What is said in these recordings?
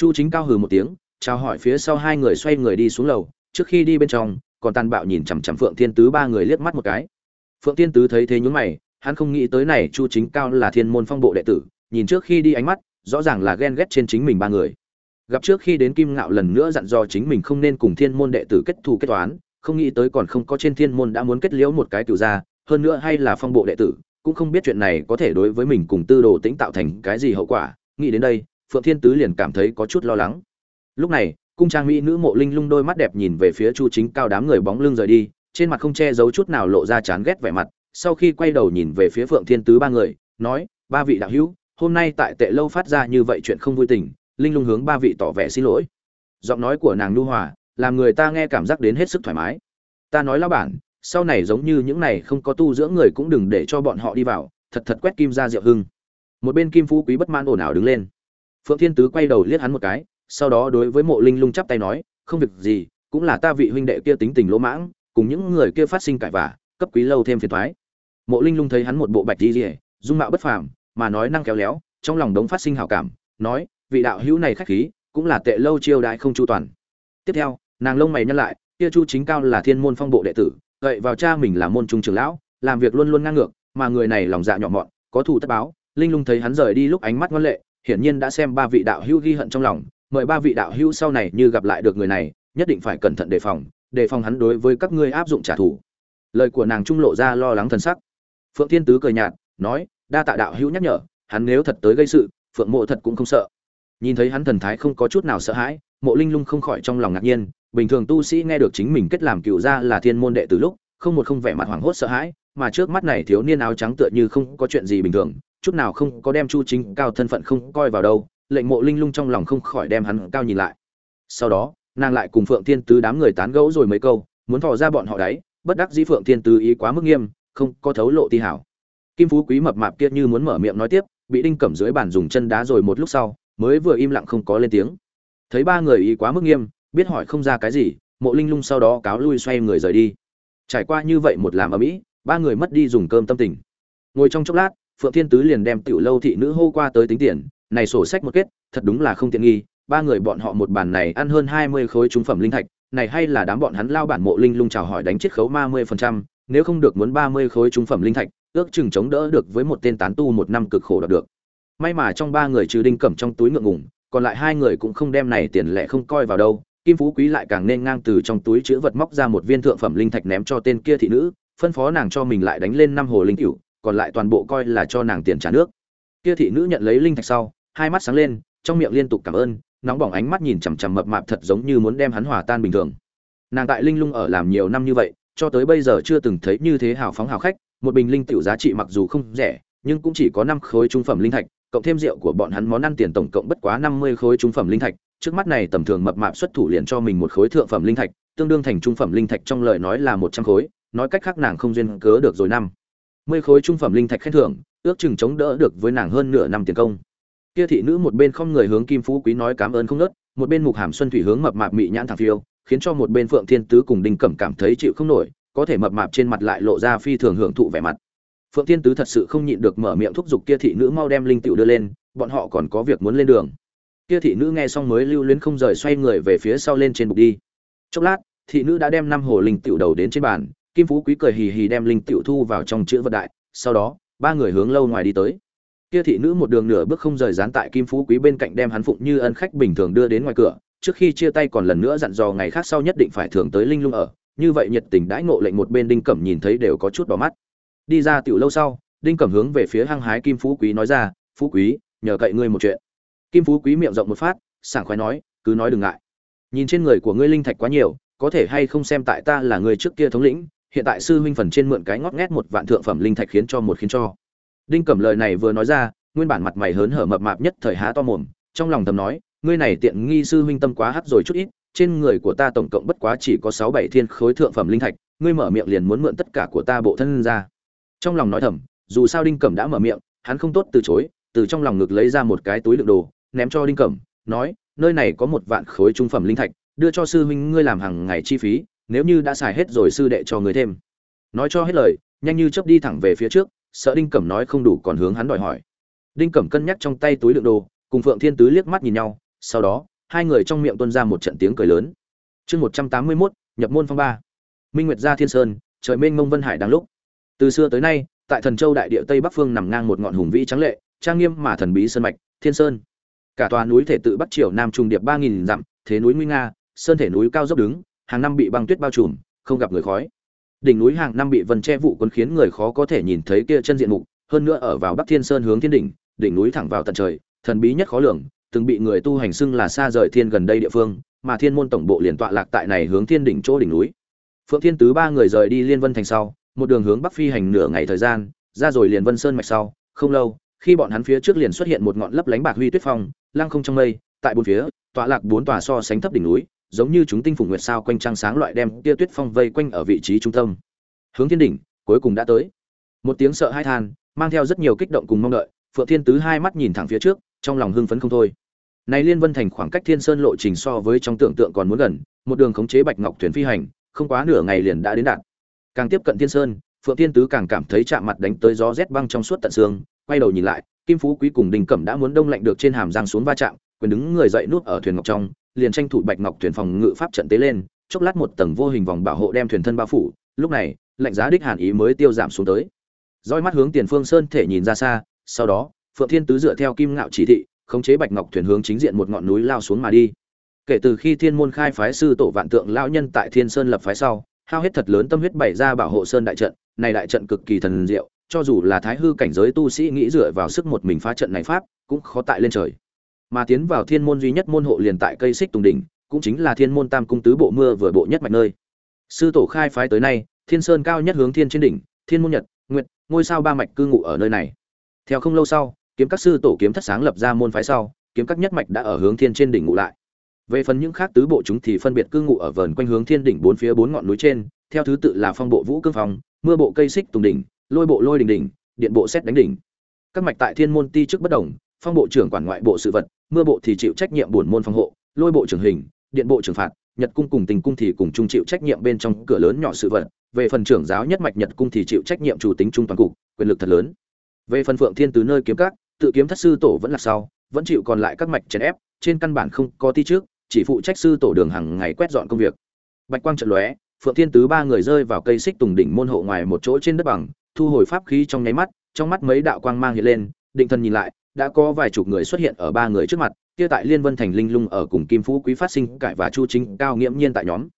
chu chính cao hừ một tiếng, chào hỏi phía sau hai người xoay người đi xuống lầu, trước khi đi bên trong, còn tàn bạo nhìn chằm chằm phượng thiên tứ ba người liếc mắt một cái. Phượng thiên tứ thấy thế nhún mày, hắn không nghĩ tới này chu chính cao là thiên môn phong bộ đệ tử, nhìn trước khi đi ánh mắt, rõ ràng là ghen ghét trên chính mình ba người. Gặp trước khi đến kim ngạo lần nữa dặn dò chính mình không nên cùng thiên môn đệ tử kết thù kết toán, không nghĩ tới còn không có trên thiên môn đã muốn kết liễu một cái cựu gia hơn nữa hay là phong bộ đệ tử, cũng không biết chuyện này có thể đối với mình cùng tư đồ tĩnh tạo thành cái gì hậu quả, nghĩ đến đây phượng thiên tứ liền cảm thấy có chút lo lắng. Lúc này, cung trang mỹ nữ mộ linh lung đôi mắt đẹp nhìn về phía chu chính cao đám người bóng lưng rời đi, trên mặt không che giấu chút nào lộ ra chán ghét vẻ mặt, sau khi quay đầu nhìn về phía phượng thiên tứ ba người, nói, ba vị đạo hữu, hôm nay tại tệ lâu phát ra như vậy chuyện không vui tình, linh lung hướng ba vị tỏ vẻ xin lỗi. Giọng nói của nàng nhu hòa, làm người ta nghe cảm giác đến hết sức thoải mái. Ta nói lão bản, sau này giống như những này không có tu dưỡng người cũng đừng để cho bọn họ đi vào, thật thật quét kim ra rượu hưng. Một bên kim phú quý bất mãn ồn ào đứng lên phượng thiên tứ quay đầu liếc hắn một cái, sau đó đối với mộ linh lung chắp tay nói, không việc gì, cũng là ta vị huynh đệ kia tính tình lỗ mãng, cùng những người kia phát sinh cãi vả cấp quý lâu thêm phiền thoái mộ linh lung thấy hắn một bộ bạch đi rỉa dung mạo bất phàm, mà nói năng khéo léo, trong lòng đống phát sinh hảo cảm, nói, vị đạo hữu này khách khí, cũng là tệ lâu chiêu đại không chu toàn. Tiếp theo, nàng lông mày nhăn lại, kia chu chính cao là thiên môn phong bộ đệ tử gậy vào cha mình là môn trung trưởng lão, làm việc luôn luôn ngang ngược, mà người này lòng dạ nhỏ mọn, có thù tất báo. Linh lung thấy hắn rời đi lúc ánh mắt ngoan lệ hiển nhiên đã xem ba vị đạo hữu ghi hận trong lòng, mời ba vị đạo hữu sau này như gặp lại được người này, nhất định phải cẩn thận đề phòng đề phòng hắn đối với các ngươi áp dụng trả thù. Lời của nàng trung lộ ra lo lắng thần sắc. Phượng thiên tứ cười nhạt, nói, đa tạ đạo hữu nhắc nhở, hắn nếu thật tới gây sự, phượng mộ thật cũng không sợ. Nhìn thấy hắn thần thái không có chút nào sợ hãi, mộ linh lung không khỏi trong lòng ngạc nhiên, bình thường tu sĩ nghe được chính mình kết làm cựu gia là thiên môn đệ từ lúc, không một không vẻ mặt hoảng hốt sợ hãi, mà trước mắt này thiếu niên áo trắng tựa như không có chuyện gì bình thường chút nào không có đem chu chính cao thân phận không coi vào đâu, lệnh mộ linh lung trong lòng không khỏi đem hắn cao nhìn lại. Sau đó, nàng lại cùng phượng thiên tứ đám người tán gẫu rồi mấy câu, muốn thò ra bọn họ đấy, bất đắc dĩ phượng thiên tứ ý quá mức nghiêm, không có thấu lộ ti hảo. Kim phú quý mập mạp kia như muốn mở miệng nói tiếp, bị đinh cẩm dưới bàn dùng chân đá rồi một lúc sau, mới vừa im lặng không có lên tiếng. Thấy ba người ý quá mức nghiêm, biết hỏi không ra cái gì, mộ linh lung sau đó cáo lui xoay người rời đi. Trải qua như vậy một làm ở mỹ ba người mất đi dùng cơm tâm tình. Ngồi trong chốc lát phượng thiên tứ liền đem tiểu lâu thị nữ hô qua tới tính tiền, này sổ sách một kết, thật đúng là không tiện nghi, ba người bọn họ một bàn này ăn hơn hai mươi khối trung phẩm linh thạch, này hay là đám bọn hắn lao bản mộ linh lung chào hỏi đánh chiết khấu ba mươi phần trăm, nếu không được muốn ba mươi khối trung phẩm linh thạch, ước chừng chống đỡ được với một tên tán tu một năm cực khổ đạt được. May mà trong ba người trừ đinh cẩm trong túi ngượng ngùng, còn lại hai người cũng không đem này tiền lẻ không coi vào đâu, kim phú quý lại càng nên ngang từ trong túi chứa vật móc ra một viên thượng phẩm linh thạch ném cho tên kia thị nữ, phân phó nàng cho mình lại đánh lên năm hồ linh cửu còn lại toàn bộ coi là cho nàng tiền trả nước. Kia thị nữ nhận lấy linh thạch sau, hai mắt sáng lên, trong miệng liên tục cảm ơn, nóng bỏng ánh mắt nhìn chằm chằm mập mạp thật giống như muốn đem hắn hòa tan bình thường. Nàng tại linh lung ở làm nhiều năm như vậy, cho tới bây giờ chưa từng thấy như thế hào phóng hào khách, một bình linh tiểu giá trị mặc dù không rẻ, nhưng cũng chỉ có năm khối trung phẩm linh thạch, cộng thêm rượu của bọn hắn món ăn tiền tổng cộng bất quá năm mươi khối trung phẩm linh thạch, trước mắt này tầm thường mập mạp xuất thủ liền cho mình một khối thượng phẩm linh thạch, tương đương thành trung phẩm linh thạch trong lời nói là một trăm khối, nói cách khác nàng không duyên cớ được rồi năm mười khối trung phẩm linh thạch khen thưởng, ước chừng chống đỡ được với nàng hơn nửa năm tiền công. Kia thị nữ một bên không người hướng kim phú quý nói cảm ơn không nớt, một bên mục hàm xuân thủy hướng mập mạp mị nhãn thẳng phiêu, khiến cho một bên phượng thiên tứ cùng đinh cẩm cảm thấy chịu không nổi, có thể mập mạp trên mặt lại lộ ra phi thường hưởng thụ vẻ mặt. Phượng thiên tứ thật sự không nhịn được mở miệng thúc giục kia thị nữ mau đem linh tiểu đưa lên, bọn họ còn có việc muốn lên đường. Kia thị nữ nghe xong mới lưu luyến không rời xoay người về phía sau lên trên bục đi. Chốc lát, thị nữ đã đem năm hồ linh tiểu đầu đến trên bàn kim phú quý cười hì hì đem linh tiểu thu vào trong chữ vật đại, sau đó, ba người hướng lâu ngoài đi tới. Kia thị nữ một đường nửa bước không rời dán tại kim phú quý bên cạnh đem hắn phụng như ân khách bình thường đưa đến ngoài cửa, trước khi chia tay còn lần nữa dặn dò ngày khác sau nhất định phải thường tới linh lung ở, như vậy nhiệt tình đãi ngộ lệnh một bên đinh cẩm nhìn thấy đều có chút đỏ mắt. Đi ra tiểu lâu sau, đinh cẩm hướng về phía hăng hái kim phú quý nói ra, phú quý, nhờ cậy ngươi một chuyện. Kim phú quý miệng rộng một phát, sảng khoái nói, cứ nói đừng ngại. Nhìn trên người của ngươi linh thạch quá nhiều, có thể hay không xem tại ta là người trước kia thống lĩnh hiện tại sư huynh phần trên mượn cái ngót nghét một vạn thượng phẩm linh thạch khiến cho một khiến cho. Đinh cẩm lời này vừa nói ra, nguyên bản mặt mày hớn hở mập mạp nhất thời há to mồm, trong lòng thầm nói, ngươi này tiện nghi sư huynh tâm quá hắc rồi chút ít, trên người của ta tổng cộng bất quá chỉ có sáu bảy thiên khối thượng phẩm linh thạch, ngươi mở miệng liền muốn mượn tất cả của ta bộ thân ra. Trong lòng nói thầm, dù sao đinh cẩm đã mở miệng, hắn không tốt từ chối, từ trong lòng ngực lấy ra một cái túi đựng đồ, ném cho đinh cẩm, nói, nơi này có một vạn khối trung phẩm linh thạch, đưa cho sư huynh ngươi làm hàng ngày chi phí nếu như đã xài hết rồi sư đệ cho người thêm. Nói cho hết lời, nhanh như chớp đi thẳng về phía trước, sợ đinh cẩm nói không đủ còn hướng hắn đòi hỏi. Đinh cẩm cân nhắc trong tay túi đựng đồ, cùng phượng thiên tứ liếc mắt nhìn nhau, sau đó, hai người trong miệng tuôn ra một trận tiếng cười lớn. Chương một trăm tám mươi mốt, nhập môn phong ba. Minh nguyệt gia thiên sơn, trời mênh mông vân hải đang lúc. Từ xưa tới nay, tại thần châu đại địa tây bắc phương nằm ngang một ngọn hùng vĩ trắng lệ, trang nghiêm mà thần bí sơn mạch, thiên sơn. Cả tòa núi thể tự bắc triều nam trung điệp ba nghìn dặm, thế núi nguy nga, sơn thể núi cao dốc đứng hàng năm bị băng tuyết bao trùm, không gặp người khói. Đỉnh núi hàng năm bị vân che vụ cuốn khiến người khó có thể nhìn thấy kia chân diện mục, hơn nữa ở vào bắc thiên sơn hướng thiên đỉnh đỉnh núi thẳng vào tận trời, thần bí nhất khó lường, từng bị người tu hành xưng là xa rời thiên gần đây địa phương, mà thiên môn tổng bộ liền tọa lạc tại này hướng thiên đỉnh chỗ đỉnh núi. Phượng thiên tứ ba người rời đi liên vân thành sau, một đường hướng bắc phi hành nửa ngày thời gian, ra rồi liền vân sơn mạch sau. Không lâu, khi bọn hắn phía trước liền xuất hiện một ngọn lấp lánh bạc huy tuyết phong, lăng không trong mây, tại bốn phía, tọa lạc bốn tòa so sánh thấp đỉnh núi giống như chúng tinh phủ nguyệt sao quanh trăng sáng loại đem tia tuyết phong vây quanh ở vị trí trung tâm. Hướng thiên đỉnh, cuối cùng đã tới. Một tiếng sợ hai than, mang theo rất nhiều kích động cùng mong đợi, phượng thiên tứ hai mắt nhìn thẳng phía trước, trong lòng hưng phấn không thôi. Này liên vân thành khoảng cách thiên sơn lộ trình so với trong tưởng tượng còn muốn gần, một đường khống chế bạch ngọc thuyền phi hành, không quá nửa ngày liền đã đến đạt. Càng tiếp cận thiên sơn, phượng thiên tứ càng cảm thấy chạm mặt đánh tới gió rét băng trong suốt tận xương, quay đầu nhìn lại, kim phú quý cùng đình cẩm đã muốn đông lạnh được trên hàm răng xuống va chạm, quyền đứng người dậy nuốt ở thuyền ngọc trong liền tranh thủ bạch ngọc thuyền phòng ngự pháp trận tế lên, chốc lát một tầng vô hình vòng bảo hộ đem thuyền thân bao phủ, lúc này, lạnh giá đích hàn ý mới tiêu giảm xuống tới. Roi mắt hướng tiền phương sơn thể nhìn ra xa, sau đó, phượng thiên tứ dựa theo kim ngạo chỉ thị, khống chế bạch ngọc thuyền hướng chính diện một ngọn núi lao xuống mà đi. Kể từ khi thiên môn khai phái sư tổ vạn tượng lão nhân tại thiên sơn lập phái sau, hao hết thật lớn tâm huyết bày ra bảo hộ sơn đại trận, này đại trận cực kỳ thần diệu, cho dù là thái hư cảnh giới tu sĩ nghĩ dựa vào sức một mình phá trận này pháp, cũng khó tại lên trời mà tiến vào thiên môn duy nhất môn hộ liền tại cây xích tùng đỉnh, cũng chính là thiên môn tam cung tứ bộ mưa vừa bộ nhất mạch nơi. Sư tổ khai phái tới nay, thiên sơn cao nhất hướng thiên trên đỉnh, thiên môn nhật, nguyệt, ngôi sao ba mạch cư ngụ ở nơi này. Theo không lâu sau, kiếm các sư tổ kiếm thất sáng lập ra môn phái sau, kiếm các nhất mạch đã ở hướng thiên trên đỉnh ngụ lại. Về phần những khác tứ bộ chúng thì phân biệt cư ngụ ở vườn quanh hướng thiên đỉnh bốn phía bốn ngọn núi trên, theo thứ tự là phong bộ vũ cương phong, mưa bộ cây xích tùng đỉnh, lôi bộ lôi đỉnh đỉnh, điện bộ xét đánh đỉnh. Các mạch tại thiên môn ti trước bất đồng phong bộ trưởng quản ngoại bộ sự vật, mưa bộ thì chịu trách nhiệm buồn môn phòng hộ, lôi bộ trưởng hình, điện bộ trưởng phạt, nhật cung cùng tình cung thì cùng chung chịu trách nhiệm bên trong cửa lớn nhỏ sự vật. Về phần trưởng giáo nhất mạch nhật cung thì chịu trách nhiệm chủ tính trung toàn cục, quyền lực thật lớn. Về phần phượng thiên tứ nơi kiếm các, tự kiếm thất sư tổ vẫn là sau, vẫn chịu còn lại các mạch chèn ép, trên căn bản không có ti trước, chỉ phụ trách sư tổ đường hàng ngày quét dọn công việc. Bạch quang trận lóe, phượng thiên tứ ba người rơi vào cây xích tùng đỉnh môn hộ ngoài một chỗ trên đất bằng, thu hồi pháp khí trong nháy mắt, trong mắt mấy đạo quang mang hiện lên, định thần nhìn lại đã có vài chục người xuất hiện ở ba người trước mặt, kia tại liên vân thành linh lung ở cùng kim phú quý phát sinh cải và chu chính cao nghiễm nhiên tại nhóm.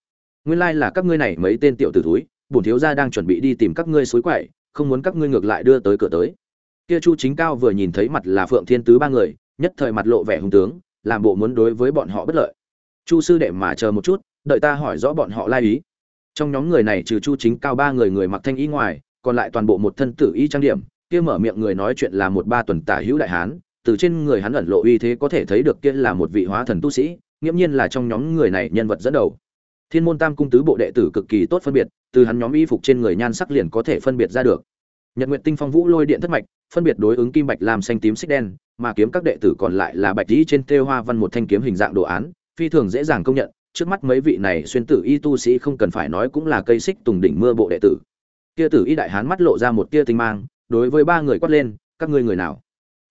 Nguyên lai là các ngươi này mấy tên tiểu tử thúi, bổn thiếu gia đang chuẩn bị đi tìm các ngươi suối quậy, không muốn các ngươi ngược lại đưa tới cửa tới. Kia chu chính cao vừa nhìn thấy mặt là phượng thiên tứ ba người, nhất thời mặt lộ vẻ hung tướng, làm bộ muốn đối với bọn họ bất lợi. Chu sư đệ mà chờ một chút, đợi ta hỏi rõ bọn họ lai ý. Trong nhóm người này trừ chu chính cao ba người người mặc thanh y ngoài, còn lại toàn bộ một thân tử y trang điểm kia mở miệng người nói chuyện là một ba tuần tả hữu đại hán, từ trên người hắn ẩn lộ uy thế có thể thấy được kia là một vị hóa thần tu sĩ, nghiễm nhiên là trong nhóm người này nhân vật dẫn đầu. Thiên môn tam cung tứ bộ đệ tử cực kỳ tốt phân biệt, từ hắn nhóm y phục trên người nhan sắc liền có thể phân biệt ra được. Nhật nguyệt tinh phong vũ lôi điện thất mạch, phân biệt đối ứng kim bạch làm xanh tím xích đen, mà kiếm các đệ tử còn lại là bạch dĩ trên têu hoa văn một thanh kiếm hình dạng đồ án, phi thường dễ dàng công nhận, trước mắt mấy vị này xuyên tử y tu sĩ không cần phải nói cũng là cây xích tùng đỉnh mưa bộ đệ tử. Kia tử y đại hán mắt lộ ra một tia tinh mang đối với ba người quát lên, các ngươi người nào?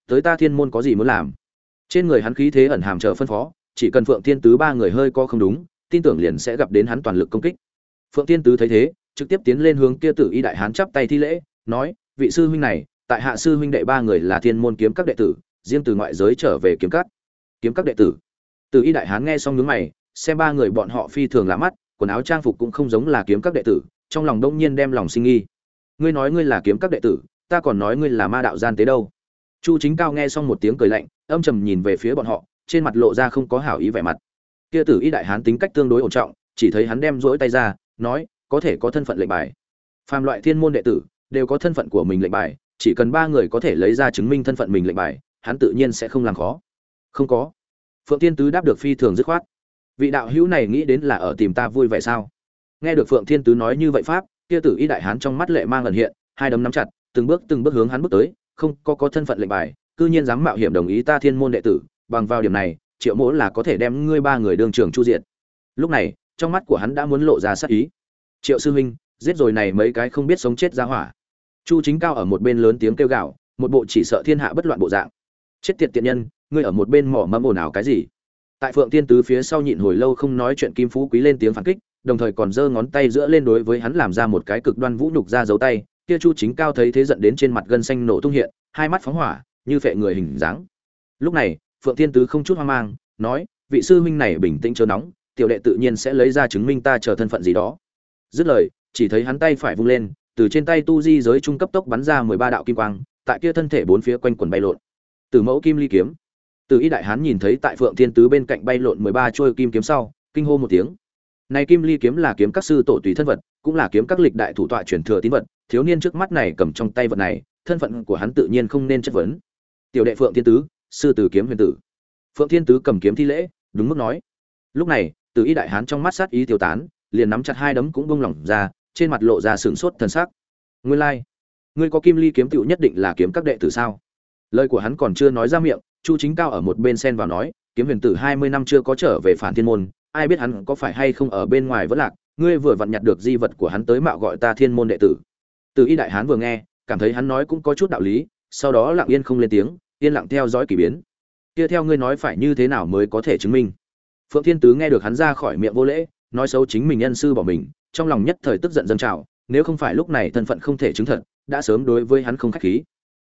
Tới ta thiên môn có gì muốn làm? Trên người hắn khí thế ẩn hàm chờ phân phó, chỉ cần phượng thiên tứ ba người hơi co không đúng, tin tưởng liền sẽ gặp đến hắn toàn lực công kích. Phượng thiên tứ thấy thế, trực tiếp tiến lên hướng kia tử y đại hán chắp tay thi lễ, nói, vị sư huynh này, tại hạ sư huynh đệ ba người là thiên môn kiếm các đệ tử, riêng từ ngoại giới trở về kiếm các. Kiếm các đệ tử. Tử y đại hán nghe xong nhướng mày, xem ba người bọn họ phi thường lạ mắt, quần áo trang phục cũng không giống là kiếm các đệ tử, trong lòng đông nhiên đem lòng sinh nghi. Ngươi nói ngươi là kiếm các đệ tử ta còn nói ngươi là ma đạo gian tế đâu. Chu chính cao nghe xong một tiếng cười lạnh, âm trầm nhìn về phía bọn họ, trên mặt lộ ra không có hảo ý vẻ mặt. Kia tử y đại hán tính cách tương đối ổn trọng, chỉ thấy hắn đem rỗi tay ra, nói, có thể có thân phận lệnh bài. Phàm loại thiên môn đệ tử, đều có thân phận của mình lệnh bài, chỉ cần ba người có thể lấy ra chứng minh thân phận mình lệnh bài, hắn tự nhiên sẽ không làm khó. Không có. Phượng Thiên tứ đáp được phi thường dứt khoát. Vị đạo hữu này nghĩ đến là ở tìm ta vui vẻ sao? Nghe được phượng thiên tứ nói như vậy pháp, kia tử y đại hán trong mắt lệ mang ẩn hiện, hai đấm nắm chặt từng bước từng bước hướng hắn bước tới, không có có thân phận lệnh bài, cư nhiên dám mạo hiểm đồng ý ta thiên môn đệ tử, bằng vào điểm này, triệu mỗ là có thể đem ngươi ba người đương trưởng chu diệt. lúc này, trong mắt của hắn đã muốn lộ ra sát ý. Triệu sư huynh, giết rồi này mấy cái không biết sống chết ra hỏa. Chu chính cao ở một bên lớn tiếng kêu gào, một bộ chỉ sợ thiên hạ bất loạn bộ dạng. Chết tiệt tiện nhân, ngươi ở một bên mỏ mẫm ồn ào cái gì? Tại phượng tiên tứ phía sau nhịn hồi lâu không nói chuyện kim phú quý lên tiếng phản kích, đồng thời còn giơ ngón tay giữa lên đối với hắn làm ra một cái cực đoan vũ nhục ra dấu tay kia chu chính cao thấy thế giận đến trên mặt gân xanh nổ tung hiện, hai mắt phóng hỏa, như phệ người hình dáng. Lúc này, phượng Thiên tứ không chút hoang mang, nói, vị sư huynh này bình tĩnh chớ nóng, tiểu đệ tự nhiên sẽ lấy ra chứng minh ta chờ thân phận gì đó. Dứt lời, chỉ thấy hắn tay phải vung lên, từ trên tay tu di giới trung cấp tốc bắn ra mười ba đạo kim quang, tại kia thân thể bốn phía quanh quần bay lộn. Từ mẫu kim ly kiếm. Từ y đại hán nhìn thấy tại phượng thiên tứ bên cạnh bay lộn mười ba trôi kim kiếm sau, kinh hô một tiếng. Này kim ly kiếm là kiếm các sư tổ tùy thân vật, cũng là kiếm các lịch đại thủ tọa truyền thừa tín vật thiếu niên trước mắt này cầm trong tay vật này, thân phận của hắn tự nhiên không nên chất vấn. Tiểu đệ phượng thiên tứ, sư tử kiếm huyền tử. Phượng thiên tứ cầm kiếm thi lễ, đúng mức nói. Lúc này, từ y đại hán trong mắt sát ý tiêu tán, liền nắm chặt hai đấm cũng buông lỏng ra, trên mặt lộ ra sửng sốt thần sắc. Nguyên lai like. ngươi có kim ly kiếm tựu nhất định là kiếm các đệ tử sao? Lời của hắn còn chưa nói ra miệng, chu chính cao ở một bên xen vào nói, kiếm huyền tử hai mươi năm chưa có trở về phản thiên môn, ai biết hắn có phải hay không ở bên ngoài vẫn lạc, ngươi vừa vặn nhặt được di vật của hắn tới mạo gọi ta thiên môn đệ tử từ y đại hán vừa nghe, cảm thấy hắn nói cũng có chút đạo lý, sau đó lặng yên không lên tiếng, yên lặng theo dõi kỳ biến. Kia theo ngươi nói phải như thế nào mới có thể chứng minh? Phượng thiên tứ nghe được hắn ra khỏi miệng vô lễ, nói xấu chính mình nhân sư bỏ mình, trong lòng nhất thời tức giận dâng trào, nếu không phải lúc này thân phận không thể chứng thật, đã sớm đối với hắn không khách khí.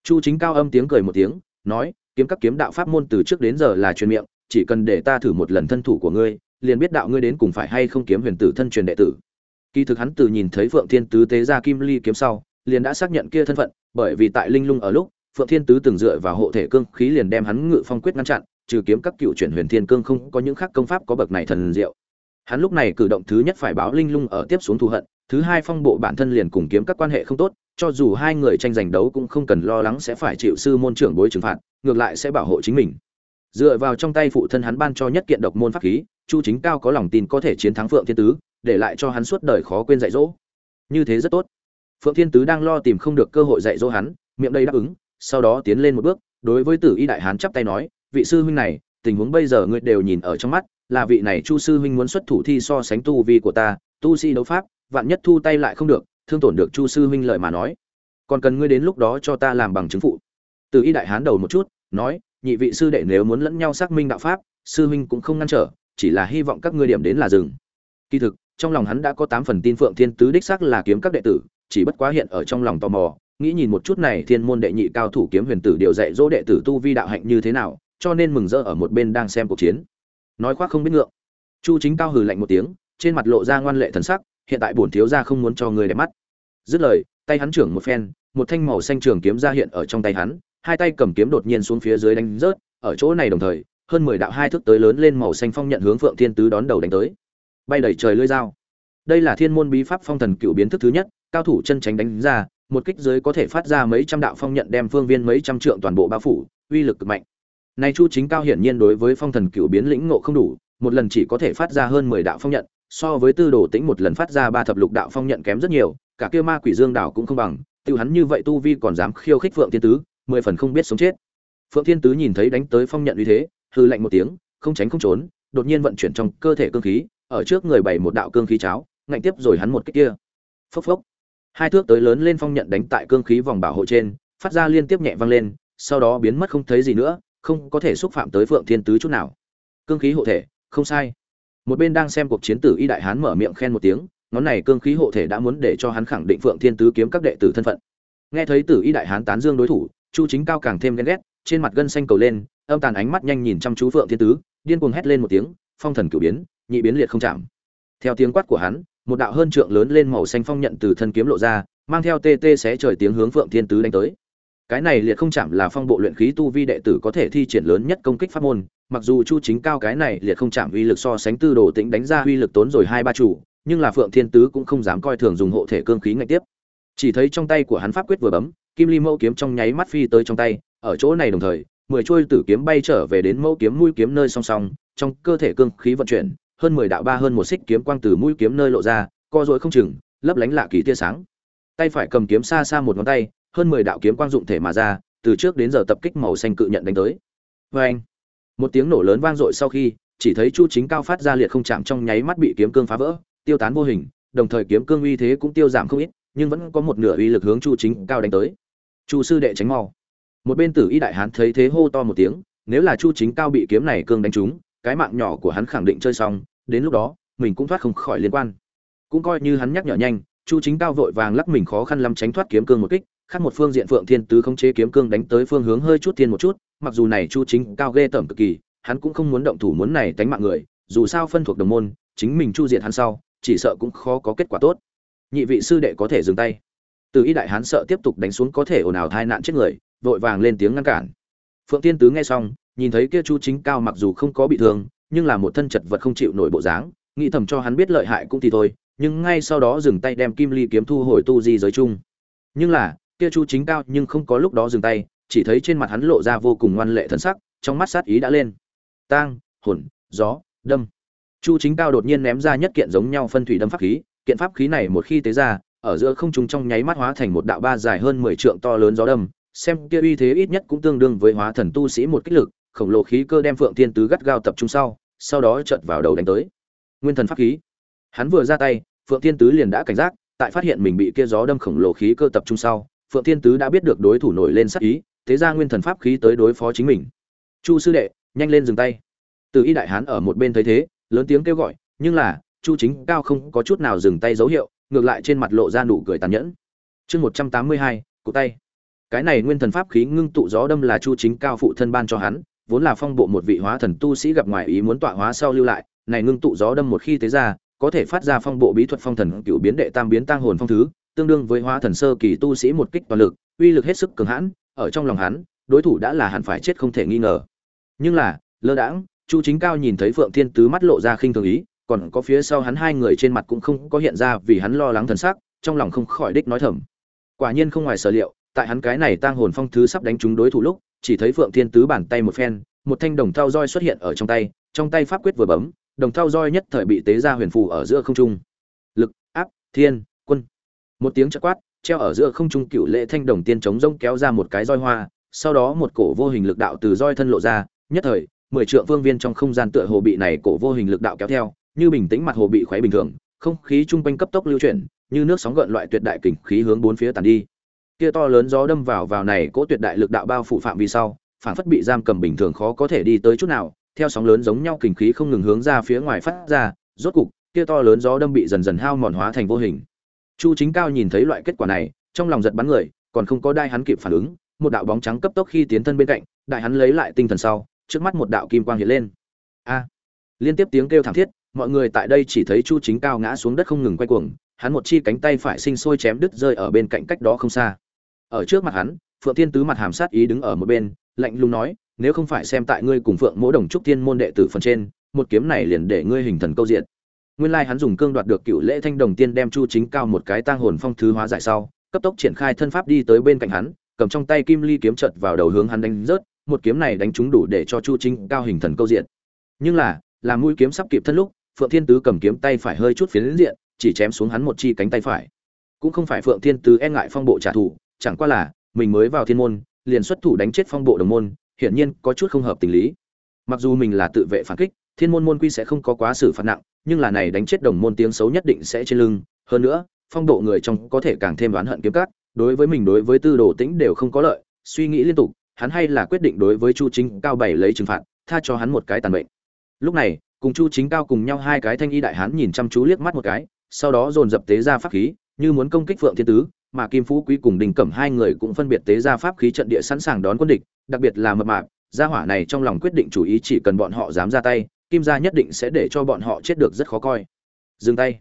Chu chính cao âm tiếng cười một tiếng, nói, kiếm các kiếm đạo pháp môn từ trước đến giờ là truyền miệng, chỉ cần để ta thử một lần thân thủ của ngươi, liền biết đạo ngươi đến cùng phải hay không kiếm huyền tử thân truyền đệ tử kỳ thực hắn từ nhìn thấy phượng thiên tứ tế ra kim ly kiếm sau, liền đã xác nhận kia thân phận, bởi vì tại linh lung ở lúc, phượng thiên tứ từng dựa vào hộ thể cương khí liền đem hắn ngự phong quyết ngăn chặn, trừ kiếm các cựu chuyển huyền thiên cương không có những khác công pháp có bậc này thần diệu. Hắn lúc này cử động thứ nhất phải báo linh lung ở tiếp xuống thù hận, thứ hai phong bộ bản thân liền cùng kiếm các quan hệ không tốt, cho dù hai người tranh giành đấu cũng không cần lo lắng sẽ phải chịu sư môn trưởng bối trừng phạt, ngược lại sẽ bảo hộ chính mình. Dựa vào trong tay phụ thân hắn ban cho nhất kiện độc môn pháp khí, chu chính cao có lòng tin có thể chiến thắng phượng thiên tứ để lại cho hắn suốt đời khó quên dạy dỗ. Như thế rất tốt. Phượng thiên tứ đang lo tìm không được cơ hội dạy dỗ hắn, miệng đây đáp ứng, sau đó tiến lên một bước, đối với tử y đại hán chắp tay nói, vị sư huynh này, tình huống bây giờ ngươi đều nhìn ở trong mắt, là vị này chu sư huynh muốn xuất thủ thi so sánh tu vi của ta, tu sĩ đấu pháp, vạn nhất thu tay lại không được, thương tổn được chu sư huynh lời mà nói. Còn cần ngươi đến lúc đó cho ta làm bằng chứng phụ. Từ y đại hán đầu một chút, nói, nhị vị sư đệ nếu muốn lẫn nhau xác minh đạo pháp, sư huynh cũng không ngăn trở, chỉ là hy vọng các ngươi điểm đến là dừng. Kỳ thực trong lòng hắn đã có tám phần tin phượng thiên tứ đích xác là kiếm các đệ tử, chỉ bất quá hiện ở trong lòng tò mò, nghĩ nhìn một chút này thiên môn đệ nhị cao thủ kiếm huyền tử điều dạy dỗ đệ tử tu vi đạo hạnh như thế nào, cho nên mừng rỡ ở một bên đang xem cuộc chiến. Nói khoác không biết ngượng. Chu chính cao hừ lạnh một tiếng, trên mặt lộ ra ngoan lệ thần sắc, hiện tại bổn thiếu gia không muốn cho người đẹp mắt. Dứt lời, tay hắn trưởng một phen, một thanh màu xanh trường kiếm ra hiện ở trong tay hắn, hai tay cầm kiếm đột nhiên xuống phía dưới đánh rớt, ở chỗ này đồng thời, hơn mười đạo hai thước tới lớn lên màu xanh phong nhận hướng phượng thiên tứ đón đầu đánh tới bay đầy trời lưỡi dao. Đây là thiên môn bí pháp phong thần cựu biến thức thứ nhất, cao thủ chân tránh đánh ra, một kích dưới có thể phát ra mấy trăm đạo phong nhận đem phương viên mấy trăm trượng toàn bộ bao phủ, uy lực cực mạnh. Này chu chính cao hiển nhiên đối với phong thần cựu biến lĩnh ngộ không đủ, một lần chỉ có thể phát ra hơn mười đạo phong nhận, so với tư đồ tĩnh một lần phát ra ba thập lục đạo phong nhận kém rất nhiều, cả kia ma quỷ dương đảo cũng không bằng, tiêu hắn như vậy tu vi còn dám khiêu khích phượng thiên tứ, mười phần không biết sống chết. Phượng thiên tứ nhìn thấy đánh tới phong nhận uy thế hư lạnh một tiếng, không tránh không trốn, đột nhiên vận chuyển trong cơ thể cương khí ở trước người bày một đạo cương khí cháo, ngạnh tiếp rồi hắn một cái kia. Phốc phốc. Hai thước tới lớn lên phong nhận đánh tại cương khí vòng bảo hộ trên, phát ra liên tiếp nhẹ vang lên, sau đó biến mất không thấy gì nữa, không có thể xúc phạm tới phượng thiên tứ chút nào. Cương khí hộ thể, không sai. Một bên đang xem cuộc chiến tử y đại hán mở miệng khen một tiếng, ngón này cương khí hộ thể đã muốn để cho hắn khẳng định phượng thiên tứ kiếm các đệ tử thân phận. Nghe thấy tử y đại hán tán dương đối thủ, chu chính cao càng thêm ghen ghét, trên mặt gân xanh cầu lên, âm tàn ánh mắt nhanh nhìn chăm chú phượng thiên tứ, điên cuồng hét lên một tiếng, phong thần cửu biến nhị biến liệt không chạm. Theo tiếng quát của hắn, một đạo hơn trượng lớn lên màu xanh phong nhận từ thân kiếm lộ ra, mang theo tê tê xé trời tiếng hướng phượng thiên tứ đánh tới. Cái này liệt không chạm là phong bộ luyện khí tu vi đệ tử có thể thi triển lớn nhất công kích pháp môn, mặc dù chu chính cao cái này liệt không chạm uy lực so sánh tư đồ tĩnh đánh ra uy lực tốn rồi hai ba chủ, nhưng là phượng thiên tứ cũng không dám coi thường dùng hộ thể cương khí ngay tiếp. Chỉ thấy trong tay của hắn pháp quyết vừa bấm, kim ly mẫu kiếm trong nháy mắt phi tới trong tay, ở chỗ này đồng thời, mười trôi tử kiếm bay trở về đến mẫu kiếm mũi kiếm nơi song song, trong cơ thể cương khí vận chuyển hơn mười đạo ba hơn một xích kiếm quang từ mũi kiếm nơi lộ ra, co dội không chừng, lấp lánh lạ kỳ tia sáng. Tay phải cầm kiếm xa xa một ngón tay, hơn mười đạo kiếm quang dụng thể mà ra, từ trước đến giờ tập kích màu xanh cự nhận đánh tới. Vâng Oeng! một tiếng nổ lớn vang dội sau khi, chỉ thấy chu chính cao phát ra liệt không chạm trong nháy mắt bị kiếm cương phá vỡ, tiêu tán vô hình, đồng thời kiếm cương uy thế cũng tiêu giảm không ít, nhưng vẫn có một nửa uy lực hướng chu chính cao đánh tới. Chu sư đệ tránh mau. Một bên tử y đại hán thấy thế hô to một tiếng, nếu là chu chính cao bị kiếm này cương đánh trúng cái mạng nhỏ của hắn khẳng định chơi xong, đến lúc đó, mình cũng thoát không khỏi liên quan. Cũng coi như hắn nhắc nhở nhanh, chu chính cao vội vàng lắc mình khó khăn lắm tránh thoát kiếm cương một kích, khác một phương diện phượng thiên tứ không chế kiếm cương đánh tới phương hướng hơi chút thiên một chút, mặc dù này chu chính cao ghê tởm cực kỳ, hắn cũng không muốn động thủ muốn này tánh mạng người, dù sao phân thuộc đồng môn, chính mình chu diệt hắn sau, chỉ sợ cũng khó có kết quả tốt. Nhị vị sư đệ có thể dừng tay. Từ y đại hán sợ tiếp tục đánh xuống có thể ồn ào thai nạn chết người, vội vàng lên tiếng ngăn cản. Phượng tiên tứ nghe xong nhìn thấy kia chu chính cao mặc dù không có bị thương, nhưng là một thân chật vật không chịu nổi bộ dáng, nghĩ thầm cho hắn biết lợi hại cũng thì thôi, nhưng ngay sau đó dừng tay đem kim ly kiếm thu hồi tu di giới chung. Nhưng là, kia chu chính cao nhưng không có lúc đó dừng tay, chỉ thấy trên mặt hắn lộ ra vô cùng ngoan lệ thần sắc, trong mắt sát ý đã lên. Tang, hồn, gió, đâm. Chu chính cao đột nhiên ném ra nhất kiện giống nhau phân thủy đâm pháp khí, kiện pháp khí này một khi tế ra, ở giữa không trung trong nháy mắt hóa thành một đạo ba dài hơn mười trượng to lớn gió đâm, xem kia uy thế ít nhất cũng tương đương với hóa thần tu sĩ một kích lực khổng lồ khí cơ đem phượng thiên tứ gắt gao tập trung sau sau đó chợt vào đầu đánh tới. Nguyên thần pháp khí. Hắn vừa ra tay, phượng thiên tứ liền đã cảnh giác, tại phát hiện mình bị kia gió đâm khổng lồ khí cơ tập trung sau, phượng thiên tứ đã biết được đối thủ nổi lên sát ý, thế ra nguyên thần pháp khí tới đối phó chính mình. Chu sư đệ, nhanh lên dừng tay. Từ y đại hán ở một bên thấy thế, lớn tiếng kêu gọi, nhưng là, chu chính cao không có chút nào dừng tay dấu hiệu, ngược lại trên mặt lộ ra nụ cười tàn nhẫn. Chương một trăm tám mươi hai, cụ tay. Cái này nguyên thần pháp khí ngưng tụ gió đâm là chu chính cao phụ thân ban cho hắn vốn là phong bộ một vị hóa thần tu sĩ gặp ngoài ý muốn tọa hóa sau lưu lại, này ngưng tụ gió đâm một khi tế ra, có thể phát ra phong bộ bí thuật phong thần cựu biến đệ tam biến tăng hồn phong thứ, tương đương với hóa thần sơ kỳ tu sĩ một kích toàn lực, uy lực hết sức cường hãn, ở trong lòng hắn, đối thủ đã là hẳn phải chết không thể nghi ngờ. Nhưng là, lơ đãng, chu chính cao nhìn thấy phượng thiên tứ mắt lộ ra khinh thường ý, còn có phía sau hắn hai người trên mặt cũng không có hiện ra vì hắn lo lắng thần sắc, trong lòng không khỏi đích nói thầm. Quả nhiên không ngoài sở liệu, tại hắn cái này tang hồn phong thứ sắp đánh trúng đối thủ lúc chỉ thấy phượng thiên tứ bàn tay một phen, một thanh đồng thao roi xuất hiện ở trong tay trong tay pháp quyết vừa bấm, đồng thao roi nhất thời bị tế ra huyền phù ở giữa không trung. Lực, áp, thiên, quân. Một tiếng chất quát, treo ở giữa không trung cựu lệ thanh đồng tiên chống rông kéo ra một cái roi hoa, sau đó một cổ vô hình lực đạo từ roi thân lộ ra, nhất thời, mười trượng vương viên trong không gian tựa hồ bị này cổ vô hình lực đạo kéo theo, như bình tĩnh mặt hồ bị khoáy bình thường, không khí trung quanh cấp tốc lưu chuyển, như nước sóng gợn loại tuyệt đại kình khí hướng bốn phía tàn đi kia to lớn gió đâm vào vào này cỗ tuyệt đại lực đạo bao phủ phạm vi sau phản phất bị giam cầm bình thường khó có thể đi tới chút nào, theo sóng lớn giống nhau kình khí không ngừng hướng ra phía ngoài phát ra, rốt cục, kia to lớn gió đâm bị dần dần hao mòn hóa thành vô hình. Chu chính cao nhìn thấy loại kết quả này, trong lòng giật bắn người, còn không có đai hắn kịp phản ứng, một đạo bóng trắng cấp tốc khi tiến thân bên cạnh, đại hắn lấy lại tinh thần sau, trước mắt một đạo kim quang hiện lên. A! Liên tiếp tiếng kêu thảm thiết, mọi người tại đây chỉ thấy chu chính cao ngã xuống đất không ngừng quay cuồng, hắn một chi cánh tay phải sinh sôi chém đứt rơi ở bên cạnh cách đó không xa ở trước mặt hắn, phượng thiên tứ mặt hàm sát ý đứng ở một bên, lạnh lùng nói, nếu không phải xem tại ngươi cùng phượng mỗ đồng trúc thiên môn đệ tử phần trên, một kiếm này liền để ngươi hình thần câu diện nguyên lai hắn dùng cương đoạt được cựu lễ thanh đồng tiên đem chu chính cao một cái tang hồn phong thứ hóa giải sau, cấp tốc triển khai thân pháp đi tới bên cạnh hắn, cầm trong tay kim ly kiếm chợt vào đầu hướng hắn đánh rớt, một kiếm này đánh trúng đủ để cho chu chính cao hình thần câu diện nhưng là, làm mũi kiếm sắp kịp thân lúc, phượng thiên tứ cầm kiếm tay phải hơi chút phiến diện, chỉ chém xuống hắn một chi cánh tay phải. Cũng không phải phượng thiên tứ e ngại phong bộ trả thù chẳng qua là, mình mới vào thiên môn, liền xuất thủ đánh chết phong bộ đồng môn, hiển nhiên có chút không hợp tình lý. Mặc dù mình là tự vệ phản kích, thiên môn môn quy sẽ không có quá xử phạt nặng, nhưng là này đánh chết đồng môn tiếng xấu nhất định sẽ trên lưng. Hơn nữa, phong độ người trong có thể càng thêm đoán hận kiếm cắt đối với mình đối với tư đồ tĩnh đều không có lợi, suy nghĩ liên tục, hắn hay là quyết định đối với chu chính cao bảy lấy trừng phạt, tha cho hắn một cái tàn bệnh lúc này, cùng chu chính cao cùng nhau hai cái thanh y đại hán nhìn chăm chú liếc mắt một cái, sau đó dồn dập tế ra pháp khí, như muốn công kích phượng thiên tứ mà kim phú quý cùng đình cẩm hai người cũng phân biệt tế ra pháp khí trận địa sẵn sàng đón quân địch, đặc biệt là mập mạp. Gia hỏa này trong lòng quyết định chủ ý chỉ cần bọn họ dám ra tay, kim gia nhất định sẽ để cho bọn họ chết được rất khó coi. Dừng tay.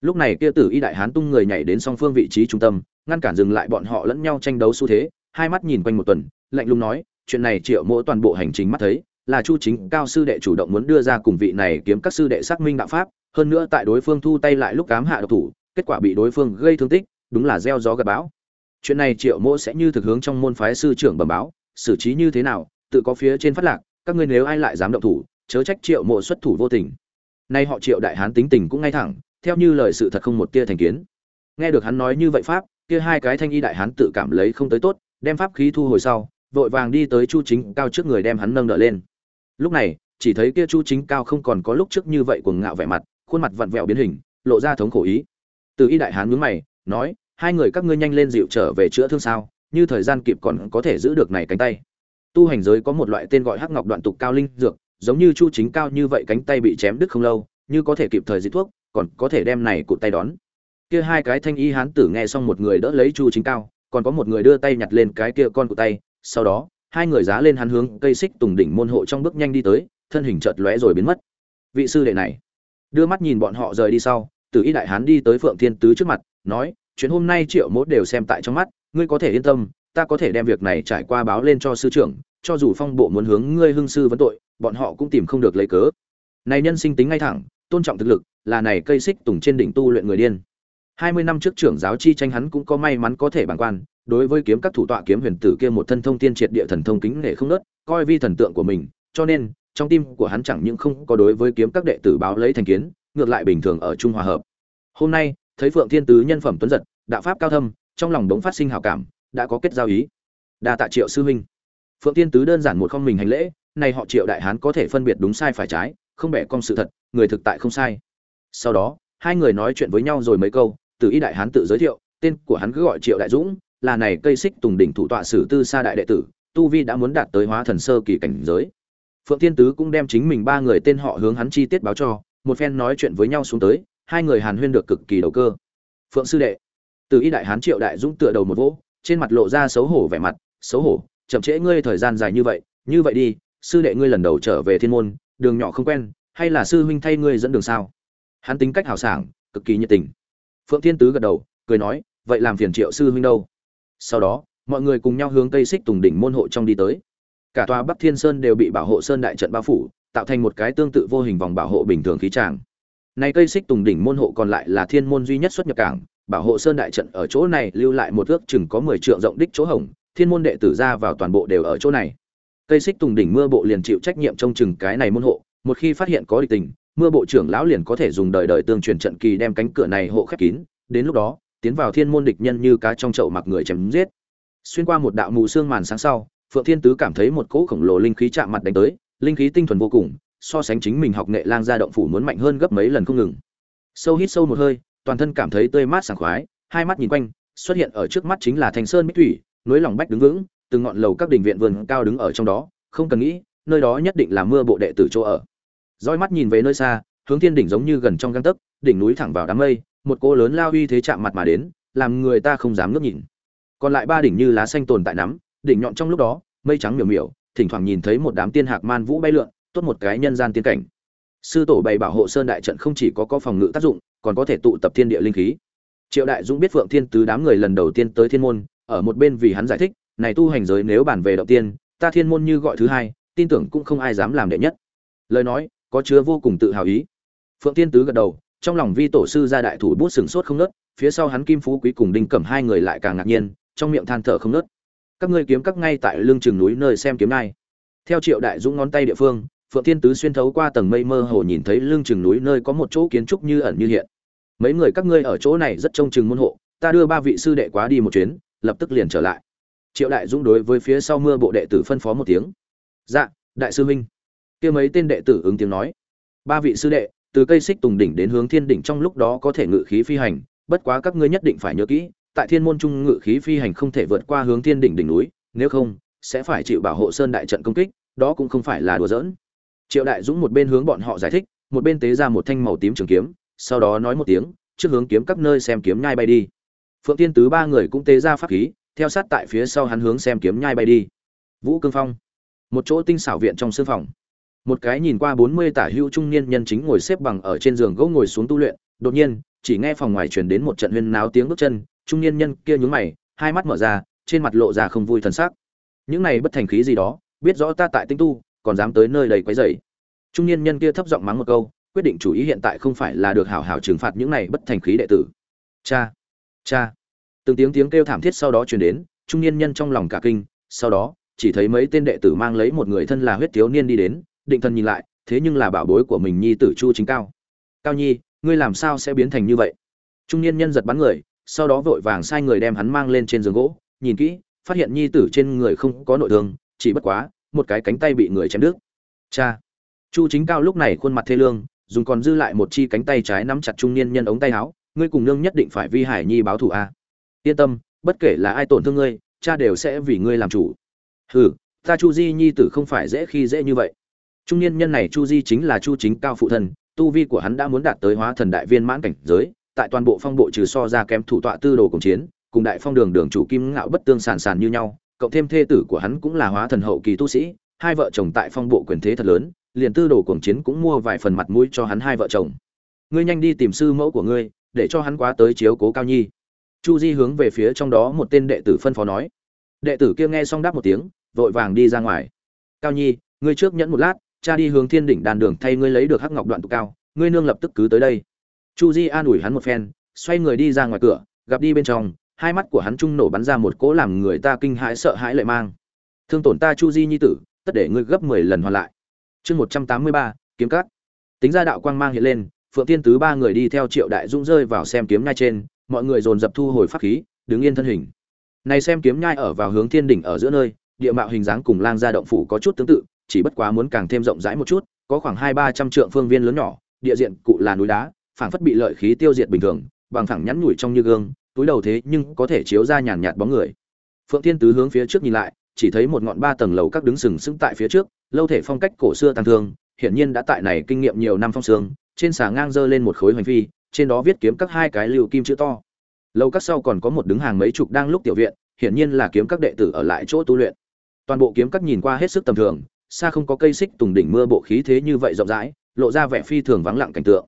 Lúc này kia tử y đại hán tung người nhảy đến song phương vị trí trung tâm, ngăn cản dừng lại bọn họ lẫn nhau tranh đấu xu thế, hai mắt nhìn quanh một tuần, lạnh lùng nói, chuyện này triệu mỗ toàn bộ hành trình mắt thấy, là chu chính cao sư đệ chủ động muốn đưa ra cùng vị này kiếm các sư đệ xác minh đạo pháp, hơn nữa tại đối phương thu tay lại lúc cám hạ độc thủ, kết quả bị đối phương gây thương tích đúng là gieo gió gặt bão. Chuyện này triệu mỗ sẽ như thực hướng trong môn phái sư trưởng bẩm báo, xử trí như thế nào, tự có phía trên phát lạc, các ngươi nếu ai lại dám động thủ, chớ trách triệu mộ xuất thủ vô tình. Nay họ triệu đại hán tính tình cũng ngay thẳng, theo như lời sự thật không một tia thành kiến. Nghe được hắn nói như vậy pháp, kia hai cái thanh y đại hán tự cảm lấy không tới tốt, đem pháp khí thu hồi sau, vội vàng đi tới chu chính cao trước người đem hắn nâng đỡ lên. Lúc này, chỉ thấy kia chu chính cao không còn có lúc trước như vậy cuồng ngạo vẻ mặt, khuôn mặt vặn vẹo biến hình, lộ ra thống khổ ý. Từ y đại hán nhướng mày, nói hai người các ngươi nhanh lên dịu trở về chữa thương sao, như thời gian kịp còn có thể giữ được này cánh tay. Tu hành giới có một loại tên gọi hắc ngọc đoạn tục cao linh dược, giống như chu chính cao như vậy cánh tay bị chém đứt không lâu, như có thể kịp thời dịch thuốc, còn có thể đem này cụt tay đón. Kia hai cái thanh y hán tử nghe xong một người đỡ lấy chu chính cao, còn có một người đưa tay nhặt lên cái kia con cụt tay, sau đó, hai người giá lên hắn hướng cây xích tùng đỉnh môn hộ trong bước nhanh đi tới, thân hình chợt lóe rồi biến mất. Vị sư đệ này đưa mắt nhìn bọn họ rời đi sau, tử y đại hán đi tới phượng thiên tứ trước mặt, nói chuyện hôm nay triệu mốt đều xem tại trong mắt, ngươi có thể yên tâm, ta có thể đem việc này trải qua báo lên cho sư trưởng, cho dù phong bộ muốn hướng ngươi hưng sư vấn tội, bọn họ cũng tìm không được lấy cớ. Này nhân sinh tính ngay thẳng, tôn trọng thực lực, là này cây xích tùng trên đỉnh tu luyện người điên. Hai mươi năm trước trưởng giáo chi tranh hắn cũng có may mắn có thể bằng quan, đối với kiếm các thủ tọa kiếm huyền tử kia một thân thông tiên triệt địa thần thông kính nể không nớt, coi vi thần tượng của mình, cho nên, trong tim của hắn chẳng những không có đối với kiếm các đệ tử báo lấy thành kiến, ngược lại bình thường ở trung hòa hợp. Hôm nay thấy phượng thiên tứ nhân phẩm tuấn giật, đạo pháp cao thâm, trong lòng đống phát sinh hảo cảm, đã có kết giao ý. Đa tạ triệu sư huynh. Phượng thiên tứ đơn giản một không mình hành lễ, này họ triệu đại hán có thể phân biệt đúng sai phải trái, không bẻ cong sự thật, người thực tại không sai. Sau đó, hai người nói chuyện với nhau rồi mấy câu từ y đại hán tự giới thiệu, tên của hắn cứ gọi triệu đại dũng, là này cây xích tùng đỉnh thủ tọa sử tư sa đại đệ tử, tu vi đã muốn đạt tới hóa thần sơ kỳ cảnh giới. Phượng thiên tứ cũng đem chính mình ba người tên họ hướng hắn chi tiết báo cho, một phen nói chuyện với nhau xuống tới hai người hàn huyên được cực kỳ đầu cơ. Phượng sư đệ. Từ y đại hán triệu đại dũng tựa đầu một vỗ, trên mặt lộ ra xấu hổ vẻ mặt, xấu hổ, chậm trễ ngươi thời gian dài như vậy như vậy đi, sư đệ ngươi lần đầu trở về thiên môn, đường nhỏ không quen, hay là sư huynh thay ngươi dẫn đường sao? Hắn tính cách hào sảng, cực kỳ nhiệt tình. Phượng thiên tứ gật đầu, cười nói, vậy làm phiền triệu sư huynh đâu. Sau đó, mọi người cùng nhau hướng tây xích tùng đỉnh môn hộ trong đi tới. Cả tòa bắc thiên sơn đều bị bảo hộ sơn đại trận bao phủ, tạo thành một cái tương tự vô hình vòng bảo hộ bình thường khí tràng này cây xích tùng đỉnh môn hộ còn lại là thiên môn duy nhất xuất nhập cảng bảo hộ sơn đại trận ở chỗ này lưu lại một ước chừng có mười trượng rộng đích chỗ hồng, thiên môn đệ tử ra vào toàn bộ đều ở chỗ này. Cây xích tùng đỉnh mưa bộ liền chịu trách nhiệm trông chừng cái này môn hộ một khi phát hiện có địch tình mưa bộ trưởng lão liền có thể dùng đời đời tương truyền trận kỳ đem cánh cửa này hộ khép kín đến lúc đó tiến vào thiên môn địch nhân như cá trong chậu mặc người chém giết. Xuyên qua một đạo mù sương màn sáng sau phượng thiên tứ cảm thấy một cỗ khổng lồ linh khí chạm mặt đánh tới linh khí tinh thuần vô cùng so sánh chính mình học nghệ lang gia động phủ muốn mạnh hơn gấp mấy lần không ngừng. Sâu hít sâu một hơi, toàn thân cảm thấy tươi mát sảng khoái, hai mắt nhìn quanh, xuất hiện ở trước mắt chính là thành sơn bích thủy núi lòng bách đứng vững, từng ngọn lầu các đình viện vườn cao đứng ở trong đó, không cần nghĩ, nơi đó nhất định là mưa bộ đệ tử chỗ ở. Roi mắt nhìn về nơi xa, hướng thiên đỉnh giống như gần trong găng tấc, đỉnh núi thẳng vào đám mây, một cô lớn lao uy thế chạm mặt mà đến, làm người ta không dám ngước nhìn. Còn lại ba đỉnh như lá xanh tồn tại nắm, đỉnh nhọn trong lúc đó, mây trắng miểu miểu, thỉnh thoảng nhìn thấy một đám tiên hạc man vũ bay lượn tốt một cái nhân gian tiên cảnh. Sư tổ bày bảo hộ sơn đại trận không chỉ có có phòng ngự tác dụng, còn có thể tụ tập thiên địa linh khí. Triệu đại dũng biết phượng thiên tứ đám người lần đầu tiên tới thiên môn, ở một bên vì hắn giải thích, này tu hành giới nếu bản về động tiên, ta thiên môn như gọi thứ hai, tin tưởng cũng không ai dám làm đệ nhất. Lời nói, có chứa vô cùng tự hào ý. Phượng thiên tứ gật đầu, trong lòng vi tổ sư gia đại thủ bút sừng sốt không nớt phía sau hắn kim phú quý cùng đinh cẩm hai người lại càng ngạc nhiên, trong miệng than thở không nớt các ngươi kiếm các ngay tại lưng chừng núi nơi xem kiếm này. theo triệu đại dũng ngón tay địa phương phượng thiên tứ xuyên thấu qua tầng mây mơ hồ nhìn thấy lưng chừng núi nơi có một chỗ kiến trúc như ẩn như hiện. Mấy người các ngươi ở chỗ này rất trông chừng môn hộ, ta đưa ba vị sư đệ quá đi một chuyến, lập tức liền trở lại. Triệu đại dũng đối với phía sau mưa bộ đệ tử phân phó một tiếng. Dạ đại sư minh. Kia mấy tên đệ tử ứng tiếng nói. Ba vị sư đệ, từ cây xích tùng đỉnh đến hướng thiên đỉnh trong lúc đó có thể ngự khí phi hành, bất quá các ngươi nhất định phải nhớ kỹ, tại thiên môn trung ngự khí phi hành không thể vượt qua hướng thiên đỉnh đỉnh núi, nếu không, sẽ phải chịu bảo hộ sơn đại trận công kích, đó cũng không phải là đùa giỡn triệu đại dũng một bên hướng bọn họ giải thích, một bên tế ra một thanh màu tím trường kiếm, sau đó nói một tiếng, trước hướng kiếm các nơi xem kiếm nhai bay đi. Phượng tiên tứ ba người cũng tế ra pháp khí, theo sát tại phía sau hắn hướng xem kiếm nhai bay đi. Vũ cương phong, một chỗ tinh xảo viện trong sương phòng. Một cái nhìn qua bốn mươi tả hữu trung niên nhân chính ngồi xếp bằng ở trên giường gỗ ngồi xuống tu luyện, đột nhiên, chỉ nghe phòng ngoài truyền đến một trận huyên náo tiếng bước chân, trung niên nhân kia nhướng mày, hai mắt mở ra, trên mặt lộ ra không vui thần sắc. Những này bất thành khí gì đó, biết rõ ta tại tinh tu còn dám tới nơi đầy quấy rầy. Trung niên nhân kia thấp giọng mắng một câu, quyết định chủ ý hiện tại không phải là được hảo hảo trừng phạt những này bất thành khí đệ tử. Cha cha. Từng tiếng tiếng kêu thảm thiết sau đó truyền đến, trung niên nhân trong lòng cả kinh, sau đó, chỉ thấy mấy tên đệ tử mang lấy một người thân là huyết thiếu niên đi đến, định thần nhìn lại, thế nhưng là bảo bối của mình nhi tử chu chính cao. Cao nhi, ngươi làm sao sẽ biến thành như vậy? Trung niên nhân giật bắn người, sau đó vội vàng sai người đem hắn mang lên trên giường gỗ, nhìn kỹ, phát hiện nhi tử trên người không có nội thương, chỉ bất quá một cái cánh tay bị người chém đứt. Cha. Chu chính cao lúc này khuôn mặt thê lương, dùng còn dư lại một chi cánh tay trái nắm chặt trung niên nhân ống tay áo, ngươi cùng nương nhất định phải vi hải nhi báo thù a. Yên tâm, bất kể là ai tổn thương ngươi, cha đều sẽ vì ngươi làm chủ. Hừ, ta chu di nhi tử không phải dễ khi dễ như vậy. Trung niên nhân này chu di chính là chu chính cao phụ thân, tu vi của hắn đã muốn đạt tới hóa thần đại viên mãn cảnh giới, tại toàn bộ phong bộ trừ so ra kém thủ tọa tư đồ cùng chiến, cùng đại phong đường đường chủ kim ngạo bất tương sàn sàn như nhau cộng thêm thê tử của hắn cũng là hóa thần hậu kỳ tu sĩ, hai vợ chồng tại phong bộ quyền thế thật lớn, liền tư đồ cuồng chiến cũng mua vài phần mặt mũi cho hắn hai vợ chồng. Ngươi nhanh đi tìm sư mẫu của ngươi, để cho hắn quá tới chiếu cố cao nhi. Chu di hướng về phía trong đó một tên đệ tử phân phó nói. Đệ tử kia nghe xong đáp một tiếng, vội vàng đi ra ngoài. Cao nhi, ngươi trước nhẫn một lát, cha đi hướng thiên đỉnh đàn đường thay ngươi lấy được hắc ngọc đoạn tụ cao, ngươi nương lập tức cứ tới đây. Chu di an ủi hắn một phen, xoay người đi ra ngoài cửa, gặp đi bên trong hai mắt của hắn trung nổ bắn ra một cỗ làm người ta kinh hãi sợ hãi lệ mang. Thương tổn ta chu di nhi tử, tất để ngươi gấp mười lần hoàn lại. Chương một trăm tám mươi ba, kiếm cắt tính ra đạo quang mang hiện lên, phượng tiên tứ ba người đi theo triệu đại dũng rơi vào xem kiếm nhai trên, mọi người dồn dập thu hồi pháp khí, đứng yên thân hình. Này xem kiếm nhai ở vào hướng thiên đỉnh ở giữa nơi, địa mạo hình dáng cùng lang gia động phủ có chút tương tự, chỉ bất quá muốn càng thêm rộng rãi một chút, có khoảng hai ba trăm trượng phương viên lớn nhỏ, địa diện cụ là núi đá, phảng phất bị lợi khí tiêu diệt bình thường, bằng thẳng nhắn nhủi trong như gương túi đầu thế nhưng có thể chiếu ra nhàn nhạt bóng người. Phượng thiên tứ hướng phía trước nhìn lại, chỉ thấy một ngọn ba tầng lầu các đứng sừng sững tại phía trước, lâu thể phong cách cổ xưa tăng thương, hiển nhiên đã tại này kinh nghiệm nhiều năm phong sương, trên xà ngang dơ lên một khối hoành phi, trên đó viết kiếm các hai cái lưu kim chữ to. Lâu các sau còn có một đứng hàng mấy chục đang lúc tiểu viện, hiển nhiên là kiếm các đệ tử ở lại chỗ tu luyện. Toàn bộ kiếm các nhìn qua hết sức tầm thường, xa không có cây xích tùng đỉnh mưa bộ khí thế như vậy rộng rãi, lộ ra vẻ phi thường vắng lặng cảnh tượng.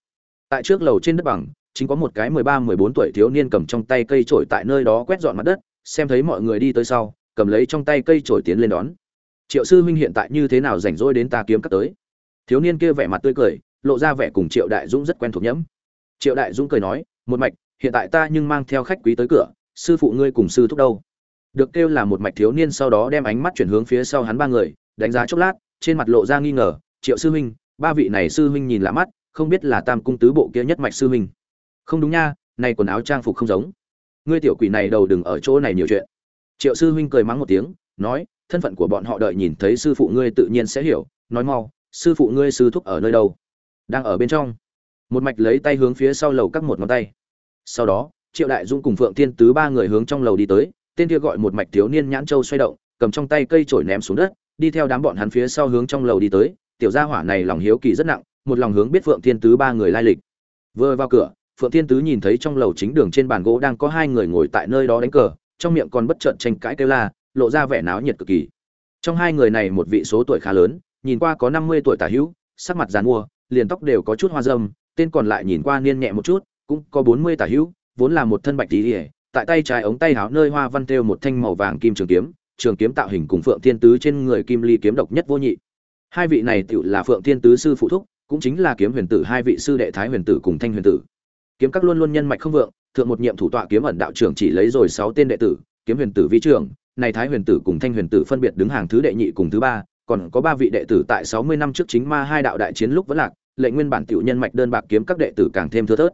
Tại trước lầu trên đất bằng chính có một cái mười ba, mười bốn tuổi thiếu niên cầm trong tay cây trổi tại nơi đó quét dọn mặt đất, xem thấy mọi người đi tới sau, cầm lấy trong tay cây trổi tiến lên đón. Triệu sư huynh hiện tại như thế nào rảnh rỗi đến ta kiếm cắt tới? Thiếu niên kia vẻ mặt tươi cười, lộ ra vẻ cùng triệu đại dũng rất quen thuộc nhẫm. Triệu đại dũng cười nói, một mạch, hiện tại ta nhưng mang theo khách quý tới cửa, sư phụ ngươi cùng sư thúc đâu? Được kêu là một mạch thiếu niên sau đó đem ánh mắt chuyển hướng phía sau hắn ba người, đánh giá chốc lát, trên mặt lộ ra nghi ngờ, triệu sư huynh, ba vị này sư huynh nhìn lạ mắt, không biết là tam cung tứ bộ kia nhất mạch sư huynh không đúng nha, này quần áo trang phục không giống. Ngươi tiểu quỷ này đầu đừng ở chỗ này nhiều chuyện. Triệu sư huynh cười mắng một tiếng, nói, thân phận của bọn họ đợi nhìn thấy sư phụ ngươi tự nhiên sẽ hiểu, nói mau, sư phụ ngươi sư thúc ở nơi đâu? Đang ở bên trong. Một mạch lấy tay hướng phía sau lầu cắt một ngón tay. Sau đó, triệu đại dung cùng phượng Thiên tứ ba người hướng trong lầu đi tới, tên kia gọi một mạch thiếu niên nhãn châu xoay động, cầm trong tay cây trổi ném xuống đất, đi theo đám bọn hắn phía sau hướng trong lầu đi tới. Tiểu gia hỏa này lòng hiếu kỳ rất nặng, một lòng hướng biết phượng thiên tứ ba người lai lịch. Vừa vào cửa phượng thiên tứ nhìn thấy trong lầu chính đường trên bàn gỗ đang có hai người ngồi tại nơi đó đánh cờ, trong miệng còn bất chợt tranh cãi kêu la, lộ ra vẻ náo nhiệt cực kỳ. Trong hai người này một vị số tuổi khá lớn, nhìn qua có năm mươi tuổi tả hữu, sắc mặt dàn mua, liền tóc đều có chút hoa dâm tên còn lại nhìn qua niên nhẹ một chút, cũng có bốn mươi tả hữu, vốn là một thân bạch tí ỉa tại tay trái ống tay háo nơi hoa văn thêu một thanh màu vàng kim trường kiếm trường kiếm tạo hình cùng phượng thiên tứ trên người kim ly kiếm độc nhất vô nhị. Hai vị này tự là phượng thiên tứ sư phụ thúc, cũng chính là kiếm huyền tử, hai vị sư đệ thái huyền tử cùng thanh huyền tử kiếm các luôn luôn nhân mạch không vượng, thượng một nhiệm thủ tọa kiếm ẩn đạo trưởng chỉ lấy rồi sáu tên đệ tử, kiếm huyền tử vi trưởng, này thái huyền tử cùng thanh huyền tử phân biệt đứng hàng thứ đệ nhị cùng thứ ba, còn có ba vị đệ tử tại sáu mươi năm trước chính ma hai đạo đại chiến lúc vẫn lạc lệnh nguyên bản tiểu nhân mạch đơn bạc kiếm các đệ tử càng thêm thưa thớt.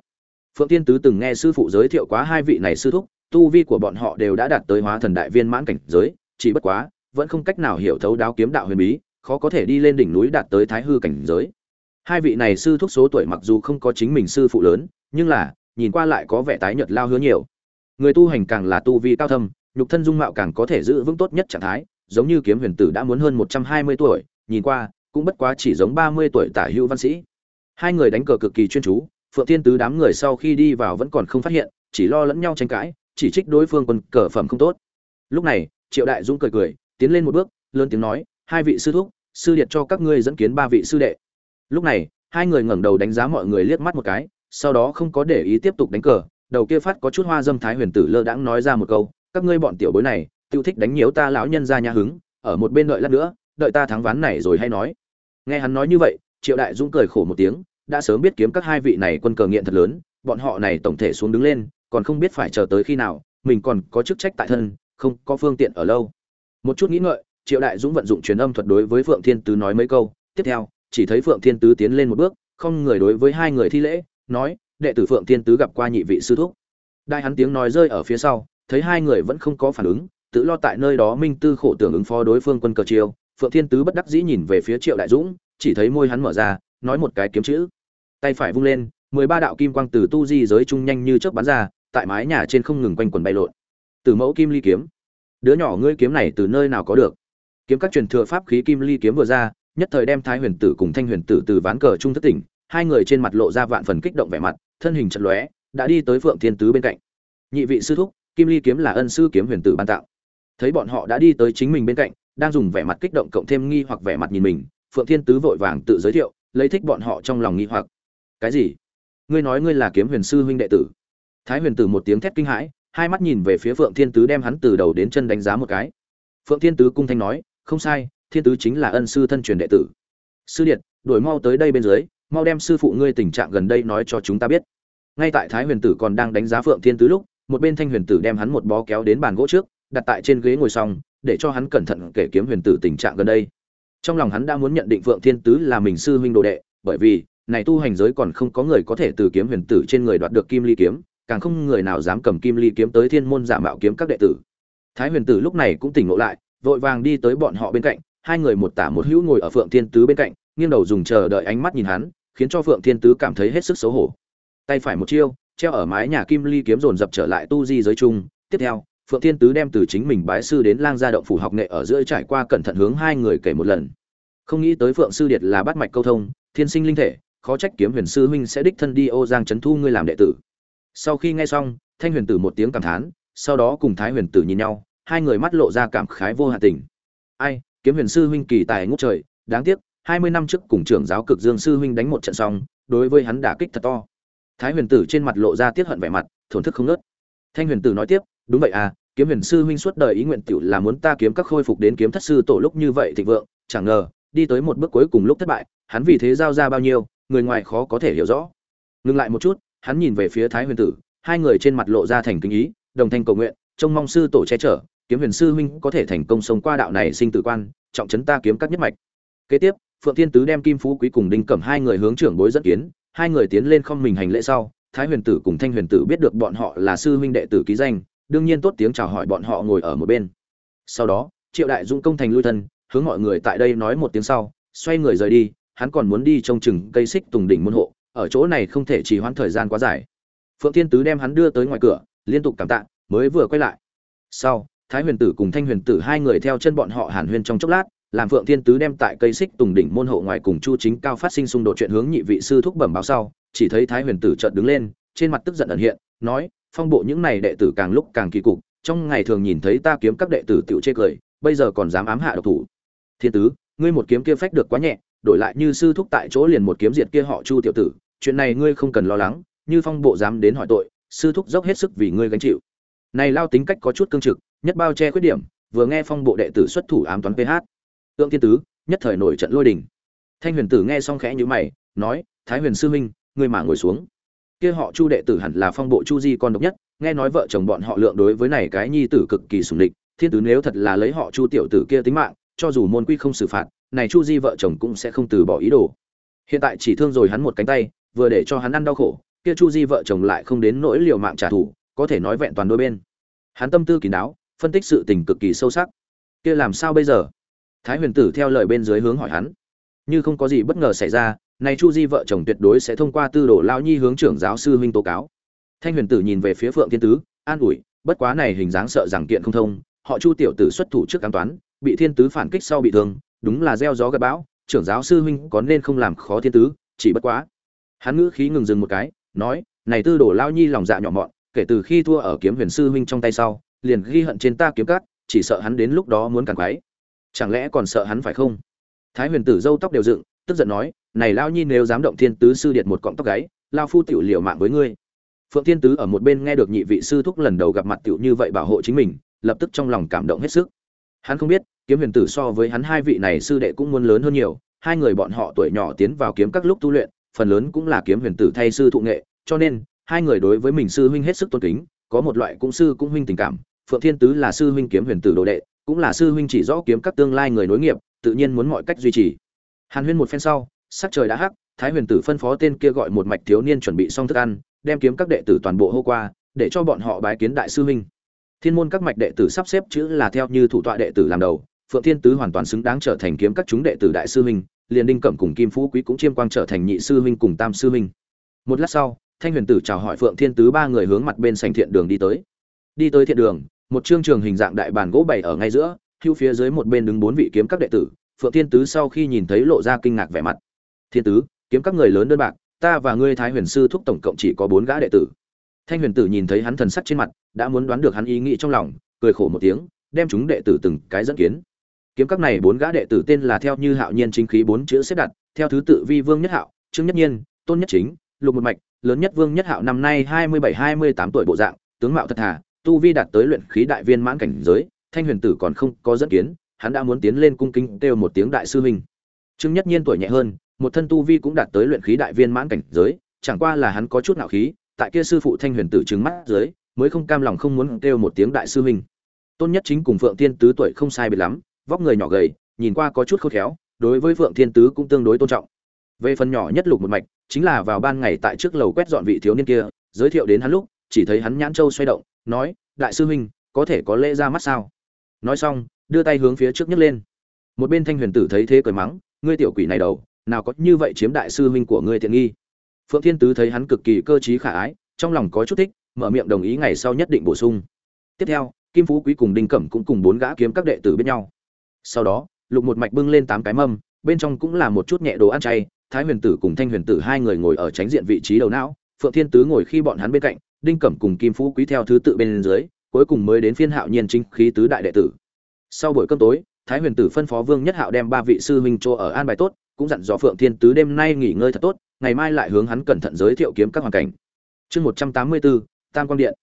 Phượng tiên tứ từng nghe sư phụ giới thiệu quá hai vị này sư thúc, tu vi của bọn họ đều đã đạt tới hóa thần đại viên mãn cảnh giới, chỉ bất quá, vẫn không cách nào hiểu thấu đáo kiếm đạo huyền bí, khó có thể đi lên đỉnh núi đạt tới thái hư cảnh giới. Hai vị này sư thúc số tuổi mặc dù không có chính mình sư phụ lớn nhưng là, nhìn qua lại có vẻ tái nhợt lao hứa nhiều. Người tu hành càng là tu vi cao thâm, nhục thân dung mạo càng có thể giữ vững tốt nhất trạng thái, giống như kiếm huyền tử đã muốn hơn một trăm hai mươi tuổi, nhìn qua, cũng bất quá chỉ giống ba mươi tuổi tả hữu văn sĩ. Hai người đánh cờ cực kỳ chuyên chú, phượng thiên tứ đám người sau khi đi vào vẫn còn không phát hiện, chỉ lo lẫn nhau tranh cãi, chỉ trích đối phương quân cờ phẩm không tốt. Lúc này, triệu đại dũng cười cười, tiến lên một bước, lớn tiếng nói, hai vị sư thúc, sư liệt cho các ngươi dẫn kiến ba vị sư đệ. Lúc này, hai người ngẩng đầu đánh giá mọi người liếc mắt một cái sau đó không có để ý tiếp tục đánh cờ, đầu kia phát có chút hoa dâm thái huyền tử lơ đãng nói ra một câu, các ngươi bọn tiểu bối này, tiêu thích đánh nhiễu ta lão nhân ra nhà hứng, ở một bên đợi lát nữa, đợi ta thắng ván này rồi hay nói. Nghe hắn nói như vậy, triệu đại dũng cười khổ một tiếng, đã sớm biết kiếm các hai vị này quân cờ nghiện thật lớn, bọn họ này tổng thể xuống đứng lên, còn không biết phải chờ tới khi nào, mình còn có chức trách tại thân, không có phương tiện ở lâu. Một chút nghĩ ngợi, triệu đại dũng vận dụng truyền âm thuật đối với phượng thiên tứ nói mấy câu, tiếp theo, chỉ thấy phượng thiên tứ tiến lên một bước, không người đối với hai người thi lễ nói, đệ tử phượng thiên tứ gặp qua nhị vị sư thúc. Đại hắn tiếng nói rơi ở phía sau, thấy hai người vẫn không có phản ứng, tự lo tại nơi đó minh tư khổ tưởng ứng phó đối phương quân cờ chiêu. Phượng thiên tứ bất đắc dĩ nhìn về phía triệu đại dũng, chỉ thấy môi hắn mở ra, nói một cái kiếm chữ. Tay phải vung lên, mười ba đạo kim quang từ tu di giới trung nhanh như chớp bắn ra, tại mái nhà trên không ngừng quanh quần bay lộn. Từ mẫu kim ly kiếm. Đứa nhỏ ngươi kiếm này từ nơi nào có được? Kiếm các truyền thừa pháp khí kim ly kiếm vừa ra, nhất thời đem thái huyền tử cùng thanh huyền tử từ ván cờ trung thất tỉnh hai người trên mặt lộ ra vạn phần kích động vẻ mặt, thân hình chật lóe, đã đi tới phượng thiên tứ bên cạnh. Nhị vị sư thúc, kim ly kiếm là ân sư kiếm huyền tử ban tạo thấy bọn họ đã đi tới chính mình bên cạnh, đang dùng vẻ mặt kích động cộng thêm nghi hoặc vẻ mặt nhìn mình, phượng thiên tứ vội vàng tự giới thiệu, lấy thích bọn họ trong lòng nghi hoặc. Cái gì? Ngươi nói ngươi là kiếm huyền sư huynh đệ tử. Thái huyền tử một tiếng thét kinh hãi, hai mắt nhìn về phía phượng thiên tứ đem hắn từ đầu đến chân đánh giá một cái. Phượng thiên tứ cung thanh nói, không sai, thiên tứ chính là ân sư thân truyền đệ tử. Sư điện đổi mau tới đây bên dưới mau đem sư phụ ngươi tình trạng gần đây nói cho chúng ta biết. Ngay tại thái huyền tử còn đang đánh giá phượng thiên tứ lúc, một bên thanh huyền tử đem hắn một bó kéo đến bàn gỗ trước, đặt tại trên ghế ngồi xong, để cho hắn cẩn thận kể kiếm huyền tử tình trạng gần đây. Trong lòng hắn đã muốn nhận định phượng thiên tứ là mình sư huynh đồ đệ, bởi vì, này tu hành giới còn không có người có thể từ kiếm huyền tử trên người đoạt được kim ly kiếm, càng không người nào dám cầm kim ly kiếm tới thiên môn giả mạo kiếm các đệ tử. Thái huyền tử lúc này cũng tỉnh ngộ lại, vội vàng đi tới bọn họ bên cạnh, hai người một tả một hữu ngồi ở phượng thiên tứ bên cạnh, nghiêng đầu dùng chờ đợi ánh mắt nhìn hắn khiến cho phượng thiên tứ cảm thấy hết sức xấu hổ. Tay phải một chiêu, treo ở mái nhà kim ly kiếm dồn dập trở lại tu di giới chung. Tiếp theo, phượng thiên tứ đem từ chính mình bái sư đến lang gia động phủ học nghệ ở giữa trải qua cẩn thận hướng hai người kể một lần. Không nghĩ tới phượng sư điệt là bắt mạch câu thông, thiên sinh linh thể, khó trách kiếm huyền sư huynh sẽ đích thân đi ô giang trấn thu ngươi làm đệ tử. Sau khi nghe xong, thanh huyền tử một tiếng cảm thán, sau đó cùng thái huyền tử nhìn nhau, hai người mắt lộ ra cảm khái vô hạn tình. Ai, kiếm huyền sư huynh kỳ tài ngút trời, đáng tiếc hai mươi năm trước cùng trưởng giáo cực dương sư huynh đánh một trận xong, đối với hắn đả kích thật to. Thái huyền tử trên mặt lộ ra tiết hận vẻ mặt, thổn thức không ngớt. thanh huyền tử nói tiếp, đúng vậy à kiếm huyền sư huynh suốt đời ý nguyện tiểu là muốn ta kiếm các khôi phục đến kiếm thất sư tổ lúc như vậy thịnh vượng, chẳng ngờ, đi tới một bước cuối cùng lúc thất bại, hắn vì thế giao ra bao nhiêu, người ngoài khó có thể hiểu rõ. Ngừng lại một chút, hắn nhìn về phía thái huyền tử, hai người trên mặt lộ ra thành kính ý, đồng thanh cầu nguyện, trông mong sư tổ che chở, kiếm huyền sư huynh có thể thành công sống qua đạo này sinh tử quan, trọng trấn ta kiếm các nhất mạch. Kế tiếp phượng thiên tứ đem kim phú quý cùng đinh cẩm hai người hướng trưởng bối dẫn kiến, hai người tiến lên không mình hành lễ sau, thái huyền tử cùng thanh huyền tử biết được bọn họ là sư huynh đệ tử ký danh, đương nhiên tốt tiếng chào hỏi bọn họ ngồi ở một bên. Sau đó, triệu đại dũng công thành lui thân, hướng mọi người tại đây nói một tiếng sau, xoay người rời đi, hắn còn muốn đi trông chừng cây xích tùng đỉnh môn hộ, ở chỗ này không thể trì hoãn thời gian quá dài. Phượng thiên tứ đem hắn đưa tới ngoài cửa, liên tục cảm tạ, mới vừa quay lại. Sau, thái huyền tử cùng thanh huyền tử hai người theo chân bọn họ hàn huyên trong chốc lát làm phượng thiên tứ đem tại cây xích tùng đỉnh môn hộ ngoài cùng chu chính cao phát sinh xung đột chuyện hướng nhị vị sư thúc bẩm báo sau, chỉ thấy thái huyền tử chợt đứng lên, trên mặt tức giận ẩn hiện, nói, phong bộ những này đệ tử càng lúc càng kỳ cục, trong ngày thường nhìn thấy ta kiếm các đệ tử tiểu chê cười, bây giờ còn dám ám hạ độc thủ. Thiên tứ, ngươi một kiếm kia phách được quá nhẹ, đổi lại như sư thúc tại chỗ liền một kiếm diệt kia họ chu tiểu tử, chuyện này ngươi không cần lo lắng, như phong bộ dám đến hỏi tội, sư thúc dốc hết sức vì ngươi gánh chịu. Này lao tính cách có chút cương trực, nhất bao che khuyết điểm, vừa nghe phong bộ đệ tử xuất thủ ám toán ph tượng thiên tứ nhất thời nổi trận lôi đình. Thanh huyền tử nghe xong khẽ nhữ mày nói thái huyền sư minh, ngươi mà ngồi xuống. Kia họ chu đệ tử hẳn là phong bộ chu di con độc nhất nghe nói vợ chồng bọn họ lượng đối với này cái nhi tử cực kỳ sủng địch thiên tứ nếu thật là lấy họ chu tiểu tử kia tính mạng cho dù môn quy không xử phạt này chu di vợ chồng cũng sẽ không từ bỏ ý đồ. Hiện tại chỉ thương rồi hắn một cánh tay vừa để cho hắn ăn đau khổ kia chu di vợ chồng lại không đến nỗi liều mạng trả thù có thể nói vẹn toàn đôi bên. Hắn tâm tư kín đáo phân tích sự tình cực kỳ sâu sắc. Kia làm sao bây giờ? Thái huyền tử theo lời bên dưới hướng hỏi hắn. Như không có gì bất ngờ xảy ra này chu di vợ chồng tuyệt đối sẽ thông qua tư đồ lao nhi hướng trưởng giáo sư huynh tố cáo. Thanh huyền tử nhìn về phía phượng thiên tứ, an ủi, bất quá này hình dáng sợ rằng kiện không thông, họ chu tiểu tử xuất thủ trước an toán, bị thiên tứ phản kích sau bị thương, đúng là gieo gió gặp bão, trưởng giáo sư huynh có nên không làm khó thiên tứ, chỉ bất quá. Hắn ngữ khí ngừng dừng một cái, nói, này tư đồ lao nhi lòng dạ nhỏ mọn, kể từ khi thua ở kiếm huyền sư huynh trong tay sau, liền ghi hận trên ta kiếm cát, chỉ sợ hắn đến lúc đó muốn càng quái chẳng lẽ còn sợ hắn phải không? Thái huyền tử dâu tóc đều dựng, tức giận nói, này lao nhi nếu dám động thiên tứ sư điệt một cọng tóc gáy, lao phu tiểu liều mạng với ngươi. Phượng thiên tứ ở một bên nghe được nhị vị sư thúc lần đầu gặp mặt tiểu như vậy bảo hộ chính mình, lập tức trong lòng cảm động hết sức. Hắn không biết, kiếm huyền tử so với hắn hai vị này sư đệ cũng muốn lớn hơn nhiều, hai người bọn họ tuổi nhỏ tiến vào kiếm các lúc tu luyện, phần lớn cũng là kiếm huyền tử thay sư thụ nghệ, cho nên, hai người đối với mình sư huynh hết sức tôn kính, có một loại cũng sư cũng huynh tình cảm, phượng thiên tứ là sư huynh kiếm huyền tử đồ đệ cũng là sư huynh chỉ rõ kiếm các tương lai người nối nghiệp, tự nhiên muốn mọi cách duy trì. Hàn huyên một phen sau, sắc trời đã hắc, thái huyền tử phân phó tên kia gọi một mạch thiếu niên chuẩn bị xong thức ăn, đem kiếm các đệ tử toàn bộ hô qua, để cho bọn họ bái kiến đại sư huynh. Thiên môn các mạch đệ tử sắp xếp chữ là theo như thủ tọa đệ tử làm đầu, phượng thiên tứ hoàn toàn xứng đáng trở thành kiếm các chúng đệ tử đại sư huynh, liền đinh cẩm cùng kim phú quý cũng chiêm quang trở thành nhị sư huynh cùng tam sư huynh. Một lát sau, thanh huyền tử chào hỏi phượng thiên tứ ba người hướng mặt bên sảnh thiện đường đi tới. Đi tới thiện đường một chương trường hình dạng đại bàn gỗ bày ở ngay giữa, hưu phía dưới một bên đứng bốn vị kiếm các đệ tử, phượng thiên tứ sau khi nhìn thấy lộ ra kinh ngạc vẻ mặt. Thiên tứ, kiếm các người lớn đơn bạc, ta và ngươi thái huyền sư thúc tổng cộng chỉ có bốn gã đệ tử. Thanh huyền tử nhìn thấy hắn thần sắc trên mặt, đã muốn đoán được hắn ý nghĩ trong lòng, cười khổ một tiếng, đem chúng đệ tử từng cái dẫn kiến. Kiếm các này bốn gã đệ tử tên là theo như hạo nhiên chính khí bốn chữ xếp đặt, theo thứ tự vi vương nhất hạo, trương nhất nhiên, tôn nhất chính, lục một mạch, lớn nhất vương nhất hạo năm nay hai mươi bảy hai mươi tám tuổi bộ dạng, tướng mạo thật thà tu vi đạt tới luyện khí đại viên mãn cảnh giới, thanh huyền tử còn không có dẫn kiến, hắn đã muốn tiến lên cung kính kêu một tiếng đại sư huynh. Trương nhất nhiên tuổi nhẹ hơn, một thân tu vi cũng đạt tới luyện khí đại viên mãn cảnh giới, chẳng qua là hắn có chút nạo khí, tại kia sư phụ thanh huyền tử trừng mắt dưới, mới không cam lòng không muốn kêu một tiếng đại sư huynh. Tôn nhất chính cùng phượng tiên tứ tuổi không sai biệt lắm, vóc người nhỏ gầy, nhìn qua có chút khôn khéo, đối với phượng thiên tứ cũng tương đối tôn trọng. Về phần nhỏ nhất lục một mạch, chính là vào ban ngày tại trước lầu quét dọn vị thiếu niên kia, giới thiệu đến hắn lúc, chỉ thấy hắn nhãn châu xoay động nói, đại sư huynh, có thể có lễ ra mắt sao? Nói xong, đưa tay hướng phía trước nhấc lên. Một bên thanh huyền tử thấy thế cười mắng, ngươi tiểu quỷ này đầu, nào có như vậy chiếm đại sư huynh của ngươi tiện nghi. Phượng thiên tứ thấy hắn cực kỳ cơ trí khả ái, trong lòng có chút thích, mở miệng đồng ý ngày sau nhất định bổ sung. Tiếp theo, kim phú quý cùng đinh cẩm cũng cùng bốn gã kiếm các đệ tử biết nhau. Sau đó, lục một mạch bưng lên tám cái mâm, bên trong cũng là một chút nhẹ đồ ăn chay. Thái huyền tử cùng thanh huyền tử hai người ngồi ở tránh diện vị trí đầu não. Phượng thiên tứ ngồi khi bọn hắn bên cạnh đinh cẩm cùng kim phú quý theo thứ tự bên dưới cuối cùng mới đến phiên hạo nhiên chính khí tứ đại đệ tử. Sau buổi cơm tối thái huyền tử phân phó vương nhất hạo đem ba vị sư huynh chỗ ở an bài tốt cũng dặn dò phượng thiên tứ đêm nay nghỉ ngơi thật tốt ngày mai lại hướng hắn cẩn thận giới thiệu kiếm các hoàn cảnh. Chương một trăm tám mươi bốn tam quang điện.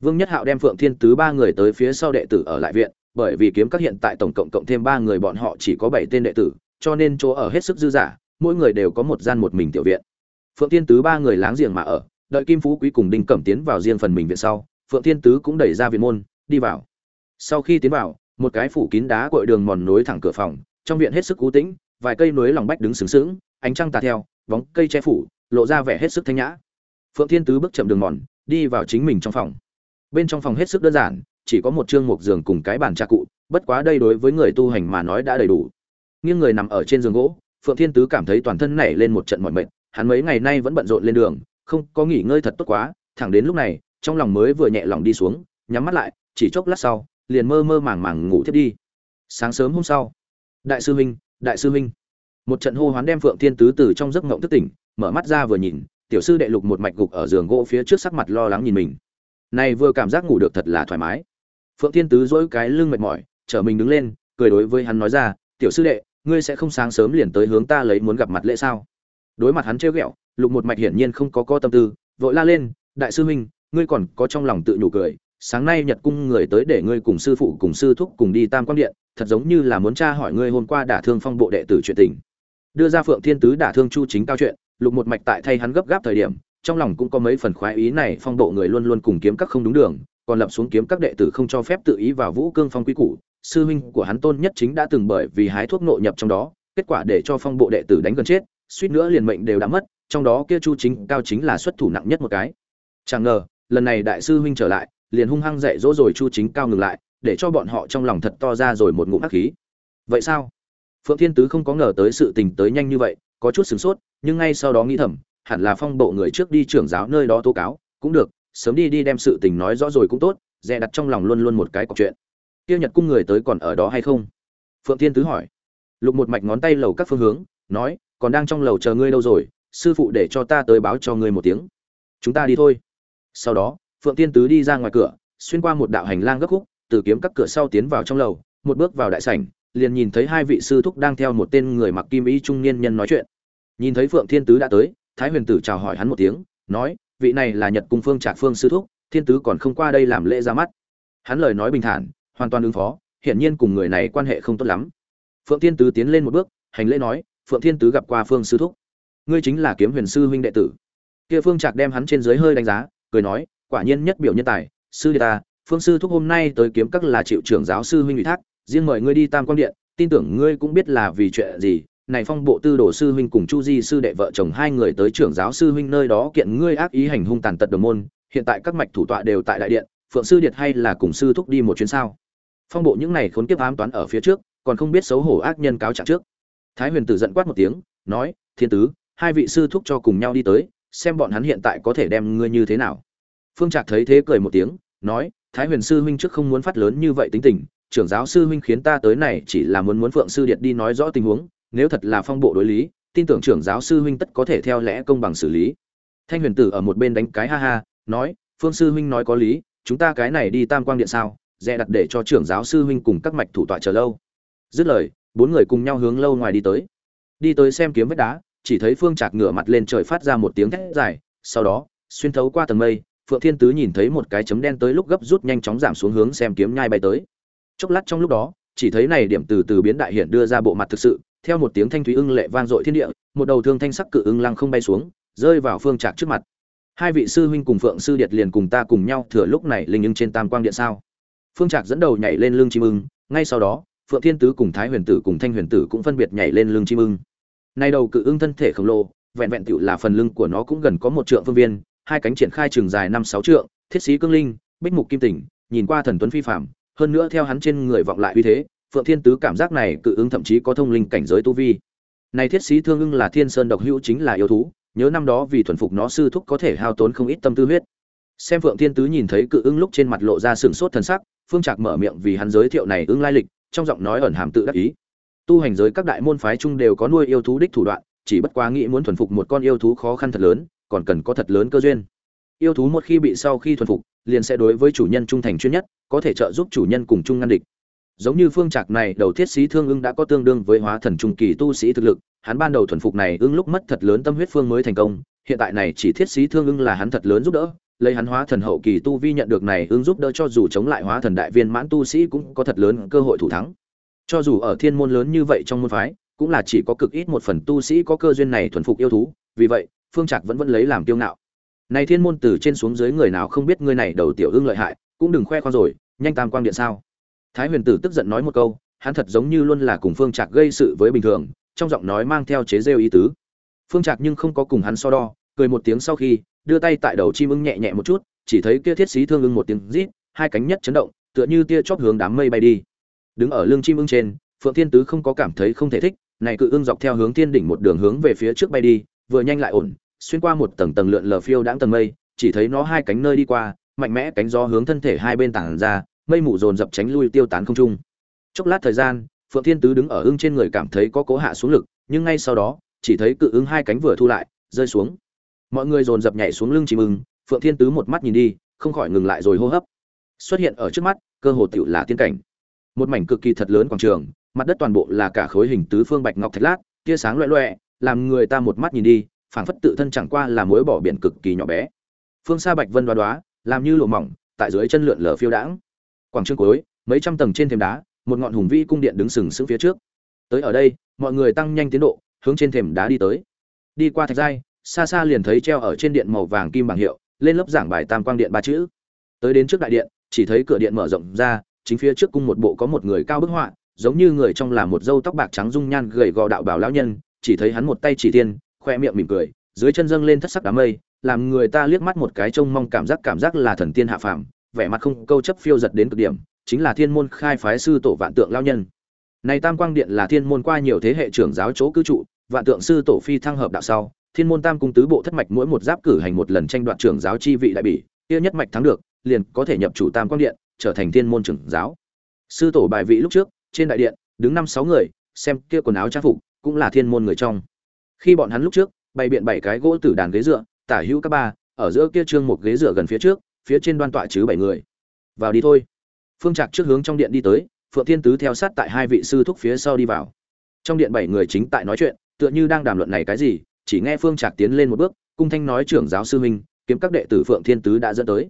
Vương nhất hạo đem phượng thiên tứ ba người tới phía sau đệ tử ở lại viện bởi vì kiếm các hiện tại tổng cộng cộng thêm ba người bọn họ chỉ có bảy tên đệ tử cho nên chỗ ở hết sức dư giả, mỗi người đều có một gian một mình tiểu viện. Phượng thiên tứ ba người láng giềng mà ở đợi kim phú quý cùng đinh cẩm tiến vào riêng phần mình viện sau, phượng thiên tứ cũng đẩy ra viện môn, đi vào. Sau khi tiến vào, một cái phủ kín đá cội đường mòn nối thẳng cửa phòng, trong viện hết sức cú tĩnh, vài cây núi lòng bách đứng sướng sướng ánh trăng tà theo, bóng cây che phủ, lộ ra vẻ hết sức thanh nhã. Phượng thiên tứ bước chậm đường mòn, đi vào chính mình trong phòng. Bên trong phòng hết sức đơn giản, chỉ có một chương mộc giường cùng cái bàn trà cụ, bất quá đây đối với người tu hành mà nói đã đầy đủ. Nghiêng người nằm ở trên giường gỗ, phượng thiên tứ cảm thấy toàn thân nảy lên một trận mỏi mệt, hắn mấy ngày nay vẫn bận rộn lên đường không có nghỉ ngơi thật tốt quá, thẳng đến lúc này, trong lòng mới vừa nhẹ lòng đi xuống, nhắm mắt lại, chỉ chốc lát sau, liền mơ mơ màng màng ngủ thiếp đi. Sáng sớm hôm sau, đại sư huynh, đại sư huynh. Một trận hô hoán đem phượng thiên tứ từ trong giấc ngộng thức tỉnh, mở mắt ra vừa nhìn, tiểu sư đệ lục một mạch gục ở giường gỗ phía trước sắc mặt lo lắng nhìn mình. Này vừa cảm giác ngủ được thật là thoải mái. Phượng thiên tứ dỗi cái lưng mệt mỏi, chở mình đứng lên, cười đối với hắn nói ra, tiểu sư đệ, ngươi sẽ không sáng sớm liền tới hướng ta lấy muốn gặp mặt lễ sao? Đối mặt hắn trêu ghẹo lục một mạch hiển nhiên không có co tâm tư, vội la lên, đại sư huynh, ngươi còn có trong lòng tự nhủ cười, sáng nay nhật cung người tới để ngươi cùng sư phụ cùng sư thúc cùng đi tam quan điện, thật giống như là muốn tra hỏi ngươi hôm qua đả thương phong bộ đệ tử chuyện tình. Đưa ra phượng thiên tứ đả thương chu chính cao chuyện, lục một mạch tại thay hắn gấp gáp thời điểm, trong lòng cũng có mấy phần khoái ý này phong độ người luôn luôn cùng kiếm các không đúng đường, còn lập xuống kiếm các đệ tử không cho phép tự ý vào vũ cương phong quý củ, sư huynh của hắn tôn nhất chính đã từng bởi vì hái thuốc nội nhập trong đó, kết quả để cho phong bộ đệ tử đánh gần chết, suýt nữa liền mệnh đều đã mất trong đó kia chu chính cao chính là xuất thủ nặng nhất một cái. Chẳng ngờ, lần này đại sư huynh trở lại, liền hung hăng dạy dỗ rồi chu chính cao ngừng lại, để cho bọn họ trong lòng thật to ra rồi một ngụm ác khí. Vậy sao? Phượng thiên tứ không có ngờ tới sự tình tới nhanh như vậy, có chút sửng sốt, nhưng ngay sau đó nghĩ thầm, hẳn là phong bộ người trước đi trưởng giáo nơi đó tố cáo, cũng được, sớm đi đi đem sự tình nói rõ rồi cũng tốt, dè đặt trong lòng luôn luôn một cái cọc chuyện. Kia nhật cung người tới còn ở đó hay không? Phượng thiên tứ hỏi. Lục một mạch ngón tay lầu các phương hướng, nói, còn đang trong lầu chờ ngươi đâu rồi sư phụ để cho ta tới báo cho ngươi một tiếng. Chúng ta đi thôi. Sau đó, phượng thiên tứ đi ra ngoài cửa, xuyên qua một đạo hành lang gấp khúc, từ kiếm các cửa sau tiến vào trong lầu, một bước vào đại sảnh, liền nhìn thấy hai vị sư thúc đang theo một tên người mặc kim y trung niên nhân nói chuyện. Nhìn thấy phượng thiên tứ đã tới, thái huyền tử chào hỏi hắn một tiếng, nói, vị này là nhật cung phương trạc phương sư thúc, thiên tứ còn không qua đây làm lễ ra mắt. Hắn lời nói bình thản, hoàn toàn ứng phó, hiển nhiên cùng người này quan hệ không tốt lắm. Phượng thiên tứ tiến lên một bước, hành lễ nói, phượng thiên tứ gặp qua phương sư thúc ngươi chính là kiếm huyền sư huynh đệ tử. Kia phương trạc đem hắn trên dưới hơi đánh giá, cười nói, quả nhiên nhất biểu nhân tài, sư đệ ta, phương sư thúc hôm nay tới kiếm các là triệu trưởng giáo sư huynh ủy thác, riêng mời ngươi đi tam quan điện, tin tưởng ngươi cũng biết là vì chuyện gì. Này phong bộ tư đồ sư huynh cùng chu di sư đệ vợ chồng hai người tới trưởng giáo sư huynh nơi đó kiện ngươi ác ý hành hung tàn tật đồng môn, hiện tại các mạch thủ tọa đều tại đại điện, phượng sư điệt hay là cùng sư thúc đi một chuyến sao? Phong bộ những này khốn kiếp ám toán ở phía trước, còn không biết xấu hổ ác nhân cáo trạng trước. Thái huyền tử giận quát một tiếng, nói, thiên tứ hai vị sư thúc cho cùng nhau đi tới, xem bọn hắn hiện tại có thể đem ngươi như thế nào. Phương trạc thấy thế cười một tiếng, nói, thái huyền sư huynh trước không muốn phát lớn như vậy tính tình, trưởng giáo sư huynh khiến ta tới này chỉ là muốn muốn phượng sư điệt đi nói rõ tình huống, nếu thật là phong bộ đối lý, tin tưởng trưởng giáo sư huynh tất có thể theo lẽ công bằng xử lý. Thanh huyền tử ở một bên đánh cái ha ha, nói, phương sư huynh nói có lý, chúng ta cái này đi tam quang điện sao, dè đặt để cho trưởng giáo sư huynh cùng các mạch thủ tọa chờ lâu. Dứt lời, bốn người cùng nhau hướng lâu ngoài đi tới. Đi tới xem kiếm vách đá chỉ thấy phương trạc ngửa mặt lên trời phát ra một tiếng thét dài, sau đó, xuyên thấu qua tầng mây, phượng thiên tứ nhìn thấy một cái chấm đen tới lúc gấp rút nhanh chóng giảm xuống hướng xem kiếm nhai bay tới. Chốc lát trong lúc đó, chỉ thấy này điểm từ từ biến đại hiện đưa ra bộ mặt thực sự, theo một tiếng thanh thúy ưng lệ vang dội thiên địa, một đầu thương thanh sắc cự ưng lăng không bay xuống, rơi vào phương trạc trước mặt. Hai vị sư huynh cùng phượng sư điệt liền cùng ta cùng nhau thừa lúc này linh ưng trên tam quang điện sao? Phương trạc dẫn đầu nhảy lên lưng chim ưng, ngay sau đó, phượng thiên tứ cùng thái huyền tử cùng thanh huyền tử cũng phân biệt nhảy lên lưng chim ưng nay đầu cự ưng thân thể khổng lồ vẹn vẹn tiểu là phần lưng của nó cũng gần có một trượng phương viên hai cánh triển khai trường dài năm sáu trượng thiết sĩ cương linh bích mục kim tỉnh nhìn qua thần tuấn phi phàm, hơn nữa theo hắn trên người vọng lại uy thế phượng thiên tứ cảm giác này cự ưng thậm chí có thông linh cảnh giới tu vi. Này thiết sĩ thương ưng là thiên sơn độc hữu chính là yêu thú nhớ năm đó vì thuần phục nó sư thúc có thể hao tốn không ít tâm tư huyết. Xem phượng thiên tứ nhìn thấy cự ưng lúc trên mặt lộ ra sừng sốt thần sắc phương trạc mở miệng vì hắn giới thiệu này ưng lai lịch trong giọng nói ẩn hàm tự đắc ý tu hành giới các đại môn phái chung đều có nuôi yêu thú đích thủ đoạn, chỉ bất quá nghĩ muốn thuần phục một con yêu thú khó khăn thật lớn, còn cần có thật lớn cơ duyên. Yêu thú một khi bị sau khi thuần phục, liền sẽ đối với chủ nhân trung thành chuyên nhất, có thể trợ giúp chủ nhân cùng chung ngăn địch. Giống như phương trạc này, đầu thiết sĩ thương ưng đã có tương đương với hóa thần trung kỳ tu sĩ thực lực, hắn ban đầu thuần phục này ưng lúc mất thật lớn tâm huyết phương mới thành công, hiện tại này chỉ thiết sĩ thương ưng là hắn thật lớn giúp đỡ, lấy hắn hóa thần hậu kỳ tu vi nhận được này ưng giúp đỡ cho dù chống lại hóa thần đại viên mãn tu sĩ cũng có thật lớn cơ hội thủ thắng cho dù ở thiên môn lớn như vậy trong môn phái, cũng là chỉ có cực ít một phần tu sĩ có cơ duyên này thuần phục yêu thú, vì vậy, phương trạc vẫn vẫn lấy làm kiêu ngạo. Này thiên môn từ trên xuống dưới người nào không biết ngươi này đầu tiểu ưng lợi hại, cũng đừng khoe khoang rồi, nhanh tam quang điện sao? Thái huyền tử tức giận nói một câu, hắn thật giống như luôn là cùng phương trạc gây sự với bình thường, trong giọng nói mang theo chế rêu ý tứ. Phương trạc nhưng không có cùng hắn so đo, cười một tiếng sau khi, đưa tay tại đầu chim ưng nhẹ nhẹ một chút, chỉ thấy kia thiết xí thương ưng một tiếng rít, hai cánh nhất chấn động, tựa như tia chóp hướng đám mây bay đi đứng ở lưng chim ưng trên, phượng thiên tứ không có cảm thấy không thể thích, này cự ưng dọc theo hướng thiên đỉnh một đường hướng về phía trước bay đi, vừa nhanh lại ổn, xuyên qua một tầng tầng lượn lờ phiêu đãng tầng mây, chỉ thấy nó hai cánh nơi đi qua, mạnh mẽ cánh gió hướng thân thể hai bên tản ra, mây mù dồn dập tránh lui tiêu tán không trung. Chốc lát thời gian, phượng thiên tứ đứng ở ưng trên người cảm thấy có cố hạ xuống lực, nhưng ngay sau đó, chỉ thấy cự ưng hai cánh vừa thu lại, rơi xuống. Mọi người dồn dập nhảy xuống lưng chim ưng, phượng thiên tứ một mắt nhìn đi, không khỏi ngừng lại rồi hô hấp. Xuất hiện ở trước mắt, cơ hồ tựu là tiên cảnh một mảnh cực kỳ thật lớn quảng trường, mặt đất toàn bộ là cả khối hình tứ phương bạch ngọc thạch lát, tia sáng loẹ loẹ, làm người ta một mắt nhìn đi, phảng phất tự thân chẳng qua là mối bỏ biển cực kỳ nhỏ bé. Phương xa bạch vân đoá đoá, làm như lộ mỏng, tại dưới chân lượn lờ phiêu đãng. Quảng trường cuối, mấy trăm tầng trên thềm đá, một ngọn hùng vĩ cung điện đứng sừng sững phía trước. Tới ở đây, mọi người tăng nhanh tiến độ, hướng trên thềm đá đi tới. Đi qua thạch giai, xa xa liền thấy treo ở trên điện màu vàng kim bảng hiệu, lên lớp giảng bài tam quang điện ba chữ. Tới đến trước đại điện, chỉ thấy cửa điện mở rộng ra chính phía trước cung một bộ có một người cao bức họa, giống như người trong là một dâu tóc bạc trắng dung nhan gầy gò đạo bảo lão nhân, chỉ thấy hắn một tay chỉ tiên khoe miệng mỉm cười, dưới chân dâng lên thất sắc đám mây, làm người ta liếc mắt một cái trông mong cảm giác cảm giác là thần tiên hạ phàm, vẻ mặt không câu chấp phiêu giật đến cực điểm, chính là thiên môn khai phái sư tổ vạn tượng lao nhân. Này tam quang điện là thiên môn qua nhiều thế hệ trưởng giáo chỗ cư trụ, vạn tượng sư tổ phi thăng hợp đạo sau, thiên môn tam cung tứ bộ thất mạch mỗi một giáp cử hành một lần tranh đoạt trưởng giáo chi vị đại bỉ, kia nhất mạch thắng được liền có thể nhập chủ tam quang điện, trở thành thiên môn trưởng giáo. Sư tổ bài vị lúc trước, trên đại điện, đứng năm sáu người, xem kia quần áo trang phục, cũng là thiên môn người trong. Khi bọn hắn lúc trước, bày biện bảy cái gỗ từ đàn ghế dựa, tả hữu các ba, ở giữa kia trương một ghế dựa gần phía trước, phía trên đoan tọa chứ bảy người. Vào đi thôi. Phương trạc trước hướng trong điện đi tới, phượng thiên tứ theo sát tại hai vị sư thúc phía sau đi vào. Trong điện bảy người chính tại nói chuyện, tựa như đang đàm luận này cái gì, chỉ nghe phương trạc tiến lên một bước, cung thanh nói trưởng giáo sư huynh, kiếm các đệ tử phượng thiên tứ đã dẫn tới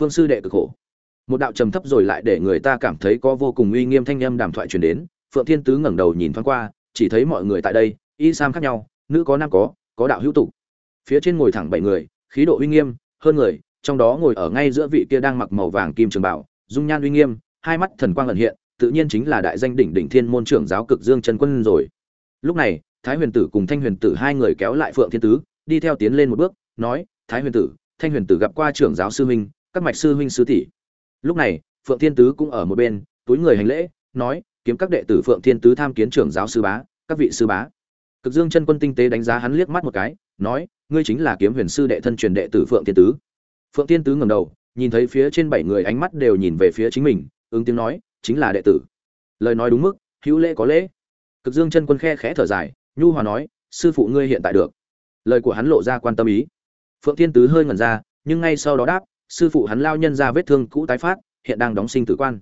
phương sư đệ cực khổ. Một đạo trầm thấp rồi lại để người ta cảm thấy có vô cùng uy nghiêm thanh âm đàm thoại truyền đến, phượng thiên tứ ngẩng đầu nhìn thoáng qua, chỉ thấy mọi người tại đây, y sam khác nhau, nữ có nam có có đạo hữu tục. Phía trên ngồi thẳng bảy người, khí độ uy nghiêm, hơn người, trong đó ngồi ở ngay giữa vị kia đang mặc màu vàng kim trường bảo, dung nhan uy nghiêm, hai mắt thần quang ẩn hiện, tự nhiên chính là đại danh đỉnh đỉnh thiên môn trưởng giáo cực dương trần quân rồi. Lúc này, thái huyền tử cùng thanh huyền tử hai người kéo lại phượng thiên tứ, đi theo tiến lên một bước, nói, thái huyền tử, thanh huyền tử gặp qua trưởng giáo sư minh các mạch sư huynh sư tỷ. Lúc này, phượng thiên tứ cũng ở một bên, túi người hành lễ, nói, kiếm các đệ tử phượng thiên tứ tham kiến trưởng giáo sư bá, các vị sư bá. Cực dương chân quân tinh tế đánh giá hắn liếc mắt một cái, nói, ngươi chính là kiếm huyền sư đệ thân truyền đệ tử phượng thiên tứ. Phượng thiên tứ ngẩng đầu, nhìn thấy phía trên bảy người ánh mắt đều nhìn về phía chính mình, ứng tiếng nói, chính là đệ tử. Lời nói đúng mức, hữu lễ có lễ. Cực dương chân quân khe khẽ thở dài, nhu hòa nói, sư phụ ngươi hiện tại được. Lời của hắn lộ ra quan tâm ý. Phượng thiên tứ hơi ngẩn ra, nhưng ngay sau đó đáp sư phụ hắn lao nhân ra vết thương cũ tái phát, hiện đang đóng sinh tử quan.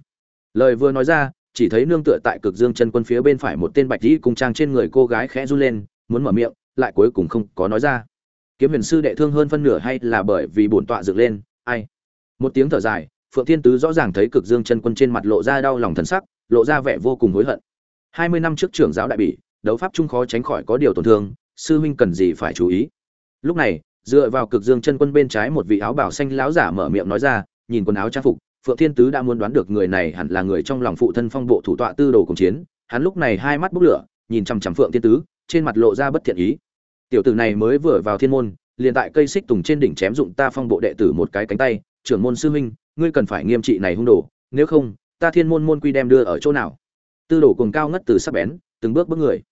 Lời vừa nói ra, chỉ thấy nương tựa tại cực dương chân quân phía bên phải một tên bạch dĩ cung trang trên người cô gái khẽ run lên, muốn mở miệng, lại cuối cùng không có nói ra. Kiếm huyền sư đệ thương hơn phân nửa hay là bởi vì bổn tọa dựng lên, ai? Một tiếng thở dài, phượng thiên tứ rõ ràng thấy cực dương chân quân trên mặt lộ ra đau lòng thần sắc, lộ ra vẻ vô cùng hối hận. Hai mươi năm trước trưởng giáo đại bỉ, đấu pháp trung khó tránh khỏi có điều tổn thương, sư huynh cần gì phải chú ý? Lúc này dựa vào cực dương chân quân bên trái một vị áo bảo xanh lão giả mở miệng nói ra, nhìn quần áo trang phục, phượng thiên tứ đã muốn đoán được người này hẳn là người trong lòng phụ thân phong bộ thủ tọa tư đồ cùng chiến, hắn lúc này hai mắt bốc lửa, nhìn chằm chằm phượng thiên tứ, trên mặt lộ ra bất thiện ý. Tiểu tử này mới vừa vào thiên môn, liền tại cây xích tùng trên đỉnh chém dụng ta phong bộ đệ tử một cái cánh tay, trưởng môn sư huynh, ngươi cần phải nghiêm trị này hung đồ, nếu không, ta thiên môn môn quy đem đưa ở chỗ nào? Tư đồ cùng cao ngất từ sắc bén, từng bước bước người.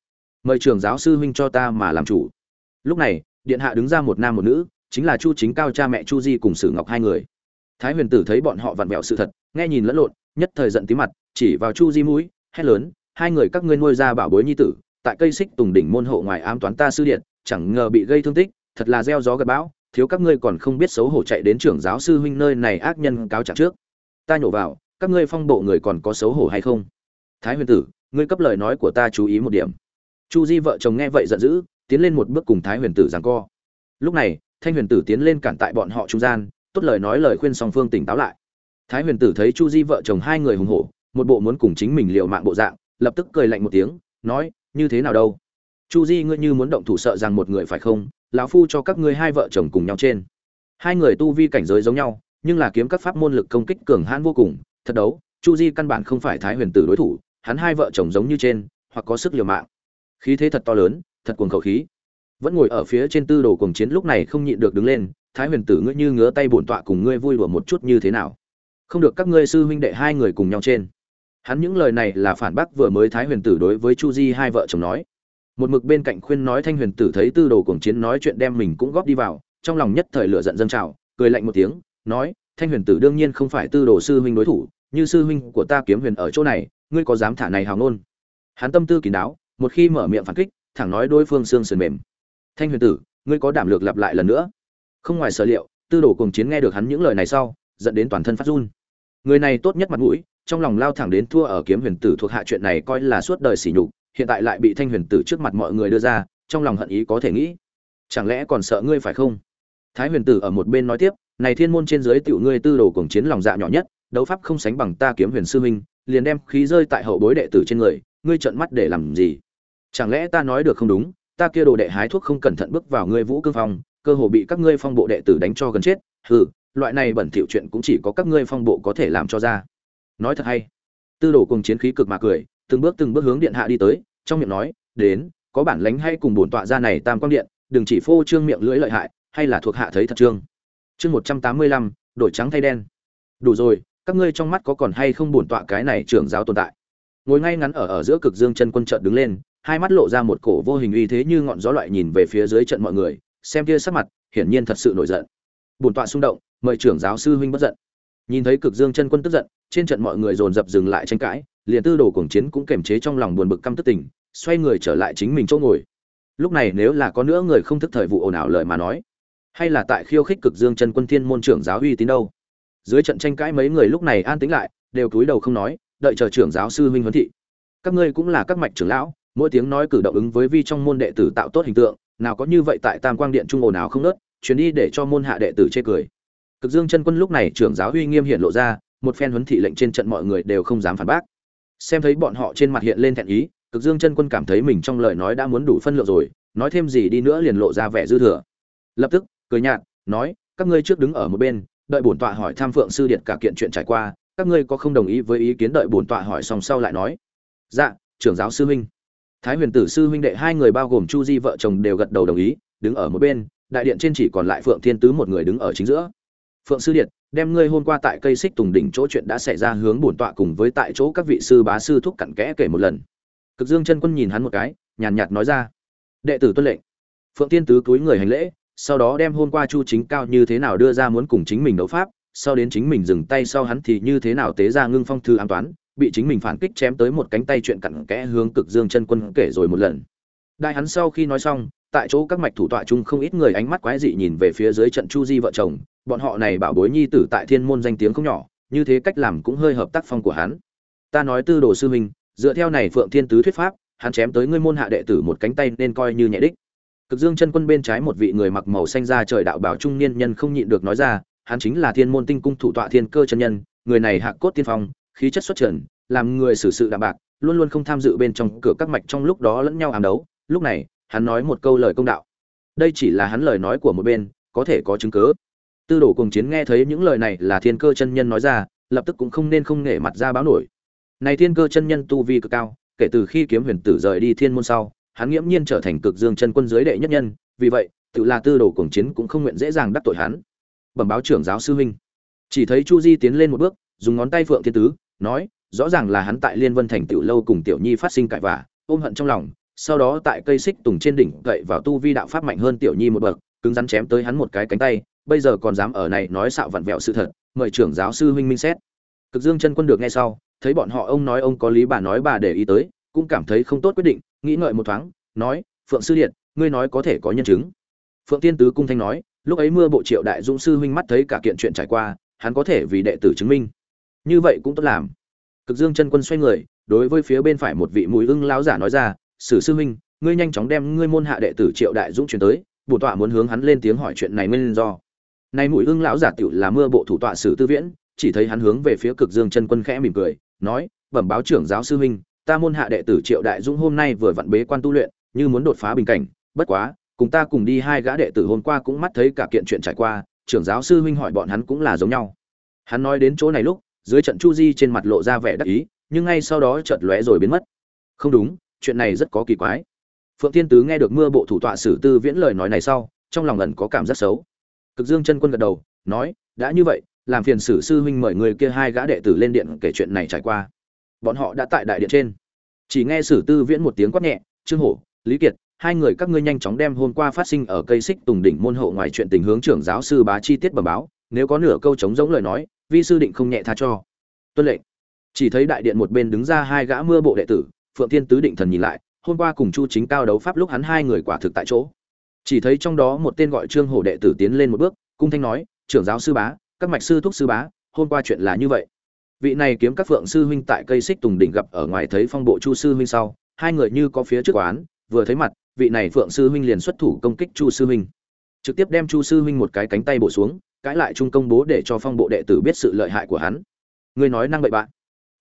Mời trưởng giáo sư huynh cho ta mà làm chủ. Lúc này điện hạ đứng ra một nam một nữ, chính là chu chính cao cha mẹ chu di cùng sử ngọc hai người. Thái huyền tử thấy bọn họ vặn vẹo sự thật, nghe nhìn lẫn lộn, nhất thời giận tí mặt, chỉ vào chu di mũi, hét lớn, hai người các ngươi nuôi ra bảo bối nhi tử, tại cây xích tùng đỉnh môn hộ ngoài ám toán ta sư điện, chẳng ngờ bị gây thương tích, thật là gieo gió gặt bão, thiếu các ngươi còn không biết xấu hổ chạy đến trưởng giáo sư huynh nơi này ác nhân cáo trạng trước. Ta nhổ vào, các ngươi phong bộ người còn có xấu hổ hay không? Thái huyền tử, ngươi cấp lời nói của ta chú ý một điểm. Chu di vợ chồng nghe vậy giận dữ tiến lên một bước cùng thái huyền tử giằng co. Lúc này, thanh huyền tử tiến lên cản tại bọn họ trung gian, tốt lời nói lời khuyên song phương tỉnh táo lại. Thái huyền tử thấy chu di vợ chồng hai người hùng hổ, một bộ muốn cùng chính mình liều mạng bộ dạng, lập tức cười lạnh một tiếng, nói, như thế nào đâu? Chu di, ngươi như muốn động thủ sợ rằng một người phải không? Lão phu cho các ngươi hai vợ chồng cùng nhau trên. Hai người tu vi cảnh giới giống nhau, nhưng là kiếm các pháp môn lực công kích cường hãn vô cùng. Thật đấu, chu di căn bản không phải thái huyền tử đối thủ, hắn hai vợ chồng giống như trên, hoặc có sức liều mạng. Khí thế thật to lớn thật cuồng khẩu khí. Vẫn ngồi ở phía trên tư đồ cuồng chiến lúc này không nhịn được đứng lên, thái huyền tử ngươi như ngứa tay bổn tọa cùng ngươi vui đùa một chút như thế nào? Không được các ngươi sư huynh đệ hai người cùng nhau trên. Hắn những lời này là phản bác vừa mới thái huyền tử đối với chu di hai vợ chồng nói. Một mực bên cạnh khuyên nói thanh huyền tử thấy tư đồ cuồng chiến nói chuyện đem mình cũng góp đi vào, trong lòng nhất thời lửa giận dâng trào, cười lạnh một tiếng, nói, thanh huyền tử đương nhiên không phải tư đồ sư huynh đối thủ, như sư huynh của ta kiếm huyền ở chỗ này, ngươi có dám thả này hào ngôn? Hắn tâm tư kín đáo, một khi mở miệng phản kích thẳng nói đối phương xương sườn mềm. Thanh huyền tử, ngươi có đảm lược lặp lại lần nữa. Không ngoài sở liệu, tư đồ cùng chiến nghe được hắn những lời này sau, dẫn đến toàn thân phát run. Người này tốt nhất mặt mũi, trong lòng lao thẳng đến thua ở kiếm huyền tử thuộc hạ chuyện này coi là suốt đời sỉ nhục, hiện tại lại bị thanh huyền tử trước mặt mọi người đưa ra, trong lòng hận ý có thể nghĩ. Chẳng lẽ còn sợ ngươi phải không? Thái huyền tử ở một bên nói tiếp, này thiên môn trên dưới tiểu ngươi tư đồ cùng chiến lòng dạ nhỏ nhất, đấu pháp không sánh bằng ta kiếm huyền sư huynh, liền đem khí rơi tại hậu bối đệ tử trên người, ngươi trợn mắt để làm gì? Chẳng lẽ ta nói được không đúng? Ta kia đồ đệ hái thuốc không cẩn thận bước vào ngươi vũ cương phong, cơ hồ bị các ngươi phong bộ đệ tử đánh cho gần chết. Hừ, loại này bẩn thỉu chuyện cũng chỉ có các ngươi phong bộ có thể làm cho ra. Nói thật hay. Tư đồ cùng chiến khí cực mà cười, từng bước từng bước hướng điện hạ đi tới, trong miệng nói, đến, có bản lánh hay cùng bổn tọa ra này tam quang điện, đừng chỉ phô trương miệng lưỡi lợi hại, hay là thuộc hạ thấy thật trương. Chương một trăm tám mươi lăm, đổi trắng thay đen. Đủ rồi, các ngươi trong mắt có còn hay không bổn tọa cái này trưởng giáo tồn tại? Ngồi ngay ngắn ở ở giữa cực dương chân quân trợn đứng lên hai mắt lộ ra một cổ vô hình uy thế như ngọn gió loại nhìn về phía dưới trận mọi người, xem kia sắc mặt, hiển nhiên thật sự nổi giận. Bổn tọa xung động, mời trưởng giáo sư huynh bất giận. Nhìn thấy cực dương chân quân tức giận, trên trận mọi người dồn dập dừng lại tranh cãi, liền tư đồ cuồng chiến cũng kềm chế trong lòng buồn bực căm tức tình, xoay người trở lại chính mình chỗ ngồi. Lúc này nếu là có nữa người không thức thời vụ ồn ào lời mà nói, hay là tại khiêu khích cực dương chân quân thiên môn trưởng giáo uy tín đâu? Dưới trận tranh cãi mấy người lúc này an tĩnh lại, đều cúi đầu không nói, đợi chờ trưởng giáo sư huynh huấn thị. Các ngươi cũng là các mạch trưởng lão mỗi tiếng nói cử động ứng với vi trong môn đệ tử tạo tốt hình tượng, nào có như vậy tại tam quang điện trung ồn nào không nớt chuyến đi để cho môn hạ đệ tử chê cười. Cực dương chân quân lúc này trưởng giáo uy nghiêm hiện lộ ra, một phen huấn thị lệnh trên trận mọi người đều không dám phản bác. Xem thấy bọn họ trên mặt hiện lên thẹn ý, cực dương chân quân cảm thấy mình trong lời nói đã muốn đủ phân lượng rồi, nói thêm gì đi nữa liền lộ ra vẻ dư thừa. Lập tức, cười nhạt, nói, các ngươi trước đứng ở một bên, đợi bổn tọa hỏi tham phượng sư điện cả kiện chuyện trải qua, các ngươi có không đồng ý với ý kiến đợi bổn tọa hỏi xong sau lại nói? Dạ trưởng giáo sư huynh thái huyền tử sư huynh đệ hai người bao gồm chu di vợ chồng đều gật đầu đồng ý, đứng ở một bên, đại điện trên chỉ còn lại phượng thiên tứ một người đứng ở chính giữa. Phượng sư điện đem ngươi hôm qua tại cây xích tùng đỉnh chỗ chuyện đã xảy ra hướng bổn tọa cùng với tại chỗ các vị sư bá sư thúc cặn kẽ kể một lần. Cực dương chân quân nhìn hắn một cái, nhàn nhạt nói ra, đệ tử tuân lệnh. Phượng thiên tứ cúi người hành lễ, sau đó đem hôm qua chu chính cao như thế nào đưa ra muốn cùng chính mình đấu pháp, sau đến chính mình dừng tay sau hắn thì như thế nào tế ra ngưng phong thư an toán bị chính mình phản kích chém tới một cánh tay chuyện cặn kẽ hướng cực dương chân quân kể rồi một lần. Đại hắn sau khi nói xong, tại chỗ các mạch thủ tọa chung không ít người ánh mắt quái dị nhìn về phía dưới trận chu di vợ chồng, bọn họ này bảo bối nhi tử tại thiên môn danh tiếng không nhỏ, như thế cách làm cũng hơi hợp tác phong của hắn. Ta nói tư đồ sư huynh, dựa theo này phượng thiên tứ thuyết pháp, hắn chém tới ngươi môn hạ đệ tử một cánh tay nên coi như nhẹ đích. Cực dương chân quân bên trái một vị người mặc màu xanh da trời đạo bảo trung niên nhân không nhịn được nói ra, hắn chính là thiên môn tinh cung thủ tọa thiên cơ chân nhân, người này hạ cốt tiên phong khí chất xuất trần, làm người xử sự đạm bạc, luôn luôn không tham dự bên trong cửa các mạch trong lúc đó lẫn nhau ám đấu. Lúc này, hắn nói một câu lời công đạo. Đây chỉ là hắn lời nói của một bên, có thể có chứng cứ tư đồ cùng chiến nghe thấy những lời này là thiên cơ chân nhân nói ra, lập tức cũng không nên không nể mặt ra báo nổi. Này thiên cơ chân nhân tu vi cực cao, kể từ khi kiếm huyền tử rời đi thiên môn sau, hắn nghiễm nhiên trở thành cực dương chân quân dưới đệ nhất nhân, vì vậy, tự là tư đồ cùng chiến cũng không nguyện dễ dàng đắc tội hắn. Bẩm báo trưởng giáo sư huynh. Chỉ thấy chu di tiến lên một bước, dùng ngón tay phượng thiên tứ nói, rõ ràng là hắn tại liên vân thành tiểu lâu cùng tiểu nhi phát sinh cãi vả ôm hận trong lòng, sau đó tại cây xích tùng trên đỉnh gậy vào tu vi đạo pháp mạnh hơn tiểu nhi một bậc, cứng rắn chém tới hắn một cái cánh tay, bây giờ còn dám ở này nói xạo vặn vẹo sự thật, mời trưởng giáo sư huynh minh xét. Cực dương chân quân được nghe sau, thấy bọn họ ông nói ông có lý bà nói bà để ý tới, cũng cảm thấy không tốt quyết định, nghĩ ngợi một thoáng, nói, phượng sư điện, ngươi nói có thể có nhân chứng. Phượng tiên tứ cung thanh nói, lúc ấy mưa bộ triệu đại dũng sư huynh mắt thấy cả kiện chuyện trải qua, hắn có thể vì đệ tử chứng minh như vậy cũng tốt làm. Cực dương chân quân xoay người, đối với phía bên phải một vị mùi ưng lão giả nói ra, sử sư huynh, ngươi nhanh chóng đem ngươi môn hạ đệ tử triệu đại dũng truyền tới, bổ tọa muốn hướng hắn lên tiếng hỏi chuyện này nguyên do. Nay mùi ưng lão giả tiểu là mưa bộ thủ tọa sử tư viễn, chỉ thấy hắn hướng về phía cực dương chân quân khẽ mỉm cười, nói, bẩm báo trưởng giáo sư huynh, ta môn hạ đệ tử triệu đại dũng hôm nay vừa vặn bế quan tu luyện, như muốn đột phá bình cảnh, bất quá, cùng ta cùng đi hai gã đệ tử hôm qua cũng mắt thấy cả kiện chuyện trải qua, trưởng giáo sư huynh hỏi bọn hắn cũng là giống nhau. Hắn nói đến chỗ này lúc dưới trận chu di trên mặt lộ ra vẻ đắc ý, nhưng ngay sau đó chợt lóe rồi biến mất. Không đúng, chuyện này rất có kỳ quái. Phượng tiên tứ nghe được mưa bộ thủ tọa sử tư viễn lời nói này sau, trong lòng ẩn có cảm giác xấu. Cực dương chân quân gật đầu, nói, đã như vậy, làm phiền sử sư huynh mời người kia hai gã đệ tử lên điện kể chuyện này trải qua. Bọn họ đã tại đại điện trên. Chỉ nghe sử tư viễn một tiếng quát nhẹ, trương hổ, lý kiệt, hai người các ngươi nhanh chóng đem hôm qua phát sinh ở cây xích tùng đỉnh môn hộ ngoài chuyện tình hướng trưởng giáo sư bá chi tiết bẩm báo, nếu có nửa câu chống giống lời nói vi sư định không nhẹ tha cho. Tuân lệnh. Chỉ thấy đại điện một bên đứng ra hai gã mưa bộ đệ tử, phượng thiên tứ định thần nhìn lại, hôm qua cùng chu chính cao đấu pháp lúc hắn hai người quả thực tại chỗ. Chỉ thấy trong đó một tên gọi trương hổ đệ tử tiến lên một bước, cung thanh nói, trưởng giáo sư bá, các mạch sư thúc sư bá, hôm qua chuyện là như vậy. Vị này kiếm các phượng sư huynh tại cây xích tùng đỉnh gặp ở ngoài thấy phong bộ chu sư huynh sau, hai người như có phía trước quán vừa thấy mặt, vị này phượng sư huynh liền xuất thủ công kích chu sư huynh. Trực tiếp đem chu sư huynh một cái cánh tay bổ xuống cãi lại trung công bố để cho phong bộ đệ tử biết sự lợi hại của hắn. Ngươi nói năng bậy bạn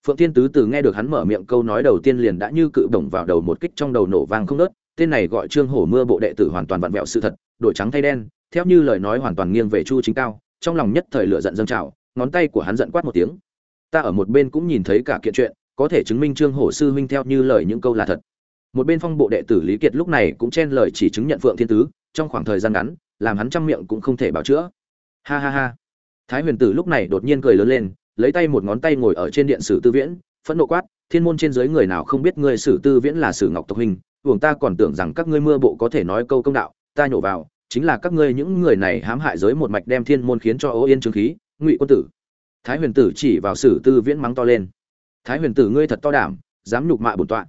phượng thiên tứ từ nghe được hắn mở miệng câu nói đầu tiên liền đã như cự động vào đầu một kích trong đầu nổ vang không nớt tên này gọi trương hổ mưa bộ đệ tử hoàn toàn vặn vẹo sự thật, đổi trắng thay đen, theo như lời nói hoàn toàn nghiêng về chu chính cao, trong lòng nhất thời lửa giận dâng trào, ngón tay của hắn giận quát một tiếng. Ta ở một bên cũng nhìn thấy cả kiện chuyện, có thể chứng minh trương hổ sư huynh theo như lời những câu là thật. Một bên phong bộ đệ tử lý kiệt lúc này cũng chen lời chỉ chứng nhận phượng thiên tứ, trong khoảng thời gian ngắn, làm hắn trăm miệng cũng không thể bảo chữa ha ha ha. Thái huyền tử lúc này đột nhiên cười lớn lên, lấy tay một ngón tay ngồi ở trên điện sử tư viễn, phẫn nộ quát, thiên môn trên dưới người nào không biết ngươi sử tư viễn là sử ngọc tộc hình uổng ta còn tưởng rằng các ngươi mưa bộ có thể nói câu công đạo, ta nhổ vào, chính là các ngươi những người này hãm hại giới một mạch đem thiên môn khiến cho ô yên trương khí, ngụy quân tử. Thái huyền tử chỉ vào sử tư viễn mắng to lên, thái huyền tử ngươi thật to đảm, dám nhục mạ bổn tọa.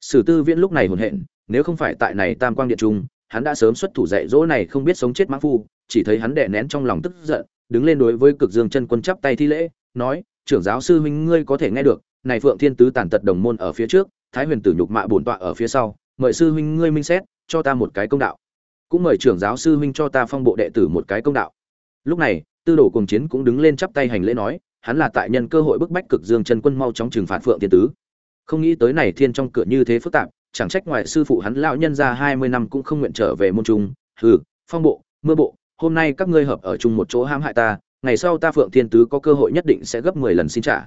Sử tư viễn lúc này hồn hện, nếu không phải tại này tam quang điện trung, hắn đã sớm xuất thủ dạy dỗ này không biết sống chết mã phu chỉ thấy hắn đè nén trong lòng tức giận, đứng lên đối với cực dương chân quân chắp tay thi lễ, nói, trưởng giáo sư huynh ngươi có thể nghe được, này phượng thiên tứ tàn tật đồng môn ở phía trước, thái huyền tử nhục mạ bổn tọa ở phía sau, mời sư huynh ngươi minh xét, cho ta một cái công đạo. Cũng mời trưởng giáo sư huynh cho ta phong bộ đệ tử một cái công đạo. Lúc này, tư đồ cường chiến cũng đứng lên chắp tay hành lễ nói, hắn là tại nhân cơ hội bức bách cực dương chân quân mau chóng trừng phạt phượng thiên tứ. Không nghĩ tới này thiên trong cửa như thế phức tạp, chẳng trách ngoại sư phụ hắn lão nhân ra hai mươi năm cũng không nguyện trở về môn trung. Hừ, phong bộ, mưa bộ hôm nay các ngươi hợp ở chung một chỗ hãm hại ta, ngày sau ta phượng thiên tứ có cơ hội nhất định sẽ gấp mười lần xin trả.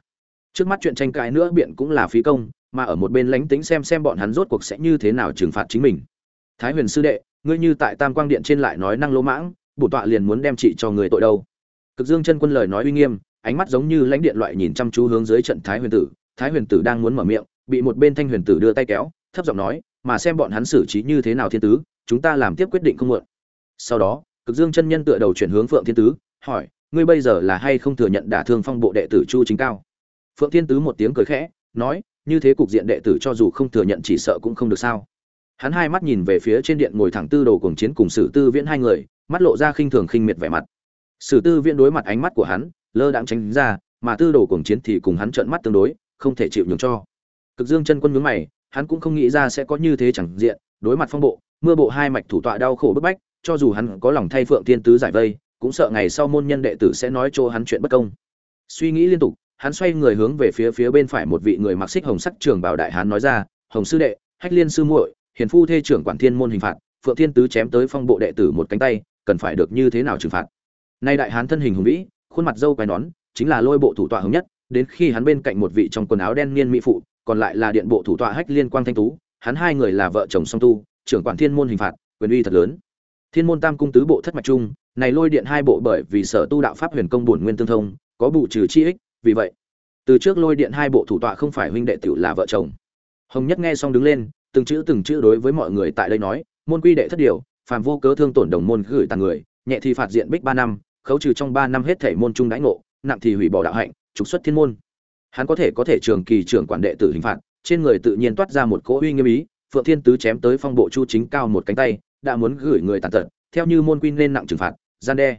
Trước mắt chuyện tranh cãi nữa biện cũng là phí công, mà ở một bên lánh tính xem xem bọn hắn rốt cuộc sẽ như thế nào trừng phạt chính mình. Thái huyền sư đệ, ngươi như tại tam quang điện trên lại nói năng lỗ mãng, bổ tọa liền muốn đem trị cho người tội đâu. Cực dương chân quân lời nói uy nghiêm, ánh mắt giống như lãnh điện loại nhìn chăm chú hướng dưới trận thái huyền tử. Thái huyền tử đang muốn mở miệng, bị một bên thanh huyền tử đưa tay kéo, thấp giọng nói, mà xem bọn hắn xử trí như thế nào thiên tứ, chúng ta làm tiếp quyết định không muộn. Sau đó cực dương chân nhân tựa đầu chuyển hướng phượng thiên tứ, hỏi, ngươi bây giờ là hay không thừa nhận đả thương phong bộ đệ tử chu chính cao? Phượng thiên tứ một tiếng cười khẽ, nói, như thế cục diện đệ tử cho dù không thừa nhận chỉ sợ cũng không được sao. Hắn hai mắt nhìn về phía trên điện ngồi thẳng tư đồ cùng chiến cùng sử tư viễn hai người, mắt lộ ra khinh thường khinh miệt vẻ mặt. Sử tư viễn đối mặt ánh mắt của hắn, lơ đãng tránh ra, mà tư đồ cùng chiến thì cùng hắn trợn mắt tương đối, không thể chịu nhường cho. Cực dương chân quân nhướng mày, hắn cũng không nghĩ ra sẽ có như thế chẳng diện, đối mặt phong bộ, mưa bộ hai mạch thủ tọa đau khổ bức bách cho dù hắn có lòng thay phượng thiên tứ giải vây, cũng sợ ngày sau môn nhân đệ tử sẽ nói cho hắn chuyện bất công. Suy nghĩ liên tục, hắn xoay người hướng về phía phía bên phải một vị người mặc xích hồng sắc trường bảo đại hán nói ra, hồng sư đệ, hách liên sư muội, hiền phu thê trưởng quản thiên môn hình phạt, phượng thiên tứ chém tới phong bộ đệ tử một cánh tay, cần phải được như thế nào trừng phạt? Nay đại hán thân hình hùng vĩ, khuôn mặt dâu quai nón, chính là lôi bộ thủ tọa hùng nhất, đến khi hắn bên cạnh một vị trong quần áo đen niên mỹ phụ, còn lại là điện bộ thủ tọa hách liên quang thanh tú, hắn hai người là vợ chồng song tu, trưởng quản thiên môn hình phạt, quyền uy thật lớn thiên môn tam cung tứ bộ thất mạch trung này lôi điện hai bộ bởi vì sở tu đạo pháp huyền công bổn nguyên tương thông, có bù trừ chi ích, vì vậy, từ trước lôi điện hai bộ thủ tọa không phải huynh đệ tiểu là vợ chồng. Hồng nhất nghe xong đứng lên, từng chữ từng chữ đối với mọi người tại đây nói, môn quy đệ thất điều, phàm vô cớ thương tổn đồng môn gửi tàn người, nhẹ thì phạt diện bích ba năm, khấu trừ trong ba năm hết thể môn trung đãi ngộ, nặng thì hủy bỏ đạo hạnh, trục xuất thiên môn. Hắn có thể có thể trường kỳ trưởng quản đệ tử hình phạt, trên người tự nhiên toát ra một cỗ uy nghiêm ý, phượng thiên tứ chém tới phong bộ chu chính cao một cánh tay đã muốn gửi người tàn tật, theo như môn quy nên nặng trừng phạt, gian đe.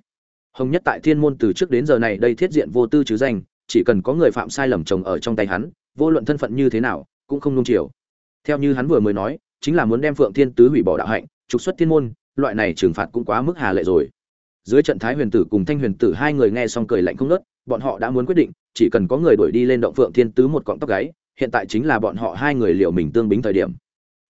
Hồng nhất tại thiên môn từ trước đến giờ này đây thiết diện vô tư chứ danh, chỉ cần có người phạm sai lầm chồng ở trong tay hắn, vô luận thân phận như thế nào, cũng không nung chiều. Theo như hắn vừa mới nói, chính là muốn đem phượng thiên tứ hủy bỏ đạo hạnh, trục xuất thiên môn, loại này trừng phạt cũng quá mức hà lệ rồi. Dưới trận thái huyền tử cùng thanh huyền tử hai người nghe xong cười lạnh không nớt bọn họ đã muốn quyết định, chỉ cần có người đuổi đi lên động phượng thiên tứ một cọng tóc gáy, hiện tại chính là bọn họ hai người liệu mình tương bính thời điểm.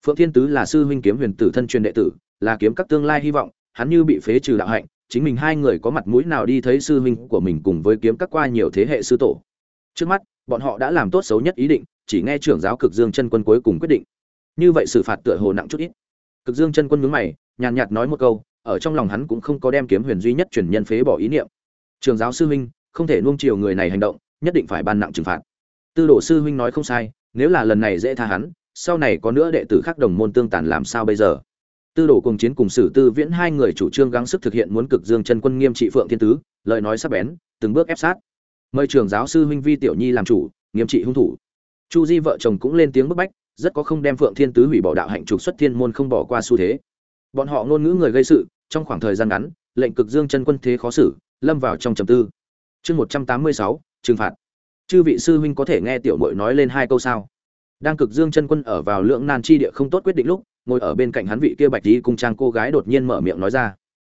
Phượng thiên tứ là sư huynh kiếm huyền tử thân truyền đệ tử là kiếm các tương lai hy vọng, hắn như bị phế trừ đạo hạnh, chính mình hai người có mặt mũi nào đi thấy sư huynh của mình cùng với kiếm các qua nhiều thế hệ sư tổ. Trước mắt, bọn họ đã làm tốt xấu nhất ý định, chỉ nghe trưởng giáo cực dương chân quân cuối cùng quyết định. Như vậy xử phạt tựa hồ nặng chút ít. Cực dương chân quân nhướng mày, nhàn nhạt nói một câu, ở trong lòng hắn cũng không có đem kiếm huyền duy nhất truyền nhân phế bỏ ý niệm. Trường giáo sư huynh, không thể nuông chiều người này hành động, nhất định phải ban nặng trừng phạt. Tư đồ sư huynh nói không sai, nếu là lần này dễ tha hắn, sau này có nữa đệ tử khác đồng môn tương tàn làm sao bây giờ? Tư đồ cùng chiến cùng sử tư viễn hai người chủ trương gắng sức thực hiện muốn cực dương chân quân nghiêm trị phượng thiên tứ, lời nói sắc bén, từng bước ép sát. Mời trường giáo sư huynh vi tiểu nhi làm chủ, nghiêm trị hung thủ. Chu di vợ chồng cũng lên tiếng bức bách, rất có không đem phượng thiên tứ hủy bỏ đạo hạnh trục xuất thiên môn không bỏ qua xu thế. Bọn họ ngôn ngữ người gây sự, trong khoảng thời gian ngắn, lệnh cực dương chân quân thế khó xử, lâm vào trong trầm tư. Chương một trăm tám mươi sáu, trừng phạt. Chư vị sư huynh có thể nghe tiểu mội nói lên hai câu sao? Đang cực dương chân quân ở vào lượng nan chi địa không tốt quyết định lúc ngồi ở bên cạnh hắn vị kia bạch tí cung trang cô gái đột nhiên mở miệng nói ra.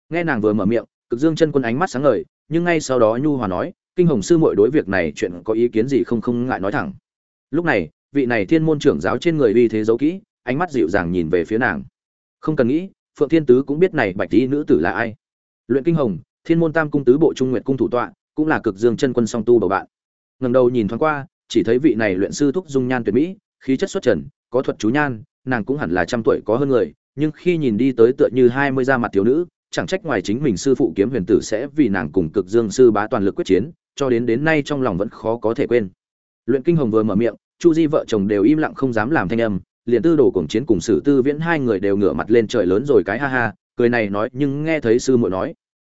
Nghe nàng vừa mở miệng, cực dương chân quân ánh mắt sáng ngời, nhưng ngay sau đó nhu hòa nói, kinh hồng sư mội đối việc này chuyện có ý kiến gì không không ngại nói thẳng. Lúc này, vị này thiên môn trưởng giáo trên người uy thế giấu kỹ, ánh mắt dịu dàng nhìn về phía nàng. Không cần nghĩ, phượng thiên tứ cũng biết này bạch tí nữ tử là ai. Luyện kinh hồng, thiên môn tam cung tứ bộ trung nguyệt cung thủ tọa, cũng là cực dương chân quân song tu bầu bạn. Ngẩng đầu nhìn thoáng qua, chỉ thấy vị này luyện sư thúc dung nhan tuyệt mỹ, khí chất xuất trần, có thuật chú nhan nàng cũng hẳn là trăm tuổi có hơn người, nhưng khi nhìn đi tới tựa như hai mươi da mặt thiếu nữ, chẳng trách ngoài chính mình sư phụ kiếm huyền tử sẽ vì nàng cùng cực dương sư bá toàn lực quyết chiến, cho đến đến nay trong lòng vẫn khó có thể quên. Luyện kinh hồng vừa mở miệng, chu di vợ chồng đều im lặng không dám làm thanh âm, liền tư đồ cùng chiến cùng sử tư viễn hai người đều ngửa mặt lên trời lớn rồi cái ha ha, cười này nói nhưng nghe thấy sư muội nói.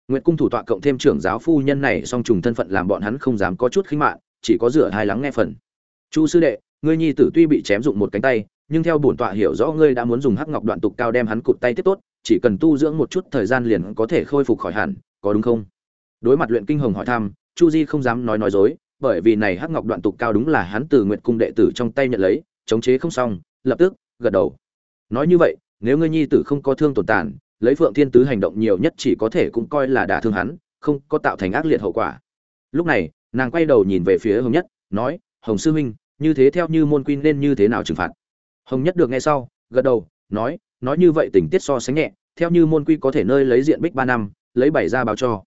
Nguyệt cung thủ tọa cộng thêm trưởng giáo phu nhân này song trùng thân phận làm bọn hắn không dám có chút khinh mạn chỉ có rửa hai lắng nghe phần. Chu sư đệ, ngươi nhi tử tuy bị chém dụng một cánh tay nhưng theo bổn tọa hiểu rõ ngươi đã muốn dùng hắc ngọc đoạn tục cao đem hắn cụt tay tiếp tốt, chỉ cần tu dưỡng một chút thời gian liền có thể khôi phục khỏi hẳn, có đúng không? Đối mặt luyện kinh hồng hỏi thăm, chu di không dám nói nói dối, bởi vì này hắc ngọc đoạn tục cao đúng là hắn từ nguyện cung đệ tử trong tay nhận lấy, chống chế không xong, lập tức, gật đầu. Nói như vậy, nếu ngươi nhi tử không có thương tổn tàn, lấy phượng thiên tứ hành động nhiều nhất chỉ có thể cũng coi là đả thương hắn, không có tạo thành ác liệt hậu quả. Lúc này, nàng quay đầu nhìn về phía hồng nhất, nói, hồng sư huynh, như thế theo như môn quy nên như thế nào trừng phạt? Hồng nhất được nghe sau, gật đầu, nói nói như vậy tình tiết so sánh nhẹ, theo như môn quy có thể nơi lấy diện bích ba năm, lấy bảy ra báo cho.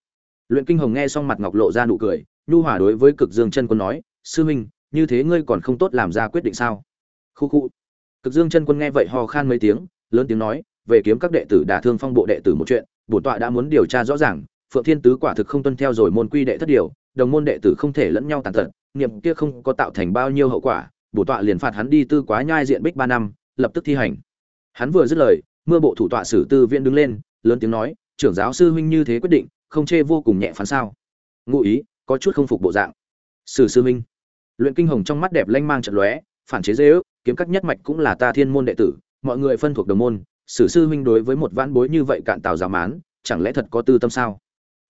Luyện kinh hồng nghe xong mặt ngọc lộ ra nụ cười, nhu hòa đối với cực dương chân quân nói, sư huynh, như thế ngươi còn không tốt làm ra quyết định sao? Khu khu. Cực dương chân quân nghe vậy ho khan mấy tiếng, lớn tiếng nói, về kiếm các đệ tử đả thương phong bộ đệ tử một chuyện, bổn tọa đã muốn điều tra rõ ràng, phượng thiên tứ quả thực không tuân theo rồi môn quy đệ thất điều, đồng môn đệ tử không thể lẫn nhau tàn tật, niệm kia không có tạo thành bao nhiêu hậu quả bổ tọa liền phạt hắn đi tư quá nhai diện bích ba năm, lập tức thi hành. Hắn vừa dứt lời, mưa bộ thủ tọa sử tư viện đứng lên, lớn tiếng nói, trưởng giáo sư huynh như thế quyết định, không chê vô cùng nhẹ phán sao. Ngụ ý, có chút không phục bộ dạng. Sử sư huynh. Luyện kinh hồng trong mắt đẹp lanh mang trận lóe, phản chế dễ ước, kiếm các nhất mạch cũng là ta thiên môn đệ tử, mọi người phân thuộc đồng môn, sử sư huynh đối với một vãn bối như vậy cạn tào giáo mán, chẳng lẽ thật có tư tâm sao?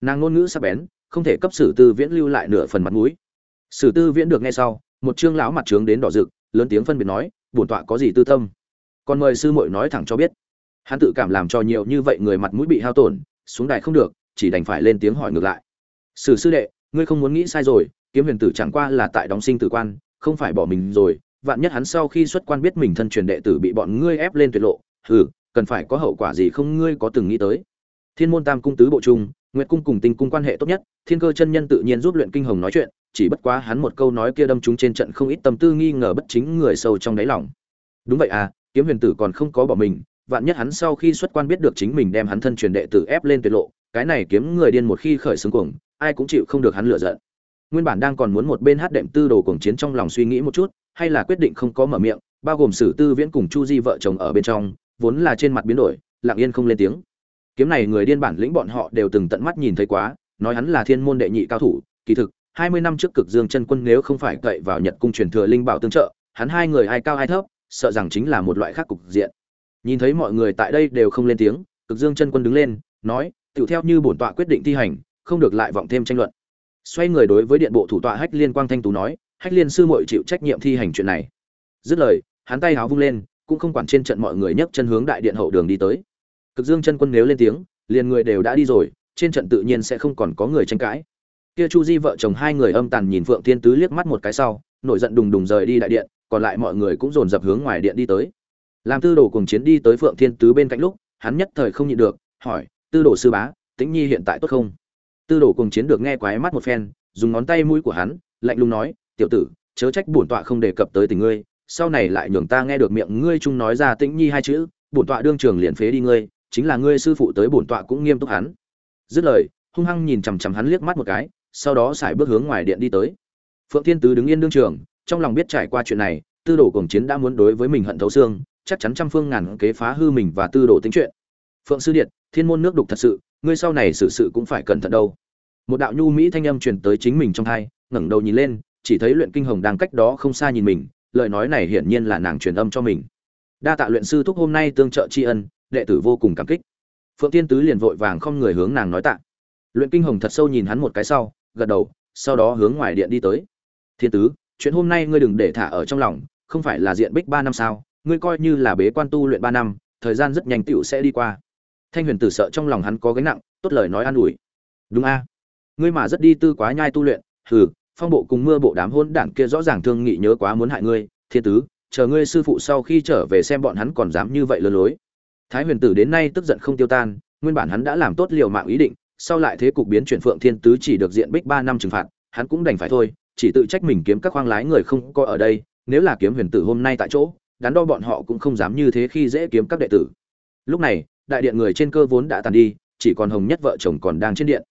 Nàng ngôn ngữ sắc bén, không thể cấp sử tư viễn lưu lại nửa phần mặt mũi. Sử tư viễn được nghe sau một trương lão mặt trướng đến đỏ rực, lớn tiếng phân biệt nói, bổn tọa có gì tư tâm? Còn mời sư muội nói thẳng cho biết. Hắn tự cảm làm cho nhiều như vậy người mặt mũi bị hao tổn, xuống đài không được, chỉ đành phải lên tiếng hỏi ngược lại. Sử sư đệ, ngươi không muốn nghĩ sai rồi, kiếm huyền tử chẳng qua là tại đóng sinh tử quan, không phải bỏ mình rồi, vạn nhất hắn sau khi xuất quan biết mình thân truyền đệ tử bị bọn ngươi ép lên tuyệt lộ, hừ, cần phải có hậu quả gì không ngươi có từng nghĩ tới? Thiên môn tam cung tứ bộ trung nguyệt cung cùng tinh cung quan hệ tốt nhất, thiên cơ chân nhân tự nhiên giúp luyện kinh hồng nói chuyện, chỉ bất quá hắn một câu nói kia đâm chúng trên trận không ít tâm tư nghi ngờ bất chính người sâu trong đáy lòng. Đúng vậy à kiếm huyền tử còn không có bỏ mình, vạn nhất hắn sau khi xuất quan biết được chính mình đem hắn thân truyền đệ tử ép lên tuyệt lộ, cái này kiếm người điên một khi khởi xướng cuồng, ai cũng chịu không được hắn lựa giận. Nguyên bản đang còn muốn một bên hát đệm tư đồ cuồng chiến trong lòng suy nghĩ một chút, hay là quyết định không có mở miệng, bao gồm sử tư viễn cùng chu di vợ chồng ở bên trong, vốn là trên mặt biến đổi, lặng yên không lên tiếng kiếm này người điên bản lĩnh bọn họ đều từng tận mắt nhìn thấy quá, nói hắn là thiên môn đệ nhị cao thủ, kỳ thực, hai mươi năm trước cực dương chân quân nếu không phải cậy vào nhật cung truyền thừa linh bảo tương trợ, hắn hai người ai cao ai thấp, sợ rằng chính là một loại khác cục diện. Nhìn thấy mọi người tại đây đều không lên tiếng, cực dương chân quân đứng lên, nói tựu theo như bổn tọa quyết định thi hành, không được lại vọng thêm tranh luận. Xoay người đối với điện bộ thủ tọa hách liên quang thanh tú nói, hách liên sư muội chịu trách nhiệm thi hành chuyện này. Dứt lời, hắn tay háo vung lên, cũng không quản trên trận mọi người nhấc chân hướng đại điện hậu đường đi tới cực dương chân quân nếu lên tiếng, liền người đều đã đi rồi, trên trận tự nhiên sẽ không còn có người tranh cãi. Kia chu di vợ chồng hai người âm tàn nhìn phượng thiên tứ liếc mắt một cái sau, nổi giận đùng đùng rời đi đại điện, còn lại mọi người cũng dồn dập hướng ngoài điện đi tới. Làm tư đồ cùng chiến đi tới phượng thiên tứ bên cạnh lúc, hắn nhất thời không nhịn được, hỏi, tư đồ sư bá, tĩnh nhi hiện tại tốt không? Tư đồ cùng chiến được nghe quái mắt một phen, dùng ngón tay mũi của hắn, lạnh lùng nói, tiểu tử, chớ trách bổn tọa không đề cập tới tình ngươi, sau này lại nhường ta nghe được miệng ngươi chung nói ra tĩnh nhi hai chữ, bổn tọa đương trường liền phế đi ngươi chính là ngươi sư phụ tới bổn tọa cũng nghiêm túc hắn. Dứt lời, hung hăng nhìn chằm chằm hắn liếc mắt một cái, sau đó xài bước hướng ngoài điện đi tới. Phượng thiên tứ đứng yên đương trường, trong lòng biết trải qua chuyện này, tư đồ cổng chiến đã muốn đối với mình hận thấu xương, chắc chắn trăm phương ngàn kế phá hư mình và tư đồ tính chuyện. Phượng sư điện, thiên môn nước đục thật sự, ngươi sau này xử sự cũng phải cẩn thận đâu. Một đạo nhu mỹ thanh âm truyền tới chính mình trong thai, ngẩng đầu nhìn lên, chỉ thấy luyện kinh hồng đang cách đó không xa nhìn mình, lời nói này hiển nhiên là nàng truyền âm cho mình. Đa tạ luyện sư thúc hôm nay tương trợ tri ân đệ tử vô cùng cảm kích. Phượng tiên tứ liền vội vàng không người hướng nàng nói tạ. Luyện kinh hồng thật sâu nhìn hắn một cái sau, gật đầu, sau đó hướng ngoài điện đi tới. Thiên tứ, chuyện hôm nay ngươi đừng để thả ở trong lòng, không phải là diện bích ba năm sao, ngươi coi như là bế quan tu luyện ba năm, thời gian rất nhanh tựu sẽ đi qua. Thanh huyền tử sợ trong lòng hắn có gánh nặng, tốt lời nói an ủi. Đúng a. Ngươi mà rất đi tư quá nhai tu luyện, hừ, phong bộ cùng mưa bộ đám hôn đảng kia rõ ràng thương nghị nhớ quá muốn hại ngươi. Thiên tứ, chờ ngươi sư phụ sau khi trở về xem bọn hắn còn dám như vậy lừa lối thái huyền tử đến nay tức giận không tiêu tan, nguyên bản hắn đã làm tốt liều mạng ý định, sau lại thế cục biến chuyển phượng thiên tứ chỉ được diện bích ba năm trừng phạt, hắn cũng đành phải thôi, chỉ tự trách mình kiếm các khoang lái người không có ở đây, nếu là kiếm huyền tử hôm nay tại chỗ, đắn đo bọn họ cũng không dám như thế khi dễ kiếm các đệ tử. Lúc này, đại điện người trên cơ vốn đã tàn đi, chỉ còn hồng nhất vợ chồng còn đang trên điện.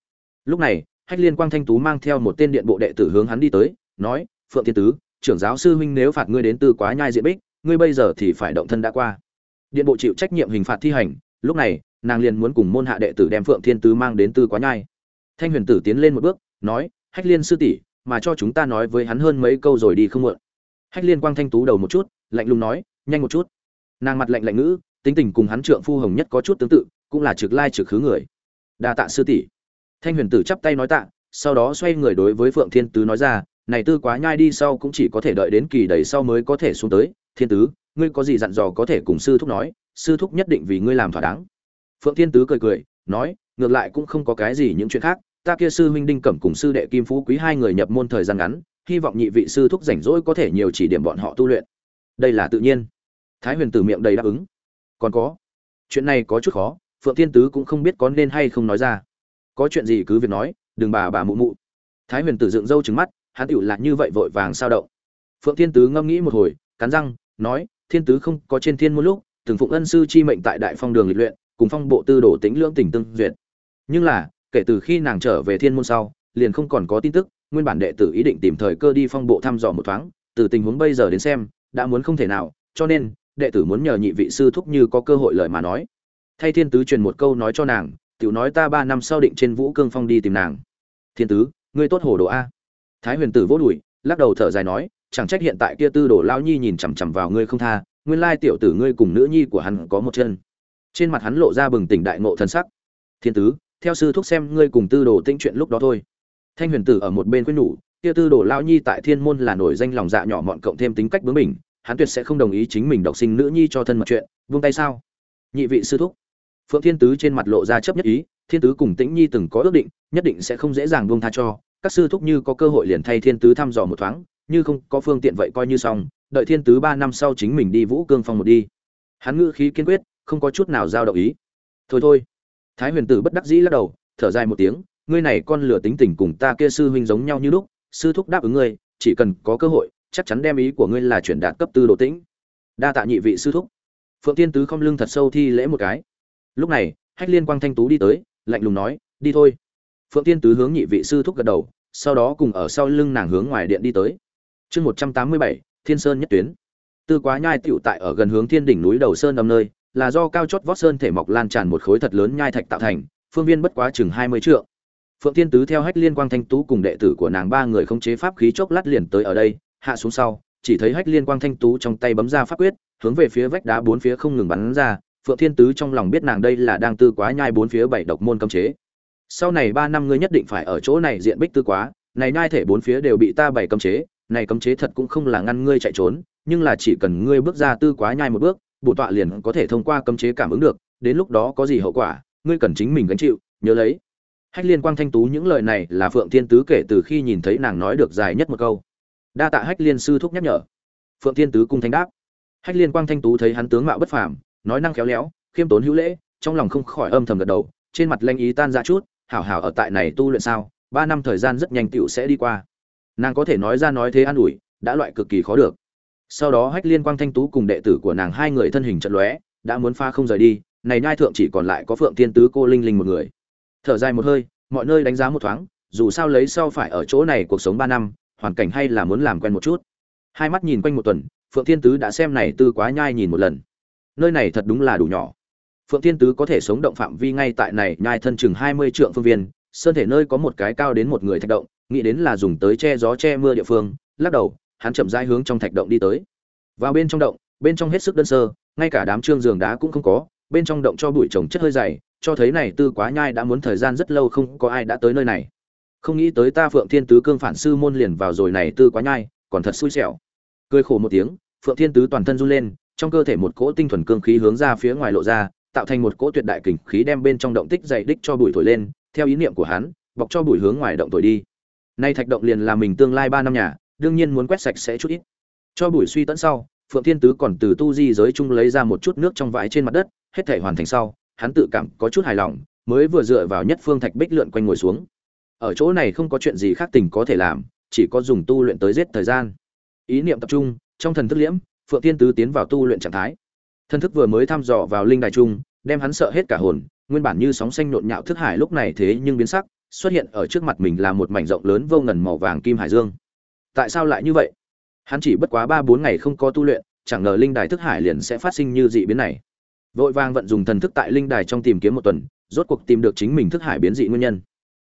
Lúc này, hách liên quang thanh tú mang theo một tên điện bộ đệ tử hướng hắn đi tới, nói, phượng thiên tứ, trưởng giáo sư huynh nếu phạt ngươi đến từ quá nhai diện bích, ngươi bây giờ thì phải động thân đã qua điện bộ chịu trách nhiệm hình phạt thi hành, lúc này, nàng liền muốn cùng môn hạ đệ tử đem phượng thiên tứ mang đến tư quá nhai. Thanh huyền tử tiến lên một bước, nói, hách liên sư tỷ, mà cho chúng ta nói với hắn hơn mấy câu rồi đi không muộn. Hách liên quang thanh tú đầu một chút, lạnh lùng nói, nhanh một chút. Nàng mặt lạnh lạnh ngữ, tính tình cùng hắn trượng phu hồng nhất có chút tương tự, cũng là trực lai trực khứ người. Đa tạ sư tỷ. Thanh huyền tử chắp tay nói tạ, sau đó xoay người đối với phượng thiên tứ nói ra, này tư quá nhai đi sau cũng chỉ có thể đợi đến kỳ đầy sau mới có thể xuống tới, thiên tứ ngươi có gì dặn dò có thể cùng sư thúc nói, sư thúc nhất định vì ngươi làm thỏa đáng. Phượng thiên tứ cười cười, nói, ngược lại cũng không có cái gì những chuyện khác, ta kia sư huynh đinh cẩm cùng sư đệ kim phú quý hai người nhập môn thời gian ngắn, hy vọng nhị vị sư thúc rảnh rỗi có thể nhiều chỉ điểm bọn họ tu luyện. Đây là tự nhiên. Thái huyền tử miệng đầy đáp ứng. Còn có, chuyện này có chút khó, phượng thiên tứ cũng không biết có nên hay không nói ra. Có chuyện gì cứ việc nói, đừng bà bà mụ mụ. Thái huyền tử dựng râu trừng mắt, hắn tựu lại như vậy vội vàng sao động. Phượng thiên tứ ngâm nghĩ một hồi, cắn răng, nói thiên tứ không có trên thiên môn lúc, từng phụng ân sư chi mệnh tại đại phong đường lịch luyện, cùng phong bộ tư đổ tính lưỡng tỉnh tương duyệt. Nhưng là, kể từ khi nàng trở về thiên môn sau, liền không còn có tin tức, nguyên bản đệ tử ý định tìm thời cơ đi phong bộ thăm dò một thoáng, từ tình huống bây giờ đến xem, đã muốn không thể nào, cho nên, đệ tử muốn nhờ nhị vị sư thúc như có cơ hội lời mà nói. Thay thiên tứ truyền một câu nói cho nàng, tiểu nói ta ba năm sau định trên vũ cương phong đi tìm nàng. Thiên tứ, ngươi tốt hồ đồ a. Thái huyền tử vô đùi lắc đầu thở dài nói chẳng trách hiện tại kia tư đồ lao nhi nhìn chằm chằm vào ngươi không tha, nguyên lai tiểu tử ngươi cùng nữ nhi của hắn có một chân. Trên mặt hắn lộ ra bừng tỉnh đại ngộ thân sắc. Thiên tứ, theo sư thúc xem ngươi cùng tư đồ tinh chuyện lúc đó thôi. Thanh huyền tử ở một bên quyết nhủ, kia tư đồ lao nhi tại thiên môn là nổi danh lòng dạ nhỏ mọn cộng thêm tính cách bướng mình hắn tuyệt sẽ không đồng ý chính mình độc sinh nữ nhi cho thân mật chuyện vung tay sao? Nhị vị sư thúc. Phượng thiên tứ trên mặt lộ ra chấp nhất ý, thiên tứ cùng tĩnh nhi từng có ước định, nhất định sẽ không dễ dàng buông tha cho, các sư thúc như có cơ hội liền thay thiên tứ thăm dò một thoáng như không có phương tiện vậy coi như xong, đợi thiên tứ ba năm sau chính mình đi vũ cương phong một đi. Hắn ngữ khí kiên quyết, không có chút nào giao động ý. Thôi thôi. Thái huyền tử bất đắc dĩ lắc đầu, thở dài một tiếng, ngươi này con lửa tính tình cùng ta kia sư huynh giống nhau như lúc, sư thúc đáp ứng ngươi, chỉ cần có cơ hội, chắc chắn đem ý của ngươi là chuyển đạt cấp tư độ tĩnh. Đa tạ nhị vị sư thúc. Phượng thiên tứ không lưng thật sâu thi lễ một cái. Lúc này, hách liên quang thanh tú đi tới, lạnh lùng nói, đi thôi. Phượng thiên tứ hướng nhị vị sư thúc gật đầu, sau đó cùng ở sau lưng nàng hướng ngoài điện đi tới chương một trăm tám mươi bảy, thiên sơn nhất tuyến. Tư quá nhai tựu tại ở gần hướng thiên đỉnh núi đầu sơn âm nơi, là do cao chót vót sơn thể mọc lan tràn một khối thật lớn nhai thạch tạo thành, phương viên bất quá chừng hai mươi trượng. Phượng Thiên tứ theo hách liên quang thanh tú cùng đệ tử của nàng ba người không chế pháp khí chốc lát liền tới ở đây, hạ xuống sau, chỉ thấy hách liên quang thanh tú trong tay bấm ra pháp quyết, hướng về phía vách đá bốn phía không ngừng bắn ra, phượng thiên tứ trong lòng biết nàng đây là đang tư quá nhai bốn phía bảy độc môn cấm chế. Sau này ba năm ngươi nhất định phải ở chỗ này diện bích tư quá, này nhai thể bốn phía đều bị ta bảy cấm chế này cấm chế thật cũng không là ngăn ngươi chạy trốn, nhưng là chỉ cần ngươi bước ra tư quá nhai một bước, bổ tọa liền có thể thông qua cấm chế cảm ứng được, đến lúc đó có gì hậu quả, ngươi cần chính mình gánh chịu, nhớ lấy. Hách liên quang thanh tú những lời này là phượng thiên tứ kể từ khi nhìn thấy nàng nói được dài nhất một câu. Đa tạ hách liên sư thúc nhắc nhở. Phượng thiên tứ cung thanh đáp. Hách liên quang thanh tú thấy hắn tướng mạo bất phàm, nói năng khéo léo, khiêm tốn hữu lễ, trong lòng không khỏi âm thầm gật đầu, trên mặt lanh ý tan ra chút, hảo hảo ở tại này tu luyện sao? Ba năm thời gian rất nhanh tựu sẽ đi qua nàng có thể nói ra nói thế an ủi, đã loại cực kỳ khó được. Sau đó hách liên quang thanh tú cùng đệ tử của nàng hai người thân hình trận lóe, đã muốn pha không rời đi, này nhai thượng chỉ còn lại có phượng thiên tứ cô linh linh một người. Thở dài một hơi, mọi nơi đánh giá một thoáng, dù sao lấy sau phải ở chỗ này cuộc sống ba năm, hoàn cảnh hay là muốn làm quen một chút. Hai mắt nhìn quanh một tuần, phượng thiên tứ đã xem này tư quá nhai nhìn một lần. Nơi này thật đúng là đủ nhỏ. Phượng thiên tứ có thể sống động phạm vi ngay tại này, nhai thân chừng hai mươi trượng phương viên, sơn thể nơi có một cái cao đến một người thạch động nghĩ đến là dùng tới che gió che mưa địa phương, lắc đầu, hắn chậm rãi hướng trong thạch động đi tới. Vào bên trong động, bên trong hết sức đơn sơ, ngay cả đám trương giường đá cũng không có, bên trong động cho bụi trồng chất hơi dày, cho thấy này tư quá nhai đã muốn thời gian rất lâu không có ai đã tới nơi này. Không nghĩ tới ta phượng thiên tứ cương phản sư môn liền vào rồi này tư quá nhai, còn thật xui xẻo. Cười khổ một tiếng, phượng thiên tứ toàn thân run lên, trong cơ thể một cỗ tinh thuần cương khí hướng ra phía ngoài lộ ra, tạo thành một cỗ tuyệt đại kình khí đem bên trong động tích dày đích cho bụi thổi lên, theo ý niệm của hắn, bọc cho bụi hướng ngoài động thổi đi nay thạch động liền là mình tương lai ba năm nhà, đương nhiên muốn quét sạch sẽ chút ít. Cho buổi suy tận sau, phượng thiên tứ còn từ tu di giới chung lấy ra một chút nước trong vải trên mặt đất, hết thể hoàn thành sau, hắn tự cảm có chút hài lòng, mới vừa dựa vào nhất phương thạch bích lượn quanh ngồi xuống. Ở chỗ này không có chuyện gì khác tình có thể làm, chỉ có dùng tu luyện tới giết thời gian. Ý niệm tập trung, trong thần thức liễm, phượng thiên tứ tiến vào tu luyện trạng thái. Thần thức vừa mới thăm dò vào linh đài trung đem hắn sợ hết cả hồn, nguyên bản như sóng xanh nhộn nhạo thức hải lúc này thế nhưng biến sắc xuất hiện ở trước mặt mình là một mảnh rộng lớn vô ngần màu vàng kim hải dương. Tại sao lại như vậy? Hắn chỉ bất quá ba bốn ngày không có tu luyện, chẳng ngờ linh đài thức hải liền sẽ phát sinh như dị biến này. Vội vàng vận dùng thần thức tại linh đài trong tìm kiếm một tuần, rốt cuộc tìm được chính mình thức hải biến dị nguyên nhân.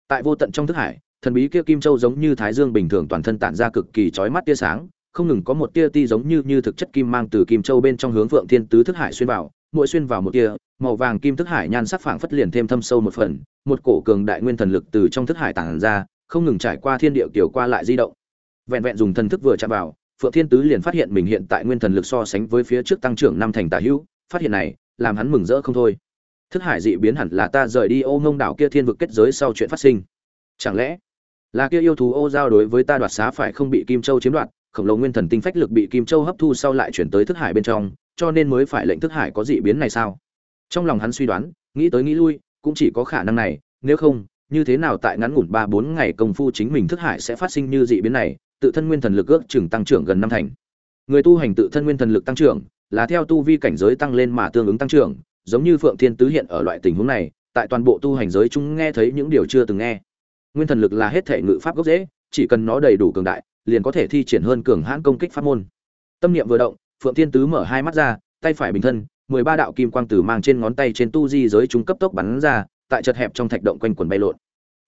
Tại vô tận trong thức hải, thần bí kia kim châu giống như thái dương bình thường toàn thân tản ra cực kỳ chói mắt tia sáng, không ngừng có một tia ti giống như như thực chất kim mang từ kim châu bên trong hướng phượng thiên tứ thức hải xuyên vào mỗi xuyên vào một tia màu vàng kim thức hải nhan sắc phảng phất liền thêm thâm sâu một phần, một cổ cường đại nguyên thần lực từ trong thức hải tản ra, không ngừng trải qua thiên địa kiểu qua lại di động. Vẹn vẹn dùng thần thức vừa chạm vào, phượng thiên tứ liền phát hiện mình hiện tại nguyên thần lực so sánh với phía trước tăng trưởng năm thành tả hữu, phát hiện này, làm hắn mừng rỡ không thôi. Thức hải dị biến hẳn là ta rời đi ô ngông đảo kia thiên vực kết giới sau chuyện phát sinh. Chẳng lẽ là kia yêu thú ô giao đối với ta đoạt xá phải không bị kim châu chiếm đoạt, khổng lồ nguyên thần tinh phách lực bị kim châu hấp thu sau lại chuyển tới thức hải bên trong cho nên mới phải lệnh thức hải có dị biến này sao? Trong lòng hắn suy đoán, nghĩ tới nghĩ lui, cũng chỉ có khả năng này, nếu không, như thế nào tại ngắn ngủn ba bốn ngày công phu chính mình thức hải sẽ phát sinh như dị biến này, tự thân nguyên thần lực ước chừng tăng trưởng gần năm thành. Người tu hành tự thân nguyên thần lực tăng trưởng, là theo tu vi cảnh giới tăng lên mà tương ứng tăng trưởng, giống như phượng thiên tứ hiện ở loại tình huống này, tại toàn bộ tu hành giới chúng nghe thấy những điều chưa từng nghe. Nguyên thần lực là hết thể ngự pháp gốc dễ chỉ cần nó đầy đủ cường đại, liền có thể thi triển hơn cường hãn công kích pháp môn. Tâm niệm vừa động phượng thiên tứ mở hai mắt ra, tay phải bình thân, mười ba đạo kim quang tử mang trên ngón tay trên tu di giới chúng cấp tốc bắn ra, tại chật hẹp trong thạch động quanh quần bay lộn.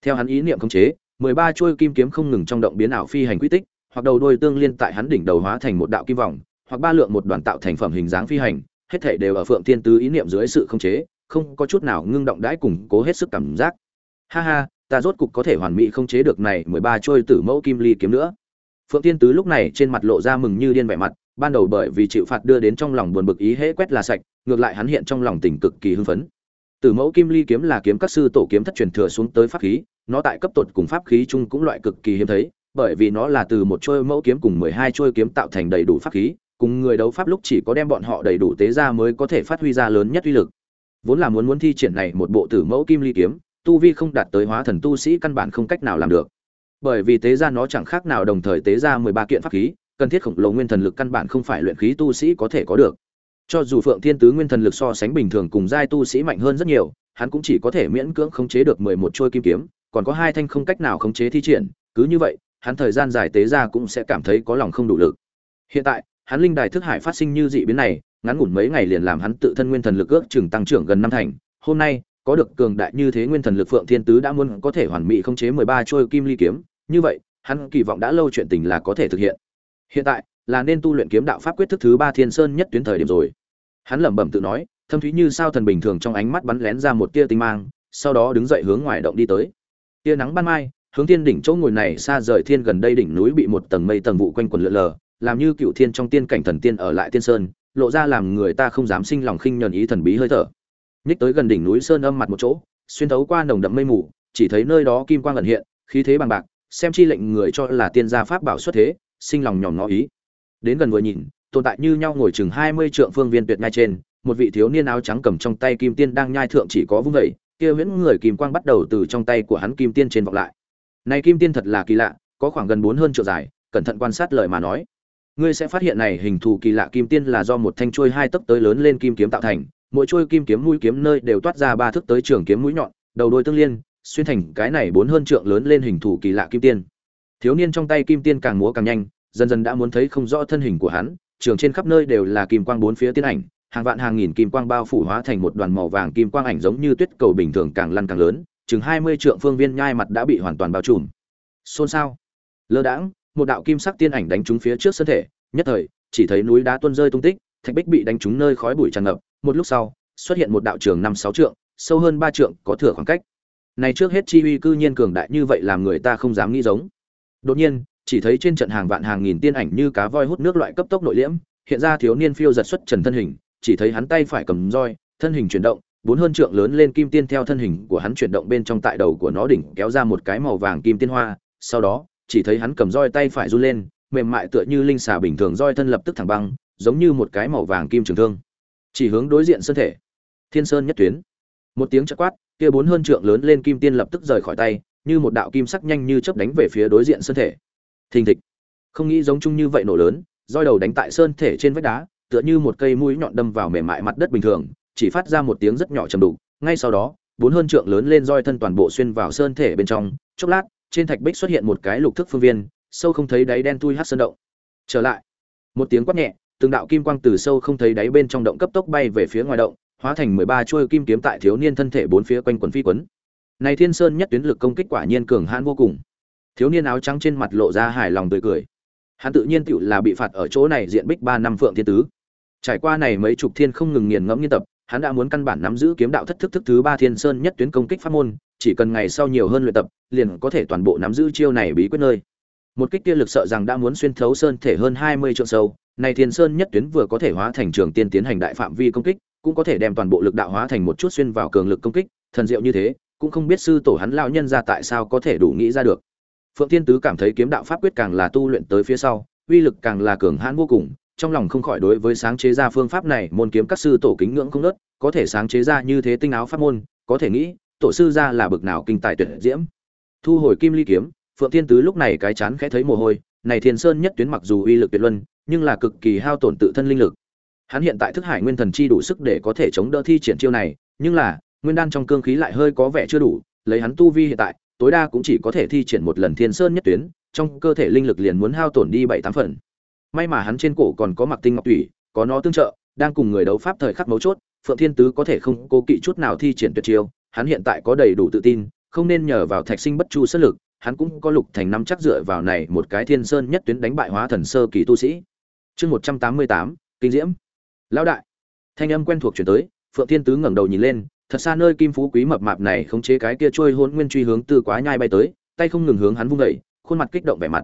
Theo hắn ý niệm khống chế, mười ba chuôi kim kiếm không ngừng trong động biến ảo phi hành quy tích, hoặc đầu đuôi tương liên tại hắn đỉnh đầu hóa thành một đạo kim vòng, hoặc ba lượng một đoàn tạo thành phẩm hình dáng phi hành, hết thảy đều ở phượng thiên tứ ý niệm dưới sự khống chế, không có chút nào ngưng động đãi củng cố hết sức cảm giác. Ha ha, ta rốt cục có thể hoàn mỹ khống chế được này mười ba trôi tử mẫu kim ly kiếm nữa. Phượng thiên tứ lúc này trên mặt lộ ra mừng như điên vẻ mặt ban đầu bởi vì chịu phạt đưa đến trong lòng buồn bực ý hễ quét là sạch, ngược lại hắn hiện trong lòng tình cực kỳ hưng phấn. Tử mẫu kim ly kiếm là kiếm các sư tổ kiếm thất truyền thừa xuống tới pháp khí, nó tại cấp tột cùng pháp khí chung cũng loại cực kỳ hiếm thấy, bởi vì nó là từ một trôi mẫu kiếm cùng mười hai trôi kiếm tạo thành đầy đủ pháp khí, cùng người đấu pháp lúc chỉ có đem bọn họ đầy đủ tế ra mới có thể phát huy ra lớn nhất uy lực. Vốn là muốn muốn thi triển này một bộ tử mẫu kim ly kiếm, tu vi không đạt tới hóa thần tu sĩ căn bản không cách nào làm được. Bởi vì tế ra nó chẳng khác nào đồng thời tế ra mười ba kiện pháp khí cần thiết khổng lồ nguyên thần lực căn bản không phải luyện khí tu sĩ có thể có được. Cho dù phượng thiên tứ nguyên thần lực so sánh bình thường cùng giai tu sĩ mạnh hơn rất nhiều, hắn cũng chỉ có thể miễn cưỡng khống chế được mười một trôi kim kiếm, còn có hai thanh không cách nào khống chế thi triển, cứ như vậy, hắn thời gian dài tế ra cũng sẽ cảm thấy có lòng không đủ lực. Hiện tại, hắn linh đài thức hải phát sinh như dị biến này, ngắn ngủn mấy ngày liền làm hắn tự thân nguyên thần lực ước chừng tăng trưởng gần năm thành. Hôm nay, có được cường đại như thế nguyên thần lực phượng thiên tứ đã muốn có thể hoàn mỹ khống chế mười ba trôi kim ly kiếm, như vậy, hắn kỳ vọng đã lâu chuyện tình là có thể thực hiện hiện tại, là nên tu luyện kiếm đạo pháp quyết thức thứ ba thiên sơn nhất tuyến thời điểm rồi. Hắn lẩm bẩm tự nói, thâm thúy như sao thần bình thường trong ánh mắt bắn lén ra một tia tinh mang, sau đó đứng dậy hướng ngoài động đi tới. Tia nắng ban mai, hướng thiên đỉnh chỗ ngồi này xa rời thiên gần đây đỉnh núi bị một tầng mây tầng vụ quanh quần lượn lờ, làm như cựu thiên trong tiên cảnh thần tiên ở lại tiên sơn, lộ ra làm người ta không dám sinh lòng khinh nhờn ý thần bí hơi thở. Nhích tới gần đỉnh núi sơn âm mặt một chỗ, xuyên thấu qua nồng đậm mây mù, chỉ thấy nơi đó kim quang ẩn hiện, khí thế bằng bạc, xem chi lệnh người cho là tiên gia pháp bảo xuất thế sinh lòng nhòm ngó ý. Đến gần vừa nhìn, tồn tại như nhau ngồi chừng hai mươi trượng phương viên tuyệt ngay trên, một vị thiếu niên áo trắng cầm trong tay kim tiên đang nhai thượng chỉ có vung vẩy kia huyễn người kim quang bắt đầu từ trong tay của hắn kim tiên trên vọng lại. Này kim tiên thật là kỳ lạ, có khoảng gần bốn hơn trượng dài, cẩn thận quan sát lời mà nói. Ngươi sẽ phát hiện này hình thù kỳ lạ kim tiên là do một thanh chuôi hai tấc tới lớn lên kim kiếm tạo thành, mỗi chuôi kim kiếm mũi kiếm nơi đều toát ra ba thước tới trường kiếm mũi nhọn, đầu đuôi tương liên, xuyên thành cái này bốn hơn trượng lớn lên hình thù kỳ lạ kim tiên thiếu niên trong tay kim tiên càng múa càng nhanh, dần dần đã muốn thấy không rõ thân hình của hắn, trường trên khắp nơi đều là kim quang bốn phía tiên ảnh, hàng vạn hàng nghìn kim quang bao phủ hóa thành một đoàn màu vàng kim quang ảnh giống như tuyết cầu bình thường càng lăn càng lớn, chừng hai mươi trượng phương viên nhai mặt đã bị hoàn toàn bao trùm. Xôn xao. Lơ đãng, một đạo kim sắc tiên ảnh đánh trúng phía trước thân thể, nhất thời, chỉ thấy núi đá tuôn rơi tung tích, thạch bích bị đánh trúng nơi khói bụi tràn ngập, một lúc sau, xuất hiện một đạo trường năm sáu trượng, sâu hơn ba trượng, có thừa khoảng cách. Này trước hết chi uy cư nhiên cường đại như vậy làm người ta không dám nghĩ giống đột nhiên, chỉ thấy trên trận hàng vạn hàng nghìn tiên ảnh như cá voi hút nước loại cấp tốc nội liễm, hiện ra thiếu niên phiêu giật xuất trần thân hình, chỉ thấy hắn tay phải cầm roi, thân hình chuyển động, bốn hơn trượng lớn lên kim tiên theo thân hình của hắn chuyển động bên trong tại đầu của nó đỉnh kéo ra một cái màu vàng kim tiên hoa, sau đó, chỉ thấy hắn cầm roi tay phải run lên, mềm mại tựa như linh xà bình thường roi thân lập tức thẳng băng, giống như một cái màu vàng kim trường thương. Chỉ hướng đối diện sơn thể. Thiên sơn nhất tuyến. Một tiếng chớp quát, kia bốn hơn trượng lớn lên kim tiên lập tức rời khỏi tay như một đạo kim sắc nhanh như chớp đánh về phía đối diện sơn thể. Thình thịch. Không nghĩ giống chung như vậy nổ lớn, roi đầu đánh tại sơn thể trên vách đá, tựa như một cây mũi nhọn đâm vào mềm mại mặt đất bình thường, chỉ phát ra một tiếng rất nhỏ trầm đục. Ngay sau đó, bốn hơn trượng lớn lên roi thân toàn bộ xuyên vào sơn thể bên trong. Chốc lát, trên thạch bích xuất hiện một cái lục thức phương viên, sâu không thấy đáy đen tui hát sơn động. Trở lại. Một tiếng quát nhẹ, từng đạo kim quang từ sâu không thấy đáy bên trong động cấp tốc bay về phía ngoài động, hóa thành mười ba chuôi kim kiếm tại thiếu niên thân thể bốn phía quanh quần phi quấn này thiên sơn nhất tuyến lực công kích quả nhiên cường hãn vô cùng. Thiếu niên áo trắng trên mặt lộ ra hài lòng tươi cười. Hắn tự nhiên tựu là bị phạt ở chỗ này diện bích ba năm phượng thiên tứ. Trải qua này mấy chục thiên không ngừng nghiền ngẫm nghiên tập, hắn đã muốn căn bản nắm giữ kiếm đạo thất thức thức thứ ba thiên sơn nhất tuyến công kích pháp môn, chỉ cần ngày sau nhiều hơn luyện tập, liền có thể toàn bộ nắm giữ chiêu này bí quyết nơi. Một kích kia lực sợ rằng đã muốn xuyên thấu sơn thể hơn hai mươi trượng sâu, này thiên sơn nhất tuyến vừa có thể hóa thành trường tiên tiến hành đại phạm vi công kích, cũng có thể đem toàn bộ lực đạo hóa thành một chút xuyên vào cường lực công kích, thần diệu như thế cũng không biết sư tổ hắn lão nhân ra tại sao có thể đủ nghĩ ra được. Phượng thiên tứ cảm thấy kiếm đạo pháp quyết càng là tu luyện tới phía sau, uy lực càng là cường hãn vô cùng, trong lòng không khỏi đối với sáng chế ra phương pháp này, môn kiếm các sư tổ kính ngưỡng không nớt, có thể sáng chế ra như thế tinh áo pháp môn, có thể nghĩ, tổ sư ra là bực nào kinh tài tuyệt diễm. Thu hồi kim ly kiếm, phượng thiên tứ lúc này cái chán khẽ thấy mồ hôi, này thiên sơn nhất tuyến mặc dù uy lực tuyệt luân, nhưng là cực kỳ hao tổn tự thân linh lực. Hắn hiện tại thức hải nguyên thần chi đủ sức để có thể chống đỡ thi triển chiêu này, nhưng là nguyên đan trong cương khí lại hơi có vẻ chưa đủ, lấy hắn tu vi hiện tại, tối đa cũng chỉ có thể thi triển một lần thiên sơn nhất tuyến, trong cơ thể linh lực liền muốn hao tổn đi bảy tám phần. May mà hắn trên cổ còn có mặc tinh ngọc tủy, có nó tương trợ, đang cùng người đấu pháp thời khắc mấu chốt, phượng thiên tứ có thể không cố kỵ chút nào thi triển tuyệt chiêu, hắn hiện tại có đầy đủ tự tin, không nên nhờ vào thạch sinh bất chu sức lực, hắn cũng có lục thành năm chắc dựa vào này một cái thiên sơn nhất tuyến đánh bại hóa thần sơ kỳ tu sĩ. Chương một trăm tám mươi tám, kinh diễm. Lão đại. Thanh âm quen thuộc truyền tới, phượng thiên tứ ngẩng đầu nhìn lên thật xa nơi kim phú quý mập mạp này khống chế cái kia trôi hôn nguyên truy hướng tư quá nhai bay tới, tay không ngừng hướng hắn vung đẩy khuôn mặt kích động vẻ mặt.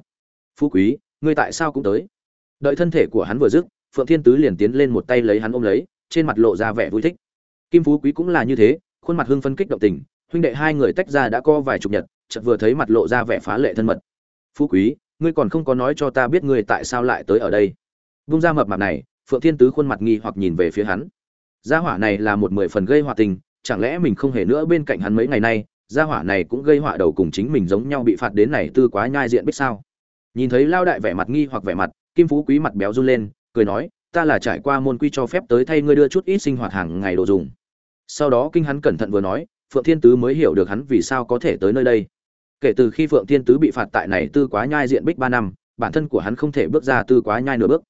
Phú quý, ngươi tại sao cũng tới? Đợi thân thể của hắn vừa dứt, phượng thiên tứ liền tiến lên một tay lấy hắn ôm lấy, trên mặt lộ ra vẻ vui thích. Kim phú quý cũng là như thế, khuôn mặt hưng phấn kích động tình, huynh đệ hai người tách ra đã co vài chục nhật, chợt vừa thấy mặt lộ ra vẻ phá lệ thân mật. Phú quý, ngươi còn không có nói cho ta biết ngươi tại sao lại tới ở đây? Vung ra mập mạp này, phượng thiên tứ khuôn mặt nghi hoặc nhìn về phía hắn. Gia hỏa này là một mười phần gây hòa tình chẳng lẽ mình không hề nữa bên cạnh hắn mấy ngày nay, gia hỏa này cũng gây họa đầu cùng chính mình giống nhau bị phạt đến này tư quá nhai diện biết sao? Nhìn thấy lao đại vẻ mặt nghi hoặc vẻ mặt, kim phú quý mặt béo run lên, cười nói, ta là trải qua môn quy cho phép tới thay ngươi đưa chút ít sinh hoạt hàng ngày đồ dùng. Sau đó kinh hắn cẩn thận vừa nói, phượng thiên tứ mới hiểu được hắn vì sao có thể tới nơi đây. Kể từ khi phượng thiên tứ bị phạt tại này tư quá nhai diện bích ba năm, bản thân của hắn không thể bước ra tư quá nhai nửa bước.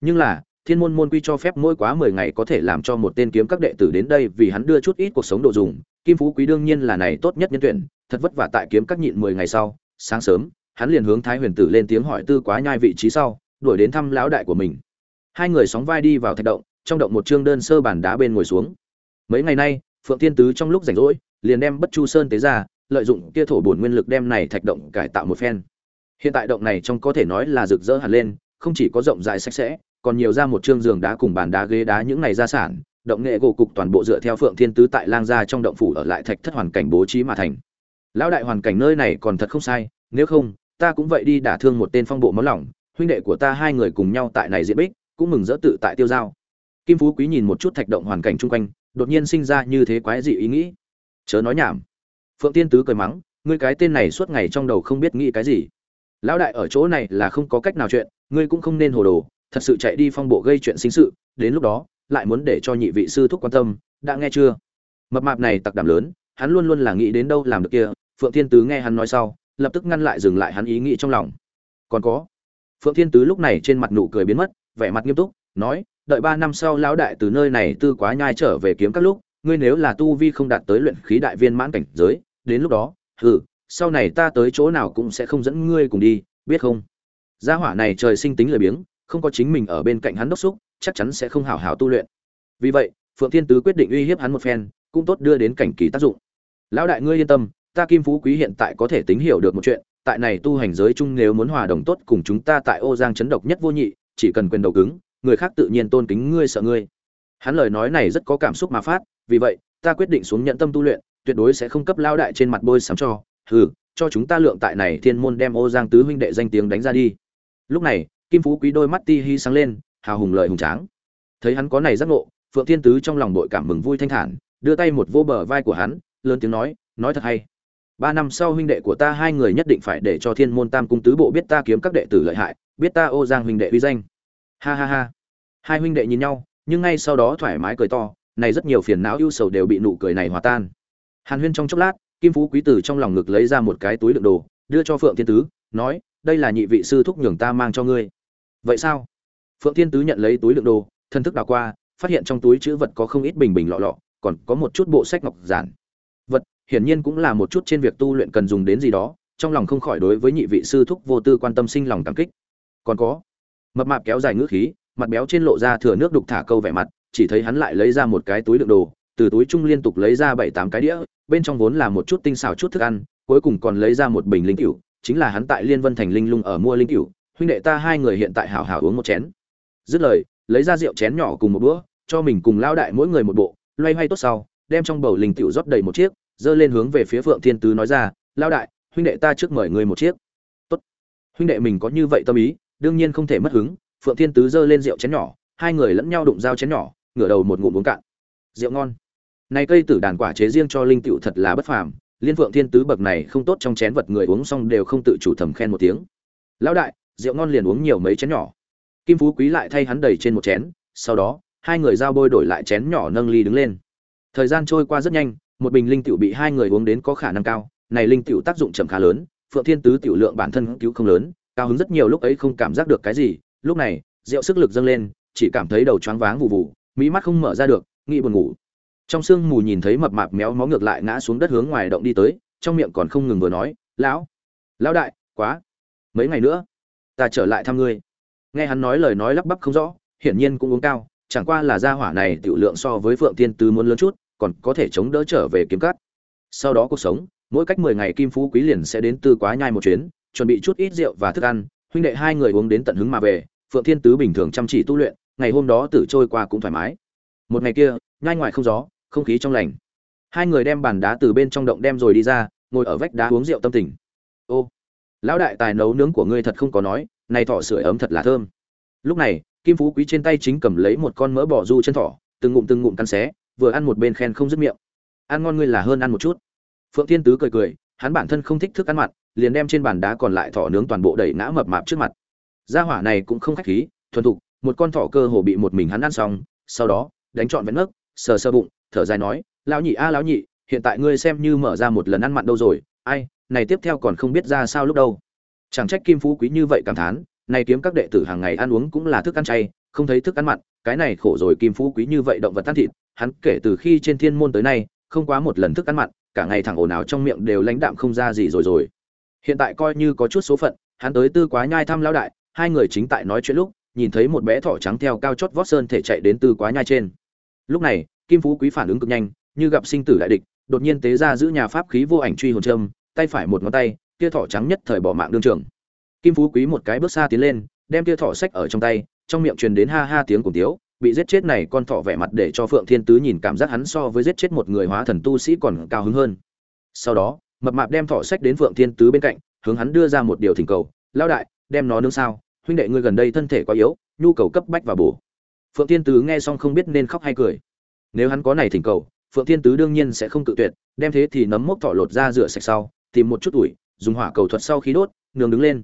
Nhưng là thiên môn môn quy cho phép mỗi quá mười ngày có thể làm cho một tên kiếm các đệ tử đến đây vì hắn đưa chút ít cuộc sống đồ dùng. Kim phú quý đương nhiên là này tốt nhất nhân tuyển, thật vất vả tại kiếm các nhịn mười ngày sau, sáng sớm, hắn liền hướng thái huyền tử lên tiếng hỏi tư quá nhai vị trí sau, đuổi đến thăm lão đại của mình. Hai người sóng vai đi vào thạch động, trong động một chương đơn sơ bàn đá bên ngồi xuống. Mấy ngày nay, phượng thiên tứ trong lúc rảnh rỗi, liền đem bất chu sơn tế ra, lợi dụng kia thổ bổn nguyên lực đem này thạch động cải tạo một phen. Hiện tại động này trong có thể nói là rực rỡ hẳn lên, không chỉ có rộng rãi sạch sẽ còn nhiều ra một chương giường đá cùng bàn đá ghế đá những ngày gia sản, động nghệ gỗ cục toàn bộ dựa theo phượng thiên tứ tại lang gia trong động phủ ở lại thạch thất hoàn cảnh bố trí mà thành. Lão đại hoàn cảnh nơi này còn thật không sai, nếu không, ta cũng vậy đi đả thương một tên phong bộ máu lỏng, huynh đệ của ta hai người cùng nhau tại này diễn bích, cũng mừng rỡ tự tại tiêu giao. Kim phú quý nhìn một chút thạch động hoàn cảnh chung quanh, đột nhiên sinh ra như thế quái dị ý nghĩ. Chớ nói nhảm. Phượng tiên tứ cười mắng, ngươi cái tên này suốt ngày trong đầu không biết nghĩ cái gì. Lão đại ở chỗ này là không có cách nào chuyện, ngươi cũng không nên hồ đồ thật sự chạy đi phong bộ gây chuyện sinh sự, đến lúc đó, lại muốn để cho nhị vị sư thúc quan tâm, đã nghe chưa? Mập mạp này tặc đảm lớn, hắn luôn luôn là nghĩ đến đâu làm được kia, phượng thiên tứ nghe hắn nói sau, lập tức ngăn lại dừng lại hắn ý nghĩ trong lòng. Còn có, phượng thiên tứ lúc này trên mặt nụ cười biến mất, vẻ mặt nghiêm túc, nói, đợi ba năm sau lão đại từ nơi này tư quá nhai trở về kiếm các lúc, ngươi nếu là tu vi không đạt tới luyện khí đại viên mãn cảnh giới, đến lúc đó, hừ, sau này ta tới chỗ nào cũng sẽ không dẫn ngươi cùng đi, biết không? Gia hỏa này trời sinh tính lười biếng không có chính mình ở bên cạnh hắn đốc xúc, chắc chắn sẽ không hảo hảo tu luyện. Vì vậy, phượng thiên tứ quyết định uy hiếp hắn một phen, cũng tốt đưa đến cảnh kỳ tác dụng. Lão đại ngươi yên tâm, ta kim phú quý hiện tại có thể tính hiểu được một chuyện, tại này tu hành giới chung nếu muốn hòa đồng tốt cùng chúng ta tại ô giang chấn độc nhất vô nhị, chỉ cần quyền đầu cứng, người khác tự nhiên tôn kính ngươi sợ ngươi. Hắn lời nói này rất có cảm xúc mà phát, vì vậy, ta quyết định xuống nhận tâm tu luyện, tuyệt đối sẽ không cấp lao đại trên mặt bôi sắm cho, hừ, cho chúng ta lượng tại này thiên môn đem ô giang tứ huynh đệ danh tiếng đánh ra đi. Lúc này kim phú quý đôi mắt ti hi sáng lên, hào hùng lợi hùng tráng. Thấy hắn có này giác ngộ, phượng thiên tứ trong lòng bội cảm mừng vui thanh thản, đưa tay một vô bờ vai của hắn, lớn tiếng nói nói thật hay. Ba năm sau huynh đệ của ta hai người nhất định phải để cho thiên môn tam cung tứ bộ biết ta kiếm các đệ tử lợi hại, biết ta ô giang huynh đệ uy danh. Ha ha ha. Hai huynh đệ nhìn nhau, nhưng ngay sau đó thoải mái cười to, này rất nhiều phiền não ưu sầu đều bị nụ cười này hòa tan. Hàn huyên trong chốc lát, kim phú quý tử trong lòng ngực lấy ra một cái túi đựng đồ, đưa cho phượng thiên tứ, nói, đây là nhị vị sư thúc nhường ta mang cho ngươi vậy sao? Phượng thiên tứ nhận lấy túi lượng đồ, thân thức đào qua, phát hiện trong túi chữ vật có không ít bình bình lọ lọ, còn có một chút bộ sách ngọc giản. Vật, hiển nhiên cũng là một chút trên việc tu luyện cần dùng đến gì đó, trong lòng không khỏi đối với nhị vị sư thúc vô tư quan tâm sinh lòng cảm kích. Còn có, mập mạp kéo dài ngữ khí, mặt béo trên lộ ra thừa nước đục thả câu vẻ mặt, chỉ thấy hắn lại lấy ra một cái túi đựng đồ, từ túi chung liên tục lấy ra bảy tám cái đĩa, bên trong vốn là một chút tinh xảo chút thức ăn, cuối cùng còn lấy ra một bình linh cửu, chính là hắn tại liên vân thành linh lung ở mua linh cửu huynh đệ ta hai người hiện tại hảo hảo uống một chén. Dứt lời, lấy ra rượu chén nhỏ cùng một bữa cho mình cùng lao đại mỗi người một bộ, loay hoay tốt sau, đem trong bầu linh tiểu rót đầy một chiếc, dơ lên hướng về phía phượng thiên tứ nói ra, lao đại, huynh đệ ta trước mời người một chiếc. Tốt. Huynh đệ mình có như vậy tâm ý, đương nhiên không thể mất hứng, phượng thiên tứ dơ lên rượu chén nhỏ, hai người lẫn nhau đụng dao chén nhỏ, ngửa đầu một ngụm uống cạn. Rượu ngon. Này cây tử đàn quả chế riêng cho linh tiểu thật là bất phàm, liên phượng thiên tứ bậc này không tốt trong chén vật người uống xong đều không tự chủ thầm khen một tiếng. Lão đại rượu ngon liền uống nhiều mấy chén nhỏ. Kim phú quý lại thay hắn đầy trên một chén, sau đó, hai người giao bôi đổi lại chén nhỏ nâng ly đứng lên. Thời gian trôi qua rất nhanh, một bình linh tiểu bị hai người uống đến có khả năng cao, này linh tiểu tác dụng chậm khá lớn, phượng thiên tứ tiểu lượng bản thân cứu không lớn, cao hứng rất nhiều lúc ấy không cảm giác được cái gì, lúc này, rượu sức lực dâng lên, chỉ cảm thấy đầu choáng váng vụ vụ mỹ mắt không mở ra được, nghĩ buồn ngủ. Trong sương mù nhìn thấy mập mạp méo mó ngược lại ngã xuống đất hướng ngoài động đi tới, trong miệng còn không ngừng vừa nói, lão lão đại, quá, mấy ngày nữa ta trở lại thăm ngươi. Nghe hắn nói lời nói lắp bắp không rõ, hiển nhiên cũng uống cao, chẳng qua là gia hỏa này tiểu lượng so với phượng tiên tứ muốn lớn chút, còn có thể chống đỡ trở về kiếm cắt sau đó cuộc sống, mỗi cách mười ngày kim phú quý liền sẽ đến tư quá nhai một chuyến, chuẩn bị chút ít rượu và thức ăn, huynh đệ hai người uống đến tận hứng mà về, phượng thiên tứ bình thường chăm chỉ tu luyện, ngày hôm đó tử trôi qua cũng thoải mái. Một ngày kia, nhai ngoài không gió, không khí trong lành. Hai người đem bàn đá từ bên trong động đem rồi đi ra, ngồi ở vách đá uống rượu tâm tình. Ô lão đại tài nấu nướng của ngươi thật không có nói này thỏ sưởi ấm thật là thơm. Lúc này, kim phú quý trên tay chính cầm lấy một con mỡ bò du chân thỏ, từng ngụm từng ngụm cắn xé, vừa ăn một bên khen không dứt miệng. Ăn ngon ngươi là hơn ăn một chút. Phượng thiên tứ cười cười, hắn bản thân không thích thức ăn mặn, liền đem trên bàn đá còn lại thỏ nướng toàn bộ đẩy ngã mập mạp trước mặt. Gia hỏa này cũng không khách khí, thuần thục, một con thỏ cơ hồ bị một mình hắn ăn xong, sau đó, đánh trọn vẹn ngấc, sờ sơ bụng, thở dài nói, lão nhị a, lão nhị, hiện tại ngươi xem như mở ra một lần ăn mặn đâu rồi, ai này tiếp theo còn không biết ra sao lúc đâu. Chẳng trách kim phú quý như vậy cảm thán, này kiếm các đệ tử hàng ngày ăn uống cũng là thức ăn chay, không thấy thức ăn mặn, cái này khổ rồi kim phú quý như vậy động vật ăn thịt, hắn kể từ khi trên thiên môn tới nay, không quá một lần thức ăn mặn, cả ngày thẳng ồn ào trong miệng đều lãnh đạm không ra gì rồi rồi. Hiện tại coi như có chút số phận, hắn tới tư quá nhai thăm lão đại, hai người chính tại nói chuyện lúc, nhìn thấy một bé thỏ trắng theo cao chót vót sơn thể chạy đến tư quá nhai trên. Lúc này, kim phú quý phản ứng cực nhanh, như gặp sinh tử đại địch, đột nhiên tế ra giữ nhà pháp khí vô ảnh truy hồn trâm tay phải một ngón tay kia thỏ trắng nhất thời bỏ mạng đương trường. Kim phú quý một cái bước xa tiến lên, đem kia thỏ sách ở trong tay, trong miệng truyền đến ha ha tiếng cùng tiếu, bị giết chết này con thỏ vẻ mặt để cho phượng thiên tứ nhìn cảm giác hắn so với giết chết một người hóa thần tu sĩ còn cao hứng hơn. Sau đó, mập mạp đem thỏ sách đến phượng thiên tứ bên cạnh, hướng hắn đưa ra một điều thỉnh cầu lao đại, đem nó nướng sao? Huynh đệ ngươi gần đây thân thể quá yếu, nhu cầu cấp bách và bổ. Phượng thiên tứ nghe xong không biết nên khóc hay cười. Nếu hắn có này thỉnh cầu, phượng thiên tứ đương nhiên sẽ không cự tuyệt, đem thế thì nấm mốc thỏ lột ra rửa sạch sau tìm một chút ủi, dùng hỏa cầu thuật sau khi đốt nướng đứng lên.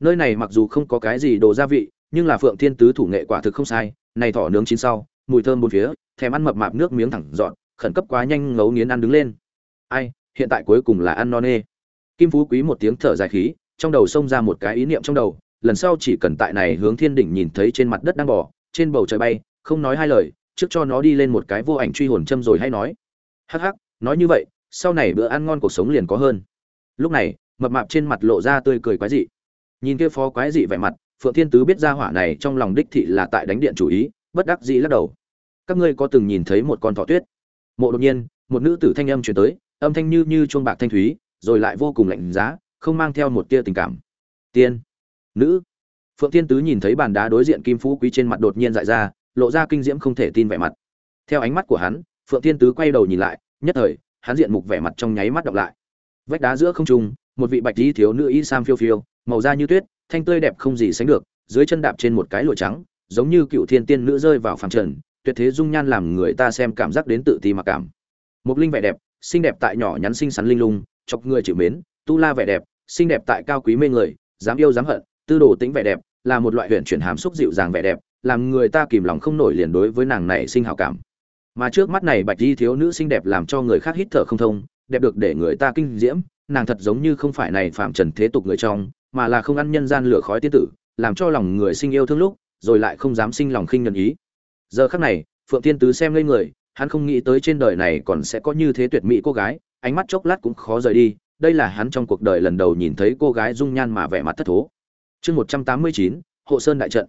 Nơi này mặc dù không có cái gì đồ gia vị, nhưng là phượng thiên tứ thủ nghệ quả thực không sai, này thỏ nướng chín sau, mùi thơm bốn phía, thèm ăn mập mạp nước miếng thẳng dọn, khẩn cấp quá nhanh ngấu nghiến ăn đứng lên. Ai, hiện tại cuối cùng là ăn non nê. Kim phú quý một tiếng thở dài khí, trong đầu xông ra một cái ý niệm trong đầu, lần sau chỉ cần tại này hướng thiên đỉnh nhìn thấy trên mặt đất đang bò, trên bầu trời bay, không nói hai lời, trước cho nó đi lên một cái vô ảnh truy hồn châm rồi hay nói. Hắc hắc, nói như vậy, sau này bữa ăn ngon cuộc sống liền có hơn lúc này, mập mạp trên mặt lộ ra tươi cười quái dị. Nhìn kia phó quái dị vẻ mặt, phượng thiên tứ biết ra hỏa này trong lòng đích thị là tại đánh điện chủ ý, bất đắc dĩ lắc đầu. Các ngươi có từng nhìn thấy một con thỏ tuyết? Mộ đột nhiên, một nữ tử thanh âm truyền tới, âm thanh như như chuông bạc thanh thúy, rồi lại vô cùng lạnh giá, không mang theo một tia tình cảm. Tiên. Nữ. Phượng thiên tứ nhìn thấy bàn đá đối diện kim phú quý trên mặt đột nhiên dại ra, lộ ra kinh diễm không thể tin vẻ mặt. Theo ánh mắt của hắn, phượng thiên tứ quay đầu nhìn lại, nhất thời, hắn diện mục vẻ mặt trong nháy mắt đọc lại vách đá giữa không trung, một vị bạch y thiếu nữ y sam phiêu phiêu, màu da như tuyết, thanh tươi đẹp không gì sánh được, dưới chân đạp trên một cái lụa trắng, giống như cựu thiên tiên nữ rơi vào phàm trần, tuyệt thế dung nhan làm người ta xem cảm giác đến tự ti mặc cảm. Một linh vẻ đẹp, xinh đẹp tại nhỏ nhắn xinh xắn linh lung, chọc người chịu mến, tu la vẻ đẹp, xinh đẹp tại cao quý mê người, dám yêu dám hận, tư đồ tính vẻ đẹp, là một loại huyền chuyển hàm xúc dịu dàng vẻ đẹp, làm người ta kìm lòng không nổi liền đối với nàng này sinh hảo cảm. Mà trước mắt này bạch di thiếu nữ xinh đẹp làm cho người khác hít thở không thông đẹp được để người ta kinh diễm, nàng thật giống như không phải này phạm trần thế tục người trong, mà là không ăn nhân gian lửa khói tiên tử, làm cho lòng người sinh yêu thương lúc, rồi lại không dám sinh lòng khinh nhân ý. Giờ khắc này, phượng tiên tứ xem lên người, hắn không nghĩ tới trên đời này còn sẽ có như thế tuyệt mỹ cô gái, ánh mắt chốc lát cũng khó rời đi, đây là hắn trong cuộc đời lần đầu nhìn thấy cô gái dung nhan mà vẻ mặt thất thố. Chương một trăm tám mươi chín, hộ sơn đại trận.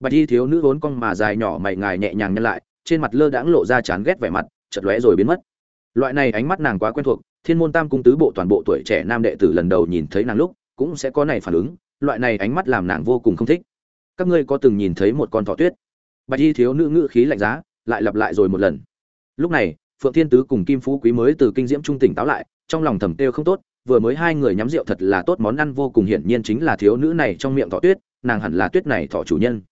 Bạch y thiếu nữ vốn cong mà dài nhỏ mày ngài nhẹ nhàng nhân lại, trên mặt lơ đãng lộ ra chán ghét vẻ mặt chật lóe rồi biến mất loại này ánh mắt nàng quá quen thuộc, thiên môn tam cung tứ bộ toàn bộ tuổi trẻ nam đệ tử lần đầu nhìn thấy nàng lúc, cũng sẽ có này phản ứng, loại này ánh mắt làm nàng vô cùng không thích. Các ngươi có từng nhìn thấy một con thỏ tuyết? Bạch y thiếu nữ ngữ khí lạnh giá, lại lặp lại rồi một lần. Lúc này, phượng thiên tứ cùng kim phú quý mới từ kinh diễm trung tỉnh táo lại, trong lòng thầm tiêu không tốt, vừa mới hai người nhắm rượu thật là tốt món ăn vô cùng hiển nhiên chính là thiếu nữ này trong miệng thỏ tuyết, nàng hẳn là tuyết này thỏ chủ nhân.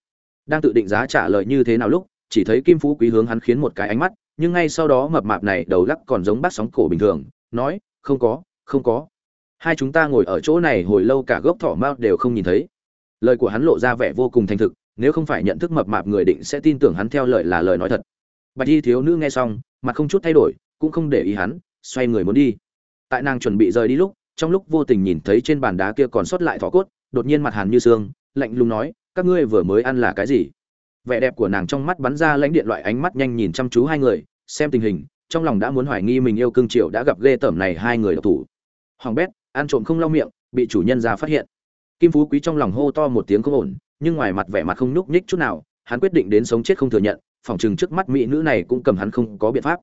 Đang tự định giá trả lời như thế nào lúc, chỉ thấy kim phú quý hướng hắn khiến một cái ánh mắt nhưng ngay sau đó mập mạp này đầu lắc còn giống bắt sóng cổ bình thường, nói, không có không có. Hai chúng ta ngồi ở chỗ này hồi lâu cả gốc thỏ mao đều không nhìn thấy. Lời của hắn lộ ra vẻ vô cùng thành thực, nếu không phải nhận thức mập mạp người định sẽ tin tưởng hắn theo lời là lời nói thật. Bạch y thiếu nữ nghe xong, mặt không chút thay đổi, cũng không để ý hắn, xoay người muốn đi. Tại nàng chuẩn bị rời đi lúc, trong lúc vô tình nhìn thấy trên bàn đá kia còn sót lại thỏ cốt, đột nhiên mặt hàn như xương, lạnh lùng nói, các ngươi vừa mới ăn là cái gì? Vẻ đẹp của nàng trong mắt bắn ra lãnh điện loại ánh mắt nhanh nhìn chăm chú hai người, xem tình hình, trong lòng đã muốn hoài nghi mình yêu cương triệu đã gặp ghê tởm này hai người độc thủ. Hoàng bét, ăn trộm không lau miệng, bị chủ nhân ra phát hiện. Kim phú quý trong lòng hô to một tiếng không ổn, nhưng ngoài mặt vẻ mặt không nhúc nhích chút nào, hắn quyết định đến sống chết không thừa nhận, phỏng chừng trước mắt mỹ nữ này cũng cầm hắn không có biện pháp.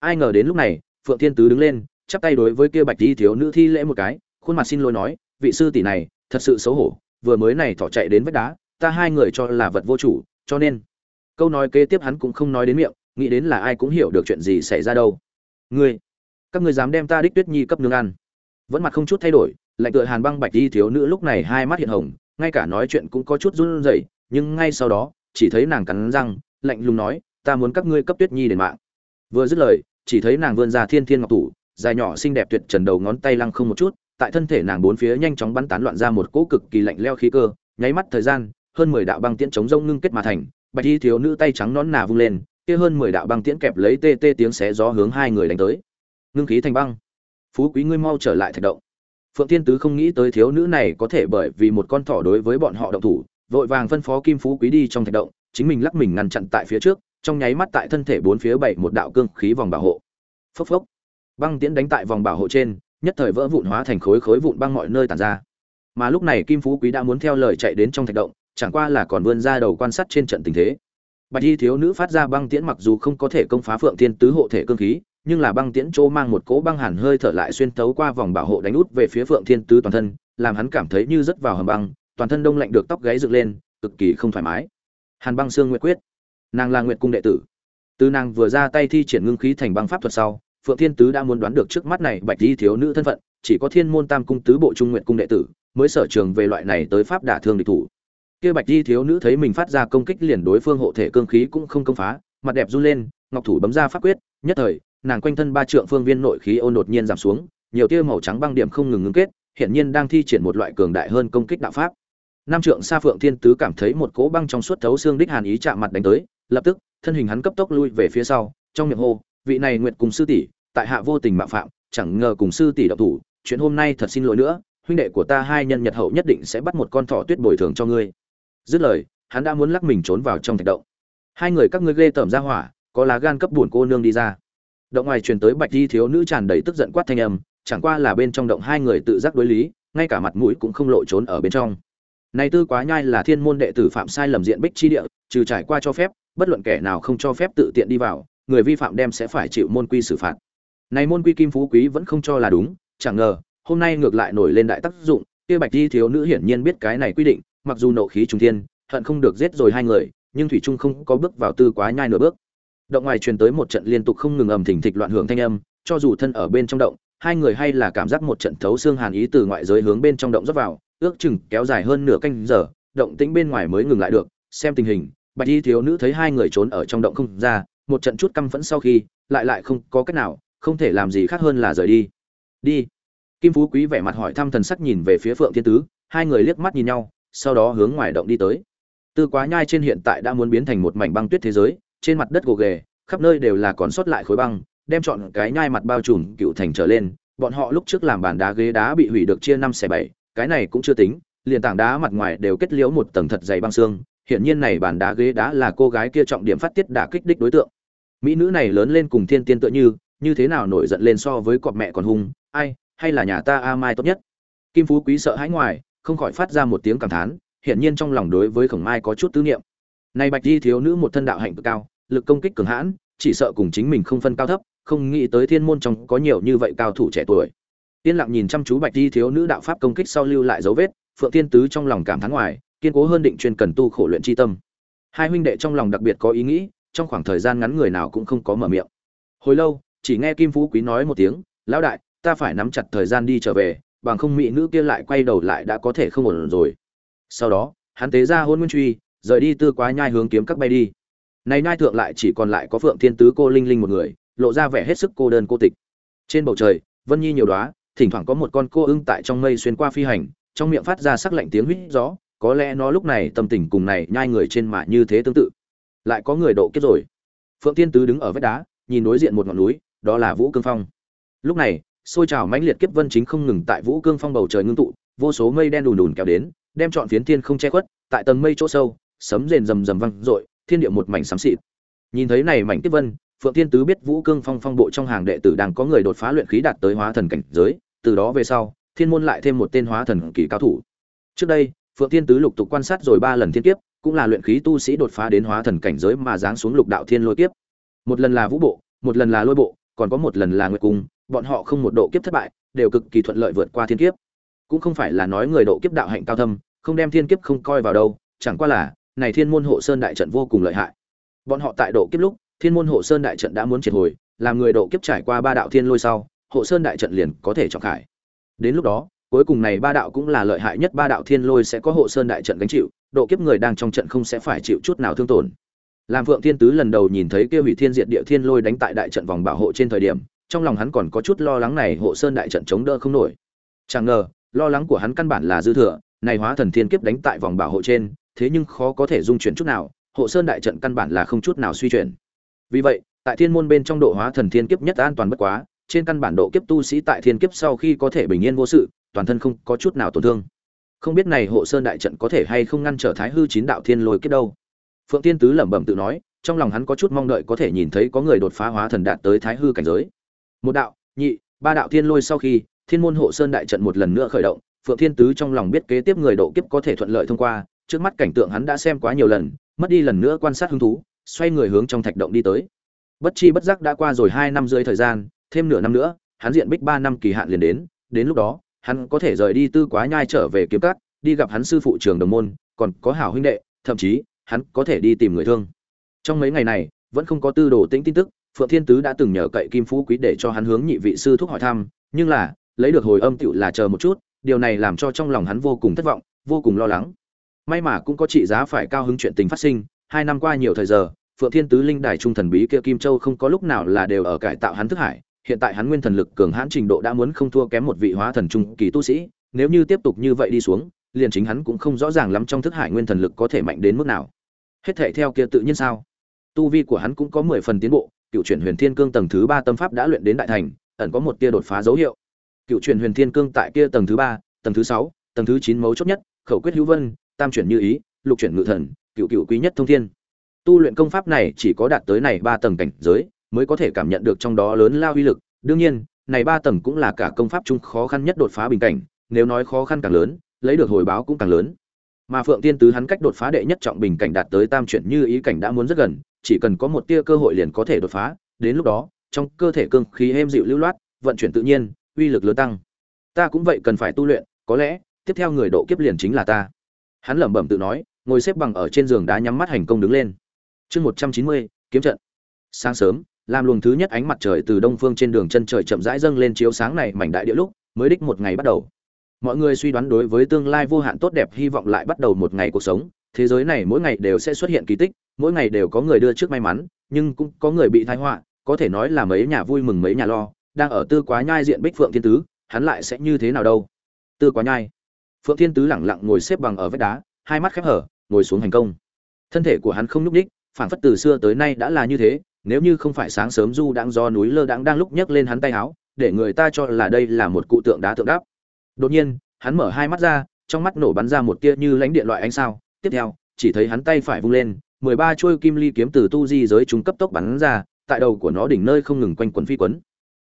Ai ngờ đến lúc này, phượng thiên tứ đứng lên, chắp tay đối với kia bạch di thiếu nữ thi lễ một cái, khuôn mặt xin lỗi nói, vị sư tỷ này, thật sự xấu hổ, vừa mới này thỏ chạy đến vách đá, ta hai người cho là vật vô chủ cho nên, câu nói kế tiếp hắn cũng không nói đến miệng, nghĩ đến là ai cũng hiểu được chuyện gì xảy ra đâu. Ngươi, các ngươi dám đem ta đích tuyết nhi cấp nương ăn. Vẫn mặt không chút thay đổi, lạnh tựa hàn băng bạch đi thiếu nữ lúc này hai mắt hiện hồng, ngay cả nói chuyện cũng có chút run rẩy, nhưng ngay sau đó, chỉ thấy nàng cắn răng, lạnh lùng nói, ta muốn các ngươi cấp tuyết nhi đền mạng. Vừa dứt lời, chỉ thấy nàng vươn ra thiên thiên ngọc tủ dài nhỏ xinh đẹp tuyệt trần đầu ngón tay lăng không một chút, tại thân thể nàng bốn phía nhanh chóng bắn tán loạn ra một cỗ cực kỳ lạnh leo khí cơ, nháy mắt thời gian hơn mười đạo băng tiễn chống rông ngưng kết mà thành, bạch y thiếu nữ tay trắng nón nà vung lên, kia hơn mười đạo băng tiễn kẹp lấy tê tê tiếng xé gió hướng hai người đánh tới. Ngưng khí thành băng. Phú quý ngươi mau trở lại thạch động. Phượng tiên tứ không nghĩ tới thiếu nữ này có thể bởi vì một con thỏ đối với bọn họ động thủ, vội vàng phân phó kim phú quý đi trong thạch động, chính mình lắc mình ngăn chặn tại phía trước, trong nháy mắt tại thân thể bốn phía bảy một đạo cương khí vòng bảo hộ. Phốc phốc. Băng tiễn đánh tại vòng bảo hộ trên, nhất thời vỡ vụn hóa thành khối khối vụn băng mọi nơi tản ra. Mà lúc này kim phú quý đã muốn theo lời chạy đến trong thạch động chẳng qua là còn vươn ra đầu quan sát trên trận tình thế. Bạch y thiếu nữ phát ra băng tiễn mặc dù không có thể công phá phượng thiên tứ hộ thể cương khí, nhưng là băng tiễn chỗ mang một cỗ băng hàn hơi thở lại xuyên thấu qua vòng bảo hộ đánh út về phía phượng thiên tứ toàn thân, làm hắn cảm thấy như rất vào hầm băng, toàn thân đông lạnh được tóc gáy dựng lên, cực kỳ không thoải mái. Hàn băng xương nguyệt quyết. Nàng là nguyệt cung đệ tử. Từ nàng vừa ra tay thi triển ngưng khí thành băng pháp thuật sau, phượng thiên tứ đã muốn đoán được trước mắt này bạch y thiếu nữ thân phận, chỉ có thiên môn tam cung tứ bộ trung nguyện cung đệ tử mới sở trường về loại này tới pháp đả thương địch thủ kia bạch y thiếu nữ thấy mình phát ra công kích liền đối phương hộ thể cương khí cũng không công phá, mặt đẹp run lên, ngọc thủ bấm ra pháp quyết, nhất thời, nàng quanh thân ba trượng phương viên nội khí ôn đột nhiên giảm xuống, nhiều tia màu trắng băng điểm không ngừng ngưng kết, hiện nhiên đang thi triển một loại cường đại hơn công kích đạo pháp. Nam trượng xa phượng thiên tứ cảm thấy một cỗ băng trong suốt thấu xương đích hàn ý chạm mặt đánh tới, lập tức, thân hình hắn cấp tốc lui về phía sau, trong miệng hô, vị này nguyệt cùng sư tỷ, tại hạ vô tình mạo phạm, chẳng ngờ cùng sư tỷ độc thủ, chuyện hôm nay thật xin lỗi nữa, huynh đệ của ta hai nhân nhật hậu nhất định sẽ bắt một con thỏ tuyết bồi thường cho ngươi dứt lời, hắn đã muốn lắc mình trốn vào trong thạch động. Hai người các ngươi ghê tởm ra hỏa, có lá gan cấp buồn cô nương đi ra. Động ngoài truyền tới bạch di thiếu nữ tràn đầy tức giận quát thanh âm, chẳng qua là bên trong động hai người tự giác đối lý, ngay cả mặt mũi cũng không lộ trốn ở bên trong. Này tư quá nhai là thiên môn đệ tử phạm sai lầm diện bích chi địa, trừ trải qua cho phép, bất luận kẻ nào không cho phép tự tiện đi vào, người vi phạm đem sẽ phải chịu môn quy xử phạt. Này môn quy kim phú quý vẫn không cho là đúng, chẳng ngờ, hôm nay ngược lại nổi lên đại tác dụng, kia bạch di thiếu nữ hiển nhiên biết cái này quy định mặc dù nộ khí trùng thiên, hận không được giết rồi hai người, nhưng thủy trung không có bước vào tư quá nhai nửa bước. Động ngoài truyền tới một trận liên tục không ngừng ầm thình thịch loạn hưởng thanh âm, cho dù thân ở bên trong động, hai người hay là cảm giác một trận thấu xương hàn ý từ ngoại giới hướng bên trong động rót vào, ước chừng kéo dài hơn nửa canh giờ, động tĩnh bên ngoài mới ngừng lại được, xem tình hình, bạch y thiếu nữ thấy hai người trốn ở trong động không ra, một trận chút căm phẫn sau khi, lại lại không có cách nào, không thể làm gì khác hơn là rời đi. Đi. Kim phú quý vẻ mặt hỏi thăm thần sắc nhìn về phía phượng thiên tứ, hai người liếc mắt nhìn nhau sau đó hướng ngoài động đi tới. Tư quá nhai trên hiện tại đã muốn biến thành một mảnh băng tuyết thế giới, trên mặt đất gồ ghề, khắp nơi đều là còn sót lại khối băng, đem chọn cái nhai mặt bao trùm cựu thành trở lên. Bọn họ lúc trước làm bàn đá ghế đá bị hủy được chia năm xẻ bảy, cái này cũng chưa tính, liền tảng đá mặt ngoài đều kết liễu một tầng thật dày băng xương. Hiển nhiên này bàn đá ghế đá là cô gái kia trọng điểm phát tiết đã kích đích đối tượng. Mỹ nữ này lớn lên cùng thiên tiên tựa như như thế nào nổi giận lên so với cọp mẹ còn hung, ai, hay là nhà ta a mai tốt nhất? Kim phú quý sợ hãi ngoài không khỏi phát ra một tiếng cảm thán, hiển nhiên trong lòng đối với khổng mai có chút tư niệm. Này bạch di thiếu nữ một thân đạo hạnh cực cao, lực công kích cường hãn, chỉ sợ cùng chính mình không phân cao thấp, không nghĩ tới thiên môn trong có nhiều như vậy cao thủ trẻ tuổi. Yên lặng nhìn chăm chú bạch di thiếu nữ đạo pháp công kích sau lưu lại dấu vết, phượng tiên tứ trong lòng cảm thán ngoài, kiên cố hơn định chuyên cần tu khổ luyện chi tâm. Hai huynh đệ trong lòng đặc biệt có ý nghĩ, trong khoảng thời gian ngắn người nào cũng không có mở miệng. Hồi lâu, chỉ nghe kim phú quý nói một tiếng, lão đại, ta phải nắm chặt thời gian đi trở về bằng không mỹ nữ kia lại quay đầu lại đã có thể không ổn rồi. Sau đó, hắn tế ra hôn nguyên truy, rời đi tư quá nhai hướng kiếm các bay đi. Này nhai thượng lại chỉ còn lại có phượng thiên tứ cô linh linh một người, lộ ra vẻ hết sức cô đơn cô tịch. Trên bầu trời, vân nhi nhiều đóa, thỉnh thoảng có một con cô ưng tại trong mây xuyên qua phi hành, trong miệng phát ra sắc lạnh tiếng huýt gió, có lẽ nó lúc này tâm tình cùng này nhai người trên mạ như thế tương tự. Lại có người độ kiếp rồi. Phượng thiên tứ đứng ở vách đá, nhìn đối diện một ngọn núi, đó là vũ cương phong. Lúc này xôi trào mãnh liệt kiếp vân chính không ngừng tại vũ cương phong bầu trời ngưng tụ, vô số mây đen đùn đùn kéo đến, đem chọn phiến thiên không che khuất, tại tầng mây chỗ sâu, sấm rền rầm rầm vang dội, thiên địa một mảnh xám xịt. Nhìn thấy này mảnh kiếp vân, phượng thiên tứ biết vũ cương phong phong bộ trong hàng đệ tử đang có người đột phá luyện khí đạt tới hóa thần cảnh giới, từ đó về sau, thiên môn lại thêm một tên hóa thần kỳ cao thủ. Trước đây, phượng thiên tứ lục tục quan sát rồi ba lần thiên kiếp, cũng là luyện khí tu sĩ đột phá đến hóa thần cảnh giới mà giáng xuống lục đạo thiên lôi kiếp. Một lần là vũ bộ, một lần là lôi bộ, còn có một lần là nguyệt cung bọn họ không một độ kiếp thất bại, đều cực kỳ thuận lợi vượt qua thiên kiếp. Cũng không phải là nói người độ kiếp đạo hạnh cao thâm, không đem thiên kiếp không coi vào đâu, chẳng qua là, này thiên môn hộ sơn đại trận vô cùng lợi hại. Bọn họ tại độ kiếp lúc, thiên môn hộ sơn đại trận đã muốn triệt hồi, làm người độ kiếp trải qua ba đạo thiên lôi sau, hộ sơn đại trận liền có thể trọng khải. Đến lúc đó, cuối cùng này ba đạo cũng là lợi hại nhất ba đạo thiên lôi sẽ có hộ sơn đại trận gánh chịu, độ kiếp người đang trong trận không sẽ phải chịu chút nào thương tổn. Làm phượng thiên tứ lần đầu nhìn thấy kia hủy thiên diệt địa thiên lôi đánh tại đại trận vòng bảo hộ trên thời điểm trong lòng hắn còn có chút lo lắng này hộ sơn đại trận chống đỡ không nổi. Chẳng ngờ, lo lắng của hắn căn bản là dư thừa, này hóa thần thiên kiếp đánh tại vòng bảo hộ trên, thế nhưng khó có thể dung chuyển chút nào, hộ sơn đại trận căn bản là không chút nào suy chuyển. Vì vậy, tại thiên môn bên trong độ hóa thần thiên kiếp nhất an toàn bất quá, trên căn bản độ kiếp tu sĩ tại thiên kiếp sau khi có thể bình yên vô sự, toàn thân không có chút nào tổn thương. Không biết này hộ sơn đại trận có thể hay không ngăn trở thái hư chín đạo thiên lôi kiếp đâu. Phượng tiên tứ lẩm bẩm tự nói, trong lòng hắn có chút mong đợi có thể nhìn thấy có người đột phá hóa thần đạt tới thái hư cảnh giới một đạo, nhị, ba đạo thiên lôi sau khi, thiên môn hộ sơn đại trận một lần nữa khởi động, phượng thiên tứ trong lòng biết kế tiếp người độ kiếp có thể thuận lợi thông qua, trước mắt cảnh tượng hắn đã xem quá nhiều lần, mất đi lần nữa quan sát hứng thú, xoay người hướng trong thạch động đi tới. Bất chi bất giác đã qua rồi hai năm rưỡi thời gian, thêm nửa năm nữa, hắn diện bích ba năm kỳ hạn liền đến đến lúc đó, hắn có thể rời đi tư quá nhai trở về kiếm cát đi gặp hắn sư phụ trường đồng môn, còn có hảo huynh đệ, thậm chí, hắn có thể đi tìm người thương. Trong mấy ngày này, vẫn không có tư đồ tĩnh tin tức phượng thiên tứ đã từng nhờ cậy kim phú quý để cho hắn hướng nhị vị sư thúc hỏi thăm, nhưng là, lấy được hồi âm tựu là chờ một chút, điều này làm cho trong lòng hắn vô cùng thất vọng, vô cùng lo lắng. May mà cũng có trị giá phải cao hứng chuyện tình phát sinh, hai năm qua nhiều thời giờ, phượng thiên tứ linh đài trung thần bí kia kim châu không có lúc nào là đều ở cải tạo hắn thức hải, hiện tại hắn nguyên thần lực cường hãn trình độ đã muốn không thua kém một vị hóa thần trung kỳ tu sĩ, nếu như tiếp tục như vậy đi xuống, liền chính hắn cũng không rõ ràng lắm trong thức hải nguyên thần lực có thể mạnh đến mức nào. Hết thể theo kia tự nhiên sao? Tu vi của hắn cũng có mười phần tiến bộ cựu chuyển huyền thiên cương tầng thứ ba tâm pháp đã luyện đến đại thành, ẩn có một tia đột phá dấu hiệu. Cựu chuyển huyền thiên cương tại kia tầng thứ ba, tầng thứ sáu, tầng thứ chín mấu chốt nhất, khẩu quyết hữu vân, tam chuyển như ý, lục chuyển ngự thần, cựu cựu quý nhất thông thiên. Tu luyện công pháp này chỉ có đạt tới này ba tầng cảnh giới, mới có thể cảm nhận được trong đó lớn lao uy lực. Đương nhiên, này ba tầng cũng là cả công pháp chung khó khăn nhất đột phá bình cảnh, nếu nói khó khăn càng lớn, lấy được hồi báo cũng càng lớn mà phượng tiên tứ hắn cách đột phá đệ nhất trọng bình cảnh đạt tới tam chuyển như ý cảnh đã muốn rất gần, chỉ cần có một tia cơ hội liền có thể đột phá, đến lúc đó, trong cơ thể cương khí êm dịu lưu loát, vận chuyển tự nhiên, uy lực lớn tăng. Ta cũng vậy cần phải tu luyện, có lẽ, tiếp theo người độ kiếp liền chính là ta. Hắn lẩm bẩm tự nói, ngồi xếp bằng ở trên giường đá nhắm mắt hành công đứng lên. Chương một trăm chín mươi, kiếm trận. Sáng sớm, làm luồng thứ nhất ánh mặt trời từ đông phương trên đường chân trời chậm rãi dâng lên chiếu sáng này mảnh đại địa lúc, mới đích một ngày bắt đầu mọi người suy đoán đối với tương lai vô hạn tốt đẹp hy vọng lại bắt đầu một ngày cuộc sống. Thế giới này mỗi ngày đều sẽ xuất hiện kỳ tích, mỗi ngày đều có người đưa trước may mắn, nhưng cũng có người bị thái họa, có thể nói là mấy nhà vui mừng mấy nhà lo. Đang ở tư quá nhai diện bích phượng thiên tứ, hắn lại sẽ như thế nào đâu? Tư quá nhai. Phượng thiên tứ lẳng lặng ngồi xếp bằng ở vách đá, hai mắt khép hở, ngồi xuống hành công. Thân thể của hắn không nhúc ních phản phất từ xưa tới nay đã là như thế, nếu như không phải sáng sớm du đang do núi lơ đãng đang lúc nhấc lên hắn tay áo, để người ta cho là đây là một cụ tượng đá tượng đáp đột nhiên, hắn mở hai mắt ra, trong mắt nổ bắn ra một tia như lánh điện loại ánh sao. Tiếp theo, chỉ thấy hắn tay phải vung lên, mười ba chuôi kim ly kiếm từ tu di giới chúng cấp tốc bắn ra, tại đầu của nó đỉnh nơi không ngừng quanh quần phi quấn.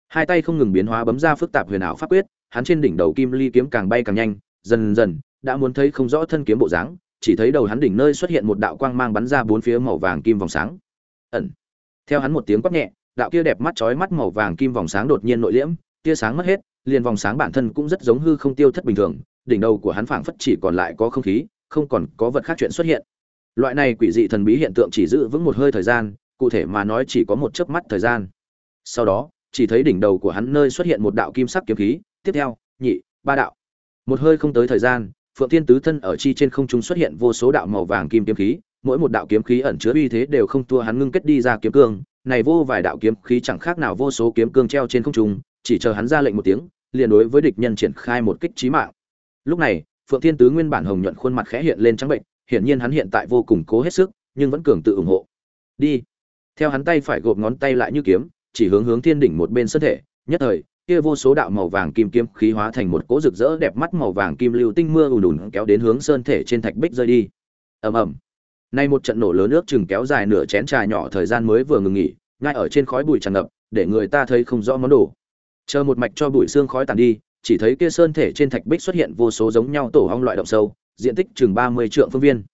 Hai tay không ngừng biến hóa bấm ra phức tạp huyền ảo pháp quyết, hắn trên đỉnh đầu kim ly kiếm càng bay càng nhanh, dần dần, đã muốn thấy không rõ thân kiếm bộ dáng, chỉ thấy đầu hắn đỉnh nơi xuất hiện một đạo quang mang bắn ra bốn phía màu vàng kim vòng sáng. Ẩn. Theo hắn một tiếng quát nhẹ, đạo kia đẹp mắt chói mắt màu vàng kim vòng sáng đột nhiên nội liễm, tia sáng mất hết liền vòng sáng bản thân cũng rất giống hư không tiêu thất bình thường, đỉnh đầu của hắn phảng phất chỉ còn lại có không khí, không còn có vật khác chuyện xuất hiện. Loại này quỷ dị thần bí hiện tượng chỉ giữ vững một hơi thời gian, cụ thể mà nói chỉ có một chớp mắt thời gian. Sau đó, chỉ thấy đỉnh đầu của hắn nơi xuất hiện một đạo kim sắc kiếm khí, tiếp theo, nhị, ba đạo. Một hơi không tới thời gian, phượng thiên tứ thân ở chi trên không trung xuất hiện vô số đạo màu vàng kim kiếm khí, mỗi một đạo kiếm khí ẩn chứa uy thế đều không thua hắn ngưng kết đi ra kiếm cương, này vô vài đạo kiếm khí chẳng khác nào vô số kiếm cương treo trên không trung, chỉ chờ hắn ra lệnh một tiếng liền đối với địch nhân triển khai một kích chí mạng. Lúc này, phượng thiên tứ nguyên bản hồng nhuận khuôn mặt khẽ hiện lên trắng bệnh, hiển nhiên hắn hiện tại vô cùng cố hết sức, nhưng vẫn cường tự ủng hộ. Đi. Theo hắn tay phải gộp ngón tay lại như kiếm, chỉ hướng hướng thiên đỉnh một bên sơn thể, nhất thời, kia vô số đạo màu vàng kim kiếm khí hóa thành một cỗ rực rỡ đẹp mắt màu vàng kim lưu tinh mưa ùn ùn kéo đến hướng sơn thể trên thạch bích rơi đi. Ầm ầm. Nay một trận nổ lớn nước chừng kéo dài nửa chén trà nhỏ thời gian mới vừa ngừng nghỉ, ngay ở trên khói bụi tràn ngập, để người ta thấy không rõ món đồ chờ một mạch cho bụi xương khói tàn đi, chỉ thấy kia sơn thể trên thạch bích xuất hiện vô số giống nhau tổ ong loại động sâu, diện tích chừng ba mươi trượng phương viên.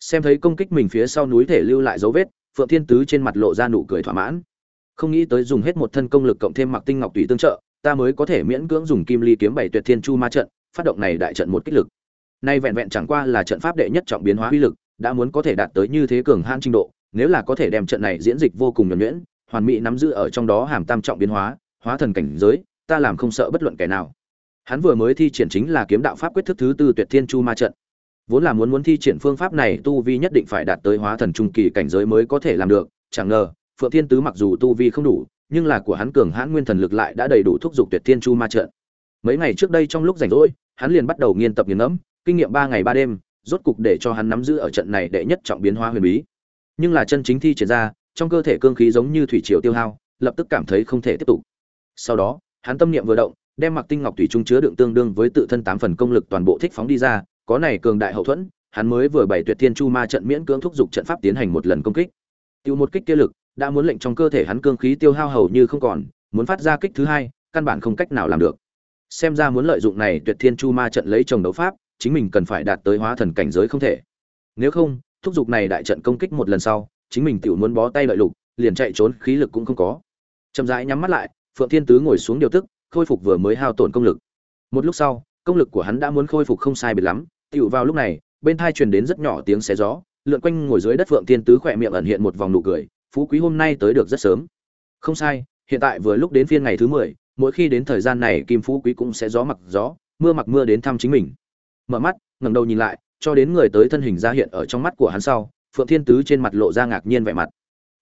Xem thấy công kích mình phía sau núi thể lưu lại dấu vết, phượng thiên tứ trên mặt lộ ra nụ cười thỏa mãn. Không nghĩ tới dùng hết một thân công lực cộng thêm mặc tinh ngọc tùy tương trợ, ta mới có thể miễn cưỡng dùng kim ly kiếm bảy tuyệt thiên chu ma trận, phát động này đại trận một kích lực. Nay vẹn vẹn chẳng qua là trận pháp đệ nhất trọng biến hóa uy lực, đã muốn có thể đạt tới như thế cường hãn trình độ, nếu là có thể đem trận này diễn dịch vô cùng nhuần nhuyễn, hoàn mỹ nắm giữ ở trong đó hàm tam trọng biến hóa hóa thần cảnh giới, ta làm không sợ bất luận kẻ nào. Hắn vừa mới thi triển chính là kiếm đạo pháp quyết thức thứ tư tuyệt thiên chu ma trận. Vốn là muốn muốn thi triển phương pháp này, tu vi nhất định phải đạt tới hóa thần trung kỳ cảnh giới mới có thể làm được, chẳng ngờ, phượng thiên tứ mặc dù tu vi không đủ, nhưng là của hắn cường hãn nguyên thần lực lại đã đầy đủ thúc giục tuyệt thiên chu ma trận. Mấy ngày trước đây trong lúc rảnh rỗi, hắn liền bắt đầu nghiên tập nghiền ngẫm, kinh nghiệm ba ngày ba đêm, rốt cục để cho hắn nắm giữ ở trận này đệ nhất trọng biến hóa huyền bí. Nhưng là chân chính thi triển ra, trong cơ thể cương khí giống như thủy triều tiêu hao, lập tức cảm thấy không thể tiếp tục sau đó, hắn tâm niệm vừa động, đem mặc tinh ngọc thủy trung chứa đựng tương đương với tự thân tám phần công lực toàn bộ thích phóng đi ra, có này cường đại hậu thuẫn, hắn mới vừa bày tuyệt thiên chu ma trận miễn cưỡng thúc giục trận pháp tiến hành một lần công kích. Tiêu một kích kia lực, đã muốn lệnh trong cơ thể hắn cương khí tiêu hao hầu như không còn, muốn phát ra kích thứ hai, căn bản không cách nào làm được. Xem ra muốn lợi dụng này tuyệt thiên chu ma trận lấy chồng đấu pháp, chính mình cần phải đạt tới hóa thần cảnh giới không thể. Nếu không, thúc giục này đại trận công kích một lần sau, chính mình tiểu muốn bó tay lợi lục, liền chạy trốn, khí lực cũng không có. Chậm rãi nhắm mắt lại phượng thiên tứ ngồi xuống điều tức, khôi phục vừa mới hao tổn công lực. Một lúc sau, công lực của hắn đã muốn khôi phục không sai biệt lắm tựu vào lúc này, bên thai truyền đến rất nhỏ tiếng xé gió, lượn quanh ngồi dưới đất phượng thiên tứ khỏe miệng ẩn hiện một vòng nụ cười, phú quý, hôm nay tới được rất sớm. Không sai, hiện tại vừa lúc đến phiên ngày thứ mười, mỗi khi đến thời gian này kim phú quý cũng sẽ gió mặc gió, mưa mặc mưa đến thăm chính mình. Mở mắt, ngẩng đầu nhìn lại, cho đến người tới thân hình ra hiện ở trong mắt của hắn sau, phượng thiên tứ trên mặt lộ ra ngạc nhiên vẻ mặt.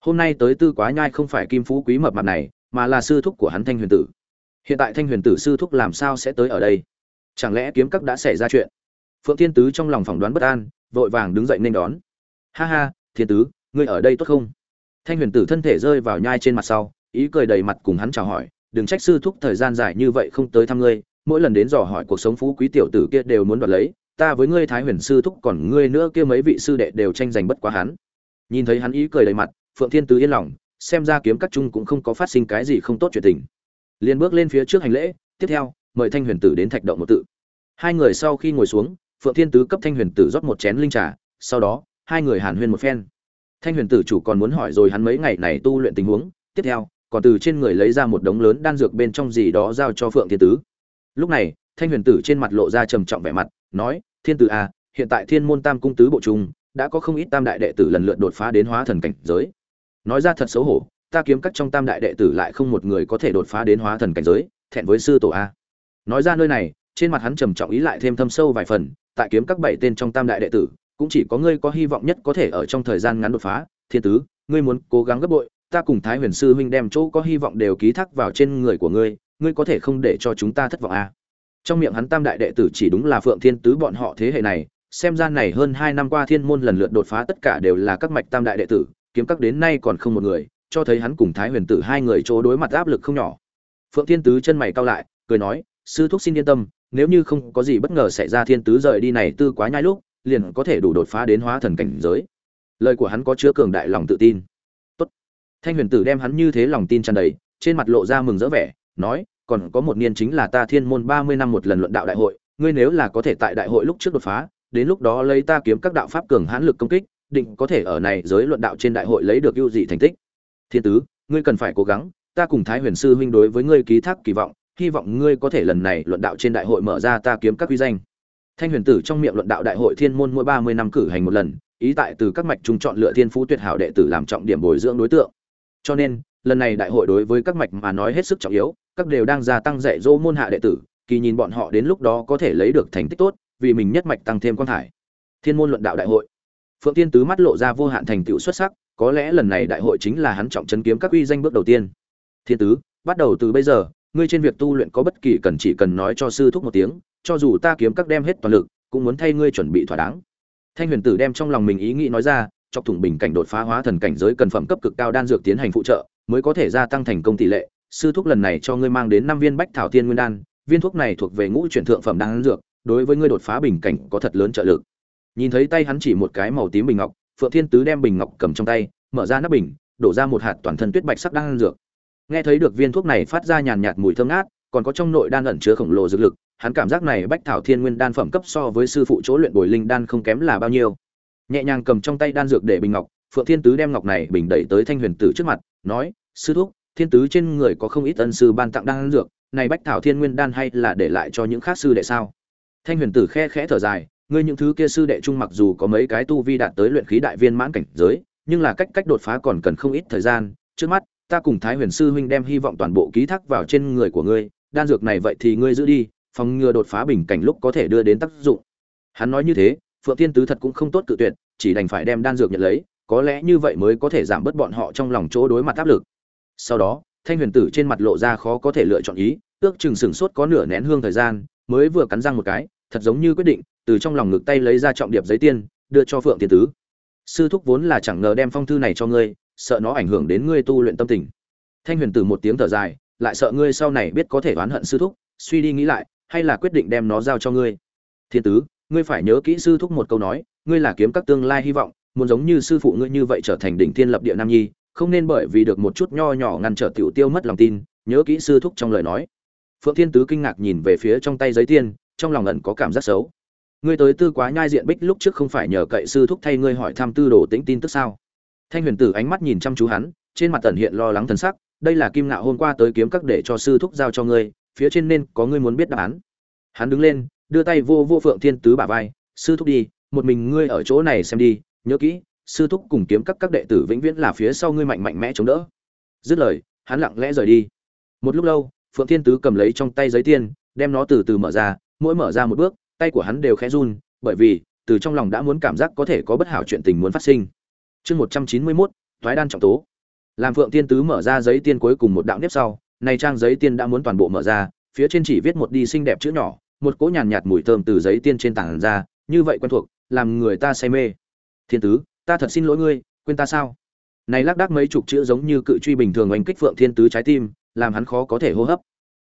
Hôm nay tới tư quá nhai không phải kim phú quý mập mặt này mà là sư thúc của hắn thanh huyền tử. Hiện tại thanh huyền tử sư thúc làm sao sẽ tới ở đây? Chẳng lẽ kiếm các đã xảy ra chuyện? Phượng thiên tứ trong lòng phỏng đoán bất an, vội vàng đứng dậy nên đón. Ha ha, thiên tứ, ngươi ở đây tốt không? Thanh huyền tử thân thể rơi vào nhai trên mặt sau, ý cười đầy mặt cùng hắn chào hỏi, đừng trách sư thúc thời gian dài như vậy không tới thăm ngươi, mỗi lần đến dò hỏi cuộc sống phú quý tiểu tử kia đều muốn đoạt lấy, ta với ngươi thái huyền sư thúc còn ngươi nữa kia mấy vị sư đệ đều tranh giành bất quá hắn. Nhìn thấy hắn ý cười đầy mặt, phượng thiên tứ yên lòng xem ra kiếm các trung cũng không có phát sinh cái gì không tốt chuyện tình. Liền bước lên phía trước hành lễ, tiếp theo, mời thanh huyền tử đến thạch động một tự. Hai người sau khi ngồi xuống, phượng thiên tứ cấp thanh huyền tử rót một chén linh trà, sau đó, hai người hàn huyên một phen. Thanh huyền tử chủ còn muốn hỏi rồi hắn mấy ngày này tu luyện tình huống, tiếp theo, còn từ trên người lấy ra một đống lớn đan dược bên trong gì đó giao cho phượng thiên tứ. Lúc này, thanh huyền tử trên mặt lộ ra trầm trọng vẻ mặt, nói, thiên tử à hiện tại thiên môn tam cung tứ bộ trung, đã có không ít tam đại đệ tử lần lượt đột phá đến hóa thần cảnh giới nói ra thật xấu hổ, ta kiếm các trong tam đại đệ tử lại không một người có thể đột phá đến hóa thần cảnh giới, thẹn với sư tổ a nói ra nơi này, trên mặt hắn trầm trọng ý lại thêm thâm sâu vài phần, tại kiếm các bảy tên trong tam đại đệ tử, cũng chỉ có ngươi có hy vọng nhất có thể ở trong thời gian ngắn đột phá thiên tứ, ngươi muốn cố gắng gấp bội, ta cùng thái huyền sư huynh đem chỗ có hy vọng đều ký thác vào trên người của ngươi ngươi có thể không để cho chúng ta thất vọng à. trong miệng hắn tam đại đệ tử chỉ đúng là phượng thiên tứ bọn họ thế hệ này, xem ra này hơn hai năm qua thiên môn lần lượt đột phá tất cả đều là các mạch tam đại đệ tử kiếm các đến nay còn không một người, cho thấy hắn cùng thái huyền tử hai người chỗ đối mặt áp lực không nhỏ. Phượng thiên tứ chân mày cau lại, cười nói, sư thúc xin yên tâm, nếu như không có gì bất ngờ xảy ra thiên tứ rời đi này tư quá nhai lúc, liền có thể đủ đột phá đến hóa thần cảnh giới. Lời của hắn có chứa cường đại lòng tự tin. Tốt. Thanh huyền tử đem hắn như thế lòng tin tràn đầy, trên mặt lộ ra mừng rỡ vẻ, nói, còn có một niên chính là ta thiên môn ba mươi năm một lần luận đạo đại hội, ngươi nếu là có thể tại đại hội lúc trước đột phá, đến lúc đó lấy ta kiếm các đạo pháp cường hãn lực công kích định có thể ở này giới luận đạo trên đại hội lấy được ưu dị thành tích. Thiên tứ, ngươi cần phải cố gắng, ta cùng thái huyền sư huynh đối với ngươi ký thác kỳ vọng, hy vọng ngươi có thể lần này luận đạo trên đại hội mở ra ta kiếm các uy danh. Thanh huyền tử trong miệng luận đạo đại hội thiên môn mỗi ba mươi năm cử hành một lần, ý tại từ các mạch trung chọn lựa thiên phú tuyệt hảo đệ tử làm trọng điểm bồi dưỡng đối tượng. Cho nên, lần này đại hội đối với các mạch mà nói hết sức trọng yếu, các đều đang gia tăng dạy dỗ môn hạ đệ tử, kỳ nhìn bọn họ đến lúc đó có thể lấy được thành tích tốt, vì mình nhất mạch tăng thêm quan thải. Thiên môn luận đạo đại hội phượng tiên tứ mắt lộ ra vô hạn thành tựu xuất sắc, có lẽ lần này đại hội chính là hắn trọng trấn kiếm các uy danh bước đầu tiên. Thiên tứ, bắt đầu từ bây giờ, ngươi trên việc tu luyện có bất kỳ cần chỉ cần nói cho sư thúc một tiếng, cho dù ta kiếm các đem hết toàn lực, cũng muốn thay ngươi chuẩn bị thỏa đáng. Thanh huyền tử đem trong lòng mình ý nghĩ nói ra, chọc thủng bình cảnh đột phá hóa thần cảnh giới cần phẩm cấp cực cao đan dược tiến hành phụ trợ, mới có thể gia tăng thành công tỷ lệ. Sư thúc lần này cho ngươi mang đến năm viên bách thảo thiên nguyên đan, viên thuốc này thuộc về ngũ chuyển thượng phẩm đan dược, đối với ngươi đột phá bình cảnh có thật lớn trợ lực nhìn thấy tay hắn chỉ một cái màu tím bình ngọc, phượng thiên tứ đem bình ngọc cầm trong tay, mở ra nắp bình, đổ ra một hạt toàn thân tuyết bạch sắc đan dược. Nghe thấy được viên thuốc này phát ra nhàn nhạt mùi thơm ngát, còn có trong nội đan ẩn chứa khổng lồ dược lực, hắn cảm giác này bách thảo thiên nguyên đan phẩm cấp so với sư phụ chỗ luyện bồi linh đan không kém là bao nhiêu. Nhẹ nhàng cầm trong tay đan dược để bình ngọc, phượng thiên tứ đem ngọc này bình đẩy tới thanh huyền tử trước mặt, nói, sư thúc, thiên tứ trên người có không ít ân sư ban tặng đan dược, này bách thảo thiên nguyên đan hay là để lại cho những khác sư đệ sao? Thanh huyền tử khe khẽ thở dài ngươi những thứ kia sư đệ trung mặc dù có mấy cái tu vi đạt tới luyện khí đại viên mãn cảnh giới, nhưng là cách cách đột phá còn cần không ít thời gian. Trước mắt, ta cùng thái huyền sư huynh đem hy vọng toàn bộ ký thác vào trên người của ngươi, đan dược này vậy thì ngươi giữ đi, phòng ngừa đột phá bình cảnh lúc có thể đưa đến tác dụng. Hắn nói như thế, phượng tiên tứ thật cũng không tốt cự tuyệt, chỉ đành phải đem đan dược nhận lấy, có lẽ như vậy mới có thể giảm bớt bọn họ trong lòng chỗ đối mặt áp lực. Sau đó, thanh huyền tử trên mặt lộ ra khó có thể lựa chọn ý, ước chừng sửng sốt có nửa nén hương thời gian, mới vừa cắn răng một cái thật giống như quyết định, từ trong lòng ngực tay lấy ra trọng điệp giấy tiên, đưa cho phượng thiên tứ. Sư thúc vốn là chẳng ngờ đem phong thư này cho ngươi, sợ nó ảnh hưởng đến ngươi tu luyện tâm tình. Thanh huyền tử một tiếng thở dài, lại sợ ngươi sau này biết có thể oán hận sư thúc, suy đi nghĩ lại, hay là quyết định đem nó giao cho ngươi. Thiên tứ, ngươi phải nhớ kỹ sư thúc một câu nói, ngươi là kiếm các tương lai hy vọng, muốn giống như sư phụ ngươi như vậy trở thành đỉnh thiên lập địa nam nhi, không nên bởi vì được một chút nho nhỏ ngăn trở tiểu tiêu mất lòng tin, nhớ kỹ sư thúc trong lời nói. Phượng thiên tứ kinh ngạc nhìn về phía trong tay giấy tiên trong lòng ẩn có cảm giác xấu. Ngươi tới tư quá nhai diện bích lúc trước không phải nhờ cậy sư thúc thay ngươi hỏi thăm tư đồ tĩnh tin tức sao? Thanh huyền tử ánh mắt nhìn chăm chú hắn, trên mặt tần hiện lo lắng thần sắc, đây là kim ngạo hôm qua tới kiếm các để cho sư thúc giao cho ngươi, phía trên nên có ngươi muốn biết đáp án. Hắn đứng lên, đưa tay vô vô phượng thiên tứ bả vai, sư thúc đi, một mình ngươi ở chỗ này xem đi, nhớ kỹ, sư thúc cùng kiếm các các đệ tử vĩnh viễn là phía sau ngươi mạnh mạnh mẽ chống đỡ. Dứt lời, hắn lặng lẽ rời đi. Một lúc lâu, phượng thiên tứ cầm lấy trong tay giấy tiên, đem nó từ từ mở ra mỗi mở ra một bước tay của hắn đều khẽ run bởi vì từ trong lòng đã muốn cảm giác có thể có bất hảo chuyện tình muốn phát sinh. Chương một trăm chín mươi mốt thoái đan trọng tố. Làm phượng thiên tứ mở ra giấy tiên cuối cùng một đạo nếp sau này trang giấy tiên đã muốn toàn bộ mở ra phía trên chỉ viết một đi xinh đẹp chữ nhỏ một cỗ nhàn nhạt, mùi thơm từ giấy tiên trên tảng ra như vậy quen thuộc làm người ta say mê. Thiên tứ ta thật xin lỗi ngươi quên ta sao? Này lác đác mấy chục chữ giống như cự truy bình thường oanh kích phượng thiên tứ trái tim làm hắn khó có thể hô hấp.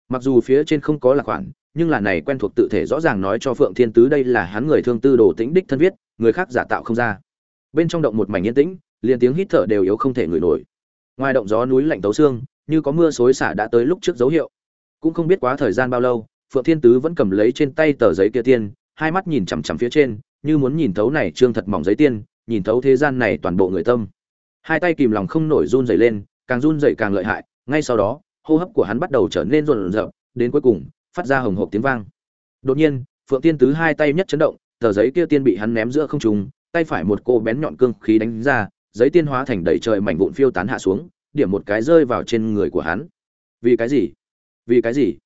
Mặc dù phía trên không có là khoản nhưng là này quen thuộc tự thể rõ ràng nói cho phượng thiên tứ đây là hắn người thương tư đồ tĩnh đích thân viết, người khác giả tạo không ra. Bên trong động một mảnh yên tĩnh, liền tiếng hít thở đều yếu không thể ngửi nổi. Ngoài động gió núi lạnh tấu xương, như có mưa xối xả đã tới lúc trước dấu hiệu. Cũng không biết quá thời gian bao lâu, phượng thiên tứ vẫn cầm lấy trên tay tờ giấy kia tiên, hai mắt nhìn chằm chằm phía trên, như muốn nhìn thấu này trương thật mỏng giấy tiên, nhìn thấu thế gian này toàn bộ người tâm. Hai tay kìm lòng không nổi run rẩy lên, càng run rẩy càng lợi hại, ngay sau đó, hô hấp của hắn bắt đầu trở nên run rợn đến cuối cùng phát ra hồng hộp tiếng vang. Đột nhiên, phượng tiên tứ hai tay nhất chấn động, tờ giấy kia tiên bị hắn ném giữa không trung, tay phải một cô bén nhọn cương khí đánh ra, giấy tiên hóa thành đầy trời mảnh vụn phiêu tán hạ xuống, điểm một cái rơi vào trên người của hắn. Vì cái gì? Vì cái gì?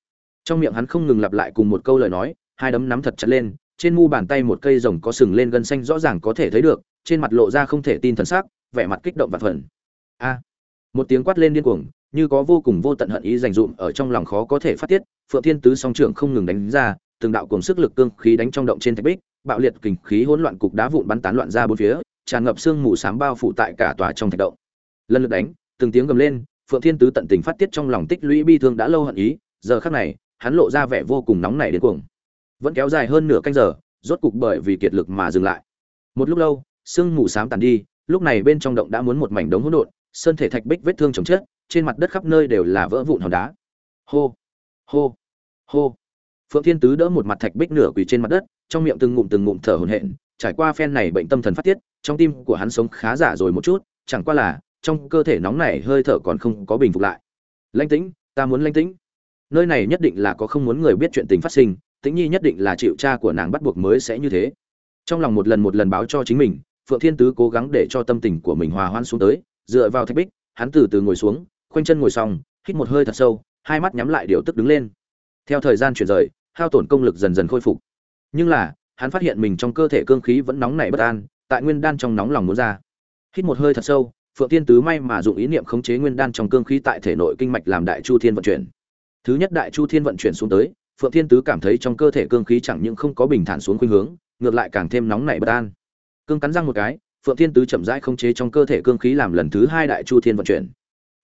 Trong miệng hắn không ngừng lặp lại cùng một câu lời nói, hai đấm nắm thật chặt lên, trên mu bàn tay một cây rồng có sừng lên gân xanh rõ ràng có thể thấy được, trên mặt lộ ra không thể tin thần sắc, vẻ mặt kích động và phần a! Một tiếng quát lên điên cuồng như có vô cùng vô tận hận ý dành dụm ở trong lòng khó có thể phát tiết, phượng thiên tứ song trưởng không ngừng đánh ra, từng đạo cùng sức lực cương khí đánh trong động trên thạch bích, bạo liệt kình khí hỗn loạn cục đá vụn bắn tán loạn ra bốn phía, tràn ngập sương mù sám bao phủ tại cả tòa trong thạch động. Lần lượt đánh, từng tiếng gầm lên, phượng thiên tứ tận tình phát tiết trong lòng tích lũy bi thương đã lâu hận ý, giờ khắc này, hắn lộ ra vẻ vô cùng nóng nảy đến cuồng. Vẫn kéo dài hơn nửa canh giờ, rốt cục bởi vì kiệt lực mà dừng lại. Một lúc lâu, sương mù sám tàn đi, lúc này bên trong động đã muốn một mảnh đống hỗn độn sơn thể thạch bích vết thương chồng chết, trên mặt đất khắp nơi đều là vỡ vụn hòn đá. Hô hô hô. Phượng thiên tứ đỡ một mặt thạch bích nửa quỳ trên mặt đất, trong miệng từng ngụm từng ngụm thở hổn hển. Trải qua phen này bệnh tâm thần phát tiết, trong tim của hắn sống khá giả rồi một chút, chẳng qua là trong cơ thể nóng này hơi thở còn không có bình phục lại. Lãnh tĩnh, ta muốn lãnh tĩnh. Nơi này nhất định là có không muốn người biết chuyện tình phát sinh, tĩnh nhi nhất định là chịu cha của nàng bắt buộc mới sẽ như thế. Trong lòng một lần một lần báo cho chính mình, phượng thiên tứ cố gắng để cho tâm tình của mình hòa hoãn xuống tới dựa vào thạch bích, hắn từ từ ngồi xuống, khoanh chân ngồi xong, hít một hơi thật sâu, hai mắt nhắm lại điều tức đứng lên. Theo thời gian chuyển rời, hao tổn công lực dần dần khôi phục. Nhưng là, hắn phát hiện mình trong cơ thể cương khí vẫn nóng nảy bất an, tại nguyên đan trong nóng lòng muốn ra. Hít một hơi thật sâu, phượng tiên tứ may mà dụng ý niệm khống chế nguyên đan trong cương khí tại thể nội kinh mạch làm đại chu thiên vận chuyển. Thứ nhất đại chu thiên vận chuyển xuống tới, phượng thiên tứ cảm thấy trong cơ thể cương khí chẳng những không có bình thản xuống khuynh hướng, ngược lại càng thêm nóng nảy bất an. Cương cắn răng một cái phượng thiên tứ chậm rãi không chế trong cơ thể cương khí làm lần thứ hai đại chu thiên vận chuyển.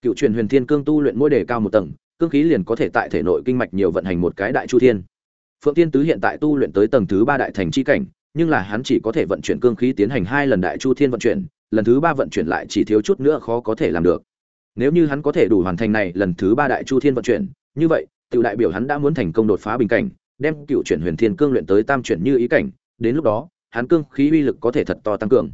Cựu truyền huyền thiên cương tu luyện mỗi đề cao một tầng, cương khí liền có thể tại thể nội kinh mạch nhiều vận hành một cái đại chu thiên. Phượng thiên tứ hiện tại tu luyện tới tầng thứ ba đại thành chi cảnh, nhưng là hắn chỉ có thể vận chuyển cương khí tiến hành hai lần đại chu thiên vận chuyển, lần thứ ba vận chuyển lại chỉ thiếu chút nữa khó có thể làm được. Nếu như hắn có thể đủ hoàn thành này lần thứ ba đại chu thiên vận chuyển, như vậy tự đại biểu hắn đã muốn thành công đột phá bình cảnh, đem cựu chuyển huyền thiên cương luyện tới tam chuyển như ý cảnh, đến lúc đó, hắn cương khí uy lực có thể thật to tăng cường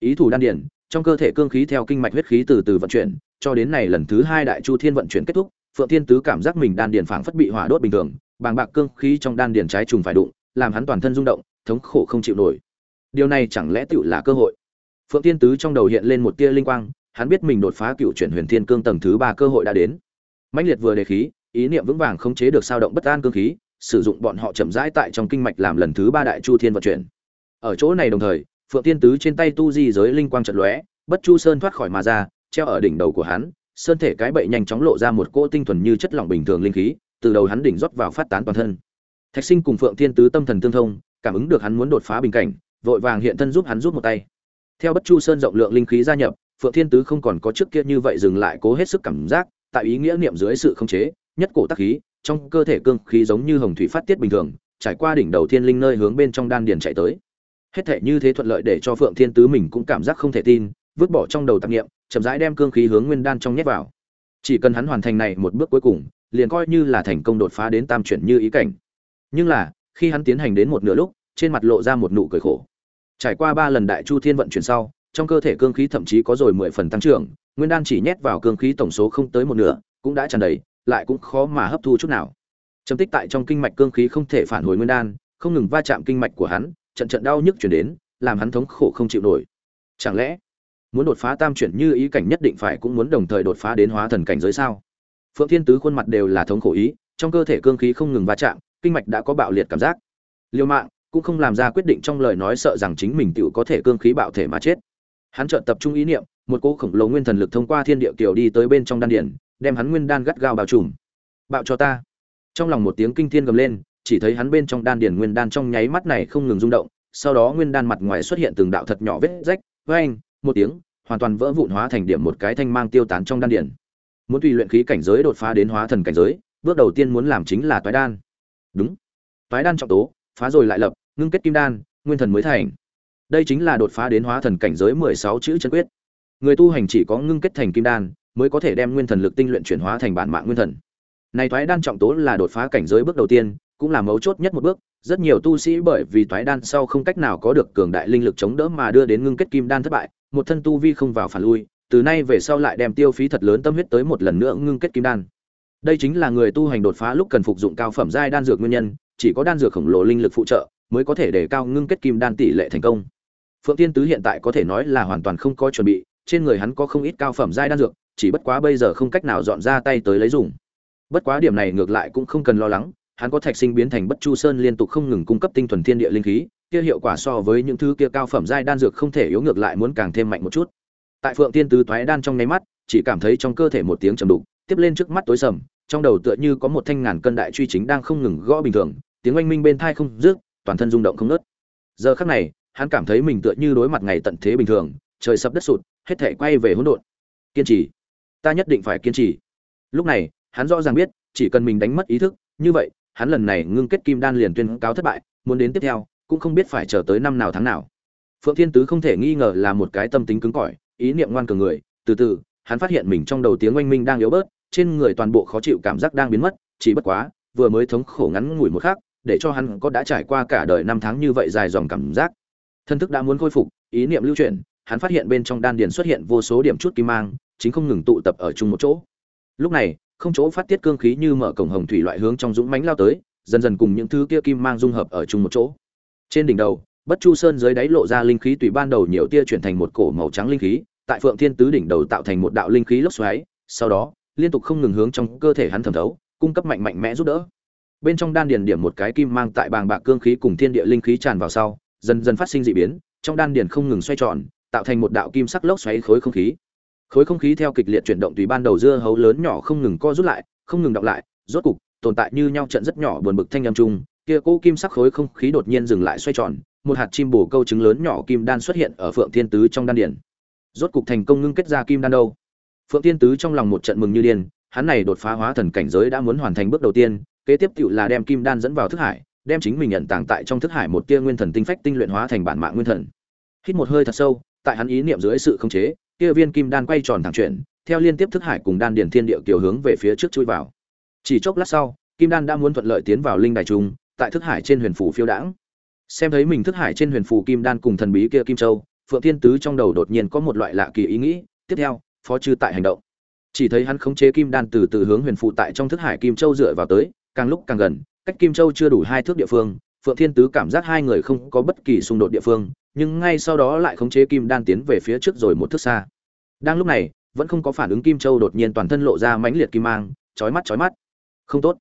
ý thủ đan điển trong cơ thể cương khí theo kinh mạch huyết khí từ từ vận chuyển, cho đến này lần thứ hai đại chu thiên vận chuyển kết thúc, phượng thiên tứ cảm giác mình đan điển phảng phất bị hỏa đốt bình thường, bàng bạc cương khí trong đan điển trái trùng phải đụng, làm hắn toàn thân rung động, thống khổ không chịu nổi. Điều này chẳng lẽ tựu là cơ hội? Phượng thiên tứ trong đầu hiện lên một tia linh quang, hắn biết mình đột phá cựu chuyển huyền thiên cương tầng thứ ba cơ hội đã đến. Mãnh liệt vừa đề khí, ý niệm vững vàng không chế được sao động bất an cương khí, sử dụng bọn họ chậm rãi tại trong kinh mạch làm lần thứ ba đại chu thiên vận chuyển. Ở chỗ này đồng thời phượng tiên tứ trên tay tu di giới linh quang trận lóe, bất chu sơn thoát khỏi mà ra, treo ở đỉnh đầu của hắn, sơn thể cái bậy nhanh chóng lộ ra một cỗ tinh thuần như chất lỏng bình thường linh khí, từ đầu hắn đỉnh rót vào phát tán toàn thân. Thạch sinh cùng phượng tiên tứ tâm thần tương thông, cảm ứng được hắn muốn đột phá bình cảnh, vội vàng hiện thân giúp hắn rút một tay. Theo bất chu sơn rộng lượng linh khí gia nhập, phượng thiên tứ không còn có trước kia như vậy dừng lại cố hết sức cảm giác, tại ý nghĩa niệm dưới sự khống chế, nhất cổ tác khí, trong cơ thể cương khí giống như hồng thủy phát tiết bình thường, trải qua đỉnh đầu thiên linh nơi hướng bên trong đan điền chạy tới hết thể như thế thuận lợi để cho phượng thiên tứ mình cũng cảm giác không thể tin, vứt bỏ trong đầu tạp nghiệm chậm rãi đem cương khí hướng nguyên đan trong nhét vào. Chỉ cần hắn hoàn thành này một bước cuối cùng, liền coi như là thành công đột phá đến tam chuyển như ý cảnh. Nhưng là, khi hắn tiến hành đến một nửa lúc, trên mặt lộ ra một nụ cười khổ. Trải qua ba lần đại chu thiên vận chuyển sau, trong cơ thể cương khí thậm chí có rồi mười phần tăng trưởng, nguyên đan chỉ nhét vào cương khí tổng số không tới một nửa, cũng đã tràn đầy, lại cũng khó mà hấp thu chút nào. Chấm tích tại trong kinh mạch cương khí không thể phản hồi nguyên đan, không ngừng va chạm kinh mạch của hắn trận trận đau nhức chuyển đến, làm hắn thống khổ không chịu nổi. Chẳng lẽ, muốn đột phá tam chuyển như ý cảnh nhất định phải cũng muốn đồng thời đột phá đến hóa thần cảnh giới sao? Phượng thiên tứ khuôn mặt đều là thống khổ ý, trong cơ thể cương khí không ngừng va chạm, kinh mạch đã có bạo liệt cảm giác. Liêu mạng, cũng không làm ra quyết định trong lời nói sợ rằng chính mình tự có thể cương khí bạo thể mà chết. Hắn chợt tập trung ý niệm, một cỗ khổng lồ nguyên thần lực thông qua thiên địa kiều đi tới bên trong đan điển đem hắn nguyên đan gắt gao bao trùm. Bạo cho ta. Trong lòng một tiếng kinh thiên gầm lên chỉ thấy hắn bên trong đan điển nguyên đan trong nháy mắt này không ngừng rung động sau đó nguyên đan mặt ngoài xuất hiện từng đạo thật nhỏ vết rách oeng, một tiếng hoàn toàn vỡ vụn hóa thành điểm một cái thanh mang tiêu tán trong đan điển muốn tùy luyện khí cảnh giới đột phá đến hóa thần cảnh giới bước đầu tiên muốn làm chính là toái đan. Đúng. Toái đan trọng tố phá rồi lại lập ngưng kết kim đan nguyên thần mới thành. Đây chính là đột phá đến hóa thần cảnh giới mười sáu chữ chân quyết. Người tu hành chỉ có ngưng kết thành kim đan mới có thể đem nguyên thần lực tinh luyện chuyển hóa thành bản mạng nguyên thần. Này thoái đan trọng tố là đột phá cảnh giới bước đầu tiên cũng là mấu chốt nhất một bước. Rất nhiều tu sĩ bởi vì toái đan sau không cách nào có được cường đại linh lực chống đỡ mà đưa đến ngưng kết kim đan thất bại, một thân tu vi không vào phản lui, từ nay về sau lại đem tiêu phí thật lớn tâm huyết tới một lần nữa ngưng kết kim đan. Đây chính là người tu hành đột phá lúc cần phục dụng cao phẩm giai đan dược nguyên nhân, chỉ có đan dược khổng lồ linh lực phụ trợ mới có thể để cao ngưng kết kim đan tỷ lệ thành công. Phượng tiên tứ hiện tại có thể nói là hoàn toàn không có chuẩn bị, trên người hắn có không ít cao phẩm giai đan dược, chỉ bất quá bây giờ không cách nào dọn ra tay tới lấy dùng. Bất quá điểm này ngược lại cũng không cần lo lắng hắn có thạch sinh biến thành bất chu sơn liên tục không ngừng cung cấp tinh thuần thiên địa linh khí, kia hiệu quả so với những thứ kia cao phẩm giai đan dược không thể yếu ngược lại muốn càng thêm mạnh một chút. Tại phượng tiên tứ toái đan trong nháy mắt, chỉ cảm thấy trong cơ thể một tiếng trầm đục, tiếp lên trước mắt tối sầm, trong đầu tựa như có một thanh ngàn cân đại truy chính đang không ngừng gõ bình thường, tiếng oanh minh bên thai không rước toàn thân rung động không nớt giờ khắc này, hắn cảm thấy mình tựa như đối mặt ngày tận thế bình thường, trời sập đất sụt, hết thể quay về hỗn độn. Kiên trì. Ta nhất định phải kiên trì. Lúc này, hắn rõ ràng biết, chỉ cần mình đánh mất ý thức, như vậy hắn lần này ngưng kết kim đan liền tuyên cáo thất bại, muốn đến tiếp theo, cũng không biết phải chờ tới năm nào tháng nào. Phượng thiên tứ không thể nghi ngờ là một cái tâm tính cứng cỏi, ý niệm ngoan cường người, từ từ, hắn phát hiện mình trong đầu tiếng oanh minh đang yếu bớt, trên người toàn bộ khó chịu cảm giác đang biến mất, chỉ bất quá, vừa mới thống khổ ngắn ngủi một khắc, để cho hắn có đã trải qua cả đời năm tháng như vậy dài dòng cảm giác. Thân thức đã muốn khôi phục, ý niệm lưu chuyển, hắn phát hiện bên trong đan điền xuất hiện vô số điểm chút kim mang, chính không ngừng tụ tập ở chung một chỗ. Lúc này không chỗ phát tiết cương khí như mở cổng hồng thủy loại hướng trong dũng mãnh lao tới, dần dần cùng những thứ kia kim mang dung hợp ở chung một chỗ. Trên đỉnh đầu, bất chu sơn dưới đáy lộ ra linh khí tùy ban đầu nhiều tia chuyển thành một cổ màu trắng linh khí, tại phượng thiên tứ đỉnh đầu tạo thành một đạo linh khí lốc xoáy, sau đó, liên tục không ngừng hướng trong cơ thể hắn thẩm thấu, cung cấp mạnh mạnh mẽ giúp đỡ. Bên trong đan điền điểm một cái kim mang tại bàng bạc cương khí cùng thiên địa linh khí tràn vào sau, dần dần phát sinh dị biến, trong đan điền không ngừng xoay tròn, tạo thành một đạo kim sắc lốc xoáy khối không khí khối không khí theo kịch liệt chuyển động tùy ban đầu dưa hấu lớn nhỏ không ngừng co rút lại không ngừng đọng lại rốt cục tồn tại như nhau trận rất nhỏ buồn bực thanh âm chung kia cỗ kim sắc khối không khí đột nhiên dừng lại xoay tròn một hạt chim bổ câu trứng lớn nhỏ kim đan xuất hiện ở phượng thiên tứ trong đan điển, rốt cục thành công ngưng kết ra kim đan đâu? Phượng thiên tứ trong lòng một trận mừng như điên hắn này đột phá hóa thần cảnh giới đã muốn hoàn thành bước đầu tiên kế tiếp tựu là đem kim đan dẫn vào thức hải đem chính mình nhận tàng tại trong thức hải một tia nguyên thần tinh phách tinh luyện hóa thành bản mạng nguyên thần. Hít một hơi thật sâu tại hắn ý niệm dưới sự khống chế kia viên kim đan quay tròn thẳng chuyển, theo liên tiếp thức hải cùng đan điền thiên địa kiều hướng về phía trước chui vào. Chỉ chốc lát sau, kim đan đã muốn thuận lợi tiến vào linh đài trung, tại thức hải trên huyền phủ phiêu đãng. Xem thấy mình thức hải trên huyền phủ kim đan cùng thần bí kia kim châu, phượng thiên tứ trong đầu đột nhiên có một loại lạ kỳ ý nghĩ, tiếp theo, phó chư tại hành động. Chỉ thấy hắn khống chế kim đan từ từ hướng huyền phụ tại trong thức hải kim châu dựa vào tới, càng lúc càng gần, cách kim châu chưa đủ hai thước địa phương, phượng thiên tứ cảm giác hai người không có bất kỳ xung đột địa phương nhưng ngay sau đó lại khống chế kim đan tiến về phía trước rồi một thước xa. Đang lúc này, vẫn không có phản ứng kim châu đột nhiên toàn thân lộ ra mãnh liệt kim mang, chói mắt chói mắt. Không tốt.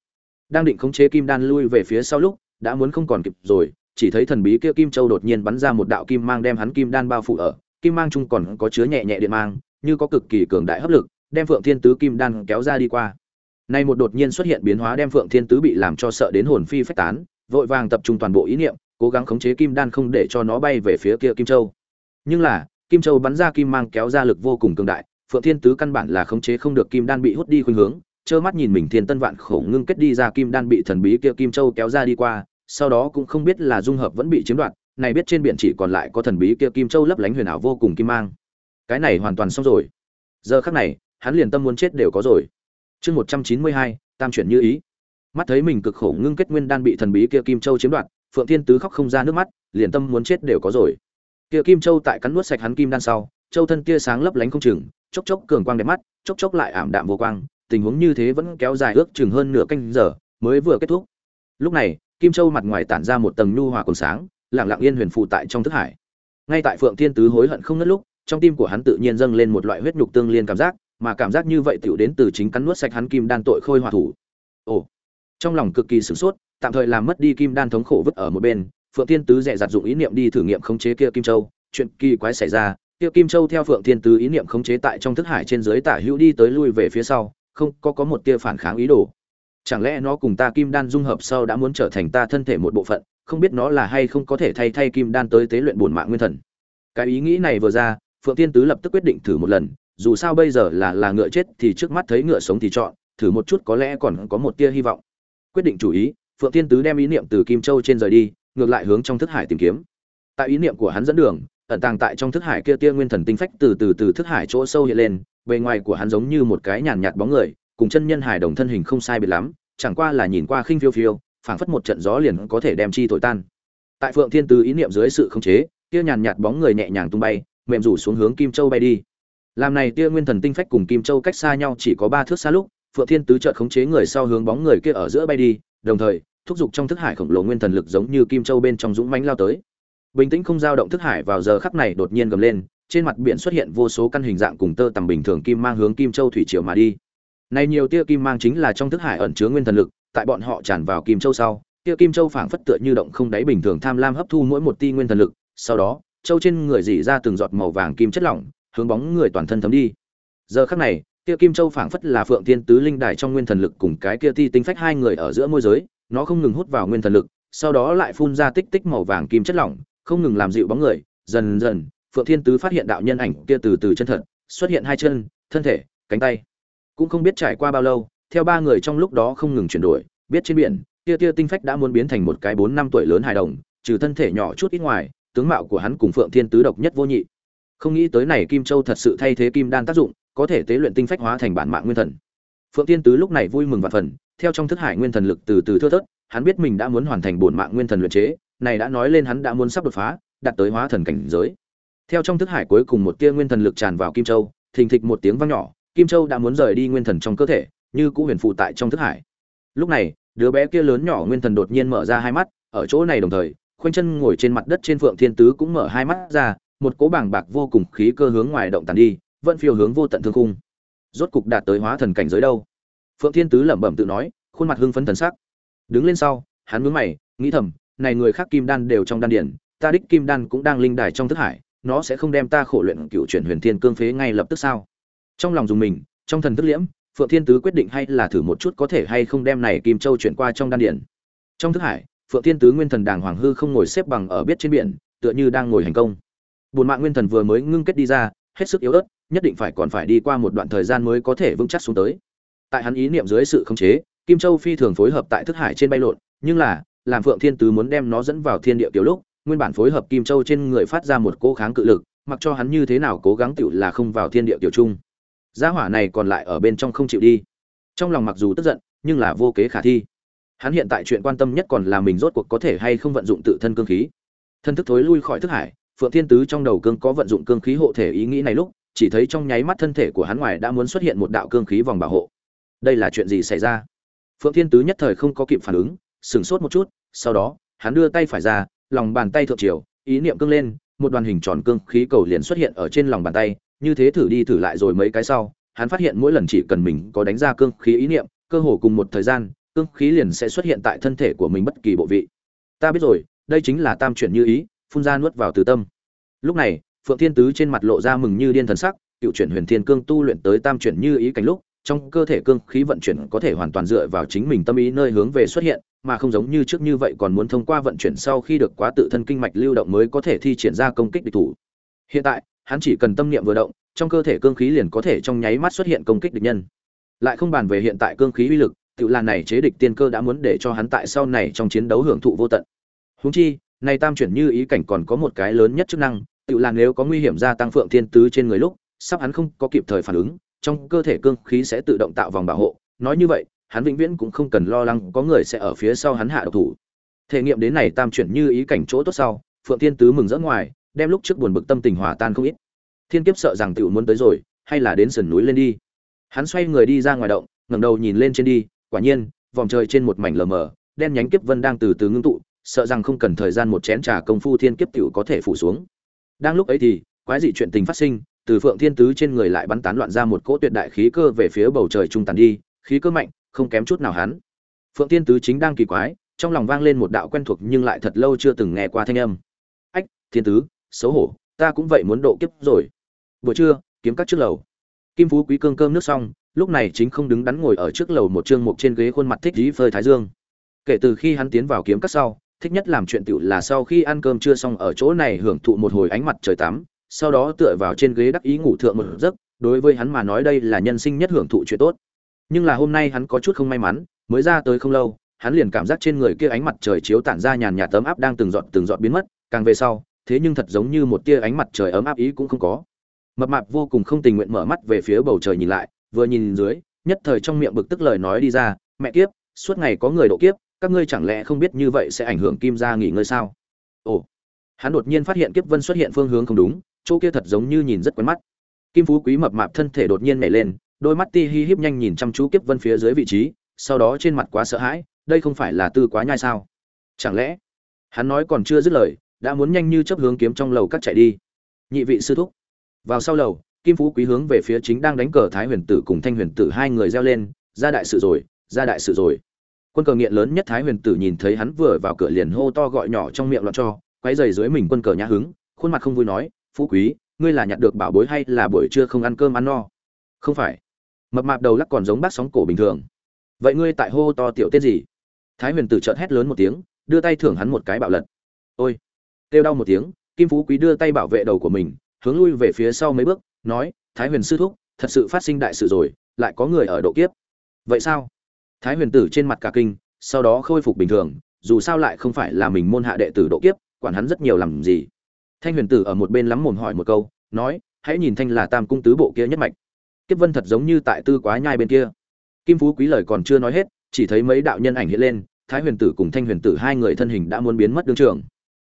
Đang định khống chế kim đan lui về phía sau lúc, đã muốn không còn kịp rồi, chỉ thấy thần bí kia kim châu đột nhiên bắn ra một đạo kim mang đem hắn kim đan bao phủ ở. Kim mang chung còn có chứa nhẹ nhẹ điện mang, như có cực kỳ cường đại hấp lực, đem phượng thiên tứ kim đan kéo ra đi qua. Nay một đột nhiên xuất hiện biến hóa đem phượng thiên tứ bị làm cho sợ đến hồn phi phách tán, vội vàng tập trung toàn bộ ý niệm cố gắng khống chế kim đan không để cho nó bay về phía kia kim châu. Nhưng là, kim châu bắn ra kim mang kéo ra lực vô cùng cường đại, phượng thiên tứ căn bản là khống chế không được kim đan bị hút đi khuynh hướng, trơ mắt nhìn mình thiên tân vạn khổ ngưng kết đi ra kim đan bị thần bí kia kim châu kéo ra đi qua, sau đó cũng không biết là dung hợp vẫn bị chiếm đoạt, này biết trên biển chỉ còn lại có thần bí kia kim châu lấp lánh huyền ảo vô cùng kim mang. Cái này hoàn toàn xong rồi. Giờ khắc này, hắn liền tâm muốn chết đều có rồi. Chương một trăm chín mươi hai, tam chuyển như ý. Mắt thấy mình cực khổ ngưng kết nguyên đan bị thần bí kia kim châu chiếm đoạt phượng thiên tứ khóc không ra nước mắt, liền tâm muốn chết đều có rồi. Kia kim châu tại cắn nuốt sạch hắn kim đan sau, châu thân kia sáng lấp lánh không chừng, chốc chốc cường quang đẹp mắt, chốc chốc lại ảm đạm vô quang, tình huống như thế vẫn kéo dài ước chừng hơn nửa canh giờ mới vừa kết thúc. Lúc này, kim châu mặt ngoài tản ra một tầng nhu hòa còn sáng, lặng lặng yên huyền phụ tại trong thức hải. Ngay tại phượng thiên tứ hối hận không ngớt lúc, trong tim của hắn tự nhiên dâng lên một loại huyết nhục tương liên cảm giác, mà cảm giác như vậy tựu đến từ chính cắn nuốt sạch hắn kim đan tội khôi hòa thủ. Ồ, trong lòng cực kỳ sửng sốt tạm thời làm mất đi kim đan thống khổ vứt ở một bên, phượng thiên tứ dè dặt dụng ý niệm đi thử nghiệm khống chế kia kim châu. Chuyện kỳ quái xảy ra, kia kim châu theo phượng thiên tứ ý niệm khống chế tại trong thức hải trên dưới tả hữu đi tới lui về phía sau, không có có một tia phản kháng ý đồ. Chẳng lẽ nó cùng ta kim đan dung hợp sau đã muốn trở thành ta thân thể một bộ phận, không biết nó là hay không có thể thay thay kim đan tới tế luyện bổn mạng nguyên thần? Cái ý nghĩ này vừa ra, phượng thiên tứ lập tức quyết định thử một lần, dù sao bây giờ là là ngựa chết thì trước mắt thấy ngựa sống thì chọn, thử một chút có lẽ còn có một tia hy vọng. Quyết định chủ ý phượng thiên tứ đem ý niệm từ kim châu trên rời đi, ngược lại hướng trong thức hải tìm kiếm. Tại ý niệm của hắn dẫn đường, ẩn tàng tại trong thức hải kia tia nguyên thần tinh phách từ từ từ thức hải chỗ sâu hiện lên, bề ngoài của hắn giống như một cái nhàn nhạt bóng người, cùng chân nhân hải đồng thân hình không sai biệt lắm, chẳng qua là nhìn qua khinh phiêu phiêu, phảng phất một trận gió liền có thể đem chi thổi tan. Tại phượng thiên tứ ý niệm dưới sự khống chế, kia nhàn nhạt bóng người nhẹ nhàng tung bay, mềm rủ xuống hướng kim châu bay đi. Làm này tia nguyên thần tinh phách cùng kim châu cách xa nhau chỉ có ba thước xa lúc, phượng thiên tứ chợt khống chế người sau hướng bóng người kia ở giữa bay đi, đồng thời thúc giục trong thức hải khổng lồ nguyên thần lực giống như kim châu bên trong dũng mãnh lao tới. Bình tĩnh không dao động thức hải vào giờ khắc này đột nhiên gầm lên, trên mặt biển xuất hiện vô số căn hình dạng cùng tơ tầm bình thường kim mang hướng kim châu thủy triều mà đi. Này nhiều tia kim mang chính là trong thức hải ẩn chứa nguyên thần lực, tại bọn họ tràn vào kim châu sau, tia kim châu phảng phất tựa như động không đáy bình thường tham lam hấp thu mỗi một tia nguyên thần lực, sau đó, châu trên người dỉ ra từng giọt màu vàng kim chất lỏng, hướng bóng người toàn thân thấm đi. Giờ khắc này, tia kim châu phảng phất là phượng thiên tứ linh đài trong nguyên thần lực cùng cái kia ti tinh phách hai người ở giữa môi giới nó không ngừng hút vào nguyên thần lực, sau đó lại phun ra tích tích màu vàng kim chất lỏng, không ngừng làm dịu bóng người. Dần dần, phượng thiên tứ phát hiện đạo nhân ảnh kia từ từ chân thật, xuất hiện hai chân, thân thể, cánh tay. Cũng không biết trải qua bao lâu, theo ba người trong lúc đó không ngừng chuyển đổi, biết trên biển kia kia tinh phách đã muốn biến thành một cái bốn năm tuổi lớn hài đồng, trừ thân thể nhỏ chút ít ngoài, tướng mạo của hắn cùng phượng thiên tứ độc nhất vô nhị. Không nghĩ tới này kim châu thật sự thay thế kim đan tác dụng, có thể tế luyện tinh phách hóa thành bản mạng nguyên thần. Phượng thiên tứ lúc này vui mừng vạn phần theo trong thức hải nguyên thần lực từ từ thưa thớt, hắn biết mình đã muốn hoàn thành bổn mạng nguyên thần luyện chế, này đã nói lên hắn đã muốn sắp đột phá, đạt tới hóa thần cảnh giới. Theo trong thức hải cuối cùng một tia nguyên thần lực tràn vào kim châu, thình thịch một tiếng vang nhỏ, kim châu đã muốn rời đi nguyên thần trong cơ thể, như cũ huyền phụ tại trong thức hải. Lúc này, đứa bé kia lớn nhỏ nguyên thần đột nhiên mở ra hai mắt, ở chỗ này đồng thời, khoanh chân ngồi trên mặt đất trên phượng thiên tứ cũng mở hai mắt ra, một cỗ bảng bạc vô cùng khí cơ hướng ngoài động tàn đi, vẫn phiêu hướng vô tận thương khung. Rốt cục đạt tới hóa thần cảnh giới đâu? Phượng thiên tứ lẩm bẩm tự nói, khuôn mặt hưng phấn thần sắc. Đứng lên sau, hắn nhướng mày, nghĩ thầm, này người khác kim đan đều trong đan điển ta đích kim đan cũng đang linh đài trong thức hải, nó sẽ không đem ta khổ luyện cựu chuyển huyền thiên cương phế ngay lập tức sao? Trong lòng dùng mình, trong thần thức liễm, phượng thiên tứ quyết định hay là thử một chút có thể hay không đem này kim châu chuyển qua trong đan điển trong thức hải, phượng thiên tứ nguyên thần đàng hoàng hư không ngồi xếp bằng ở biết trên biển, tựa như đang ngồi hành công. Bùn mạng nguyên thần vừa mới ngưng kết đi ra, hết sức yếu ớt, nhất định phải còn phải đi qua một đoạn thời gian mới có thể vững chắc xuống tới tại hắn ý niệm dưới sự khống chế, kim châu phi thường phối hợp tại thức hải trên bay lộn, nhưng là, làm phượng thiên tứ muốn đem nó dẫn vào thiên địa tiểu lúc, nguyên bản phối hợp kim châu trên người phát ra một cỗ kháng cự lực, mặc cho hắn như thế nào cố gắng tựu là không vào thiên địa tiểu trung. Gia hỏa này còn lại ở bên trong không chịu đi. Trong lòng mặc dù tức giận, nhưng là vô kế khả thi. Hắn hiện tại chuyện quan tâm nhất còn là mình rốt cuộc có thể hay không vận dụng tự thân cương khí. Thân thức thối lui khỏi thức hải, phượng thiên tứ trong đầu cương có vận dụng cương khí hộ thể ý nghĩ này lúc, chỉ thấy trong nháy mắt thân thể của hắn ngoài đã muốn xuất hiện một đạo cương khí vòng bảo hộ đây là chuyện gì xảy ra? Phượng thiên tứ nhất thời không có kịp phản ứng, sửng sốt một chút, sau đó, hắn đưa tay phải ra, lòng bàn tay thượng triều, ý niệm cương lên, một đoàn hình tròn cương khí cầu liền xuất hiện ở trên lòng bàn tay, như thế thử đi thử lại rồi mấy cái sau, hắn phát hiện mỗi lần chỉ cần mình có đánh ra cương khí ý niệm, cơ hồ cùng một thời gian, cương khí liền sẽ xuất hiện tại thân thể của mình bất kỳ bộ vị. Ta biết rồi, đây chính là tam chuyển như ý, phun ra nuốt vào từ tâm. Lúc này, phượng thiên tứ trên mặt lộ ra mừng như điên thần sắc, cựu chuyển huyền thiên cương tu luyện tới tam chuyển như ý cảnh lúc trong cơ thể cương khí vận chuyển có thể hoàn toàn dựa vào chính mình tâm ý nơi hướng về xuất hiện, mà không giống như trước như vậy còn muốn thông qua vận chuyển sau khi được quá tự thân kinh mạch lưu động mới có thể thi triển ra công kích địch thủ. Hiện tại, hắn chỉ cần tâm niệm vừa động, trong cơ thể cương khí liền có thể trong nháy mắt xuất hiện công kích địch nhân. Lại không bàn về hiện tại cương khí uy lực tự là này chế địch tiên cơ đã muốn để cho hắn tại sau này trong chiến đấu hưởng thụ vô tận. Huống chi, này tam chuyển như ý cảnh còn có một cái lớn nhất chức năng tự là nếu có nguy hiểm gia tăng phượng thiên tứ trên người lúc, sắp hắn không có kịp thời phản ứng trong cơ thể cương khí sẽ tự động tạo vòng bảo hộ. Nói như vậy, hắn vĩnh viễn cũng không cần lo lắng có người sẽ ở phía sau hắn hạ độc thủ. Thể nghiệm đến này tam chuyển như ý cảnh chỗ tốt sau, phượng thiên tứ mừng rỡ ngoài, đem lúc trước buồn bực tâm tình hòa tan không ít. Thiên kiếp sợ rằng tiểu muốn tới rồi, hay là đến sườn núi lên đi. Hắn xoay người đi ra ngoài động, ngẩng đầu nhìn lên trên đi, quả nhiên, vòng trời trên một mảnh lờ mờ, đen nhánh kiếp vân đang từ từ ngưng tụ, sợ rằng không cần thời gian một chén trà công phu thiên kiếp tiểu có thể phủ xuống. Đang lúc ấy thì, quái dị chuyện tình phát sinh từ phượng thiên tứ trên người lại bắn tán loạn ra một cỗ tuyệt đại khí cơ về phía bầu trời trung tàn đi, khí cơ mạnh, không kém chút nào hắn. Phượng thiên tứ chính đang kỳ quái, trong lòng vang lên một đạo quen thuộc nhưng lại thật lâu chưa từng nghe qua thanh âm. Ách, thiên tứ, xấu hổ, ta cũng vậy muốn độ kiếp rồi. Buổi trưa, kiếm các trước lầu. Kim phú quý cương cơm nước xong, lúc này chính không đứng đắn ngồi ở trước lầu một trương mục trên ghế khuôn mặt thích dí phơi thái dương. Kể từ khi hắn tiến vào kiếm các sau, thích nhất làm chuyện tiểu là sau khi ăn cơm trưa xong ở chỗ này hưởng thụ một hồi ánh mặt trời tắm sau đó tựa vào trên ghế đắc ý ngủ thượng một giấc, đối với hắn mà nói đây là nhân sinh nhất hưởng thụ chuyện tốt. Nhưng là hôm nay hắn có chút không may mắn, mới ra tới không lâu, hắn liền cảm giác trên người kia ánh mặt trời chiếu tản ra nhàn nhạt tấm áp đang từng giọt từng giọt biến mất, càng về sau, thế nhưng thật giống như một tia ánh mặt trời ấm áp ý cũng không có. Mập mạp vô cùng không tình nguyện mở mắt về phía bầu trời nhìn lại, vừa nhìn dưới, nhất thời trong miệng bực tức lời nói đi ra, mẹ kiếp, suốt ngày có người độ kiếp, các ngươi chẳng lẽ không biết như vậy sẽ ảnh hưởng kim gia nghỉ ngơi sao? Ồ, hắn đột nhiên phát hiện kiếp vân xuất hiện phương hướng không đúng chỗ kia thật giống như nhìn rất quen mắt. Kim phú quý mập mạp thân thể đột nhiên nhảy lên, đôi mắt ti hi híp nhanh nhìn chăm chú kiếp vân phía dưới vị trí, sau đó trên mặt quá sợ hãi, đây không phải là tư quá nhai sao? Chẳng lẽ, hắn nói còn chưa dứt lời, đã muốn nhanh như chấp hướng kiếm trong lầu cắt chạy đi. Nhị vị sư thúc. Vào sau lầu, kim phú quý hướng về phía chính đang đánh cờ thái huyền tử cùng thanh huyền tử hai người reo lên, ra đại sự rồi, ra đại sự rồi. Quân cờ nghiện lớn nhất thái huyền tử nhìn thấy hắn vừa vào cửa liền hô to gọi nhỏ trong miệng loạn cho, quấy dày dưới mình quân cờ nhã hứng, khuôn mặt không vui nói phú quý, ngươi là nhặt được bảo bối hay là buổi trưa không ăn cơm ăn no? Không phải. Mập mạp đầu lắc còn giống bác sóng cổ bình thường. Vậy ngươi tại hô to tiểu tiết gì? Thái huyền tử trợn hét lớn một tiếng, đưa tay thưởng hắn một cái bạo lật. Ôi! Kêu đau một tiếng, kim phú quý đưa tay bảo vệ đầu của mình, hướng lui về phía sau mấy bước, nói, thái huyền sư thúc, thật sự phát sinh đại sự rồi, lại có người ở độ kiếp. Vậy sao? Thái huyền tử trên mặt cả kinh, sau đó khôi phục bình thường, dù sao lại không phải là mình môn hạ đệ tử độ kiếp, quản hắn rất nhiều làm gì thanh huyền tử ở một bên lắm mồm hỏi một câu, nói, hãy nhìn thanh là tam cung tứ bộ kia nhất mạch. Kiếp vân thật giống như tại tư quá nhai bên kia. Kim phú quý lời còn chưa nói hết, chỉ thấy mấy đạo nhân ảnh hiện lên, thái huyền tử cùng thanh huyền tử hai người thân hình đã muốn biến mất đương trường.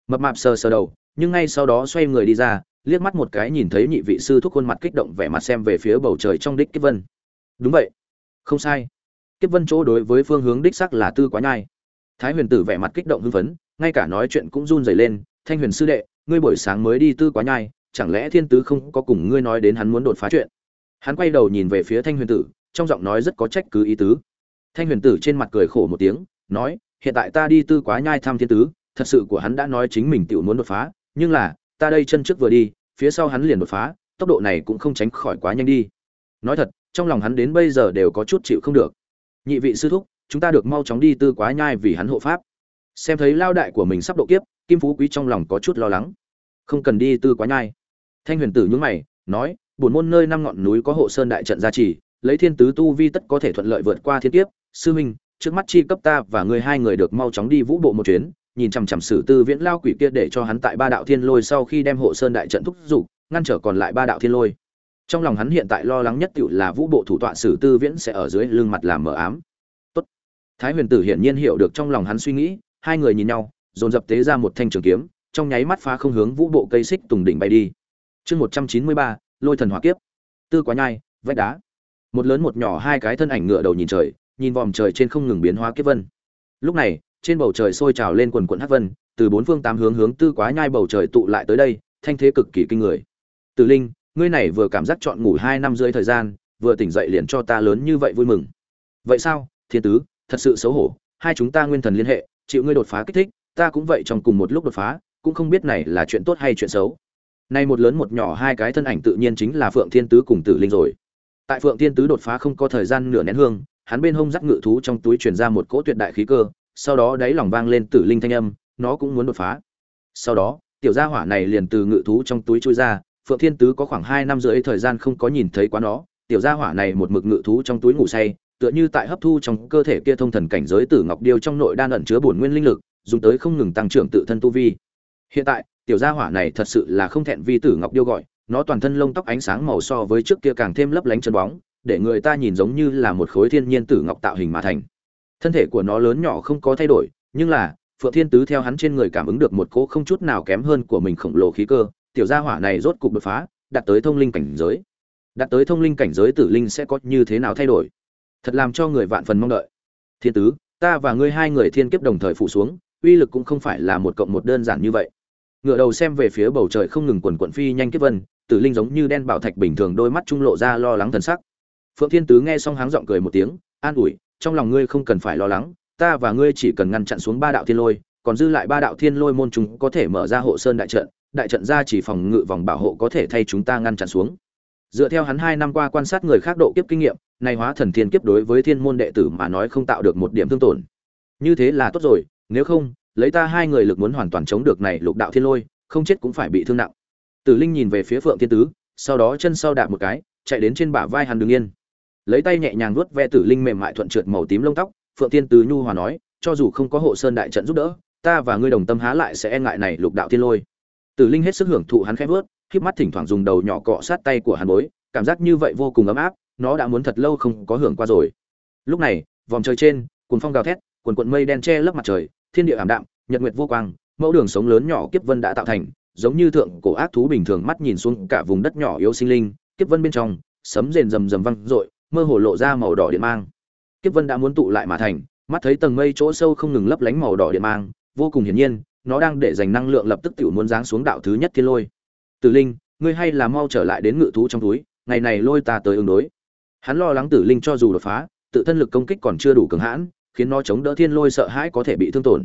Mập mạp sờ sờ đầu, nhưng ngay sau đó xoay người đi ra, liếc mắt một cái nhìn thấy nhị vị sư thúc khuôn mặt kích động vẻ mặt xem về phía bầu trời trong đích kiếp vân. Đúng vậy. Không sai. Kiếp vân chỗ đối với phương hướng đích sắc là tư quá nhai. Thái huyền tử vẻ mặt kích động hưng phấn, ngay cả nói chuyện cũng run rẩy lên, thanh huyền sư đệ ngươi buổi sáng mới đi tư quá nhai, chẳng lẽ thiên tứ không có cùng ngươi nói đến hắn muốn đột phá chuyện? Hắn quay đầu nhìn về phía thanh huyền tử, trong giọng nói rất có trách cứ ý tứ. Thanh huyền tử trên mặt cười khổ một tiếng, nói, hiện tại ta đi tư quá nhai thăm thiên tứ, thật sự của hắn đã nói chính mình tự muốn đột phá, nhưng là, ta đây chân trước vừa đi, phía sau hắn liền đột phá, tốc độ này cũng không tránh khỏi quá nhanh đi. Nói thật, trong lòng hắn đến bây giờ đều có chút chịu không được. Nhị vị sư thúc, chúng ta được mau chóng đi tư quá nhai vì hắn hộ pháp. Xem thấy lao đại của mình sắp độ kiếp kim phú quý trong lòng có chút lo lắng. Không cần đi tư quá nhai. Thanh huyền tử nhúng mày, nói bổn môn nơi năm ngọn núi có hộ sơn đại trận gia trì, lấy thiên tứ tu vi tất có thể thuận lợi vượt qua thiên kiếp. Sư minh, trước mắt chi cấp ta và người hai người được mau chóng đi vũ bộ một chuyến, nhìn chằm chằm sử tư viễn lao quỷ kia để cho hắn tại ba đạo thiên lôi sau khi đem hộ sơn đại trận thúc giục, ngăn trở còn lại ba đạo thiên lôi. Trong lòng hắn hiện tại lo lắng nhất tựu là vũ bộ thủ tọa sử tư viễn sẽ ở dưới lưng mặt làm mờ ám. Tốt. Thái huyền tử hiển nhiên hiểu được trong lòng hắn suy nghĩ, hai người nhìn nhau dồn dập tế ra một thanh trường kiếm, trong nháy mắt phá không hướng vũ bộ cây xích tùng đỉnh bay đi. Chương một trăm chín mươi ba, lôi thần hỏa kiếp. Tư quá nhai, vách đá. Một lớn một nhỏ hai cái thân ảnh ngựa đầu nhìn trời, nhìn vòm trời trên không ngừng biến hóa kiếp vân. Lúc này, trên bầu trời sôi trào lên quần quần hắc vân, từ bốn phương tám hướng hướng tư quá nhai bầu trời tụ lại tới đây, thanh thế cực kỳ kinh người. Tử linh, ngươi này vừa cảm giác chọn ngủ hai năm rưỡi thời gian, vừa tỉnh dậy liền cho ta lớn như vậy vui mừng. Vậy sao, thiên tứ, thật sự xấu hổ, hai chúng ta nguyên thần liên hệ, chịu ngươi đột phá kích thích ta cũng vậy trong cùng một lúc đột phá, cũng không biết này là chuyện tốt hay chuyện xấu. Nay một lớn một nhỏ hai cái thân ảnh tự nhiên chính là phượng thiên tứ cùng tử linh rồi. Tại phượng thiên tứ đột phá không có thời gian nửa nén hương, hắn bên hông dắt ngự thú trong túi truyền ra một cỗ tuyệt đại khí cơ, sau đó đáy lòng vang lên tử linh thanh âm, nó cũng muốn đột phá. Sau đó, tiểu gia hỏa này liền từ ngự thú trong túi chui ra, phượng thiên tứ có khoảng hai năm rưỡi thời gian không có nhìn thấy quá nó, tiểu gia hỏa này một mực ngự thú trong túi ngủ say, tựa như tại hấp thu trong cơ thể kia thông thần cảnh giới tử ngọc điêu trong nội đan ẩn chứa bổn nguyên linh lực dùng tới không ngừng tăng trưởng tự thân tu vi. Hiện tại, tiểu gia hỏa này thật sự là không thẹn vi tử ngọc điêu gọi, nó toàn thân lông tóc ánh sáng màu so với trước kia càng thêm lấp lánh chân bóng, để người ta nhìn giống như là một khối thiên nhiên tử ngọc tạo hình mà thành. Thân thể của nó lớn nhỏ không có thay đổi, nhưng là, phượng thiên tứ theo hắn trên người cảm ứng được một cỗ không chút nào kém hơn của mình khổng lồ khí cơ, tiểu gia hỏa này rốt cục đột phá, đạt tới thông linh cảnh giới. Đạt tới thông linh cảnh giới tử linh sẽ có như thế nào thay đổi? Thật làm cho người vạn phần mong đợi. Thiên tứ, ta và ngươi hai người thiên kiếp đồng thời phủ xuống uy lực cũng không phải là một cộng một đơn giản như vậy. Ngựa đầu xem về phía bầu trời không ngừng quần quận phi nhanh kiếp vân, tử linh giống như đen bảo thạch bình thường đôi mắt trung lộ ra lo lắng thần sắc. Phượng thiên tứ nghe xong háng giọng cười một tiếng, an ủi, trong lòng ngươi không cần phải lo lắng, ta và ngươi chỉ cần ngăn chặn xuống ba đạo thiên lôi, còn dư lại ba đạo thiên lôi môn chúng có thể mở ra hộ sơn đại trận đại trận ra chỉ phòng ngự vòng bảo hộ có thể thay chúng ta ngăn chặn xuống. Dựa theo hắn hai năm qua quan sát người khác độ kiếp kinh nghiệm, nay hóa thần thiên kiếp đối với thiên môn đệ tử mà nói không tạo được một điểm thương tổn. Như thế là tốt rồi nếu không, lấy ta hai người lực muốn hoàn toàn chống được này lục đạo thiên lôi, không chết cũng phải bị thương nặng. Tử linh nhìn về phía phượng thiên tứ, sau đó chân sau đạp một cái, chạy đến trên bả vai hắn đứng yên. Lấy tay nhẹ nhàng vuốt ve tử linh mềm mại thuận trượt màu tím lông tóc, phượng thiên tứ nhu hòa nói, cho dù không có hộ sơn đại trận giúp đỡ, ta và ngươi đồng tâm há lại sẽ e ngại này lục đạo thiên lôi. Tử linh hết sức hưởng thụ hắn khẽ vớt khiếp mắt thỉnh thoảng dùng đầu nhỏ cọ sát tay của hắn bối, cảm giác như vậy vô cùng ấm áp, nó đã muốn thật lâu không có hưởng qua rồi. Lúc này, vòng trời trên, cuồng phong gào thét, cuồn cuộn mây đen che lấp mặt trời thiên địa ảm đạm, nhật nguyệt vô quang, mẫu đường sống lớn nhỏ kiếp vân đã tạo thành, giống như thượng cổ ác thú bình thường mắt nhìn xuống cả vùng đất nhỏ yếu sinh linh, kiếp vân bên trong, sấm rền rầm rầm văng rội mơ hồ lộ ra màu đỏ điện mang. Kiếp vân đã muốn tụ lại mà thành, mắt thấy tầng mây chỗ sâu không ngừng lấp lánh màu đỏ điện mang, vô cùng hiển nhiên, nó đang để dành năng lượng lập tức tiểu muốn giáng xuống đạo thứ nhất thiên lôi. Tử linh, ngươi hay là mau trở lại đến ngự thú trong túi, ngày này lôi ta tới ứng đối. Hắn lo lắng tử linh cho dù đột phá, tự thân lực công kích còn chưa đủ cường hãn khiến nó chống đỡ thiên lôi sợ hãi có thể bị thương tổn.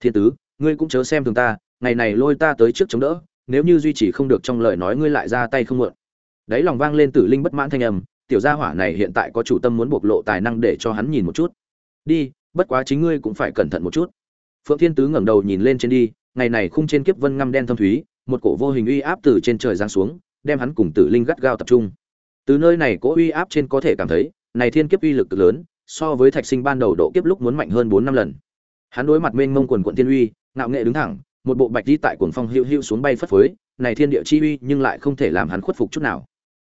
Thiên tứ, ngươi cũng chớ xem thường ta, ngày này lôi ta tới trước chống đỡ, nếu như duy trì không được trong lời nói ngươi lại ra tay không mượn đấy lòng vang lên tử linh bất mãn thanh âm, tiểu gia hỏa này hiện tại có chủ tâm muốn bộc lộ tài năng để cho hắn nhìn một chút. Đi, bất quá chính ngươi cũng phải cẩn thận một chút. Phượng thiên tứ ngẩng đầu nhìn lên trên đi, ngày này khung trên kiếp vân ngăm đen thâm thúy, một cổ vô hình uy áp từ trên trời giáng xuống, đem hắn cùng tử linh gắt gao tập trung. Từ nơi này cỗ uy áp trên có thể cảm thấy, này thiên kiếp uy lực cực lớn so với thạch sinh ban đầu độ kiếp lúc muốn mạnh hơn bốn năm lần. Hắn đối mặt mênh mông quần quận thiên uy, ngạo nghệ đứng thẳng, một bộ bạch đi tại cuồng phong hữu hữu xuống bay phất phới, này thiên địa chi uy nhưng lại không thể làm hắn khuất phục chút nào.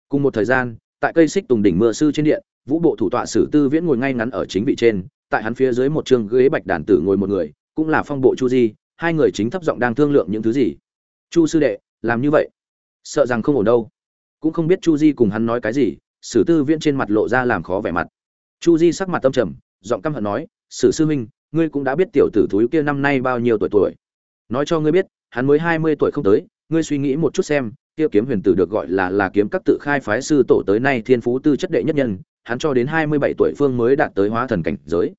Cùng một thời gian, tại cây xích tùng đỉnh mưa sư trên điện, vũ bộ thủ tọa sử tư viễn ngồi ngay ngắn ở chính vị trên, tại hắn phía dưới một trường ghế bạch đàn tử ngồi một người, cũng là phong bộ chu di, hai người chính thấp giọng đang thương lượng những thứ gì. Chu sư đệ, làm như vậy. Sợ rằng không ổn đâu. Cũng không biết chu di cùng hắn nói cái gì, sử tư viễn trên mặt lộ ra làm khó vẻ mặt chu di sắc mặt tâm trầm, giọng căm hận nói, sử sư huynh, ngươi cũng đã biết tiểu tử thúi kia năm nay bao nhiêu tuổi tuổi. Nói cho ngươi biết, hắn mới hai mươi tuổi không tới, ngươi suy nghĩ một chút xem, kia kiếm huyền tử được gọi là là kiếm các tự khai phái sư tổ tới nay thiên phú tư chất đệ nhất nhân, hắn cho đến hai mươi bảy tuổi phương mới đạt tới hóa thần cảnh giới.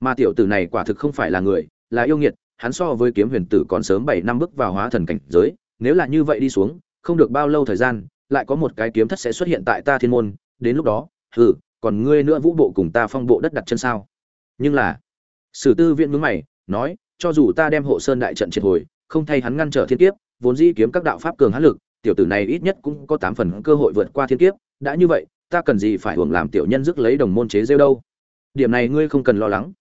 Mà tiểu tử này quả thực không phải là người, là yêu nghiệt, hắn so với kiếm huyền tử còn sớm bảy năm bước vào hóa thần cảnh giới, nếu là như vậy đi xuống, không được bao lâu thời gian, lại có một cái kiếm thất sẽ xuất hiện tại ta thiên môn, đến lúc đó, hừ còn ngươi nữa vũ bộ cùng ta phong bộ đất đặt chân sao? Nhưng là, sử tư viện mướn mày, nói, cho dù ta đem hộ sơn đại trận triệt hồi, không thay hắn ngăn trở thiên kiếp, vốn dĩ kiếm các đạo pháp cường hãn lực, tiểu tử này ít nhất cũng có tám phần cơ hội vượt qua thiên kiếp, đã như vậy, ta cần gì phải hưởng làm tiểu nhân dứt lấy đồng môn chế rêu đâu? Điểm này ngươi không cần lo lắng.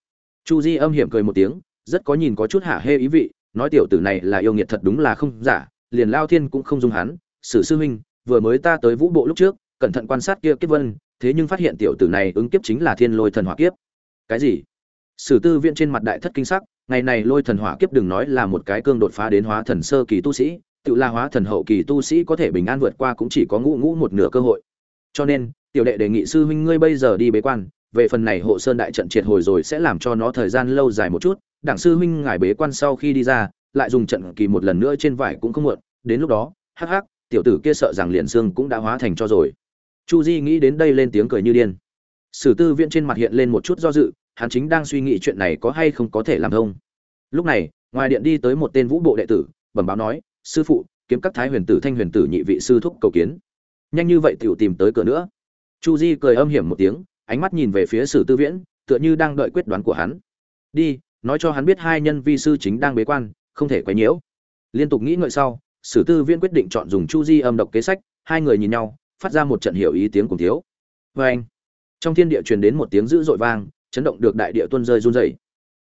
Chu di âm hiểm cười một tiếng, rất có nhìn có chút hạ hê ý vị, nói tiểu tử này là yêu nghiệt thật đúng là không giả, liền lao thiên cũng không dung hắn. Sử sư huynh, vừa mới ta tới vũ bộ lúc trước, cẩn thận quan sát kia kiếp vân thế nhưng phát hiện tiểu tử này ứng kiếp chính là thiên lôi thần hỏa kiếp. Cái gì? Sử tư viện trên mặt đại thất kinh sắc, ngày này lôi thần hỏa kiếp đừng nói là một cái cương đột phá đến hóa thần sơ kỳ tu sĩ, tự la hóa thần hậu kỳ tu sĩ có thể bình an vượt qua cũng chỉ có ngũ ngũ một nửa cơ hội. Cho nên, tiểu đệ đề nghị sư huynh ngươi bây giờ đi bế quan, về phần này hộ sơn đại trận triệt hồi rồi sẽ làm cho nó thời gian lâu dài một chút, đảng sư huynh ngài bế quan sau khi đi ra, lại dùng trận kỳ một lần nữa trên vải cũng không muộn, đến lúc đó, hắc hắc, tiểu tử kia sợ rằng liền xương cũng đã hóa thành cho rồi chu di nghĩ đến đây lên tiếng cười như điên. Sử tư viễn trên mặt hiện lên một chút do dự, hắn chính đang suy nghĩ chuyện này có hay không có thể làm thông. Lúc này, ngoài điện đi tới một tên vũ bộ đệ tử, bẩm báo nói, sư phụ, kiếm các thái huyền tử, thanh huyền tử nhị vị sư thúc cầu kiến. Nhanh như vậy tiểu tìm tới cửa nữa. Chu di cười âm hiểm một tiếng, ánh mắt nhìn về phía sử tư viễn, tựa như đang đợi quyết đoán của hắn. Đi, nói cho hắn biết hai nhân vi sư chính đang bế quan, không thể quấy nhiễu. Liên tục nghĩ ngợi sau, sử tư viễn quyết định chọn dùng chu di âm độc kế sách, hai người nhìn nhau phát ra một trận hiểu ý tiếng cùng thiếu. Vê anh, trong thiên địa truyền đến một tiếng dữ dội vang, chấn động được đại địa tuôn rơi run rẩy.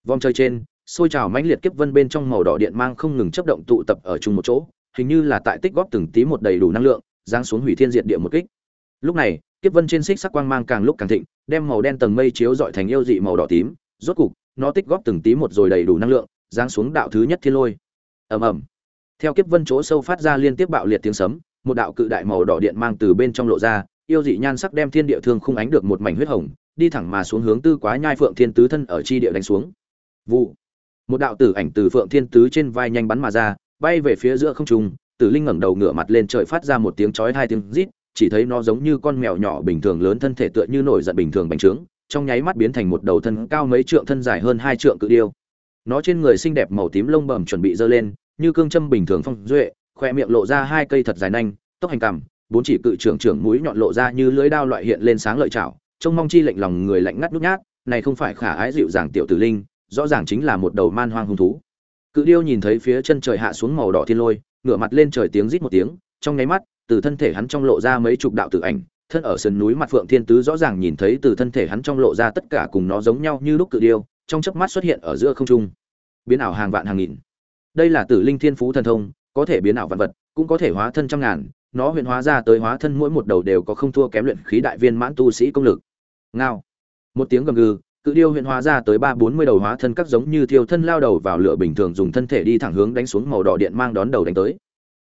Vòng trời trên xôi trào mãnh liệt kiếp vân bên trong màu đỏ điện mang không ngừng chấp động tụ tập ở chung một chỗ, hình như là tại tích góp từng tí một đầy đủ năng lượng, giáng xuống hủy thiên diệt địa một kích. Lúc này, kiếp vân trên xích sắc quang mang càng lúc càng thịnh, đem màu đen tầng mây chiếu dọi thành yêu dị màu đỏ tím, rốt cục, nó tích góp từng tí một rồi đầy đủ năng lượng, giáng xuống đạo thứ nhất thiên lôi. Ầm ầm. Theo kiếp vân chỗ sâu phát ra liên tiếp bạo liệt tiếng sấm một đạo cự đại màu đỏ điện mang từ bên trong lộ ra, yêu dị nhan sắc đem thiên địa thương khung ánh được một mảnh huyết hồng, đi thẳng mà xuống hướng tư quá nhai phượng thiên tứ thân ở chi địa đánh xuống. Vụ. Một đạo tử ảnh từ phượng thiên tứ trên vai nhanh bắn mà ra, bay về phía giữa không trung, tử linh ngẩng đầu ngửa mặt lên trời phát ra một tiếng chói hai tiếng rít, chỉ thấy nó giống như con mèo nhỏ bình thường lớn thân thể tựa như nổi giận bình thường bành trướng, trong nháy mắt biến thành một đầu thân cao mấy trượng thân dài hơn hai trượng cự điêu. Nó trên người xinh đẹp màu tím lông bẩm chuẩn bị giơ lên, như cương châm bình thường phong duệ khoe miệng lộ ra hai cây thật dài nanh, tóc hành cằm, bốn chỉ cự trưởng trưởng mũi nhọn lộ ra như lưỡi đao loại hiện lên sáng lợi chảo, trông mong chi lệnh lòng người lạnh ngắt nhút nhát, này không phải khả ái dịu dàng tiểu tử linh, rõ ràng chính là một đầu man hoang hung thú. Cự điêu nhìn thấy phía chân trời hạ xuống màu đỏ thiên lôi, ngửa mặt lên trời tiếng rít một tiếng, trong nháy mắt, từ thân thể hắn trong lộ ra mấy chục đạo tử ảnh, thân ở sườn núi mặt phượng thiên tứ rõ ràng nhìn thấy từ thân thể hắn trong lộ ra tất cả cùng nó giống nhau như lúc cự điêu, trong chớp mắt xuất hiện ở giữa không trung. Biến ảo hàng vạn hàng nghìn. Đây là tử linh thiên phú thần thông có thể biến ảo vạn vật, cũng có thể hóa thân trăm ngàn, nó huyện hóa ra tới hóa thân mỗi một đầu đều có không thua kém luyện khí đại viên mãn tu sĩ công lực. Ngao. Một tiếng gầm gừ, cự điêu huyện hóa ra tới ba bốn mươi đầu hóa thân các giống như thiêu thân lao đầu vào lửa bình thường dùng thân thể đi thẳng hướng đánh xuống màu đỏ điện mang đón đầu đánh tới.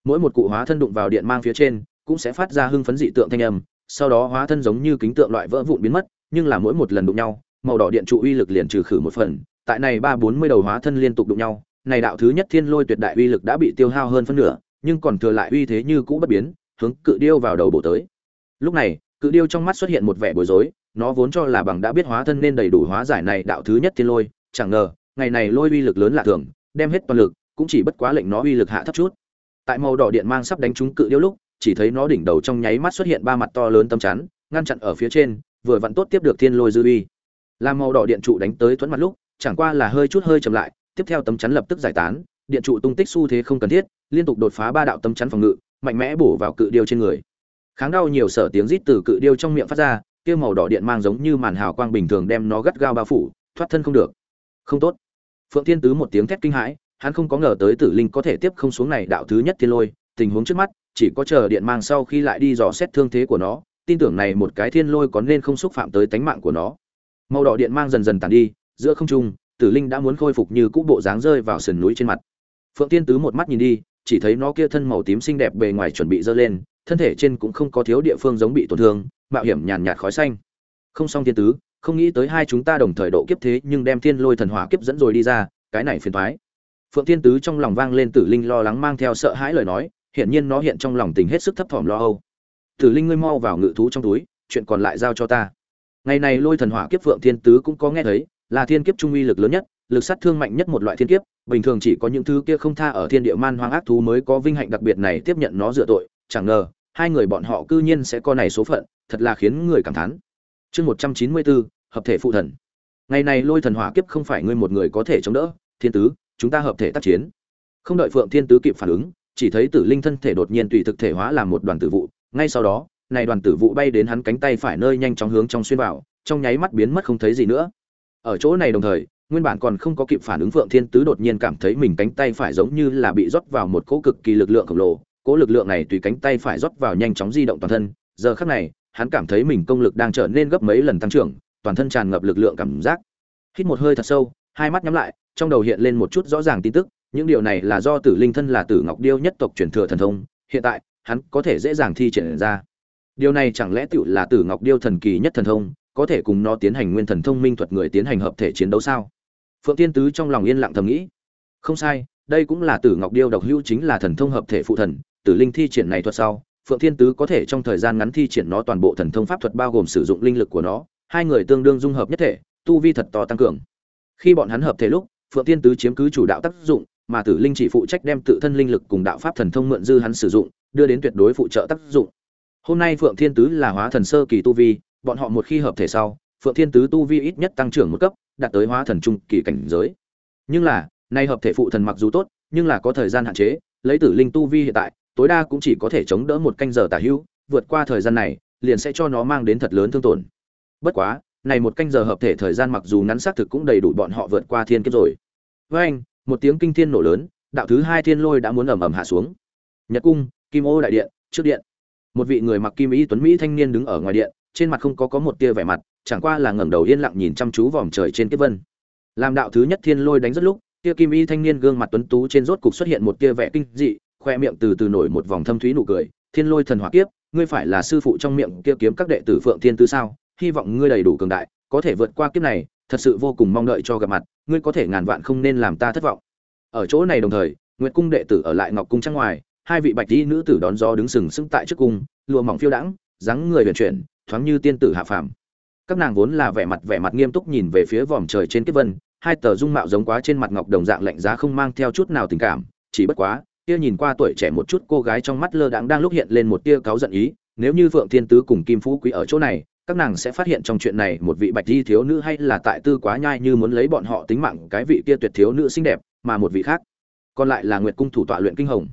Mỗi một cụ hóa thân đụng vào điện mang phía trên, cũng sẽ phát ra hưng phấn dị tượng thanh âm, sau đó hóa thân giống như kính tượng loại vỡ vụn biến mất, nhưng là mỗi một lần đụng nhau, màu đỏ điện trụ uy lực liền trừ khử một phần, tại này ba bốn mươi đầu hóa thân liên tục đụng nhau này đạo thứ nhất thiên lôi tuyệt đại uy lực đã bị tiêu hao hơn phân nửa, nhưng còn thừa lại uy thế như cũ bất biến, hướng cự điêu vào đầu bổ tới. Lúc này, cự điêu trong mắt xuất hiện một vẻ bối rối, nó vốn cho là bằng đã biết hóa thân nên đầy đủ hóa giải này đạo thứ nhất thiên lôi, chẳng ngờ, ngày này lôi uy lực lớn lạ thường, đem hết toàn lực, cũng chỉ bất quá lệnh nó uy lực hạ thấp chút. Tại màu đỏ điện mang sắp đánh trúng cự điêu lúc, chỉ thấy nó đỉnh đầu trong nháy mắt xuất hiện ba mặt to lớn tâm chắn, ngăn chặn ở phía trên, vừa vặn tốt tiếp được thiên lôi dư uy. Làm màu đỏ điện trụ đánh tới thuẫn mặt lúc, chẳng qua là hơi chút hơi chậm lại tiếp theo tấm chắn lập tức giải tán, điện trụ tung tích xu thế không cần thiết, liên tục đột phá ba đạo tấm chắn phòng ngự, mạnh mẽ bổ vào cự điêu trên người. Kháng đau nhiều sở tiếng rít từ cự điêu trong miệng phát ra, kia màu đỏ điện mang giống như màn hào quang bình thường đem nó gắt gao bao phủ, thoát thân không được. Không tốt. Phượng thiên tứ một tiếng thét kinh hãi, hắn không có ngờ tới tử linh có thể tiếp không xuống này đạo thứ nhất thiên lôi, tình huống trước mắt, chỉ có chờ điện mang sau khi lại đi dò xét thương thế của nó, tin tưởng này một cái thiên lôi có nên không xúc phạm tới tánh mạng của nó. Màu đỏ điện mang dần dần tàn đi, giữa không trung tử linh đã muốn khôi phục như cũ bộ dáng rơi vào sườn núi trên mặt. Phượng tiên tứ một mắt nhìn đi, chỉ thấy nó kia thân màu tím xinh đẹp bề ngoài chuẩn bị dơ lên, thân thể trên cũng không có thiếu địa phương giống bị tổn thương, mạo hiểm nhàn nhạt khói xanh. Không xong tiên tứ, không nghĩ tới hai chúng ta đồng thời độ kiếp thế, nhưng đem thiên lôi thần hỏa kiếp dẫn rồi đi ra, cái này phiền thoái phượng tiên tứ trong lòng vang lên tử linh lo lắng mang theo sợ hãi lời nói, hiển nhiên nó hiện trong lòng tình hết sức thấp thỏm lo âu. Tử linh ngươi mau vào ngự thú trong túi, chuyện còn lại giao cho ta. Ngày này lôi thần hỏa kiếp phượng thiên tứ cũng có nghe thấy là thiên kiếp trung uy lực lớn nhất, lực sát thương mạnh nhất một loại thiên kiếp, bình thường chỉ có những thứ kia không tha ở thiên địa man hoang ác thú mới có vinh hạnh đặc biệt này tiếp nhận nó dựa tội, chẳng ngờ, hai người bọn họ cư nhiên sẽ có này số phận, thật là khiến người cảm thán. Chương một trăm chín mươi bốn, hợp thể phụ thần. Ngày này lôi thần hỏa kiếp không phải ngươi một người có thể chống đỡ, thiên tứ, chúng ta hợp thể tác chiến. Không đợi phượng thiên tứ kịp phản ứng, chỉ thấy tử linh thân thể đột nhiên tùy thực thể hóa làm một đoàn tử vụ, ngay sau đó, này đoàn tử vụ bay đến hắn cánh tay phải nơi nhanh chóng hướng trong xuyên vào, trong nháy mắt biến mất không thấy gì nữa ở chỗ này đồng thời, nguyên bản còn không có kịp phản ứng phượng thiên tứ đột nhiên cảm thấy mình cánh tay phải giống như là bị rót vào một cỗ cực kỳ lực lượng khổng lồ. Cỗ lực lượng này tùy cánh tay phải rót vào nhanh chóng di động toàn thân. Giờ khắc này, hắn cảm thấy mình công lực đang trở nên gấp mấy lần tăng trưởng, toàn thân tràn ngập lực lượng cảm giác. Hít một hơi thật sâu, hai mắt nhắm lại, trong đầu hiện lên một chút rõ ràng tin tức, những điều này là do tử linh thân là tử ngọc điêu nhất tộc truyền thừa thần thông, hiện tại, hắn có thể dễ dàng thi triển ra. Điều này chẳng lẽ tựu là tử ngọc điêu thần kỳ nhất thần thông? Có thể cùng nó tiến hành nguyên thần thông minh thuật người tiến hành hợp thể chiến đấu sao? Phượng tiên tứ trong lòng yên lặng thầm nghĩ. Không sai, đây cũng là tử ngọc điêu độc hữu chính là thần thông hợp thể phụ thần, tử linh thi triển này thuật sau, phượng thiên tứ có thể trong thời gian ngắn thi triển nó toàn bộ thần thông pháp thuật bao gồm sử dụng linh lực của nó, hai người tương đương dung hợp nhất thể, tu vi thật to tăng cường. Khi bọn hắn hợp thể lúc, phượng thiên tứ chiếm cứ chủ đạo tác dụng, mà tử linh chỉ phụ trách đem tự thân linh lực cùng đạo pháp thần thông mượn dư hắn sử dụng, đưa đến tuyệt đối phụ trợ tác dụng. Hôm nay phượng thiên tứ là hóa thần sơ kỳ tu vi bọn họ một khi hợp thể sau, phượng thiên tứ tu vi ít nhất tăng trưởng một cấp, đạt tới hóa thần trung kỳ cảnh giới. Nhưng là, nay hợp thể phụ thần mặc dù tốt, nhưng là có thời gian hạn chế, lấy tử linh tu vi hiện tại, tối đa cũng chỉ có thể chống đỡ một canh giờ tả hữu vượt qua thời gian này, liền sẽ cho nó mang đến thật lớn thương tổn. Bất quá, này một canh giờ hợp thể thời gian mặc dù ngắn xác thực cũng đầy đủ bọn họ vượt qua thiên kiếp rồi. Với anh, một tiếng kinh thiên nổ lớn, đạo thứ hai thiên lôi đã muốn ầm ầm hạ xuống. Nhật cung, kim ô đại điện, trước điện. Một vị người mặc kim y tuấn mỹ thanh niên đứng ở ngoài điện trên mặt không có có một tia vẻ mặt, chẳng qua là ngẩng đầu yên lặng nhìn chăm chú vòm trời trên kiếp vân. Làm đạo thứ nhất thiên lôi đánh rất lúc, tia kim y thanh niên gương mặt tuấn tú trên rốt cục xuất hiện một tia vẻ kinh dị, khoe miệng từ từ nổi một vòng thâm thúy nụ cười. Thiên lôi thần hỏa kiếp, ngươi phải là sư phụ trong miệng kia kiếm các đệ tử phượng thiên tứ sao? Hy vọng ngươi đầy đủ cường đại, có thể vượt qua kiếp này, thật sự vô cùng mong đợi cho gặp mặt, ngươi có thể ngàn vạn không nên làm ta thất vọng. Ở chỗ này đồng thời, nguyệt cung đệ tử ở lại ngọc cung trang ngoài, hai vị bạch y nữ tử đón gió đứng sừng sững tại trước cung, lụa mỏng phiêu đãng, dáng người huyền chuyển thoáng như tiên tử hạ phàm. Các nàng vốn là vẻ mặt vẻ mặt nghiêm túc nhìn về phía vòm trời trên kiếp vân, hai tờ dung mạo giống quá trên mặt ngọc đồng dạng lạnh giá không mang theo chút nào tình cảm, chỉ bất quá, kia nhìn qua tuổi trẻ một chút cô gái trong mắt lơ đãng đang lúc hiện lên một tia cáu giận ý, nếu như vượng thiên tứ cùng kim phú quý ở chỗ này, các nàng sẽ phát hiện trong chuyện này một vị bạch di thiếu nữ hay là tại tư quá nhai như muốn lấy bọn họ tính mạng cái vị kia tuyệt thiếu nữ xinh đẹp, mà một vị khác, còn lại là nguyệt cung thủ tọa luyện kinh hồng.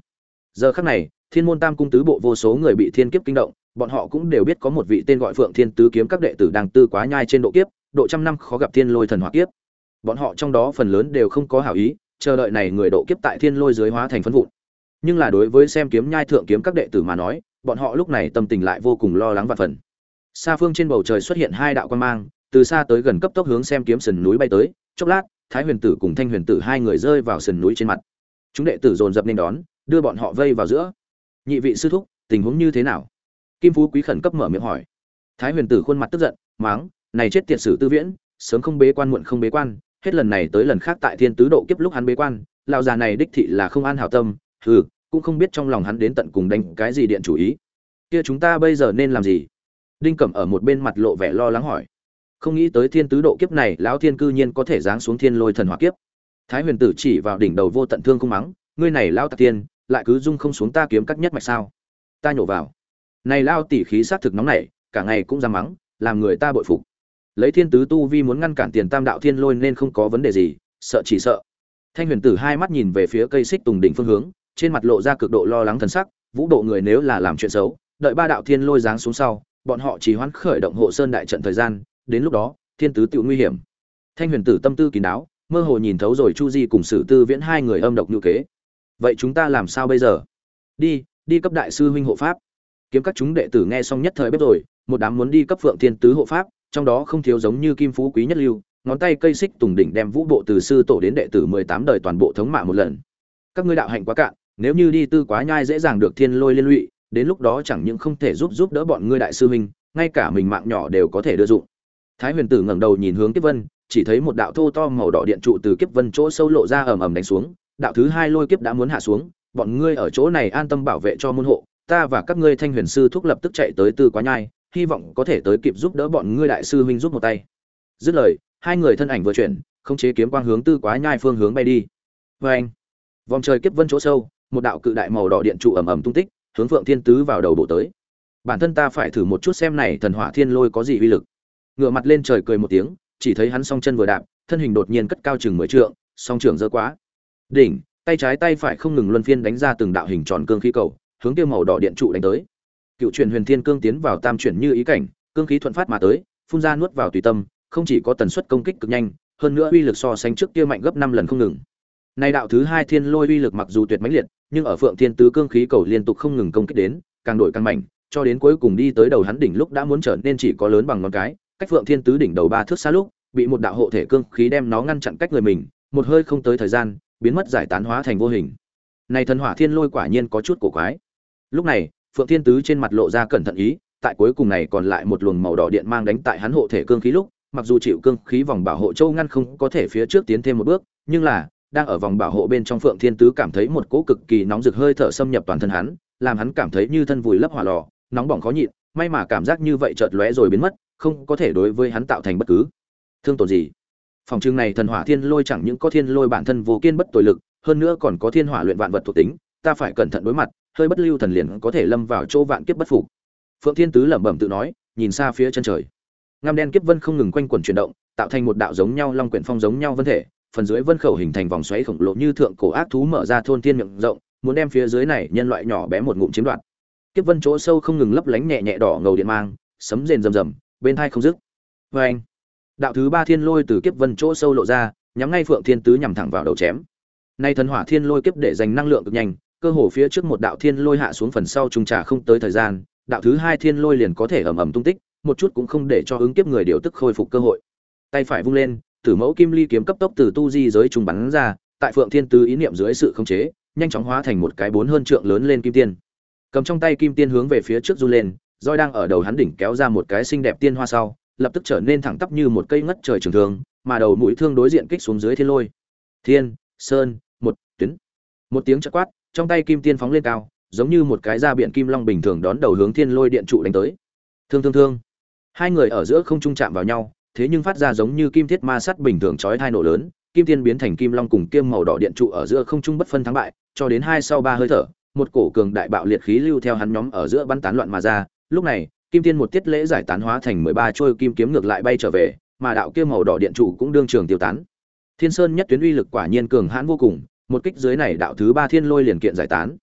Giờ khắc này thiên môn tam cung tứ bộ vô số người bị thiên kiếp kinh động, bọn họ cũng đều biết có một vị tên gọi phượng thiên tứ kiếm các đệ tử đang tư quá nhai trên độ kiếp, độ trăm năm khó gặp thiên lôi thần hóa kiếp. Bọn họ trong đó phần lớn đều không có hảo ý, chờ đợi này người độ kiếp tại thiên lôi dưới hóa thành phân vụn. Nhưng là đối với xem kiếm nhai thượng kiếm các đệ tử mà nói, bọn họ lúc này tâm tình lại vô cùng lo lắng và phần xa phương trên bầu trời xuất hiện hai đạo quan mang, từ xa tới gần cấp tốc hướng xem kiếm sườn núi bay tới, chốc lát, thái huyền tử cùng thanh huyền tử hai người rơi vào sườn núi trên mặt. Chúng đệ tử dồn dập nên đón, đưa bọn họ vây vào giữa nhị vị sư thúc, tình huống như thế nào? Kim phú quý khẩn cấp mở miệng hỏi. Thái huyền tử khuôn mặt tức giận, máng, này chết tiệt sử tư viễn, sớm không bế quan muộn không bế quan, hết lần này tới lần khác tại thiên tứ độ kiếp lúc hắn bế quan, lão già này đích thị là không an hảo tâm, hừ, cũng không biết trong lòng hắn đến tận cùng đánh cái gì điện chủ ý. Kia chúng ta bây giờ nên làm gì? Đinh cẩm ở một bên mặt lộ vẻ lo lắng hỏi. Không nghĩ tới thiên tứ độ kiếp này, lão thiên cư nhiên có thể giáng xuống thiên lôi thần hỏa kiếp. Thái huyền tử chỉ vào đỉnh đầu vô tận thương không mắng, ngươi này lão tạc tiên lại cứ dung không xuống ta kiếm cắt nhất mạch sao? Ta nhổ vào. Này lao tỉ khí sát thực nóng nảy, cả ngày cũng ra mắng, làm người ta bội phục. Lấy thiên tứ tu vi muốn ngăn cản tiền tam đạo thiên lôi nên không có vấn đề gì, sợ chỉ sợ. Thanh huyền tử hai mắt nhìn về phía cây xích tùng đỉnh phương hướng, trên mặt lộ ra cực độ lo lắng thần sắc, vũ độ người nếu là làm chuyện xấu, đợi ba đạo thiên lôi giáng xuống sau, bọn họ chỉ hoãn khởi động hộ sơn đại trận thời gian, đến lúc đó, thiên tứ tự nguy hiểm. Thanh huyền tử tâm tư kín đáo, mơ hồ nhìn thấu rồi chu di cùng sử tư viễn hai người âm độc như kế vậy chúng ta làm sao bây giờ? Đi đi cấp đại sư huynh hộ pháp. Kiếm các chúng đệ tử nghe xong nhất thời bếp rồi, một đám muốn đi cấp phượng thiên tứ hộ pháp, trong đó không thiếu giống như kim phú quý nhất lưu, ngón tay cây xích tùng đỉnh đem vũ bộ từ sư tổ đến đệ tử mười tám đời toàn bộ thống mạ một lần. Các ngươi đạo hạnh quá cạn, nếu như đi tư quá nhai dễ dàng được thiên lôi liên lụy, đến lúc đó chẳng những không thể giúp giúp đỡ bọn ngươi đại sư huynh, ngay cả mình mạng nhỏ đều có thể đưa dụng. Thái huyền tử ngẩng đầu nhìn hướng kiếp vân, chỉ thấy một đạo thô to màu đỏ điện trụ từ kiếp vân chỗ sâu lộ ra ầm ầm đánh xuống đạo thứ hai lôi kiếp đã muốn hạ xuống, bọn ngươi ở chỗ này an tâm bảo vệ cho môn hộ, ta và các ngươi thanh huyền sư thúc lập tức chạy tới tư quá nhai, hy vọng có thể tới kịp giúp đỡ bọn ngươi đại sư huynh giúp một tay. Dứt lời, hai người thân ảnh vừa chuyển, không chế kiếm quang hướng tư quá nhai phương hướng bay đi. Vê anh vòng trời kiếp vân chỗ sâu, một đạo cự đại màu đỏ điện trụ ầm ầm tung tích, hướng phượng thiên tứ vào đầu bộ tới. Bản thân ta phải thử một chút xem này thần hỏa thiên lôi có gì uy lực. Ngựa mặt lên trời cười một tiếng, chỉ thấy hắn song chân vừa đạp, thân hình đột nhiên cất cao chừng mười trượng, song trưởng dơ quá đỉnh, tay trái tay phải không ngừng luân phiên đánh ra từng đạo hình tròn cương khí cầu, hướng tiêu màu đỏ điện trụ đánh tới. Cựu truyền huyền thiên cương tiến vào tam chuyển như ý cảnh, cương khí thuận phát mà tới, phun ra nuốt vào tùy tâm, không chỉ có tần suất công kích cực nhanh, hơn nữa uy lực so sánh trước kia mạnh gấp năm lần không ngừng. Nay đạo thứ hai thiên lôi uy lực mặc dù tuyệt mãnh liệt, nhưng ở phượng thiên tứ cương khí cầu liên tục không ngừng công kích đến, càng đổi càng mạnh, cho đến cuối cùng đi tới đầu hắn đỉnh lúc đã muốn trở nên chỉ có lớn bằng ngón cái, cách phượng thiên tứ đỉnh đầu ba thước xa lúc, bị một đạo hộ thể cương khí đem nó ngăn chặn cách người mình, một hơi không tới thời gian biến mất giải tán hóa thành vô hình. Này thần hỏa thiên lôi quả nhiên có chút cổ quái. Lúc này, phượng thiên tứ trên mặt lộ ra cẩn thận ý, tại cuối cùng này còn lại một luồng màu đỏ điện mang đánh tại hắn hộ thể cương khí lúc, mặc dù chịu cương khí vòng bảo hộ châu ngăn không có thể phía trước tiến thêm một bước, nhưng là, đang ở vòng bảo hộ bên trong phượng thiên tứ cảm thấy một cỗ cực kỳ nóng rực hơi thở xâm nhập toàn thân hắn, làm hắn cảm thấy như thân vùi lấp hỏa lò, nóng bỏng khó nhịn, may mà cảm giác như vậy chợt lóe rồi biến mất, không có thể đối với hắn tạo thành bất cứ thương tổn gì phòng trưng này thần hỏa thiên lôi chẳng những có thiên lôi bản thân vô kiên bất tội lực, hơn nữa còn có thiên hỏa luyện vạn vật thuộc tính, ta phải cẩn thận đối mặt, hơi bất lưu thần liền có thể lâm vào chỗ vạn kiếp bất phục. Phượng thiên tứ lẩm bẩm tự nói, nhìn xa phía chân trời. Ngăm đen kiếp vân không ngừng quanh quẩn chuyển động, tạo thành một đạo giống nhau long quyển phong giống nhau vân thể, phần dưới vân khẩu hình thành vòng xoáy khổng lồ như thượng cổ ác thú mở ra thôn thiên miệng rộng, muốn đem phía dưới này nhân loại nhỏ bé một ngụm chiếm đoạt. Kiếp vân chỗ sâu không ngừng lấp lánh nhẹ nhẹ đỏ ngầu điện mang, sấm rền rầm rầm, bên tai không dứt. Vê anh đạo thứ ba thiên lôi từ kiếp vân chỗ sâu lộ ra, nhắm ngay phượng thiên tứ nhằm thẳng vào đầu chém. Nay thần hỏa thiên lôi kiếp để dành năng lượng cực nhanh, cơ hồ phía trước một đạo thiên lôi hạ xuống phần sau trung trà không tới thời gian, đạo thứ hai thiên lôi liền có thể ầm ầm tung tích, một chút cũng không để cho ứng kiếp người điều tức khôi phục cơ hội. Tay phải vung lên, tử mẫu kim ly kiếm cấp tốc từ tu di giới trùng bắn ra, tại phượng thiên tứ ý niệm dưới sự khống chế, nhanh chóng hóa thành một cái bốn hơn trượng lớn lên kim tiên. Cầm trong tay kim tiên hướng về phía trước du lên, roi đang ở đầu hắn đỉnh kéo ra một cái xinh đẹp tiên hoa sau lập tức trở nên thẳng tắp như một cây ngất trời trường thường, mà đầu mũi thương đối diện kích xuống dưới thiên lôi. Thiên, sơn, một, tuyến. Một tiếng chớp quát, trong tay kim tiên phóng lên cao, giống như một cái da biển kim long bình thường đón đầu hướng thiên lôi điện trụ đánh tới. Thương thương thương. Hai người ở giữa không trung chạm vào nhau, thế nhưng phát ra giống như kim thiết ma sắt bình thường chói thai nổ lớn, kim tiên biến thành kim long cùng kiêm màu đỏ điện trụ ở giữa không trung bất phân thắng bại, cho đến hai sau ba hơi thở, một cổ cường đại bạo liệt khí lưu theo hắn nhóm ở giữa bắn tán loạn mà ra. Lúc này kim tiên một tiết lễ giải tán hóa thành mười ba trôi kim kiếm ngược lại bay trở về, mà đạo kia màu đỏ điện trụ cũng đương trường tiêu tán. Thiên sơn nhất tuyến uy lực quả nhiên cường hãn vô cùng, một kích dưới này đạo thứ ba thiên lôi liền kiện giải tán.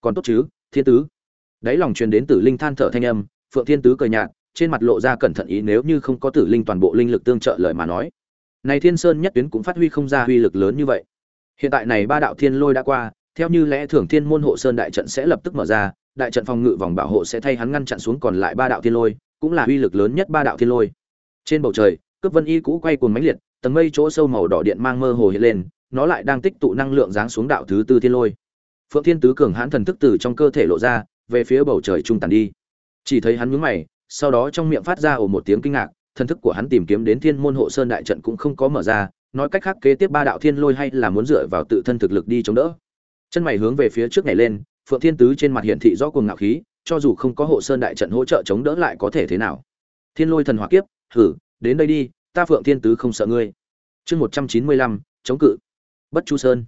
Còn tốt chứ, thiên tứ. Đáy lòng truyền đến tử linh than thở thanh âm, phượng thiên tứ cười nhạt, trên mặt lộ ra cẩn thận ý nếu như không có tử linh toàn bộ linh lực tương trợ lời mà nói. Này thiên sơn nhất tuyến cũng phát huy không ra uy lực lớn như vậy. Hiện tại này ba đạo thiên lôi đã qua, theo như lẽ thường thiên môn hộ sơn đại trận sẽ lập tức mở ra đại trận phòng ngự vòng bảo hộ sẽ thay hắn ngăn chặn xuống còn lại ba đạo thiên lôi, cũng là uy lực lớn nhất ba đạo thiên lôi. Trên bầu trời, cướp vân y cũ quay cuồng mãnh liệt, tầng mây chỗ sâu màu đỏ điện mang mơ hồ hiện lên, nó lại đang tích tụ năng lượng giáng xuống đạo thứ tư thiên lôi. Phượng thiên tứ cường hãn thần thức từ trong cơ thể lộ ra, về phía bầu trời trung tàn đi. Chỉ thấy hắn nhướng mày, sau đó trong miệng phát ra ồ một tiếng kinh ngạc, thần thức của hắn tìm kiếm đến thiên môn hộ sơn đại trận cũng không có mở ra, nói cách khác kế tiếp ba đạo thiên lôi hay là muốn dựa vào tự thân thực lực đi chống đỡ. Chân mày hướng về phía trước nhảy lên phượng thiên tứ trên mặt hiện thị rõ cuồng ngạo khí, cho dù không có hộ sơn đại trận hỗ trợ chống đỡ lại có thể thế nào. Thiên lôi thần hỏa kiếp thử đến đây đi, ta phượng thiên tứ không sợ ngươi. Chương một trăm chín mươi lăm, chống cự. Bất chu sơn.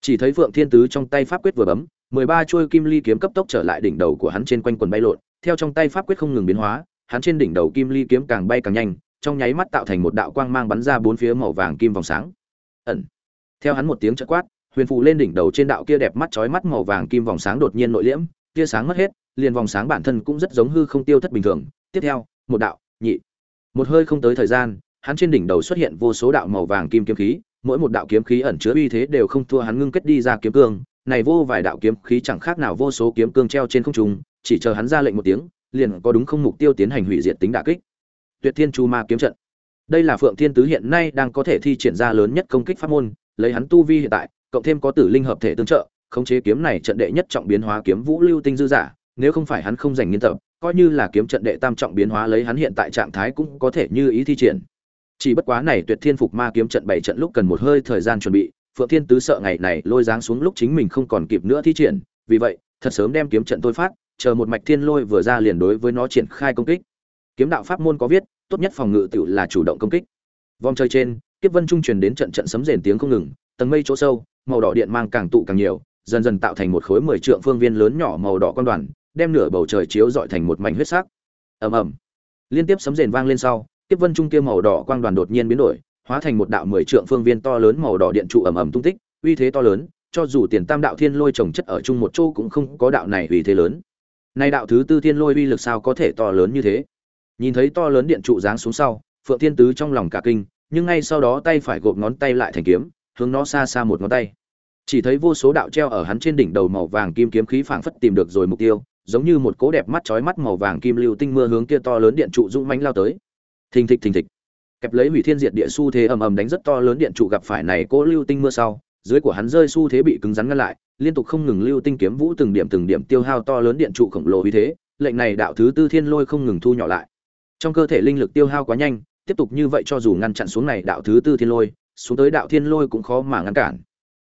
Chỉ thấy phượng thiên tứ trong tay pháp quyết vừa bấm, mười ba chuôi kim ly kiếm cấp tốc trở lại đỉnh đầu của hắn trên quanh quần bay lộn, theo trong tay pháp quyết không ngừng biến hóa, hắn trên đỉnh đầu kim ly kiếm càng bay càng nhanh, trong nháy mắt tạo thành một đạo quang mang bắn ra bốn phía màu vàng kim vòng sáng. Ẩn. Theo hắn một tiếng chợt quát huyền phù lên đỉnh đầu trên đạo kia đẹp mắt chói mắt màu vàng kim vòng sáng đột nhiên nội liễm, tia sáng mất hết, liền vòng sáng bản thân cũng rất giống hư không tiêu thất bình thường. Tiếp theo, một đạo, nhị. Một hơi không tới thời gian, hắn trên đỉnh đầu xuất hiện vô số đạo màu vàng kim kiếm khí, mỗi một đạo kiếm khí ẩn chứa uy thế đều không thua hắn ngưng kết đi ra kiếm cương. Này vô vài đạo kiếm khí chẳng khác nào vô số kiếm cương treo trên không trung, chỉ chờ hắn ra lệnh một tiếng, liền có đúng không mục tiêu tiến hành hủy diệt tính đả kích. Tuyệt thiên chu ma kiếm trận. Đây là phượng thiên tứ hiện nay đang có thể thi triển ra lớn nhất công kích pháp môn, lấy hắn tu vi hiện tại cộng thêm có tử linh hợp thể tương trợ, khống chế kiếm này trận đệ nhất trọng biến hóa kiếm vũ lưu tinh dư giả, nếu không phải hắn không dành nghiên tập, coi như là kiếm trận đệ tam trọng biến hóa lấy hắn hiện tại trạng thái cũng có thể như ý thi triển. Chỉ bất quá này tuyệt thiên phục ma kiếm trận bảy trận lúc cần một hơi thời gian chuẩn bị, phượng thiên tứ sợ ngày này lôi giáng xuống lúc chính mình không còn kịp nữa thi triển, vì vậy, thật sớm đem kiếm trận tôi phát, chờ một mạch thiên lôi vừa ra liền đối với nó triển khai công kích. Kiếm đạo pháp môn có viết, tốt nhất phòng ngự tự là chủ động công kích. Vòng chơi trên, kiếp vân trung truyền đến trận trận sấm rền tiếng không ngừng, tầng mây chỗ sâu màu đỏ điện mang càng tụ càng nhiều, dần dần tạo thành một khối mười trượng phương viên lớn nhỏ màu đỏ quan đoàn, đem nửa bầu trời chiếu dọi thành một mảnh huyết sắc. Ầm ầm. Liên tiếp sấm rền vang lên sau, tiếp vân trung kia màu đỏ quang đoàn đột nhiên biến đổi, hóa thành một đạo mười trượng phương viên to lớn màu đỏ điện trụ ầm ầm tung tích, uy thế to lớn, cho dù tiền tam đạo thiên lôi trồng chất ở chung một chỗ cũng không có đạo này uy thế lớn. Nay đạo thứ tư thiên lôi uy lực sao có thể to lớn như thế? Nhìn thấy to lớn điện trụ giáng xuống sau, phượng thiên tứ trong lòng cả kinh, nhưng ngay sau đó tay phải gộp ngón tay lại thành kiếm hướng nó xa xa một ngón tay. Chỉ thấy vô số đạo treo ở hắn trên đỉnh đầu màu vàng kim kiếm khí phảng phất tìm được rồi mục tiêu, giống như một cố đẹp mắt chói mắt màu vàng kim lưu tinh mưa hướng kia to lớn điện trụ dũng mãnh lao tới. Thình thịch thình thịch. Kẹp lấy hủy thiên diệt địa xu thế ầm ầm đánh rất to lớn điện trụ gặp phải này cố lưu tinh mưa sau, dưới của hắn rơi xu thế bị cứng rắn ngăn lại, liên tục không ngừng lưu tinh kiếm vũ từng điểm từng điểm tiêu hao to lớn điện trụ khổng lồ vì thế, lệnh này đạo thứ tư thiên lôi không ngừng thu nhỏ lại. Trong cơ thể linh lực tiêu hao quá nhanh, tiếp tục như vậy cho dù ngăn chặn xuống này đạo thứ tư thiên lôi xuống tới đạo thiên lôi cũng khó mà ngăn cản.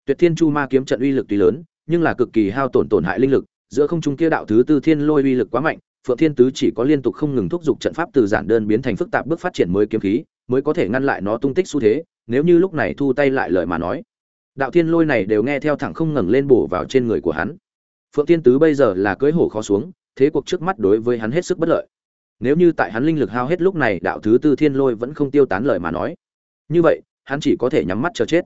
Tuyệt thiên chu ma kiếm trận uy lực tuy lớn, nhưng là cực kỳ hao tổn tổn hại linh lực, giữa không trung kia đạo thứ tư thiên lôi uy lực quá mạnh, phượng thiên tứ chỉ có liên tục không ngừng thúc giục trận pháp từ giản đơn biến thành phức tạp bước phát triển mới kiếm khí, mới có thể ngăn lại nó tung tích xu thế, nếu như lúc này thu tay lại lời mà nói. Đạo thiên lôi này đều nghe theo thẳng không ngẩng lên bổ vào trên người của hắn. Phượng thiên tứ bây giờ là cưỡi hổ khó xuống, thế cuộc trước mắt đối với hắn hết sức bất lợi. Nếu như tại hắn linh lực hao hết lúc này, đạo thứ tư thiên lôi vẫn không tiêu tán lời mà nói. Như vậy hắn chỉ có thể nhắm mắt chờ chết.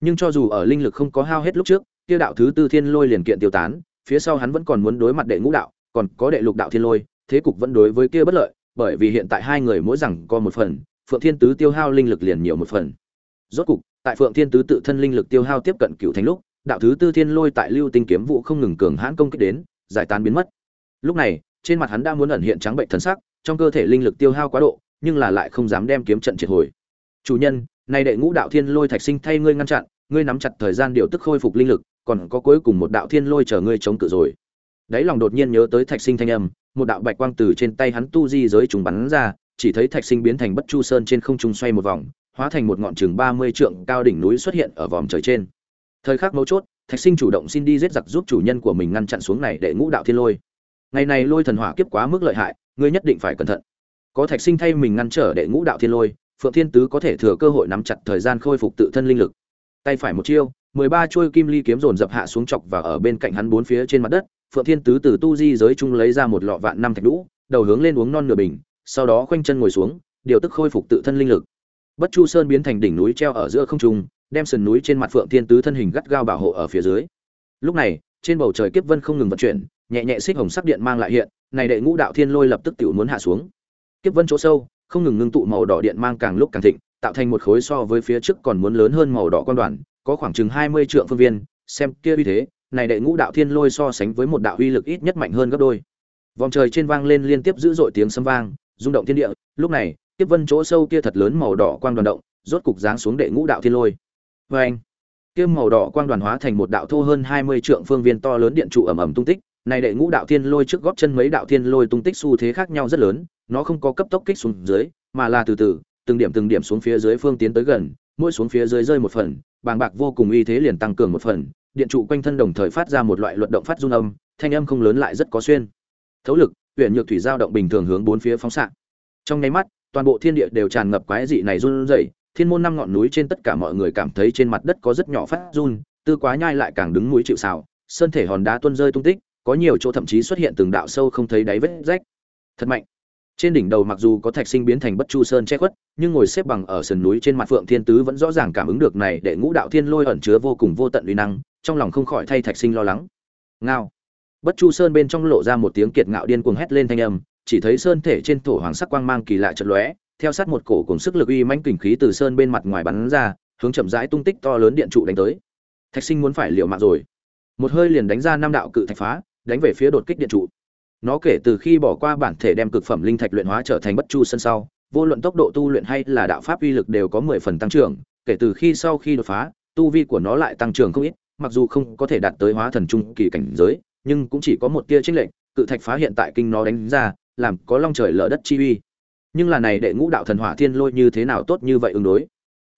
Nhưng cho dù ở linh lực không có hao hết lúc trước, kia đạo thứ tư thiên lôi liền kiện tiêu tán, phía sau hắn vẫn còn muốn đối mặt đệ ngũ đạo, còn có đệ lục đạo thiên lôi, thế cục vẫn đối với kia bất lợi, bởi vì hiện tại hai người mỗi rằng có một phần, phượng thiên tứ tiêu hao linh lực liền nhiều một phần. Rốt cục, tại phượng thiên tứ tự thân linh lực tiêu hao tiếp cận cựu thành lúc, đạo thứ tư thiên lôi tại lưu tinh kiếm vụ không ngừng cường hãn công kích đến, giải tán biến mất. Lúc này, trên mặt hắn đã muốn ẩn hiện trắng bệnh thần sắc, trong cơ thể linh lực tiêu hao quá độ, nhưng là lại không dám đem kiếm trận triệt hồi. Chủ nhân nay đệ ngũ đạo thiên lôi thạch sinh thay ngươi ngăn chặn, ngươi nắm chặt thời gian điều tức khôi phục linh lực, còn có cuối cùng một đạo thiên lôi chờ ngươi chống cự rồi. Đấy lòng đột nhiên nhớ tới thạch sinh thanh âm, một đạo bạch quang từ trên tay hắn tu di giới trùng bắn ra, chỉ thấy thạch sinh biến thành bất chu sơn trên không trung xoay một vòng, hóa thành một ngọn chừng ba mươi trượng cao đỉnh núi xuất hiện ở vòm trời trên. Thời khắc mấu chốt, thạch sinh chủ động xin đi giết giặc giúp chủ nhân của mình ngăn chặn xuống này để ngũ đạo thiên lôi. Ngày này lôi thần hỏa kiếp quá mức lợi hại, ngươi nhất định phải cẩn thận. Có thạch sinh thay mình ngăn trở đệ ngũ đạo thiên lôi phượng thiên tứ có thể thừa cơ hội nắm chặt thời gian khôi phục tự thân linh lực. Tay phải một chiêu mười ba chuôi kim ly kiếm dồn dập hạ xuống chọc và ở bên cạnh hắn bốn phía trên mặt đất. Phượng thiên tứ từ tu di giới trung lấy ra một lọ vạn năm thạch đũ, đầu hướng lên uống non nửa bình sau đó khoanh chân ngồi xuống điều tức khôi phục tự thân linh lực. Bất chu sơn biến thành đỉnh núi treo ở giữa không trung đem sườn núi trên mặt phượng thiên tứ thân hình gắt gao bảo hộ ở phía dưới. Lúc này trên bầu trời kiếp vân không ngừng vận chuyển nhẹ nhẹ xích hồng sắc điện mang lại hiện này đệ ngũ đạo thiên lôi lập tức tiểu muốn hạ xuống. Kiếp vân chỗ sâu không ngừng ngưng tụ màu đỏ điện mang càng lúc càng thịnh, tạo thành một khối so với phía trước còn muốn lớn hơn màu đỏ quan đoàn, có khoảng chừng hai mươi trượng phương viên. Xem kia uy thế, này đệ ngũ đạo thiên lôi so sánh với một đạo uy lực ít nhất mạnh hơn gấp đôi. Vòng trời trên vang lên liên tiếp dữ dội tiếng sấm vang, rung động thiên địa. Lúc này, tiếp vân chỗ sâu kia thật lớn màu đỏ quang đoàn động, rốt cục giáng xuống đệ ngũ đạo thiên lôi. Vê anh kia màu đỏ quang đoàn hóa thành một đạo thô hơn hai mươi trượng phương viên to lớn điện trụ ầm ầm tung tích này đệ ngũ đạo thiên lôi trước góp chân mấy đạo thiên lôi tung tích xu thế khác nhau rất lớn, nó không có cấp tốc kích xuống dưới, mà là từ từ, từng điểm từng điểm xuống phía dưới phương tiến tới gần, mỗi xuống phía dưới rơi một phần, bàng bạc vô cùng uy thế liền tăng cường một phần, điện trụ quanh thân đồng thời phát ra một loại luận động phát rung âm, thanh âm không lớn lại rất có xuyên. Thấu lực huyện nhược thủy giao động bình thường hướng bốn phía phóng xạ. Trong nháy mắt, toàn bộ thiên địa đều tràn ngập quái dị này run rẩy, thiên môn năm ngọn núi trên tất cả mọi người cảm thấy trên mặt đất có rất nhỏ phát run, tư quá nhai lại càng đứng núi chịu xào sơn thể hòn đá tuôn rơi tung tích có nhiều chỗ thậm chí xuất hiện từng đạo sâu không thấy đáy vết rách. Thật mạnh. Trên đỉnh đầu mặc dù có thạch sinh biến thành bất chu sơn che khuất, nhưng ngồi xếp bằng ở sườn núi trên mặt phượng thiên tứ vẫn rõ ràng cảm ứng được này để ngũ đạo thiên lôi ẩn chứa vô cùng vô tận uy năng, trong lòng không khỏi thay thạch sinh lo lắng. Ngao. Bất chu sơn bên trong lộ ra một tiếng kiệt ngạo điên cuồng hét lên thanh âm, chỉ thấy sơn thể trên thổ hoàng sắc quang mang kỳ lạ chật lóe, theo sát một cổ cùng sức lực uy mãnh kình khí từ sơn bên mặt ngoài bắn ra, hướng chậm rãi tung tích to lớn điện trụ đánh tới. Thạch sinh muốn phải liều mạng rồi. Một hơi liền đánh ra năm đạo cự thạch phá đánh về phía đột kích điện trụ. Nó kể từ khi bỏ qua bản thể đem cực phẩm linh thạch luyện hóa trở thành bất chu sân sau, vô luận tốc độ tu luyện hay là đạo pháp uy lực đều có mười phần tăng trưởng, kể từ khi sau khi đột phá, tu vi của nó lại tăng trưởng không ít, mặc dù không có thể đạt tới hóa thần trung kỳ cảnh giới, nhưng cũng chỉ có một tia trích lệnh cự thạch phá hiện tại kinh nó đánh ra, làm có long trời lở đất chi uy. Nhưng là này đệ ngũ đạo thần hỏa thiên lôi như thế nào tốt như vậy ứng đối?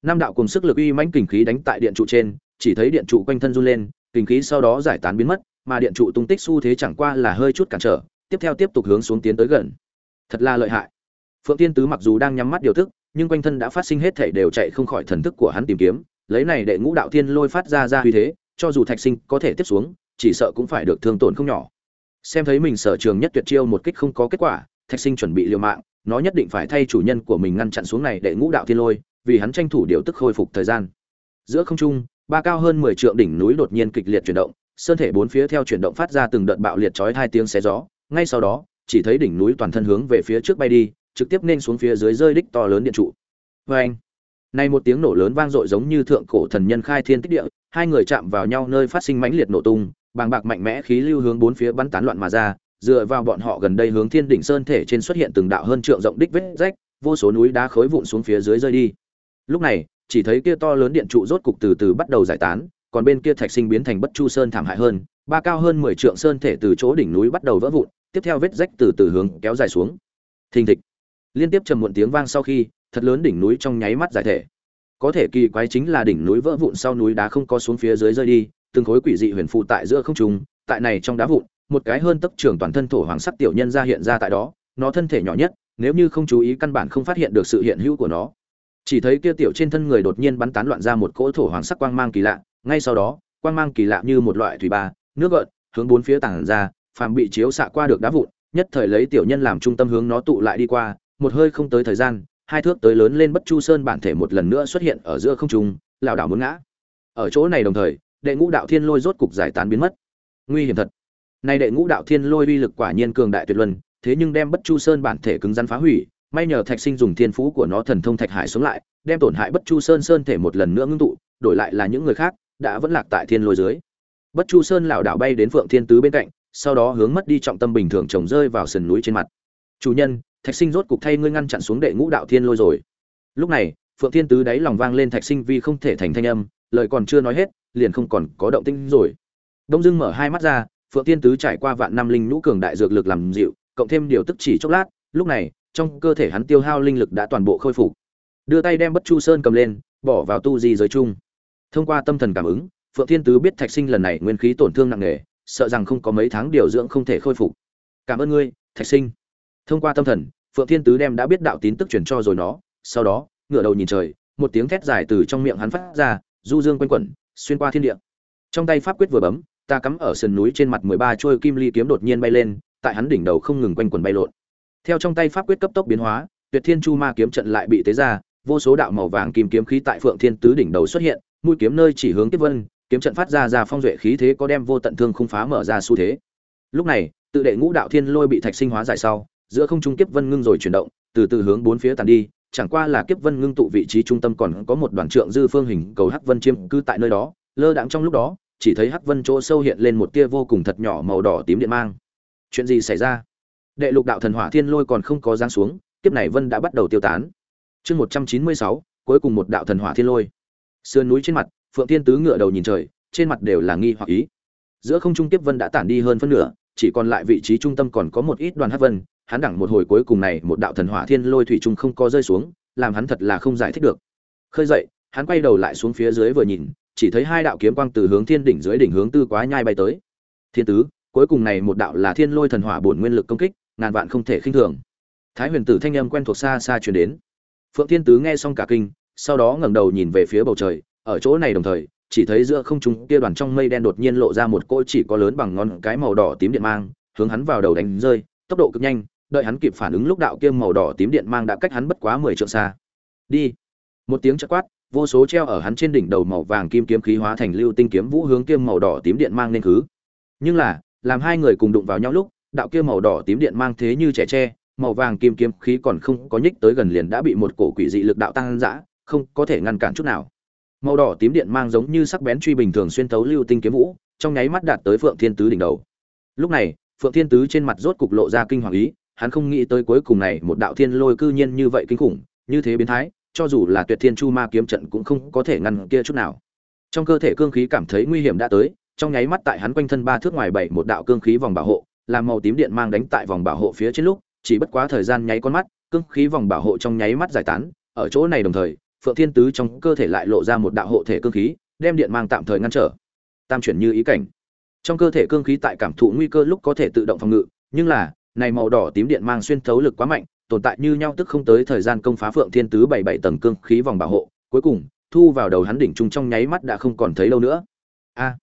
Năm đạo cùng sức lực uy mãnh kình khí đánh tại điện trụ trên, chỉ thấy điện trụ quanh thân run lên kình khí sau đó giải tán biến mất mà điện trụ tung tích xu thế chẳng qua là hơi chút cản trở, tiếp theo tiếp tục hướng xuống tiến tới gần. Thật là lợi hại. Phượng tiên tứ mặc dù đang nhắm mắt điều thức, nhưng quanh thân đã phát sinh hết thể đều chạy không khỏi thần thức của hắn tìm kiếm, lấy này đệ ngũ đạo thiên lôi phát ra ra uy thế, cho dù thạch sinh có thể tiếp xuống, chỉ sợ cũng phải được thương tổn không nhỏ. Xem thấy mình sở trường nhất tuyệt chiêu một kích không có kết quả, thạch sinh chuẩn bị liều mạng, nó nhất định phải thay chủ nhân của mình ngăn chặn xuống này đệ ngũ đạo thiên lôi, vì hắn tranh thủ điều tức khôi phục thời gian. Giữa không trung, ba cao hơn mười trượng đỉnh núi đột nhiên kịch liệt chuyển động sơn thể bốn phía theo chuyển động phát ra từng đợt bạo liệt chói hai tiếng xé gió, ngay sau đó, chỉ thấy đỉnh núi toàn thân hướng về phía trước bay đi, trực tiếp nên xuống phía dưới rơi đích to lớn điện trụ. Vê anh nay một tiếng nổ lớn vang dội giống như thượng cổ thần nhân khai thiên tích địa, hai người chạm vào nhau nơi phát sinh mãnh liệt nổ tung, bàng bạc mạnh mẽ khí lưu hướng bốn phía bắn tán loạn mà ra, dựa vào bọn họ gần đây hướng thiên đỉnh sơn thể trên xuất hiện từng đạo hơn trượng rộng đích vết rách, vô số núi đá khối vụn xuống phía dưới rơi đi. Lúc này, chỉ thấy kia to lớn điện trụ rốt cục từ từ bắt đầu giải tán còn bên kia thạch sinh biến thành bất chu sơn thảm hại hơn, ba cao hơn mười trượng sơn thể từ chỗ đỉnh núi bắt đầu vỡ vụn, tiếp theo vết rách từ từ hướng kéo dài xuống. Thình thịch. Liên tiếp trầm muộn tiếng vang sau khi, thật lớn đỉnh núi trong nháy mắt giải thể. Có thể kỳ quái chính là đỉnh núi vỡ vụn sau núi đá không có xuống phía dưới rơi đi, từng khối quỷ dị huyền phụ tại giữa không trung, tại này trong đá vụn, một cái hơn tấc trưởng toàn thân thổ hoàng sắc tiểu nhân ra hiện ra tại đó, nó thân thể nhỏ nhất, nếu như không chú ý căn bản không phát hiện được sự hiện hữu của nó. Chỉ thấy kia tiểu trên thân người đột nhiên bắn tán loạn ra một cỗ thổ hoàng sắc quang mang kỳ lạ ngay sau đó, quang mang kỳ lạ như một loại thủy ba, nước gợn, hướng bốn phía tảng ra, phàm bị chiếu xạ qua được đá vụn, nhất thời lấy tiểu nhân làm trung tâm hướng nó tụ lại đi qua, một hơi không tới thời gian, hai thước tới lớn lên bất chu sơn bản thể một lần nữa xuất hiện ở giữa không trung, lảo đảo muốn ngã. Ở chỗ này đồng thời, đệ ngũ đạo thiên lôi rốt cục giải tán biến mất. Nguy hiểm thật. Nay đệ ngũ đạo thiên lôi uy lực quả nhiên cường đại tuyệt luân, thế nhưng đem bất chu sơn bản thể cứng rắn phá hủy, may nhờ thạch sinh dùng thiên phú của nó thần thông thạch hải xuống lại, đem tổn hại bất chu sơn sơn thể một lần nữa ngưng tụ, đổi lại là những người khác đã vẫn lạc tại thiên lôi dưới. Bất chu sơn lảo đảo bay đến phượng thiên tứ bên cạnh, sau đó hướng mất đi trọng tâm bình thường trồng rơi vào sườn núi trên mặt. Chủ nhân, thạch sinh rốt cục thay ngươi ngăn chặn xuống đệ ngũ đạo thiên lôi rồi. Lúc này, phượng thiên tứ đáy lòng vang lên thạch sinh vì không thể thành thanh âm, lời còn chưa nói hết, liền không còn có động tĩnh rồi. Đông dưng mở hai mắt ra, phượng thiên tứ trải qua vạn năm linh nhũ cường đại dược lực làm dịu, cộng thêm điều tức chỉ chốc lát, lúc này, trong cơ thể hắn tiêu hao linh lực đã toàn bộ khôi phục. Đưa tay đem bất chu sơn cầm lên, bỏ vào tu di giới chung thông qua tâm thần cảm ứng, phượng thiên tứ biết thạch sinh lần này nguyên khí tổn thương nặng nề, sợ rằng không có mấy tháng điều dưỡng không thể khôi phục. Cảm ơn ngươi, thạch sinh. Thông qua tâm thần, phượng thiên tứ đem đã biết đạo tín tức truyền cho rồi nó. Sau đó, ngửa đầu nhìn trời, một tiếng thét dài từ trong miệng hắn phát ra, du dương quanh quẩn, xuyên qua thiên địa. Trong tay pháp quyết vừa bấm, ta cắm ở sườn núi trên mặt mười ba trôi kim ly kiếm đột nhiên bay lên, tại hắn đỉnh đầu không ngừng quanh quẩn bay lộn. Theo trong tay pháp quyết cấp tốc biến hóa, tuyệt thiên chu ma kiếm trận lại bị tế ra, vô số đạo màu vàng kim kiếm khí tại phượng thiên tứ đỉnh đầu xuất hiện mũi kiếm nơi chỉ hướng tiếp vân, kiếm trận phát ra ra phong duệ khí thế có đem vô tận thương không phá mở ra xu thế. Lúc này, tự đệ ngũ đạo thiên lôi bị thạch sinh hóa giải sau, giữa không trung kiếp vân ngưng rồi chuyển động, từ từ hướng bốn phía tàn đi, chẳng qua là kiếp vân ngưng tụ vị trí trung tâm còn có một đoàn trượng dư phương hình cầu hắc vân chiêm cư tại nơi đó, lơ đãng trong lúc đó, chỉ thấy hắc vân chỗ sâu hiện lên một tia vô cùng thật nhỏ màu đỏ tím điện mang. Chuyện gì xảy ra? Đệ lục đạo thần hỏa thiên lôi còn không có giáng xuống, kiếp này vân đã bắt đầu tiêu tán. Chương một trăm chín mươi sáu, cuối cùng một đạo thần hỏa thiên lôi sườn núi trên mặt, phượng thiên tứ ngựa đầu nhìn trời, trên mặt đều là nghi hoặc ý. Giữa không trung tiếp vân đã tản đi hơn phân nửa, chỉ còn lại vị trí trung tâm còn có một ít đoàn hắc vân, hắn đẳng một hồi cuối cùng này một đạo thần hỏa thiên lôi thủy trung không có rơi xuống, làm hắn thật là không giải thích được. Khơi dậy, hắn quay đầu lại xuống phía dưới vừa nhìn, chỉ thấy hai đạo kiếm quang từ hướng thiên đỉnh dưới đỉnh hướng tư quá nhai bay tới. Thiên tứ, cuối cùng này một đạo là thiên lôi thần hỏa bổn nguyên lực công kích, ngàn vạn không thể khinh thường. Thái huyền tử thanh âm quen thuộc xa xa truyền đến. Phượng thiên tứ nghe xong cả kinh sau đó ngẩng đầu nhìn về phía bầu trời, ở chỗ này đồng thời, chỉ thấy giữa không trung kia đoàn trong mây đen đột nhiên lộ ra một cỗ chỉ có lớn bằng ngón cái màu đỏ tím điện mang, hướng hắn vào đầu đánh rơi, tốc độ cực nhanh, đợi hắn kịp phản ứng lúc đạo kia màu đỏ tím điện mang đã cách hắn bất quá mười trượng xa. Đi! Một tiếng chớp quát, vô số treo ở hắn trên đỉnh đầu màu vàng kim kiếm khí hóa thành lưu tinh kiếm vũ hướng kia màu đỏ tím điện mang lên khứ. Nhưng là, làm hai người cùng đụng vào nhau lúc, đạo kia màu đỏ tím điện mang thế như trẻ tre, màu vàng kim kiếm khí còn không có nhích tới gần liền đã bị một cổ quỷ dị lực đạo tăng dã không có thể ngăn cản chút nào. Màu đỏ tím điện mang giống như sắc bén truy bình thường xuyên tấu lưu tinh kiếm vũ, trong nháy mắt đạt tới phượng thiên tứ đỉnh đầu. Lúc này, phượng thiên tứ trên mặt rốt cục lộ ra kinh hoàng ý, hắn không nghĩ tới cuối cùng này một đạo thiên lôi cư nhiên như vậy kinh khủng, như thế biến thái, cho dù là tuyệt thiên chu ma kiếm trận cũng không có thể ngăn kia chút nào. Trong cơ thể cương khí cảm thấy nguy hiểm đã tới, trong nháy mắt tại hắn quanh thân ba thước ngoài bảy một đạo cương khí vòng bảo hộ, làm màu tím điện mang đánh tại vòng bảo hộ phía trên lúc, chỉ bất quá thời gian nháy con mắt, cương khí vòng bảo hộ trong nháy mắt giải tán, ở chỗ này đồng thời phượng thiên tứ trong cơ thể lại lộ ra một đạo hộ thể cương khí, đem điện mang tạm thời ngăn trở. Tam chuyển như ý cảnh. Trong cơ thể cương khí tại cảm thụ nguy cơ lúc có thể tự động phòng ngự, nhưng là, này màu đỏ tím điện mang xuyên thấu lực quá mạnh, tồn tại như nhau tức không tới thời gian công phá phượng thiên tứ bảy bảy tầng cương khí vòng bảo hộ, cuối cùng, thu vào đầu hắn đỉnh trung trong nháy mắt đã không còn thấy lâu nữa. A!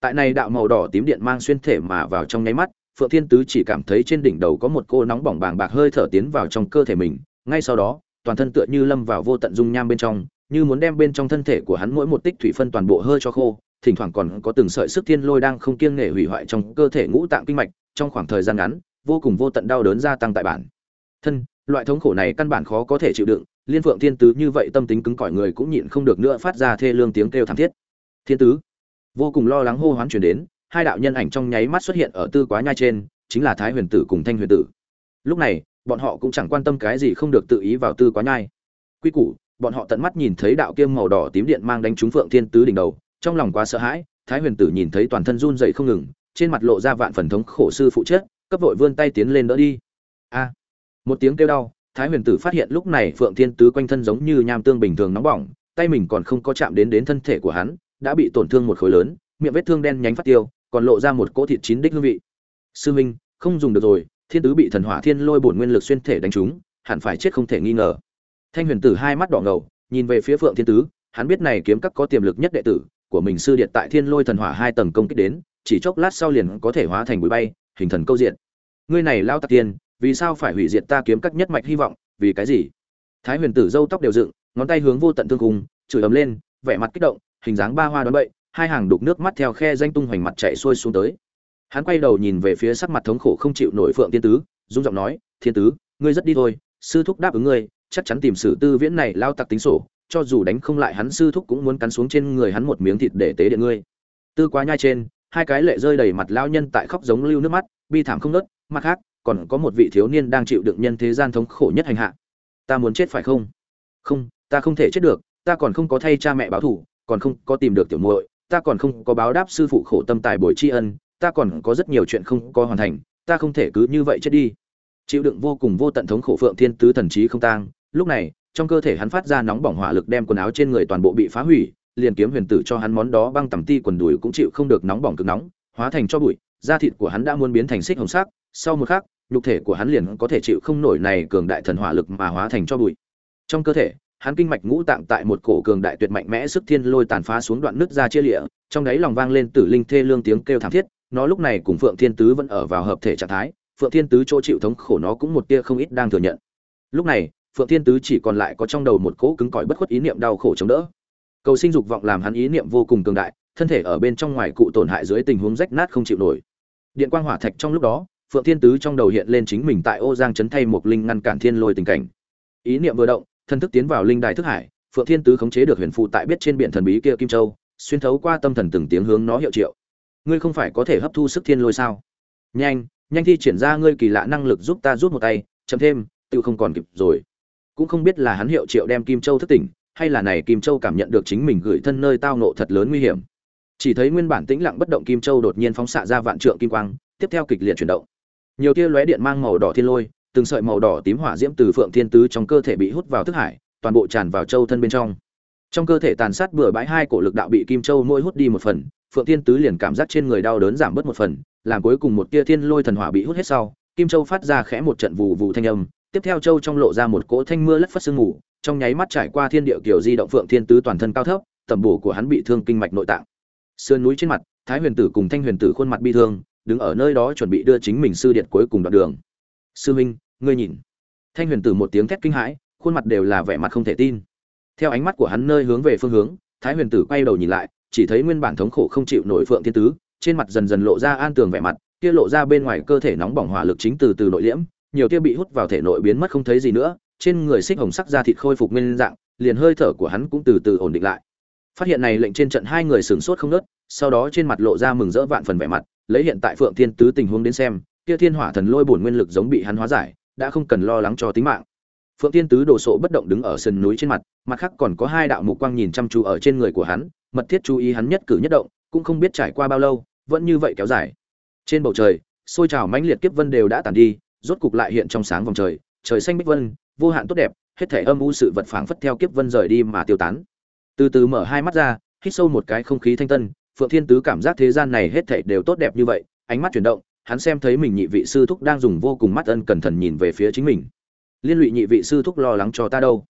Tại này đạo màu đỏ tím điện mang xuyên thể mà vào trong nháy mắt, phượng thiên tứ chỉ cảm thấy trên đỉnh đầu có một cô nóng bỏng bàng bạc hơi thở tiến vào trong cơ thể mình, ngay sau đó toàn thân tựa như lâm vào vô tận dung nham bên trong, như muốn đem bên trong thân thể của hắn mỗi một tích thủy phân toàn bộ hơi cho khô, thỉnh thoảng còn có từng sợi sức thiên lôi đang không kiêng nể hủy hoại trong cơ thể ngũ tạng kinh mạch, trong khoảng thời gian ngắn, vô cùng vô tận đau đớn gia tăng tại bản thân. Loại thống khổ này căn bản khó có thể chịu đựng, liên phượng thiên tứ như vậy tâm tính cứng cỏi người cũng nhịn không được nữa phát ra thê lương tiếng kêu thảm thiết. Thiên tứ, vô cùng lo lắng hô hoán chuyển đến, hai đạo nhân ảnh trong nháy mắt xuất hiện ở tư quá nhai trên, chính là thái huyền tử cùng thanh huyền tử. Lúc này bọn họ cũng chẳng quan tâm cái gì không được tự ý vào tư quá nhai. Quy củ, bọn họ tận mắt nhìn thấy đạo kiêm màu đỏ tím điện mang đánh trúng phượng thiên tứ đỉnh đầu, trong lòng quá sợ hãi, thái huyền tử nhìn thấy toàn thân run dậy không ngừng, trên mặt lộ ra vạn phần thống khổ sư phụ chết, cấp vội vươn tay tiến lên đỡ đi. A! Một tiếng kêu đau, thái huyền tử phát hiện lúc này phượng thiên tứ quanh thân giống như nham tương bình thường nóng bỏng, tay mình còn không có chạm đến đến thân thể của hắn, đã bị tổn thương một khối lớn, miệng vết thương đen nhánh phát tiêu, còn lộ ra một cỗ thịt chín đích hương vị. Sư minh, không dùng được rồi thiên tứ bị thần hỏa thiên lôi bổn nguyên lực xuyên thể đánh trúng, hẳn phải chết không thể nghi ngờ. Thanh huyền tử hai mắt đỏ ngầu, nhìn về phía phượng thiên tứ, hắn biết này kiếm các có tiềm lực nhất đệ tử, của mình sư điện tại thiên lôi thần hỏa hai tầng công kích đến, chỉ chốc lát sau liền có thể hóa thành bụi bay, hình thần câu diện ngươi này lao tạc tiên, vì sao phải hủy diệt ta kiếm các nhất mạch hy vọng, vì cái gì? Thái huyền tử râu tóc đều dựng, ngón tay hướng vô tận thương cùng chửi ấm lên, vẻ mặt kích động, hình dáng ba hoa đón bậy, hai hàng đục nước mắt theo khe danh tung hoành mặt chạy xuôi xuống tới hắn quay đầu nhìn về phía sắc mặt thống khổ không chịu nổi phượng thiên tứ dung giọng nói, thiên tứ, ngươi rất đi thôi, sư thúc đáp ứng ngươi, chắc chắn tìm sử tư viễn này lao tặc tính sổ, cho dù đánh không lại hắn sư thúc cũng muốn cắn xuống trên người hắn một miếng thịt để tế điện ngươi. Tư quá nhai trên, hai cái lệ rơi đầy mặt lao nhân tại khóc giống lưu nước mắt, bi thảm không nớt mặt khác, còn có một vị thiếu niên đang chịu đựng nhân thế gian thống khổ nhất hành hạ. Ta muốn chết phải không? Không, ta không thể chết được, ta còn không có thay cha mẹ báo thủ còn không có tìm được tiểu muội, ta còn không có báo đáp sư phụ khổ tâm tài bồi tri ân ta còn có rất nhiều chuyện không có hoàn thành, ta không thể cứ như vậy chết đi. Chịu đựng vô cùng vô tận thống khổ phượng thiên tứ thần trí không tang, lúc này, trong cơ thể hắn phát ra nóng bỏng hỏa lực đem quần áo trên người toàn bộ bị phá hủy, liền kiếm huyền tử cho hắn món đó băng tầm ti quần đùi cũng chịu không được nóng bỏng cực nóng, hóa thành cho bụi, da thịt của hắn đã muốn biến thành xích hồng sắc, sau một khắc, nhục thể của hắn liền có thể chịu không nổi này cường đại thần hỏa lực mà hóa thành cho bụi. Trong cơ thể, hắn kinh mạch ngũ tạng tại một cổ cường đại tuyệt mạnh mẽ sức thiên lôi tàn phá xuống đoạn nứt ra chia lịa, trong đáy lòng vang lên tử linh thê lương tiếng kêu thảm thiết nó lúc này cùng phượng thiên tứ vẫn ở vào hợp thể trạng thái, phượng thiên tứ chỗ chịu thống khổ nó cũng một tia không ít đang thừa nhận. Lúc này, phượng thiên tứ chỉ còn lại có trong đầu một cỗ cứng cỏi bất khuất ý niệm đau khổ chống đỡ. Cầu sinh dục vọng làm hắn ý niệm vô cùng cường đại, thân thể ở bên trong ngoài cụ tổn hại dưới tình huống rách nát không chịu nổi. Điện quang hỏa thạch trong lúc đó, phượng thiên tứ trong đầu hiện lên chính mình tại ô giang chấn thay một linh ngăn cản thiên lôi tình cảnh. Ý niệm vừa động, thân thức tiến vào linh đài thức hải, phượng thiên tứ khống chế được huyền phụ tại biết trên biển thần bí kia kim châu, xuyên thấu qua tâm thần từng tiếng hướng nó hiệu triệu ngươi không phải có thể hấp thu sức thiên lôi sao? Nhanh nhanh thi triển ra ngươi kỳ lạ năng lực giúp ta rút một tay, chậm thêm, tự không còn kịp rồi. Cũng không biết là hắn hiệu triệu đem kim châu thức tỉnh, hay là này kim châu cảm nhận được chính mình gửi thân nơi tao nộ thật lớn nguy hiểm. Chỉ thấy nguyên bản tĩnh lặng bất động kim châu đột nhiên phóng xạ ra vạn trượng kim quang, tiếp theo kịch liệt chuyển động. Nhiều tia lóe điện mang màu đỏ thiên lôi, từng sợi màu đỏ tím hỏa diễm từ phượng thiên tứ trong cơ thể bị hút vào thức hải, toàn bộ tràn vào châu thân bên trong. Trong cơ thể tàn sát bừa bãi hai cổ lực đạo bị kim châu mỗi hút đi một phần phượng thiên tứ liền cảm giác trên người đau đớn giảm bớt một phần, làm cuối cùng một tia thiên lôi thần hỏa bị hút hết sau, kim châu phát ra khẽ một trận vù vù thanh âm, tiếp theo châu trong lộ ra một cỗ thanh mưa lất phất sương mù, trong nháy mắt trải qua thiên địa kiểu di động phượng thiên tứ toàn thân cao thấp, tầm bổ của hắn bị thương kinh mạch nội tạng. Sườn núi trên mặt, thái huyền tử cùng thanh huyền tử khuôn mặt bi thương, đứng ở nơi đó chuẩn bị đưa chính mình sư điện cuối cùng đoạn đường. Sư minh, ngươi nhìn. Thanh huyền tử một tiếng thét kinh hãi, khuôn mặt đều là vẻ mặt không thể tin. Theo ánh mắt của hắn nơi hướng về phương hướng, thái huyền tử quay đầu nhìn lại chỉ thấy nguyên bản thống khổ không chịu nổi phượng thiên tứ, trên mặt dần dần lộ ra an tường vẻ mặt, kia lộ ra bên ngoài cơ thể nóng bỏng hỏa lực chính từ từ nội liễm, nhiều tia bị hút vào thể nội biến mất không thấy gì nữa, trên người xích hồng sắc da thịt khôi phục nguyên dạng, liền hơi thở của hắn cũng từ từ ổn định lại. Phát hiện này lệnh trên trận hai người sửng sốt không nớt, sau đó trên mặt lộ ra mừng rỡ vạn phần vẻ mặt, lấy hiện tại phượng thiên tứ tình huống đến xem, kia thiên hỏa thần lôi bổn nguyên lực giống bị hắn hóa giải, đã không cần lo lắng cho tính mạng. Phượng thiên tứ đồ sộ bất động đứng ở sườn núi trên mặt mặt khác còn có hai đạo mục quang nhìn chăm chú ở trên người của hắn mật thiết chú ý hắn nhất cử nhất động, cũng không biết trải qua bao lâu, vẫn như vậy kéo dài. Trên bầu trời, xôi trào mãnh liệt kiếp vân đều đã tàn đi, rốt cục lại hiện trong sáng vòng trời trời xanh bích vân, vô hạn tốt đẹp, hết thảy âm u sự vật phảng phất theo kiếp vân rời đi mà tiêu tán. Từ từ mở hai mắt ra, hít sâu một cái không khí thanh tân, phượng thiên tứ cảm giác thế gian này hết thảy đều tốt đẹp như vậy, ánh mắt chuyển động, hắn xem thấy mình nhị vị sư thúc đang dùng vô cùng mắt ân cẩn thận nhìn về phía chính mình. Liên lụy nhị vị sư thúc lo lắng cho ta đâu?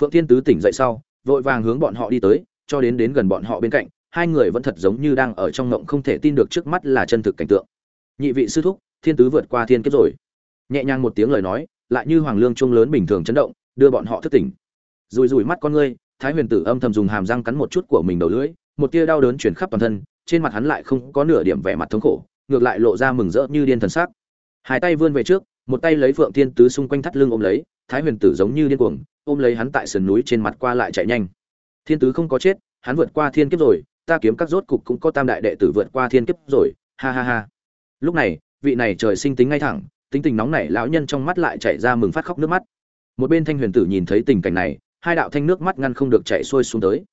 Phượng thiên tứ tỉnh dậy sau, vội vàng hướng bọn họ đi tới cho đến đến gần bọn họ bên cạnh, hai người vẫn thật giống như đang ở trong ngộng không thể tin được trước mắt là chân thực cảnh tượng. Nhị vị sư thúc, thiên tứ vượt qua thiên kiếp rồi. Nhẹ nhàng một tiếng lời nói, lại như hoàng lương trung lớn bình thường chấn động, đưa bọn họ thức tỉnh. Rùi rùi mắt con ngươi, thái huyền tử âm thầm dùng hàm răng cắn một chút của mình đầu lưỡi, một tia đau đớn chuyển khắp toàn thân, trên mặt hắn lại không có nửa điểm vẻ mặt thống khổ, ngược lại lộ ra mừng rỡ như điên thần sắc. Hai tay vươn về trước, một tay lấy phượng thiên tứ xung quanh thắt lưng ôm lấy, thái huyền tử giống như điên cuồng, ôm lấy hắn tại sườn núi trên mặt qua lại chạy nhanh thiên tứ không có chết, hắn vượt qua thiên kiếp rồi, ta kiếm các rốt cục cũng có tam đại đệ tử vượt qua thiên kiếp rồi, ha ha ha. Lúc này, vị này trời sinh tính ngay thẳng, tính tình nóng nảy lão nhân trong mắt lại chảy ra mừng phát khóc nước mắt. Một bên thanh huyền tử nhìn thấy tình cảnh này, hai đạo thanh nước mắt ngăn không được chảy xuôi xuống tới.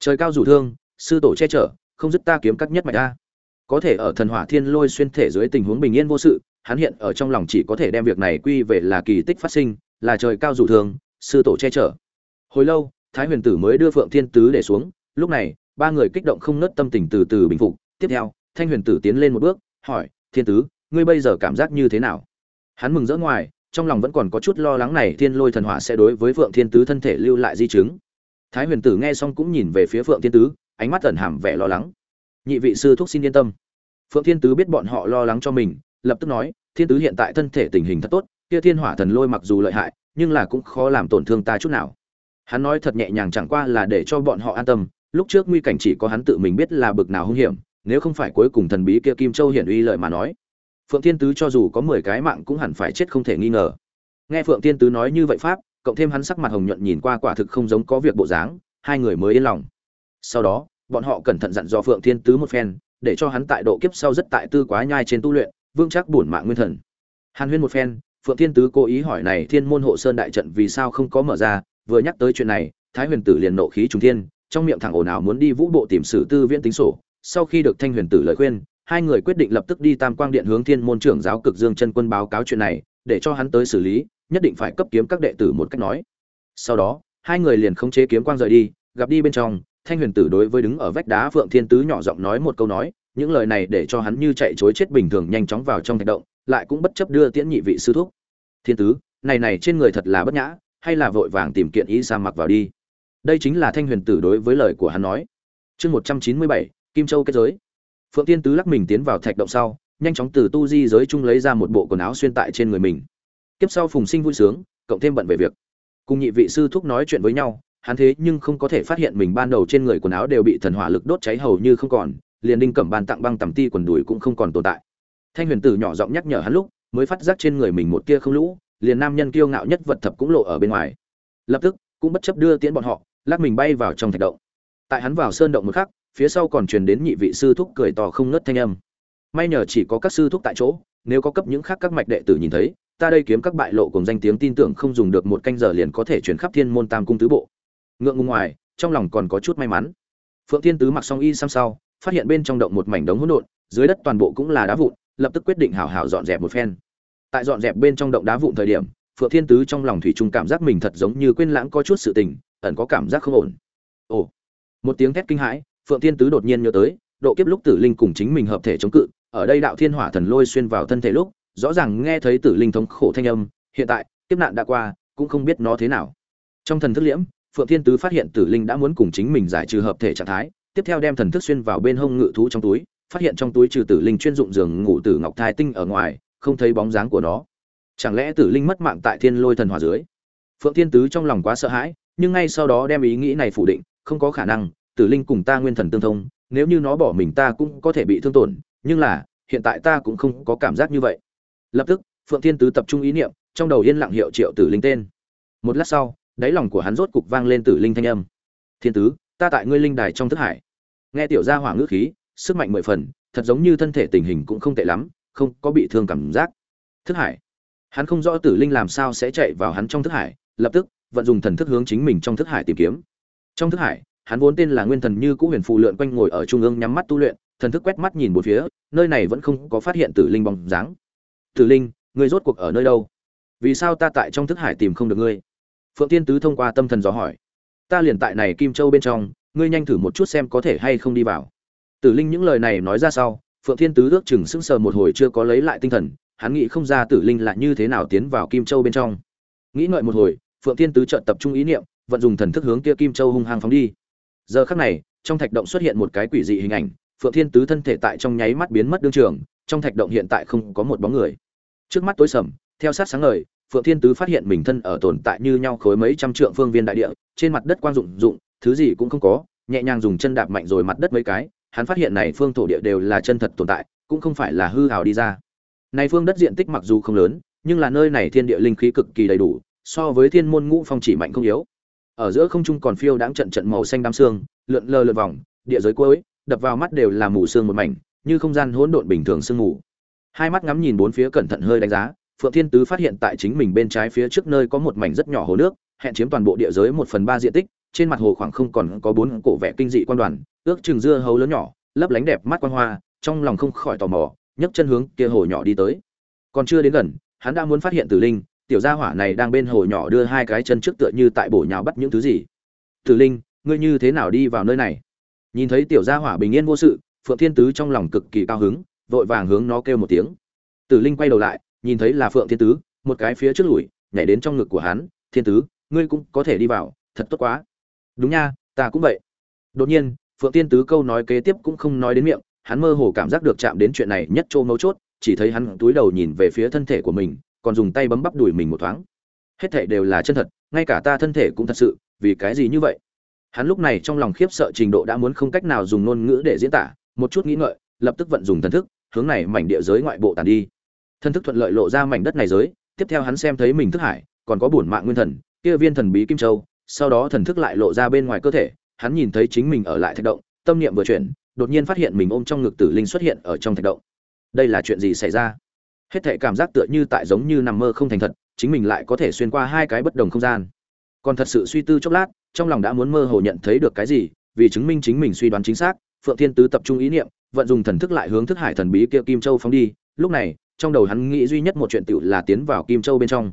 Trời cao rủ thương, sư tổ che chở, không dứt ta kiếm cắt nhất mạch ta có thể ở thần hỏa thiên lôi xuyên thể dưới tình huống bình yên vô sự, hắn hiện ở trong lòng chỉ có thể đem việc này quy về là kỳ tích phát sinh, là trời cao rủ thương, sư tổ che chở. Hồi lâu thái huyền tử mới đưa phượng thiên tứ để xuống, lúc này, ba người kích động không nớt tâm tình từ từ bình phục. Tiếp theo, thanh huyền tử tiến lên một bước, hỏi, thiên tứ, ngươi bây giờ cảm giác như thế nào? Hắn mừng rỡ ngoài, trong lòng vẫn còn có chút lo lắng này thiên lôi thần hỏa sẽ đối với phượng thiên tứ thân thể lưu lại di chứng. Thái huyền tử nghe xong cũng nhìn về phía phượng thiên tứ, ánh mắt ẩn hàm vẻ lo lắng. Nhị vị sư thúc xin yên tâm. Phượng thiên tứ biết bọn họ lo lắng cho mình, lập tức nói, thiên tứ hiện tại thân thể tình hình thật tốt, kia thiên hỏa thần lôi mặc dù lợi hại, nhưng là cũng khó làm tổn thương ta chút nào hắn nói thật nhẹ nhàng chẳng qua là để cho bọn họ an tâm, lúc trước nguy cảnh chỉ có hắn tự mình biết là bực nào hung hiểm, nếu không phải cuối cùng thần bí kia kim châu hiển uy lợi mà nói. Phượng thiên tứ cho dù có mười cái mạng cũng hẳn phải chết không thể nghi ngờ. Nghe phượng thiên tứ nói như vậy pháp, cộng thêm hắn sắc mặt hồng nhuận nhìn qua quả thực không giống có việc bộ dáng, hai người mới yên lòng. Sau đó, bọn họ cẩn thận dặn dò phượng thiên tứ một phen, để cho hắn tại độ kiếp sau rất tại tư quá nhai trên tu luyện vương chắc bổn mạng nguyên thần. Hàn huyên một phen, phượng thiên tứ cố ý hỏi này thiên môn hộ sơn đại trận vì sao không có mở ra vừa nhắc tới chuyện này, thái huyền tử liền nộ khí trùng thiên, trong miệng thẳng ồn ào muốn đi vũ bộ tìm sử tư viễn tính sổ. Sau khi được thanh huyền tử lời khuyên, hai người quyết định lập tức đi tam quang điện hướng thiên môn trưởng giáo cực dương chân quân báo cáo chuyện này, để cho hắn tới xử lý, nhất định phải cấp kiếm các đệ tử một cách nói. Sau đó, hai người liền khống chế kiếm quang rời đi, gặp đi bên trong, thanh huyền tử đối với đứng ở vách đá phượng thiên tứ nhỏ giọng nói một câu nói, những lời này để cho hắn như chạy chối chết bình thường nhanh chóng vào trong thạch động, lại cũng bất chấp đưa tiễn nhị vị sư thúc. Thiên tứ, này này trên người thật là bất nhã hay là vội vàng tìm kiện y sa mặc vào đi. Đây chính là thanh huyền tử đối với lời của hắn nói. Chương một trăm chín mươi bảy, kim châu kết giới. Phượng tiên tứ lắc mình tiến vào thạch động sau, nhanh chóng từ tu di giới chung lấy ra một bộ quần áo xuyên tại trên người mình. Kiếp sau phùng sinh vui sướng, cộng thêm bận về việc. Cùng nhị vị sư thúc nói chuyện với nhau, hắn thế nhưng không có thể phát hiện mình ban đầu trên người quần áo đều bị thần hỏa lực đốt cháy hầu như không còn, liền đinh cẩm bàn tặng băng tầm ti quần đùi cũng không còn tồn tại. Thanh huyền tử nhỏ giọng nhắc nhở hắn lúc, mới phát giác trên người mình một tia không lũ liền nam nhân kiêu ngạo nhất vật thập cũng lộ ở bên ngoài. Lập tức, cũng bất chấp đưa tiễn bọn họ, lắc mình bay vào trong thạch động. Tại hắn vào sơn động một khắc, phía sau còn truyền đến nhị vị sư thúc cười to không ngớt thanh âm. May nhờ chỉ có các sư thúc tại chỗ, nếu có cấp những khác các mạch đệ tử nhìn thấy, ta đây kiếm các bại lộ cùng danh tiếng tin tưởng không dùng được một canh giờ liền có thể chuyển khắp thiên môn tam cung tứ bộ. Ngượng ngùng ngoài, trong lòng còn có chút may mắn. Phượng thiên tứ mặc xong y xăm sau, phát hiện bên trong động một mảnh đống hỗn độn, dưới đất toàn bộ cũng là đá vụn, lập tức quyết định hào hào dọn dẹp một phen tại dọn dẹp bên trong động đá vụn thời điểm, phượng thiên tứ trong lòng thủy chung cảm giác mình thật giống như quên lãng có chút sự tình, ẩn có cảm giác không ổn. Ồ. Một tiếng thét kinh hãi, phượng thiên tứ đột nhiên nhớ tới, độ kiếp lúc tử linh cùng chính mình hợp thể chống cự, ở đây đạo thiên hỏa thần lôi xuyên vào thân thể lúc, rõ ràng nghe thấy tử linh thống khổ thanh âm, hiện tại, kiếp nạn đã qua, cũng không biết nó thế nào. Trong thần thức liễm, phượng thiên tứ phát hiện tử linh đã muốn cùng chính mình giải trừ hợp thể trạng thái, tiếp theo đem thần thức xuyên vào bên hông ngự thú trong túi, phát hiện trong túi trừ tử linh chuyên dụng giường ngủ tử ngọc thai tinh ở ngoài không thấy bóng dáng của nó. Chẳng lẽ tử linh mất mạng tại thiên lôi thần hỏa dưới? Phượng thiên tứ trong lòng quá sợ hãi, nhưng ngay sau đó đem ý nghĩ này phủ định, không có khả năng, tử linh cùng ta nguyên thần tương thông, nếu như nó bỏ mình ta cũng có thể bị thương tổn, nhưng là, hiện tại ta cũng không có cảm giác như vậy. Lập tức, phượng thiên tứ tập trung ý niệm, trong đầu yên lặng hiệu triệu tử linh tên. Một lát sau, đáy lòng của hắn rốt cục vang lên tử linh thanh âm. Thiên tứ, ta tại ngươi linh đài trong thức hải. Nghe tiểu gia hỏa ngữ khí, sức mạnh mười phần, thật giống như thân thể tình hình cũng không tệ lắm không có bị thương cảm giác. Thức hải. Hắn không rõ tử linh làm sao sẽ chạy vào hắn trong thức hải, lập tức, vận dùng thần thức hướng chính mình trong thức hải tìm kiếm. Trong thức hải, hắn vốn tên là nguyên thần như cũ huyền phù lượn quanh ngồi ở trung ương nhắm mắt tu luyện, thần thức quét mắt nhìn một phía, nơi này vẫn không có phát hiện tử linh bóng dáng. Tử linh, ngươi rốt cuộc ở nơi đâu? Vì sao ta tại trong thức hải tìm không được ngươi? Phượng tiên tứ thông qua tâm thần dò hỏi. Ta liền tại này kim châu bên trong, ngươi nhanh thử một chút xem có thể hay không đi vào. Tử linh những lời này nói ra sau phượng thiên tứ ước chừng sững sờ một hồi chưa có lấy lại tinh thần, hắn nghĩ không ra tử linh là như thế nào tiến vào kim châu bên trong. Nghĩ ngợi một hồi, phượng thiên tứ chợt tập trung ý niệm, vận dùng thần thức hướng kia kim châu hung hăng phóng đi. Giờ khắc này, trong thạch động xuất hiện một cái quỷ dị hình ảnh, phượng thiên tứ thân thể tại trong nháy mắt biến mất đương trường, trong thạch động hiện tại không có một bóng người. Trước mắt tối sầm, theo sát sáng ngời, phượng thiên tứ phát hiện mình thân ở tồn tại như nhau khối mấy trăm trượng phương viên đại địa, trên mặt đất quang dụng dụng thứ gì cũng không có, nhẹ nhàng dùng chân đạp mạnh rồi mặt đất mấy cái hắn phát hiện này phương thổ địa đều là chân thật tồn tại, cũng không phải là hư ảo đi ra. Này phương đất diện tích mặc dù không lớn, nhưng là nơi này thiên địa linh khí cực kỳ đầy đủ, so với thiên môn ngũ phong chỉ mạnh không yếu. Ở giữa không trung còn phiêu đãng trận trận màu xanh đám sương lượn lờ lượn vòng, địa giới cuối, đập vào mắt đều là mù sương một mảnh, như không gian hỗn độn bình thường sương mù. Hai mắt ngắm nhìn bốn phía cẩn thận hơi đánh giá, phượng thiên tứ phát hiện tại chính mình bên trái phía trước nơi có một mảnh rất nhỏ hồ nước, hẹn chiếm toàn bộ địa giới một phần ba diện tích trên mặt hồ khoảng không còn có bốn cổ vẻ kinh dị quan đoàn, ước chừng dưa hấu lớn nhỏ, lấp lánh đẹp mắt quan hoa, trong lòng không khỏi tò mò, nhấc chân hướng kia hồ nhỏ đi tới. Còn chưa đến gần, hắn đã muốn phát hiện tử linh, tiểu gia hỏa này đang bên hồ nhỏ đưa hai cái chân trước tựa như tại bổ nhào bắt những thứ gì. Tử linh, ngươi như thế nào đi vào nơi này? Nhìn thấy tiểu gia hỏa bình yên vô sự, phượng thiên tứ trong lòng cực kỳ cao hứng, vội vàng hướng nó kêu một tiếng. Tử linh quay đầu lại, nhìn thấy là phượng thiên tứ, một cái phía trước lùi, nhảy đến trong ngực của hắn, thiên tứ, ngươi cũng có thể đi vào, thật tốt quá đúng nha, ta cũng vậy. Đột nhiên, phượng tiên tứ câu nói kế tiếp cũng không nói đến miệng, hắn mơ hồ cảm giác được chạm đến chuyện này nhất chỗ mấu chốt, chỉ thấy hắn túi đầu nhìn về phía thân thể của mình, còn dùng tay bấm bắp đùi mình một thoáng. Hết thảy đều là chân thật, ngay cả ta thân thể cũng thật sự, vì cái gì như vậy? Hắn lúc này trong lòng khiếp sợ trình độ đã muốn không cách nào dùng ngôn ngữ để diễn tả, một chút nghĩ ngợi, lập tức vận dùng thần thức, hướng này mảnh địa giới ngoại bộ tàn đi. Thân thức thuận lợi lộ ra mảnh đất này giới, tiếp theo hắn xem thấy mình thức hải, còn có bổn mạng nguyên thần, kia viên thần bí kim châu sau đó thần thức lại lộ ra bên ngoài cơ thể, hắn nhìn thấy chính mình ở lại thạch động, tâm niệm vừa chuyển, đột nhiên phát hiện mình ôm trong ngực tử linh xuất hiện ở trong thạch động. Đây là chuyện gì xảy ra? Hết thể cảm giác tựa như tại giống như nằm mơ không thành thật, chính mình lại có thể xuyên qua hai cái bất đồng không gian. Còn thật sự suy tư chốc lát, trong lòng đã muốn mơ hồ nhận thấy được cái gì, vì chứng minh chính mình suy đoán chính xác, phượng thiên tứ tập trung ý niệm, vận dùng thần thức lại hướng thức hải thần bí kia kim châu phóng đi. Lúc này, trong đầu hắn nghĩ duy nhất một chuyện tựu là tiến vào kim châu bên trong.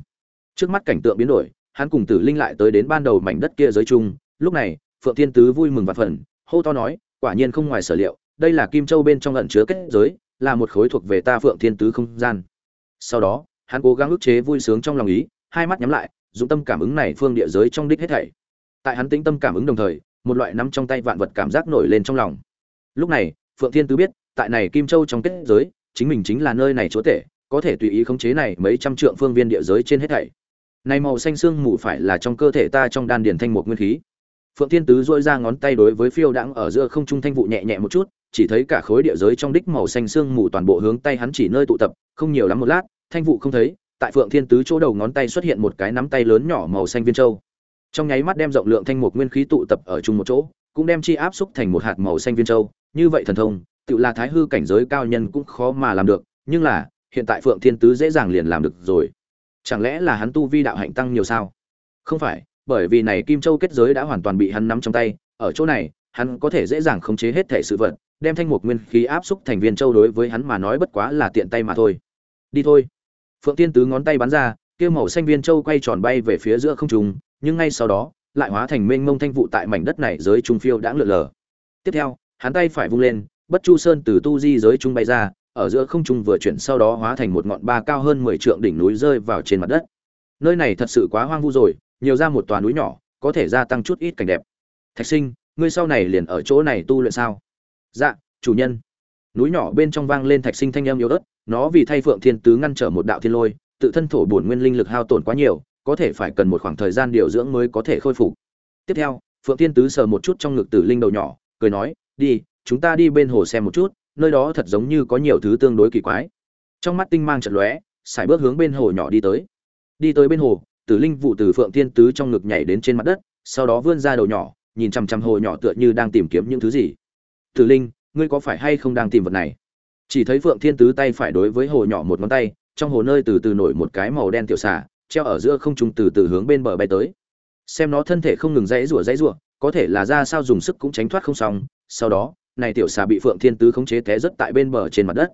Trước mắt cảnh tượng biến đổi hắn cùng tử linh lại tới đến ban đầu mảnh đất kia giới chung, lúc này, phượng thiên tứ vui mừng và phần hô to nói, quả nhiên không ngoài sở liệu, đây là kim châu bên trong ẩn chứa kết giới, là một khối thuộc về ta phượng thiên tứ không gian. Sau đó, hắn cố gắng ức chế vui sướng trong lòng ý, hai mắt nhắm lại, dụng tâm cảm ứng này phương địa giới trong đích hết thảy. Tại hắn tĩnh tâm cảm ứng đồng thời, một loại nắm trong tay vạn vật cảm giác nổi lên trong lòng. Lúc này, phượng thiên tứ biết, tại này kim châu trong kết giới, chính mình chính là nơi này chúa tể, có thể tùy ý khống chế này mấy trăm trượng phương viên địa giới trên hết thảy này màu xanh xương mù phải là trong cơ thể ta trong đan điền thanh một nguyên khí. Phượng thiên tứ duỗi ra ngón tay đối với phiêu đãng ở giữa không trung thanh vụ nhẹ nhẹ một chút, chỉ thấy cả khối địa giới trong đích màu xanh xương mù toàn bộ hướng tay hắn chỉ nơi tụ tập, không nhiều lắm một lát, thanh vụ không thấy, tại phượng thiên tứ chỗ đầu ngón tay xuất hiện một cái nắm tay lớn nhỏ màu xanh viên châu. Trong nháy mắt đem rộng lượng thanh mục nguyên khí tụ tập ở chung một chỗ, cũng đem chi áp xúc thành một hạt màu xanh viên châu. Như vậy thần thông tự là thái hư cảnh giới cao nhân cũng khó mà làm được, nhưng là, hiện tại phượng thiên tứ dễ dàng liền làm được rồi chẳng lẽ là hắn tu vi đạo hạnh tăng nhiều sao? Không phải, bởi vì này kim châu kết giới đã hoàn toàn bị hắn nắm trong tay, ở chỗ này, hắn có thể dễ dàng khống chế hết thể sự vật, đem thanh mục nguyên khí áp xúc thành viên châu đối với hắn mà nói bất quá là tiện tay mà thôi. Đi thôi. Phượng tiên tứ ngón tay bắn ra, kia màu xanh viên châu quay tròn bay về phía giữa không trung, nhưng ngay sau đó, lại hóa thành mênh mông thanh vụ tại mảnh đất này giới trung phiêu đã lượn lờ. Tiếp theo, hắn tay phải vung lên, bất chu sơn từ tu di giới trung bay ra ở giữa không trung vừa chuyển sau đó hóa thành một ngọn ba cao hơn mười trượng đỉnh núi rơi vào trên mặt đất. Nơi này thật sự quá hoang vu rồi, nhiều ra một tòa núi nhỏ, có thể gia tăng chút ít cảnh đẹp. Thạch sinh, ngươi sau này liền ở chỗ này tu luyện sao? Dạ chủ nhân. Núi nhỏ bên trong vang lên thạch sinh thanh âm yếu ớt, nó vì thay phượng thiên tứ ngăn trở một đạo thiên lôi, tự thân thổ bổn nguyên linh lực hao tổn quá nhiều, có thể phải cần một khoảng thời gian điều dưỡng mới có thể khôi phục. Tiếp theo, phượng thiên tứ sờ một chút trong ngực tử linh đầu nhỏ, cười nói, đi, chúng ta đi bên hồ xem một chút nơi đó thật giống như có nhiều thứ tương đối kỳ quái. Trong mắt tinh mang chợt lóe, sải bước hướng bên hồ nhỏ đi tới. Đi tới bên hồ, tử linh vụ từ phượng thiên tứ trong ngực nhảy đến trên mặt đất, sau đó vươn ra đầu nhỏ, nhìn chằm chằm hồ nhỏ tựa như đang tìm kiếm những thứ gì. Tử linh, ngươi có phải hay không đang tìm vật này? Chỉ thấy phượng thiên tứ tay phải đối với hồ nhỏ một ngón tay, trong hồ nơi từ từ nổi một cái màu đen tiểu xà, treo ở giữa không trung từ từ hướng bên bờ bay tới. Xem nó thân thể không ngừng dãy rủa dãy rủa, có thể là ra sao dùng sức cũng tránh thoát không xong, sau đó này tiểu xà bị phượng thiên tứ khống chế té rất tại bên bờ trên mặt đất.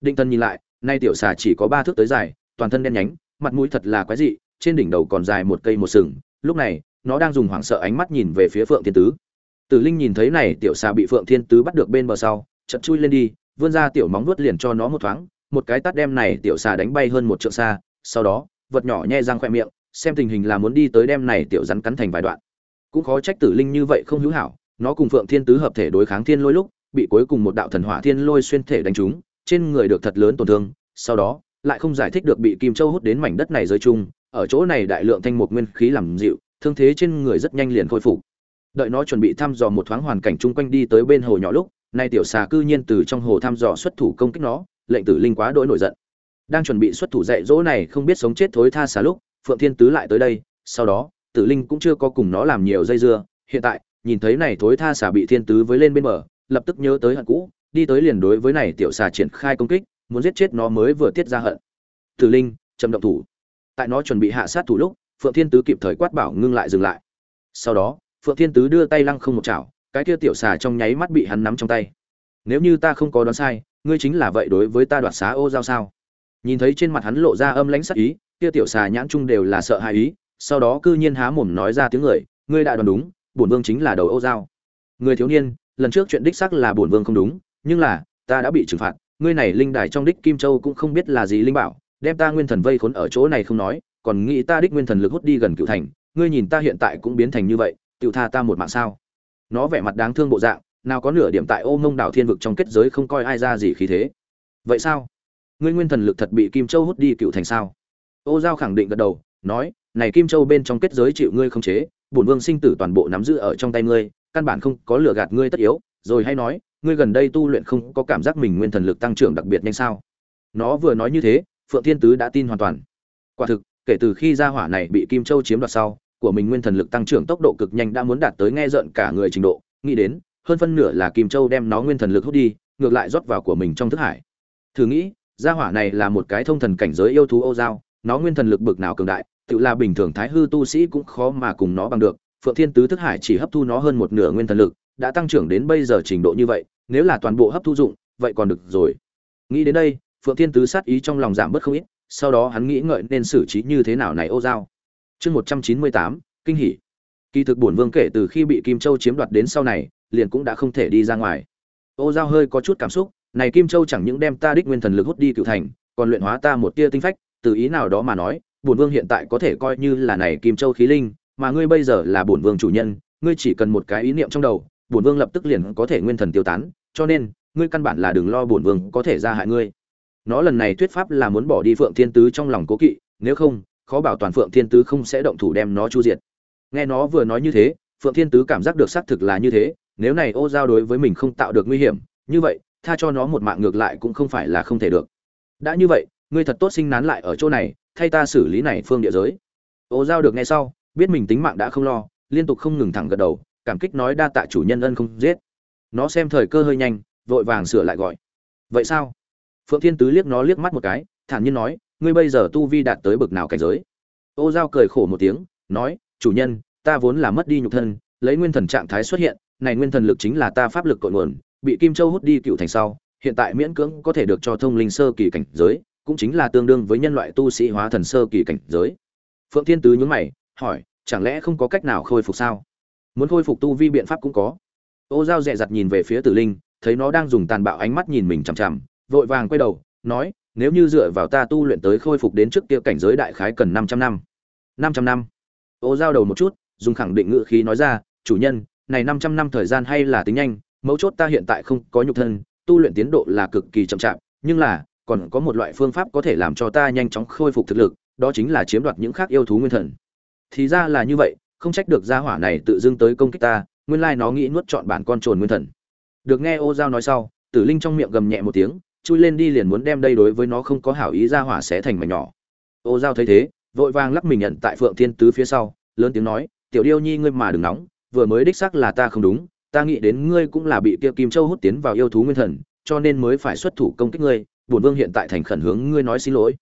Định thân nhìn lại nay tiểu xà chỉ có ba thước tới dài toàn thân đen nhánh mặt mũi thật là quái dị trên đỉnh đầu còn dài một cây một sừng. Lúc này nó đang dùng hoảng sợ ánh mắt nhìn về phía phượng thiên tứ. Tử linh nhìn thấy này tiểu xà bị phượng thiên tứ bắt được bên bờ sau chợt chui lên đi vươn ra tiểu móng vuốt liền cho nó một thoáng, một cái tát đem này tiểu xà đánh bay hơn một trượng xa, sau đó, vật nhỏ nhe răng khoe miệng, xem tình hình là muốn đi tới đem này tiểu rắn cắn thành vài đoạn. Cũng khó trách Tử Linh như vậy không hữu hảo, nó cùng Phượng Thiên Tứ hợp thể đối kháng Thiên Lôi lúc, bị cuối cùng một đạo thần hỏa thiên lôi xuyên thể đánh trúng, trên người được thật lớn tổn thương, sau đó, lại không giải thích được bị Kim Châu hút đến mảnh đất này rơi chung, ở chỗ này đại lượng thanh mục nguyên khí làm dịu, thương thế trên người rất nhanh liền khôi phục. Đợi nó chuẩn bị thăm dò một thoáng hoàn cảnh chung quanh đi tới bên hồ nhỏ lúc, nay tiểu xà cư nhiên từ trong hồ thăm dò xuất thủ công kích nó lệnh tử linh quá đỗi nổi giận đang chuẩn bị xuất thủ dạy dỗ này không biết sống chết thối tha xà lúc phượng thiên tứ lại tới đây sau đó tử linh cũng chưa có cùng nó làm nhiều dây dưa hiện tại nhìn thấy này thối tha xà bị thiên tứ với lên bên bờ, lập tức nhớ tới hận cũ, đi tới liền đối với này tiểu xà triển khai công kích, muốn giết chết nó mới vừa tiết ra hận. Tử linh trầm động thủ. Tại nó chuẩn bị hạ sát thủ lúc, phượng thiên tứ kịp thời quát bảo ngưng lại dừng lại. Sau đó, phượng thiên tứ đưa tay lăng không một chảo, cái kia tiểu xà trong nháy mắt bị hắn nắm trong tay. Nếu như ta không có đoán sai, ngươi chính là vậy đối với ta đoạt xá ô giao sao? Nhìn thấy trên mặt hắn lộ ra âm lãnh sắc ý, kia tiểu xà nhãn chung đều là sợ hãi ý, sau đó cư nhiên há mồm nói ra tiếng người, ngươi đã đoán đúng bổn vương chính là đầu ô giao. Người thiếu niên, lần trước chuyện đích xác là bổn vương không đúng, nhưng là, ta đã bị trừng phạt, ngươi này linh đài trong đích kim châu cũng không biết là gì linh bảo, đem ta nguyên thần vây khốn ở chỗ này không nói, còn nghĩ ta đích nguyên thần lực hút đi gần cựu thành, ngươi nhìn ta hiện tại cũng biến thành như vậy tự tha ta một mạng sao? Nó vẻ mặt đáng thương bộ dạng, nào có nửa điểm tại ô mông đảo thiên vực trong kết giới không coi ai ra gì khí thế. Vậy sao? Ngươi nguyên thần lực thật bị kim châu hút đi cựu thành sao? Ô giao khẳng định gật đầu, nói, này kim châu bên trong kết giới chịu ngươi không chế bổn vương sinh tử toàn bộ nắm giữ ở trong tay ngươi, căn bản không có lừa gạt ngươi tất yếu, rồi hay nói, ngươi gần đây tu luyện không có cảm giác mình nguyên thần lực tăng trưởng đặc biệt nhanh sao? Nó vừa nói như thế, phượng thiên tứ đã tin hoàn toàn. Quả thực, kể từ khi gia hỏa này bị kim châu chiếm đoạt sau, của mình nguyên thần lực tăng trưởng tốc độ cực nhanh đã muốn đạt tới nghe rợn cả người trình độ. Nghĩ đến, hơn phân nửa là kim châu đem nó nguyên thần lực hút đi, ngược lại rót vào của mình trong thức hải. Thử nghĩ, gia hỏa này là một cái thông thần cảnh giới yêu thú ô giao nó nguyên thần lực bực nào cường đại tự là bình thường thái hư tu sĩ cũng khó mà cùng nó bằng được. Phượng thiên tứ thức hải chỉ hấp thu nó hơn một nửa nguyên thần lực, đã tăng trưởng đến bây giờ trình độ như vậy, nếu là toàn bộ hấp thu dụng, vậy còn được rồi. Nghĩ đến đây, phượng thiên tứ sát ý trong lòng giảm bớt không ít, sau đó hắn nghĩ ngợi nên xử trí như thế nào này ô giao. Chương một trăm chín mươi tám, kinh hỉ. Kỳ thực bổn vương kể từ khi bị kim châu chiếm đoạt đến sau này, liền cũng đã không thể đi ra ngoài. Ô giao hơi có chút cảm xúc, này kim châu chẳng những đem ta đích nguyên thần lực hút đi cựu thành, còn luyện hóa ta một tia tinh phách, từ ý nào đó mà nói bổn vương hiện tại có thể coi như là này kim châu khí linh, mà ngươi bây giờ là bổn vương chủ nhân, ngươi chỉ cần một cái ý niệm trong đầu, bổn vương lập tức liền có thể nguyên thần tiêu tán, cho nên, ngươi căn bản là đừng lo bổn vương có thể ra hại ngươi. Nó lần này thuyết pháp là muốn bỏ đi phượng thiên tứ trong lòng cố kỵ, nếu không, khó bảo toàn phượng thiên tứ không sẽ động thủ đem nó chu diệt. Nghe nó vừa nói như thế, phượng thiên tứ cảm giác được xác thực là như thế, nếu này ô giao đối với mình không tạo được nguy hiểm, như vậy, tha cho nó một mạng ngược lại cũng không phải là không thể được. Đã như vậy, ngươi thật tốt sinh nán lại ở chỗ này thay ta xử lý này phương địa giới. Ô giao được nghe sau, biết mình tính mạng đã không lo, liên tục không ngừng thẳng gật đầu, cảm kích nói đa tạ chủ nhân ân không giết. Nó xem thời cơ hơi nhanh, vội vàng sửa lại gọi. Vậy sao? Phượng thiên tứ liếc nó liếc mắt một cái, thản nhiên nói, ngươi bây giờ tu vi đạt tới bậc nào cảnh giới? Ô giao cười khổ một tiếng, nói, chủ nhân, ta vốn là mất đi nhục thân, lấy nguyên thần trạng thái xuất hiện, này nguyên thần lực chính là ta pháp lực cội nguồn, bị kim châu hút đi cựu thành sau, hiện tại miễn cưỡng có thể được cho thông linh sơ kỳ cảnh giới cũng chính là tương đương với nhân loại tu sĩ hóa thần sơ kỳ cảnh giới phượng thiên tứ nhướng mày hỏi chẳng lẽ không có cách nào khôi phục sao muốn khôi phục tu vi biện pháp cũng có ô giao dè dặt nhìn về phía tử linh thấy nó đang dùng tàn bạo ánh mắt nhìn mình chằm chằm vội vàng quay đầu nói nếu như dựa vào ta tu luyện tới khôi phục đến trước kia cảnh giới đại khái cần 500 năm. 500 năm. Ô giao đầu một chút, dùng khẳng định ngữ khí nói ra, chủ nhân, này 500 năm thời gian hay là tính nhanh, mấu chốt ta hiện tại không có nhục thân, tu luyện tiến độ là cực kỳ chậm chạp, nhưng là, còn có một loại phương pháp có thể làm cho ta nhanh chóng khôi phục thực lực, đó chính là chiếm đoạt những khác yêu thú nguyên thần. Thì ra là như vậy, không trách được gia hỏa này tự dưng tới công kích ta, nguyên lai nó nghĩ nuốt trọn bản con trồn nguyên thần. Được nghe Ô Giao nói sau, Tử Linh trong miệng gầm nhẹ một tiếng, chui lên đi liền muốn đem đây đối với nó không có hảo ý gia hỏa sẽ thành mảnh nhỏ ô giao thấy thế vội vàng lắc mình nhận tại phượng thiên tứ phía sau lớn tiếng nói tiểu điêu nhi ngươi mà đừng nóng vừa mới đích xác là ta không đúng ta nghĩ đến ngươi cũng là bị kia kim châu hút tiến vào yêu thú nguyên thần cho nên mới phải xuất thủ công kích ngươi bổn vương hiện tại thành khẩn hướng ngươi nói xin lỗi.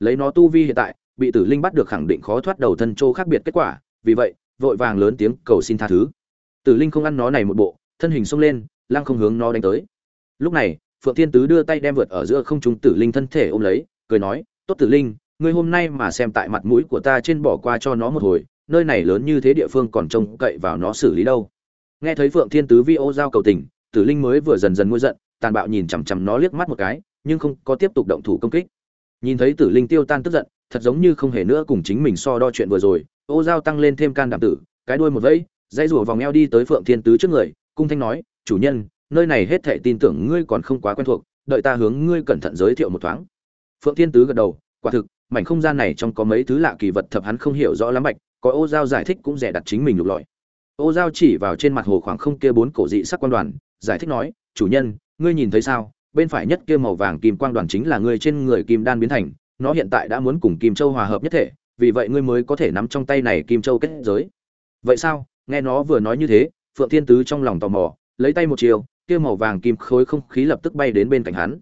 Lấy nó tu vi hiện tại, bị tử linh bắt được khẳng định khó thoát đầu thân châu khác biệt kết quả, vì vậy, vội vàng lớn tiếng cầu xin tha thứ. Tử linh không ăn nó này một bộ, thân hình xông lên, lăng không hướng nó đánh tới. Lúc này, phượng thiên tứ đưa tay đem vượt ở giữa không trung tử linh thân thể ôm lấy, cười nói, tốt tử linh, ngươi hôm nay mà xem tại mặt mũi của ta trên bỏ qua cho nó một hồi, nơi này lớn như thế địa phương còn trông cậy vào nó xử lý đâu. Nghe thấy phượng thiên tứ vi ô giao cầu tình, tử linh mới vừa dần dần nguôi giận, tàn bạo nhìn chằm chằm nó liếc mắt một cái nhưng không có tiếp tục động thủ công kích nhìn thấy tử linh tiêu tan tức giận thật giống như không hề nữa cùng chính mình so đo chuyện vừa rồi ô giao tăng lên thêm can đảm tử cái đuôi một vẫy dây rùa vòng eo đi tới phượng thiên tứ trước người cung thanh nói chủ nhân nơi này hết thảy tin tưởng ngươi còn không quá quen thuộc, đợi ta hướng ngươi cẩn thận giới thiệu một thoáng. Phượng Thiên Tứ gật đầu, quả thực, mảnh không gian này trong có mấy thứ lạ kỳ vật thập hắn không hiểu rõ lắm bạch, có Ô Giao giải thích cũng rẻ đặt chính mình lục lọi. Ô Giao chỉ vào trên mặt hồ khoảng không kia bốn cổ dị sắc quan đoàn, giải thích nói, chủ nhân, ngươi nhìn thấy sao? Bên phải nhất kia màu vàng kim quang đoàn chính là ngươi trên người kim đan biến thành, nó hiện tại đã muốn cùng kim châu hòa hợp nhất thể, vì vậy ngươi mới có thể nắm trong tay này kim châu kết giới. Vậy sao? Nghe nó vừa nói như thế, Phượng Thiên Tứ trong lòng tò mò, lấy tay một chiều, kia màu vàng kim khối không khí lập tức bay đến bên cạnh hắn.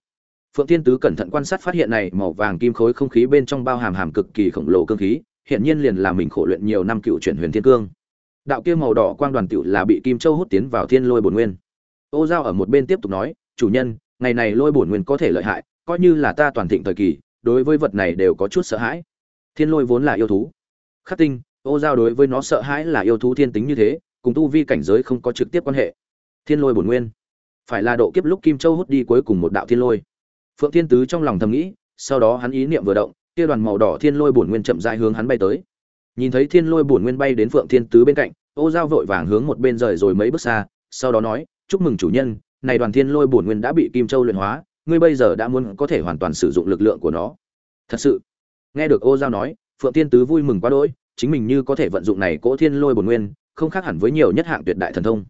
phượng thiên tứ cẩn thận quan sát phát hiện này màu vàng kim khối không khí bên trong bao hàm hàm cực kỳ khổng lồ cương khí hiện nhiên liền là mình khổ luyện nhiều năm cựu chuyển huyền thiên cương đạo kia màu đỏ quang đoàn tiểu là bị kim châu hút tiến vào thiên lôi bổn nguyên ô giao ở một bên tiếp tục nói chủ nhân ngày này lôi bổn nguyên có thể lợi hại, coi như là ta toàn thịnh thời kỳ, đối với vật này đều có chút sợ hãi. Thiên lôi vốn là yêu thú. Khắc tinh, ô giao đối với nó sợ hãi là yêu thú thiên tính như thế, cùng tu vi cảnh giới không có trực tiếp quan hệ. Thiên lôi bổn nguyên. Phải là độ kiếp lúc kim châu hút đi cuối cùng một đạo thiên lôi. Phượng thiên tứ trong lòng thầm nghĩ, sau đó hắn ý niệm vừa động, kia đoàn màu đỏ thiên lôi bổn nguyên chậm rãi hướng hắn bay tới. Nhìn thấy thiên lôi bổn nguyên bay đến phượng thiên tứ bên cạnh, ô giao vội vàng hướng một bên rời rồi mấy bước xa, sau đó nói, chúc mừng chủ nhân này đoàn thiên lôi bổn nguyên đã bị kim châu luyện hóa, ngươi bây giờ đã muốn có thể hoàn toàn sử dụng lực lượng của nó. Thật sự. Nghe được ô giao nói, phượng thiên tứ vui mừng quá đỗi, chính mình như có thể vận dụng này cỗ thiên lôi bổn nguyên, không khác hẳn với nhiều nhất hạng tuyệt đại thần thông.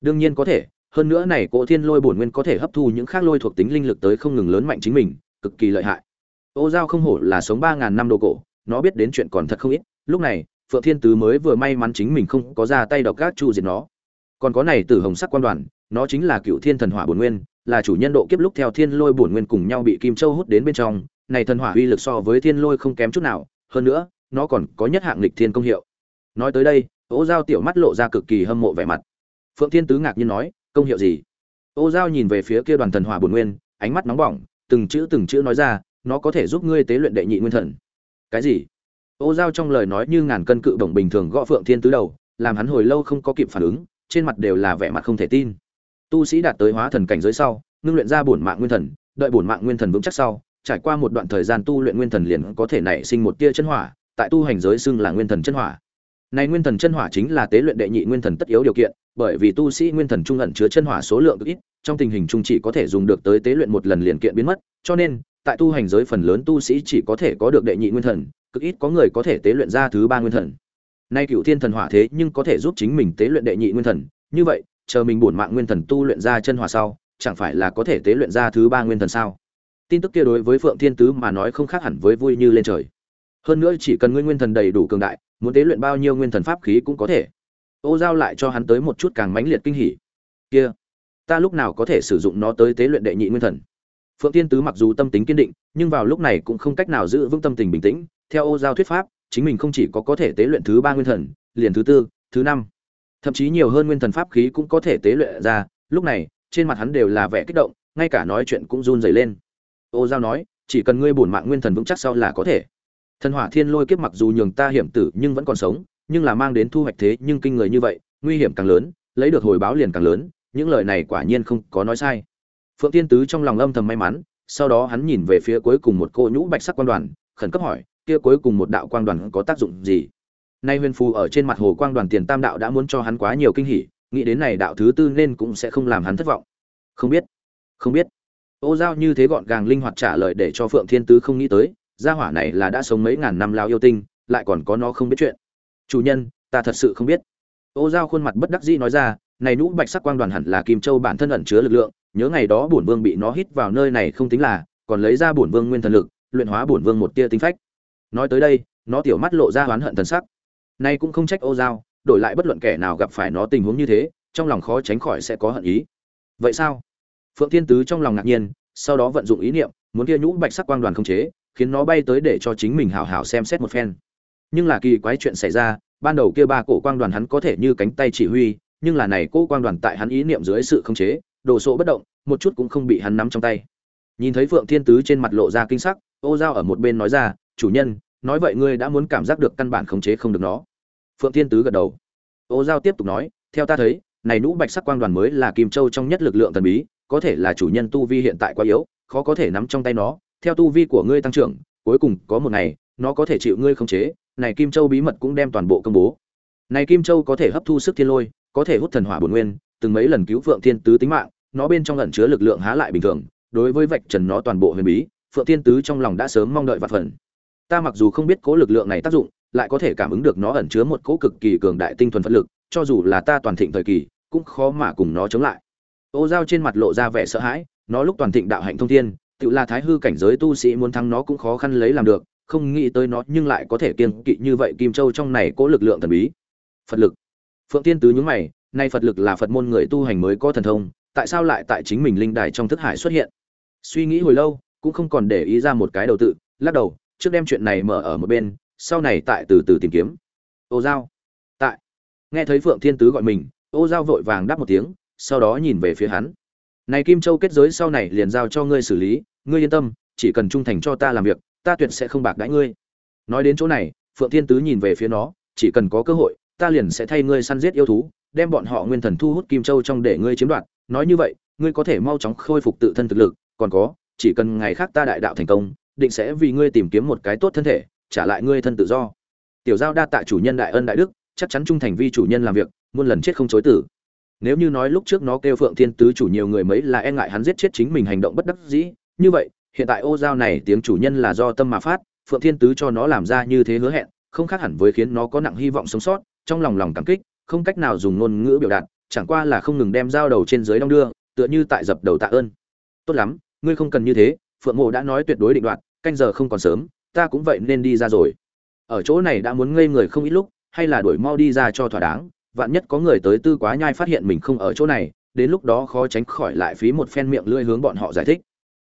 Đương nhiên có thể, hơn nữa này cỗ thiên lôi bổn nguyên có thể hấp thu những khác lôi thuộc tính linh lực tới không ngừng lớn mạnh chính mình, cực kỳ lợi hại. Ô giao không hổ là sống ba ngàn năm đồ cổ, nó biết đến chuyện còn thật không ít. Lúc này, phượng thiên tứ mới vừa may mắn chính mình không có ra tay độc gác chu diệt nó. Còn có này tử hồng sắc quan đoàn nó chính là cựu thiên thần hỏa bổn nguyên, là chủ nhân độ kiếp lúc theo thiên lôi bổn nguyên cùng nhau bị kim châu hút đến bên trong. Này thần hỏa uy lực so với thiên lôi không kém chút nào, hơn nữa, nó còn có nhất hạng lịch thiên công hiệu. Nói tới đây, ô giao tiểu mắt lộ ra cực kỳ hâm mộ vẻ mặt. Phượng thiên tứ ngạc nhiên nói, công hiệu gì? Ô giao nhìn về phía kia đoàn thần hỏa bổn nguyên, ánh mắt nóng bỏng, từng chữ từng chữ nói ra, nó có thể giúp ngươi tế luyện đệ nhị nguyên thần. Cái gì? Ô giao trong lời nói như ngàn cân cự bổng bình thường gõ phượng thiên tứ đầu, làm hắn hồi lâu không có kịp phản ứng, trên mặt đều là vẻ mặt không thể tin tu sĩ đạt tới hóa thần cảnh giới sau, ngưng luyện ra bổn mạng nguyên thần, đợi bổn mạng nguyên thần vững chắc sau, trải qua một đoạn thời gian tu luyện nguyên thần liền có thể nảy sinh một tia chân hỏa, tại tu hành giới xưng là nguyên thần chân hỏa. Này nguyên thần chân hỏa chính là tế luyện đệ nhị nguyên thần tất yếu điều kiện, bởi vì tu sĩ nguyên thần trung ẩn chứa chân hỏa số lượng ít, trong tình hình trung chỉ có thể dùng được tới tế luyện một lần liền kiện biến mất, cho nên, tại tu hành giới phần lớn tu sĩ chỉ có thể có được đệ nhị nguyên thần, cực ít có người có thể tế luyện ra thứ ba nguyên thần. Nay cựu thiên thần hỏa thế nhưng có thể giúp chính mình tế luyện đệ nhị nguyên thần, như vậy chờ mình bổn mạng nguyên thần tu luyện ra chân hỏa sau, chẳng phải là có thể tế luyện ra thứ ba nguyên thần sao? Tin tức kia đối với phượng thiên tứ mà nói không khác hẳn với vui như lên trời. Hơn nữa chỉ cần ngươi nguyên thần đầy đủ cường đại, muốn tế luyện bao nhiêu nguyên thần pháp khí cũng có thể. Ô giao lại cho hắn tới một chút càng mãnh liệt kinh hỉ. Kia, ta lúc nào có thể sử dụng nó tới tế luyện đệ nhị nguyên thần? Phượng thiên tứ mặc dù tâm tính kiên định, nhưng vào lúc này cũng không cách nào giữ vững tâm tình bình tĩnh. Theo ô giao thuyết pháp, chính mình không chỉ có có thể tế luyện thứ ba nguyên thần, liền thứ tư, thứ năm thậm chí nhiều hơn nguyên thần pháp khí cũng có thể tế luyện ra, lúc này, trên mặt hắn đều là vẻ kích động, ngay cả nói chuyện cũng run rẩy lên. Ô giao nói, chỉ cần ngươi bổn mạng nguyên thần vững chắc sau là có thể. Thần hỏa thiên lôi kiếp mặc dù nhường ta hiểm tử nhưng vẫn còn sống, nhưng là mang đến thu hoạch thế nhưng kinh người như vậy, nguy hiểm càng lớn, lấy được hồi báo liền càng lớn, những lời này quả nhiên không có nói sai. Phượng tiên tứ trong lòng âm thầm may mắn, sau đó hắn nhìn về phía cuối cùng một cô nhũ bạch sắc quan đoàn, khẩn cấp hỏi, kia cuối cùng một đạo quang đoàn có tác dụng gì? Nay huyền phù ở trên mặt hồ quang đoàn tiền tam đạo đã muốn cho hắn quá nhiều kinh hỉ, nghĩ đến này đạo thứ tư nên cũng sẽ không làm hắn thất vọng. Không biết không biết. Ô giao như thế gọn gàng linh hoạt trả lời để cho phượng thiên tứ không nghĩ tới, gia hỏa này là đã sống mấy ngàn năm lao yêu tinh, lại còn có nó không biết chuyện. Chủ nhân, ta thật sự không biết. Ô giao khuôn mặt bất đắc dĩ nói ra, này nhũ bạch sắc quang đoàn hẳn là kim châu bản thân ẩn chứa lực lượng, nhớ ngày đó bổn vương bị nó hít vào nơi này không tính là, còn lấy ra bổn vương nguyên thần lực, luyện hóa bổn vương một tia tinh phách. Nói tới đây, nó tiểu mắt lộ ra oán hận thần sắc nay cũng không trách ô giao đổi lại bất luận kẻ nào gặp phải nó tình huống như thế, trong lòng khó tránh khỏi sẽ có hận ý. Vậy sao? Phượng thiên tứ trong lòng ngạc nhiên, sau đó vận dụng ý niệm, muốn kia nhũ bạch sắc quang đoàn không chế, khiến nó bay tới để cho chính mình hảo hảo xem xét một phen. Nhưng là kỳ quái chuyện xảy ra, ban đầu kia ba cổ quang đoàn hắn có thể như cánh tay chỉ huy, nhưng là này cổ quang đoàn tại hắn ý niệm dưới sự không chế, đồ sộ bất động, một chút cũng không bị hắn nắm trong tay. Nhìn thấy phượng thiên tứ trên mặt lộ ra kinh sắc, ô giao ở một bên nói ra, chủ nhân nói vậy ngươi đã muốn cảm giác được căn bản khống chế không được nó. Phượng thiên tứ gật đầu. Ô giao tiếp tục nói, theo ta thấy, này nũ bạch sắc quang đoàn mới là kim châu trong nhất lực lượng thần bí, có thể là chủ nhân tu vi hiện tại quá yếu, khó có thể nắm trong tay nó. Theo tu vi của ngươi tăng trưởng, cuối cùng có một ngày, nó có thể chịu ngươi khống chế, này kim châu bí mật cũng đem toàn bộ công bố. Này kim châu có thể hấp thu sức thiên lôi, có thể hút thần hỏa bổn nguyên, từng mấy lần cứu phượng thiên tứ tính mạng, nó bên trong ẩn chứa lực lượng há lại bình thường, đối với vạch trần nó toàn bộ huyền bí, phượng thiên tứ trong lòng đã sớm mong đợi vạn phần ta mặc dù không biết cố lực lượng này tác dụng, lại có thể cảm ứng được nó ẩn chứa một cỗ cực kỳ cường đại tinh thuần phật lực, cho dù là ta toàn thịnh thời kỳ, cũng khó mà cùng nó chống lại. Ô giao trên mặt lộ ra vẻ sợ hãi, nó lúc toàn thịnh đạo hạnh thông thiên, tự là thái hư cảnh giới tu sĩ muốn thắng nó cũng khó khăn lấy làm được, không nghĩ tới nó nhưng lại có thể kiên kỵ như vậy kim châu trong này cố lực lượng thần bí. Phật lực. Phượng tiên tứ nhúng mày, nay phật lực là phật môn người tu hành mới có thần thông, tại sao lại tại chính mình linh đài trong thức hải xuất hiện? Suy nghĩ hồi lâu, cũng không còn để ý ra một cái đầu tự, lắc đầu trước đem chuyện này mở ở một bên, sau này tại từ từ tìm kiếm. Ô giao. Tại. Nghe thấy phượng thiên tứ gọi mình, ô giao vội vàng đáp một tiếng, sau đó nhìn về phía hắn. Này kim châu kết giới sau này liền giao cho ngươi xử lý, ngươi yên tâm, chỉ cần trung thành cho ta làm việc, ta tuyệt sẽ không bạc đãi ngươi. Nói đến chỗ này, phượng thiên tứ nhìn về phía nó, chỉ cần có cơ hội, ta liền sẽ thay ngươi săn giết yêu thú, đem bọn họ nguyên thần thu hút kim châu trong để ngươi chiếm đoạt. Nói như vậy, ngươi có thể mau chóng khôi phục tự thân thực lực, còn có, chỉ cần ngày khác ta đại đạo thành công định sẽ vì ngươi tìm kiếm một cái tốt thân thể, trả lại ngươi thân tự do. Tiểu giao đa tạ chủ nhân đại ân đại đức, chắc chắn trung thành vi chủ nhân làm việc, muôn lần chết không chối tử. Nếu như nói lúc trước nó kêu phượng thiên tứ chủ nhiều người mấy là e ngại hắn giết chết chính mình hành động bất đắc dĩ, như vậy, hiện tại ô giao này tiếng chủ nhân là do tâm mà phát, phượng thiên tứ cho nó làm ra như thế hứa hẹn, không khác hẳn với khiến nó có nặng hy vọng sống sót, trong lòng lòng cảm kích, không cách nào dùng ngôn ngữ biểu đạt, chẳng qua là không ngừng đem dao đầu trên dưới đong đưa, tựa như tại dập đầu tạ ơn. Tốt lắm, ngươi không cần như thế, phượng mộ đã nói tuyệt đối định đoạt canh giờ không còn sớm, ta cũng vậy nên đi ra rồi. Ở chỗ này đã muốn ngây người không ít lúc, hay là đuổi mau đi ra cho thỏa đáng, vạn nhất có người tới tư quá nhai phát hiện mình không ở chỗ này, đến lúc đó khó tránh khỏi lại phí một phen miệng lưỡi hướng bọn họ giải thích.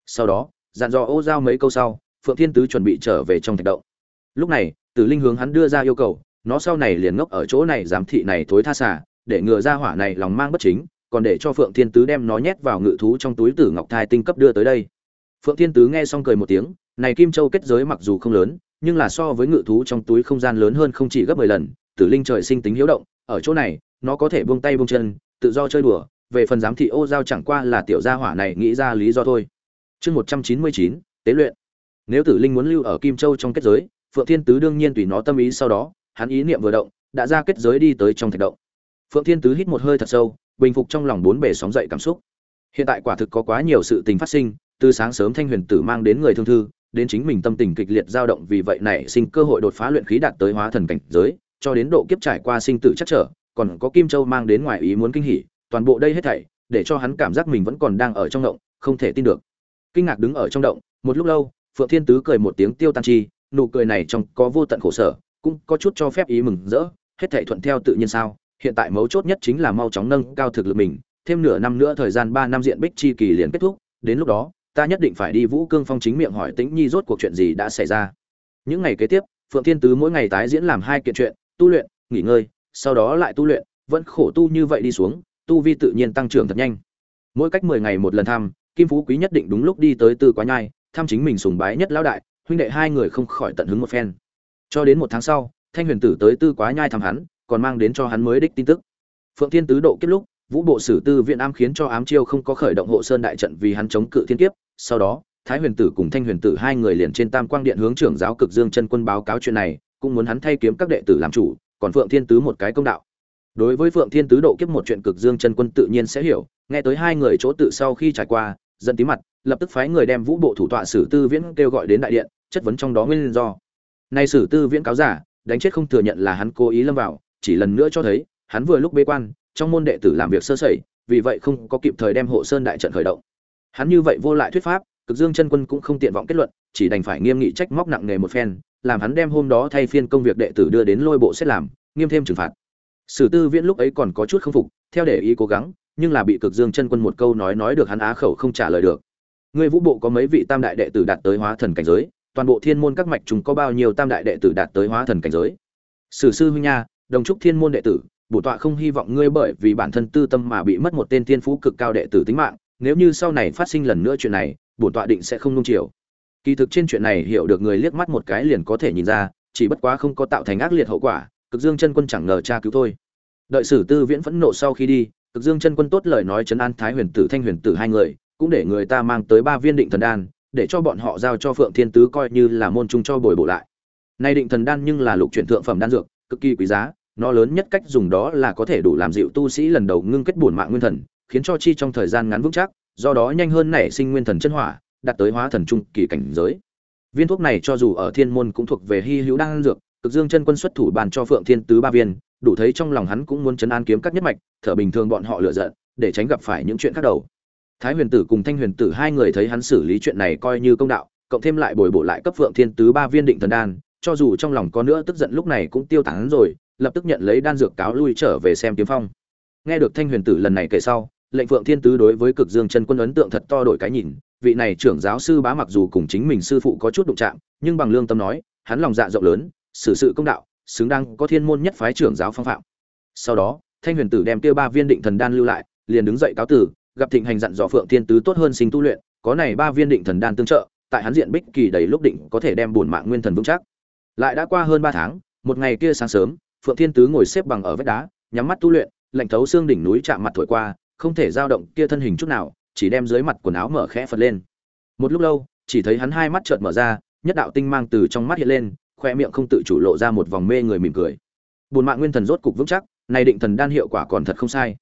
Sau đó, dặn dò ô giao mấy câu sau, phượng thiên tứ chuẩn bị trở về trong thạch động. Lúc này, tử linh hướng hắn đưa ra yêu cầu, nó sau này liền ngốc ở chỗ này giám thị này thối tha xả để ngừa ra hỏa này lòng mang bất chính, còn để cho phượng thiên tứ đem nó nhét vào ngự thú trong túi tử ngọc thai tinh cấp đưa tới đây. Phượng thiên tứ nghe xong cười một tiếng này kim châu kết giới mặc dù không lớn, nhưng là so với ngự thú trong túi không gian lớn hơn không chỉ gấp mười lần, tử linh trời sinh tính hiếu động, ở chỗ này, nó có thể buông tay buông chân, tự do chơi đùa, về phần giám thị ô giao chẳng qua là tiểu gia hỏa này nghĩ ra lý do thôi. Chương một trăm chín mươi chín, tế luyện. Nếu tử linh muốn lưu ở kim châu trong kết giới, phượng thiên tứ đương nhiên tùy nó tâm ý sau đó, hắn ý niệm vừa động, đã ra kết giới đi tới trong thạch động. Phượng thiên tứ hít một hơi thật sâu, bình phục trong lòng bốn bề sóng dậy cảm xúc. Hiện tại quả thực có quá nhiều sự tình phát sinh, từ sáng sớm thanh huyền tử mang đến người thương thư đến chính mình tâm tình kịch liệt dao động vì vậy nảy sinh cơ hội đột phá luyện khí đạt tới hóa thần cảnh giới, cho đến độ kiếp trải qua sinh tử chắc trở, còn có kim châu mang đến ngoài ý muốn kinh hỉ, toàn bộ đây hết thảy, để cho hắn cảm giác mình vẫn còn đang ở trong động, không thể tin được. Kinh ngạc đứng ở trong động, một lúc lâu, phượng thiên tứ cười một tiếng tiêu tan chi, nụ cười này trong có vô tận khổ sở, cũng có chút cho phép ý mừng rỡ, hết thảy thuận theo tự nhiên sao, hiện tại mấu chốt nhất chính là mau chóng nâng cao thực lực mình, thêm nửa năm nữa thời gian ba năm diện bích chi kỳ liền kết thúc, đến lúc đó ta nhất định phải đi vũ cương phong chính miệng hỏi tĩnh nhi rốt cuộc chuyện gì đã xảy ra. Những ngày kế tiếp, phượng thiên tứ mỗi ngày tái diễn làm hai kiện chuyện, tu luyện, nghỉ ngơi, sau đó lại tu luyện, vẫn khổ tu như vậy đi xuống, tu vi tự nhiên tăng trưởng thật nhanh. Mỗi cách mười ngày một lần thăm, kim phú quý nhất định đúng lúc đi tới tư quá nhai, thăm chính mình sùng bái nhất lão đại, huynh đệ hai người không khỏi tận hứng một phen. Cho đến một tháng sau, thanh huyền tử tới tư quá nhai thăm hắn, còn mang đến cho hắn mới đích tin tức. Phượng thiên tứ độ kiếp lúc, vũ bộ sử tư viện am khiến cho ám chiêu không có khởi động hộ sơn đại trận vì hắn chống cự thiên kiếp sau đó, thái huyền tử cùng thanh huyền tử hai người liền trên tam quang điện hướng trưởng giáo cực dương chân quân báo cáo chuyện này, cũng muốn hắn thay kiếm các đệ tử làm chủ, còn phượng thiên tứ một cái công đạo. Đối với phượng thiên tứ độ kiếp một chuyện cực dương chân quân tự nhiên sẽ hiểu, nghe tới hai người chỗ tự sau khi trải qua dân tí mặt, lập tức phái người đem vũ bộ thủ tọa sử tư viễn kêu gọi đến đại điện, chất vấn trong đó nguyên do. Nay sử tư viễn cáo giả, đánh chết không thừa nhận là hắn cố ý lâm vào, chỉ lần nữa cho thấy, hắn vừa lúc bế quan, trong môn đệ tử làm việc sơ sẩy, vì vậy không có kịp thời đem hộ sơn đại trận khởi động hắn như vậy vô lại thuyết pháp, cực dương chân quân cũng không tiện vọng kết luận, chỉ đành phải nghiêm nghị trách móc nặng nề một phen, làm hắn đem hôm đó thay phiên công việc đệ tử đưa đến lôi bộ xét làm, nghiêm thêm trừng phạt. Sử tư viễn lúc ấy còn có chút không phục, theo để ý cố gắng, nhưng là bị cực dương chân quân một câu nói nói được hắn á khẩu không trả lời được. Người vũ bộ có mấy vị tam đại đệ tử đạt tới hóa thần cảnh giới, toàn bộ thiên môn các mạch chúng có bao nhiêu tam đại đệ tử đạt tới hóa thần cảnh giới? Sử sư huynh nha, đồng trúc thiên môn đệ tử, bổ tọa không hy vọng ngươi bởi vì bản thân tư tâm mà bị mất một tên thiên phú cực cao đệ tử tính mạng nếu như sau này phát sinh lần nữa chuyện này, bổn tọa định sẽ không nung chiều. Kỳ thực trên chuyện này hiểu được người liếc mắt một cái liền có thể nhìn ra, chỉ bất quá không có tạo thành ác liệt hậu quả, cực dương chân quân chẳng ngờ tra cứu thôi. Đợi sử tư viễn phẫn nộ sau khi đi, cực dương chân quân tốt lời nói chấn an thái huyền tử, thanh huyền tử hai người, cũng để người ta mang tới ba viên định thần đan, để cho bọn họ giao cho phượng thiên tứ coi như là môn trung cho bồi bổ lại. Nay định thần đan nhưng là lục chuyển thượng phẩm đan dược, cực kỳ quý giá, nó lớn nhất cách dùng đó là có thể đủ làm dịu tu sĩ lần đầu ngưng kết bổn mạng nguyên thần khiến cho chi trong thời gian ngắn vững chắc, do đó nhanh hơn nảy sinh nguyên thần chân hỏa, đạt tới hóa thần trung kỳ cảnh giới. Viên thuốc này cho dù ở thiên môn cũng thuộc về hi hữu đan dược, cực dương chân quân xuất thủ bàn cho phượng thiên tứ ba viên, đủ thấy trong lòng hắn cũng muốn chấn an kiếm các nhất mạch, thở bình thường bọn họ lựa giận, để tránh gặp phải những chuyện khác đầu. Thái huyền tử cùng thanh huyền tử hai người thấy hắn xử lý chuyện này coi như công đạo, cộng thêm lại bồi bổ lại cấp phượng thiên tứ ba viên định thần đan, cho dù trong lòng có nữa tức giận lúc này cũng tiêu tán rồi, lập tức nhận lấy đan dược cáo lui trở về xem kiếm phong. Nghe được thanh huyền tử lần này kể sau lệnh phượng thiên tứ đối với cực dương chân quân ấn tượng thật to đổi cái nhìn, vị này trưởng giáo sư bá mặc dù cùng chính mình sư phụ có chút đụng chạm, nhưng bằng lương tâm nói, hắn lòng dạ rộng lớn, xử sự công đạo, xứng đáng có thiên môn nhất phái trưởng giáo phong phạm. Sau đó, thanh huyền tử đem kia ba viên định thần đan lưu lại, liền đứng dậy cáo tử, gặp thịnh hành dặn dò phượng thiên tứ tốt hơn sinh tu luyện, có này ba viên định thần đan tương trợ, tại hắn diện bích kỳ đầy lúc định có thể đem bổn mạng nguyên thần vững chắc. Lại đã qua hơn ba tháng, một ngày kia sáng sớm, phượng thiên tứ ngồi xếp bằng ở vách đá, nhắm mắt tu luyện, lạnh thấu xương đỉnh núi chạm mặt thổi qua không thể dao động kia thân hình chút nào, chỉ đem dưới mặt quần áo mở khẽ phật lên. Một lúc lâu, chỉ thấy hắn hai mắt chợt mở ra, nhất đạo tinh mang từ trong mắt hiện lên, khoe miệng không tự chủ lộ ra một vòng mê người mỉm cười. Bùn mạng nguyên thần rốt cục vững chắc, này định thần đan hiệu quả còn thật không sai.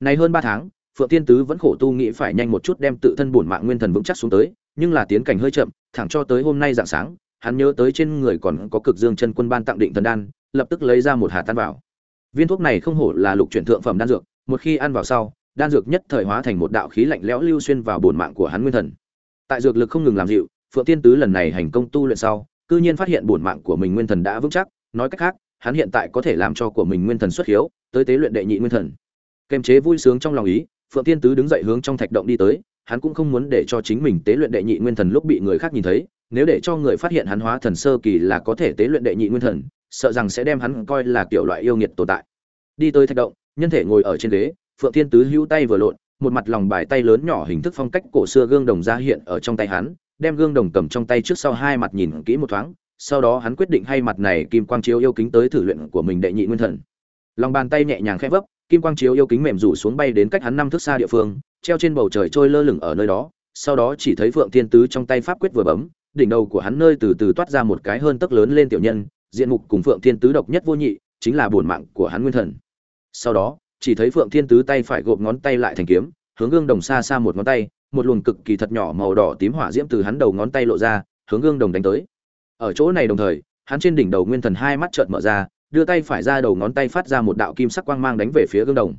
Này hơn ba tháng, phượng tiên tứ vẫn khổ tu nghĩ phải nhanh một chút đem tự thân bùn mạng nguyên thần vững chắc xuống tới, nhưng là tiến cảnh hơi chậm, thẳng cho tới hôm nay dạng sáng, hắn nhớ tới trên người còn có cực dương chân quân ban tặng định thần đan, lập tức lấy ra một hạt tan vào. Viên thuốc này không hổ là lục chuyển thượng phẩm đan dược, một khi ăn vào sau đan dược nhất thời hóa thành một đạo khí lạnh lẽo lưu xuyên vào bổn mạng của hắn nguyên thần. Tại dược lực không ngừng làm dịu, Phượng Tiên Tứ lần này hành công tu luyện sau, cư nhiên phát hiện bổn mạng của mình nguyên thần đã vững chắc, nói cách khác, hắn hiện tại có thể làm cho của mình nguyên thần xuất hiếu, tới tế luyện đệ nhị nguyên thần. Kềm chế vui sướng trong lòng ý, Phượng Tiên Tứ đứng dậy hướng trong thạch động đi tới, hắn cũng không muốn để cho chính mình tế luyện đệ nhị nguyên thần lúc bị người khác nhìn thấy, nếu để cho người phát hiện hắn hóa thần sơ kỳ là có thể tế luyện đệ nhị nguyên thần, sợ rằng sẽ đem hắn coi là kiểu loại yêu nghiệt tồn tại. Đi tới thạch động, nhân thể ngồi ở trên ghế, phượng thiên tứ hữu tay vừa lộn, một mặt lòng bài tay lớn nhỏ hình thức phong cách cổ xưa gương đồng ra hiện ở trong tay hắn, đem gương đồng cầm trong tay trước sau hai mặt nhìn kỹ một thoáng, sau đó hắn quyết định hay mặt này kim quang chiếu yêu kính tới thử luyện của mình đệ nhị nguyên thần. Lòng bàn tay nhẹ nhàng khẽ vấp, kim quang chiếu yêu kính mềm rủ xuống bay đến cách hắn năm thước xa địa phương, treo trên bầu trời trôi lơ lửng ở nơi đó, sau đó chỉ thấy phượng thiên tứ trong tay pháp quyết vừa bấm, đỉnh đầu của hắn nơi từ từ toát ra một cái hơn tấc lớn lên tiểu nhân, diện mục cùng phượng thiên tứ độc nhất vô nhị, chính là bổn mạng của hắn nguyên thần. Sau đó chỉ thấy Phượng Thiên Tứ tay phải gộp ngón tay lại thành kiếm, hướng gương đồng xa xa một ngón tay, một luồng cực kỳ thật nhỏ màu đỏ tím hỏa diễm từ hắn đầu ngón tay lộ ra, hướng gương đồng đánh tới. Ở chỗ này đồng thời, hắn trên đỉnh đầu nguyên thần hai mắt chợt mở ra, đưa tay phải ra đầu ngón tay phát ra một đạo kim sắc quang mang đánh về phía gương đồng.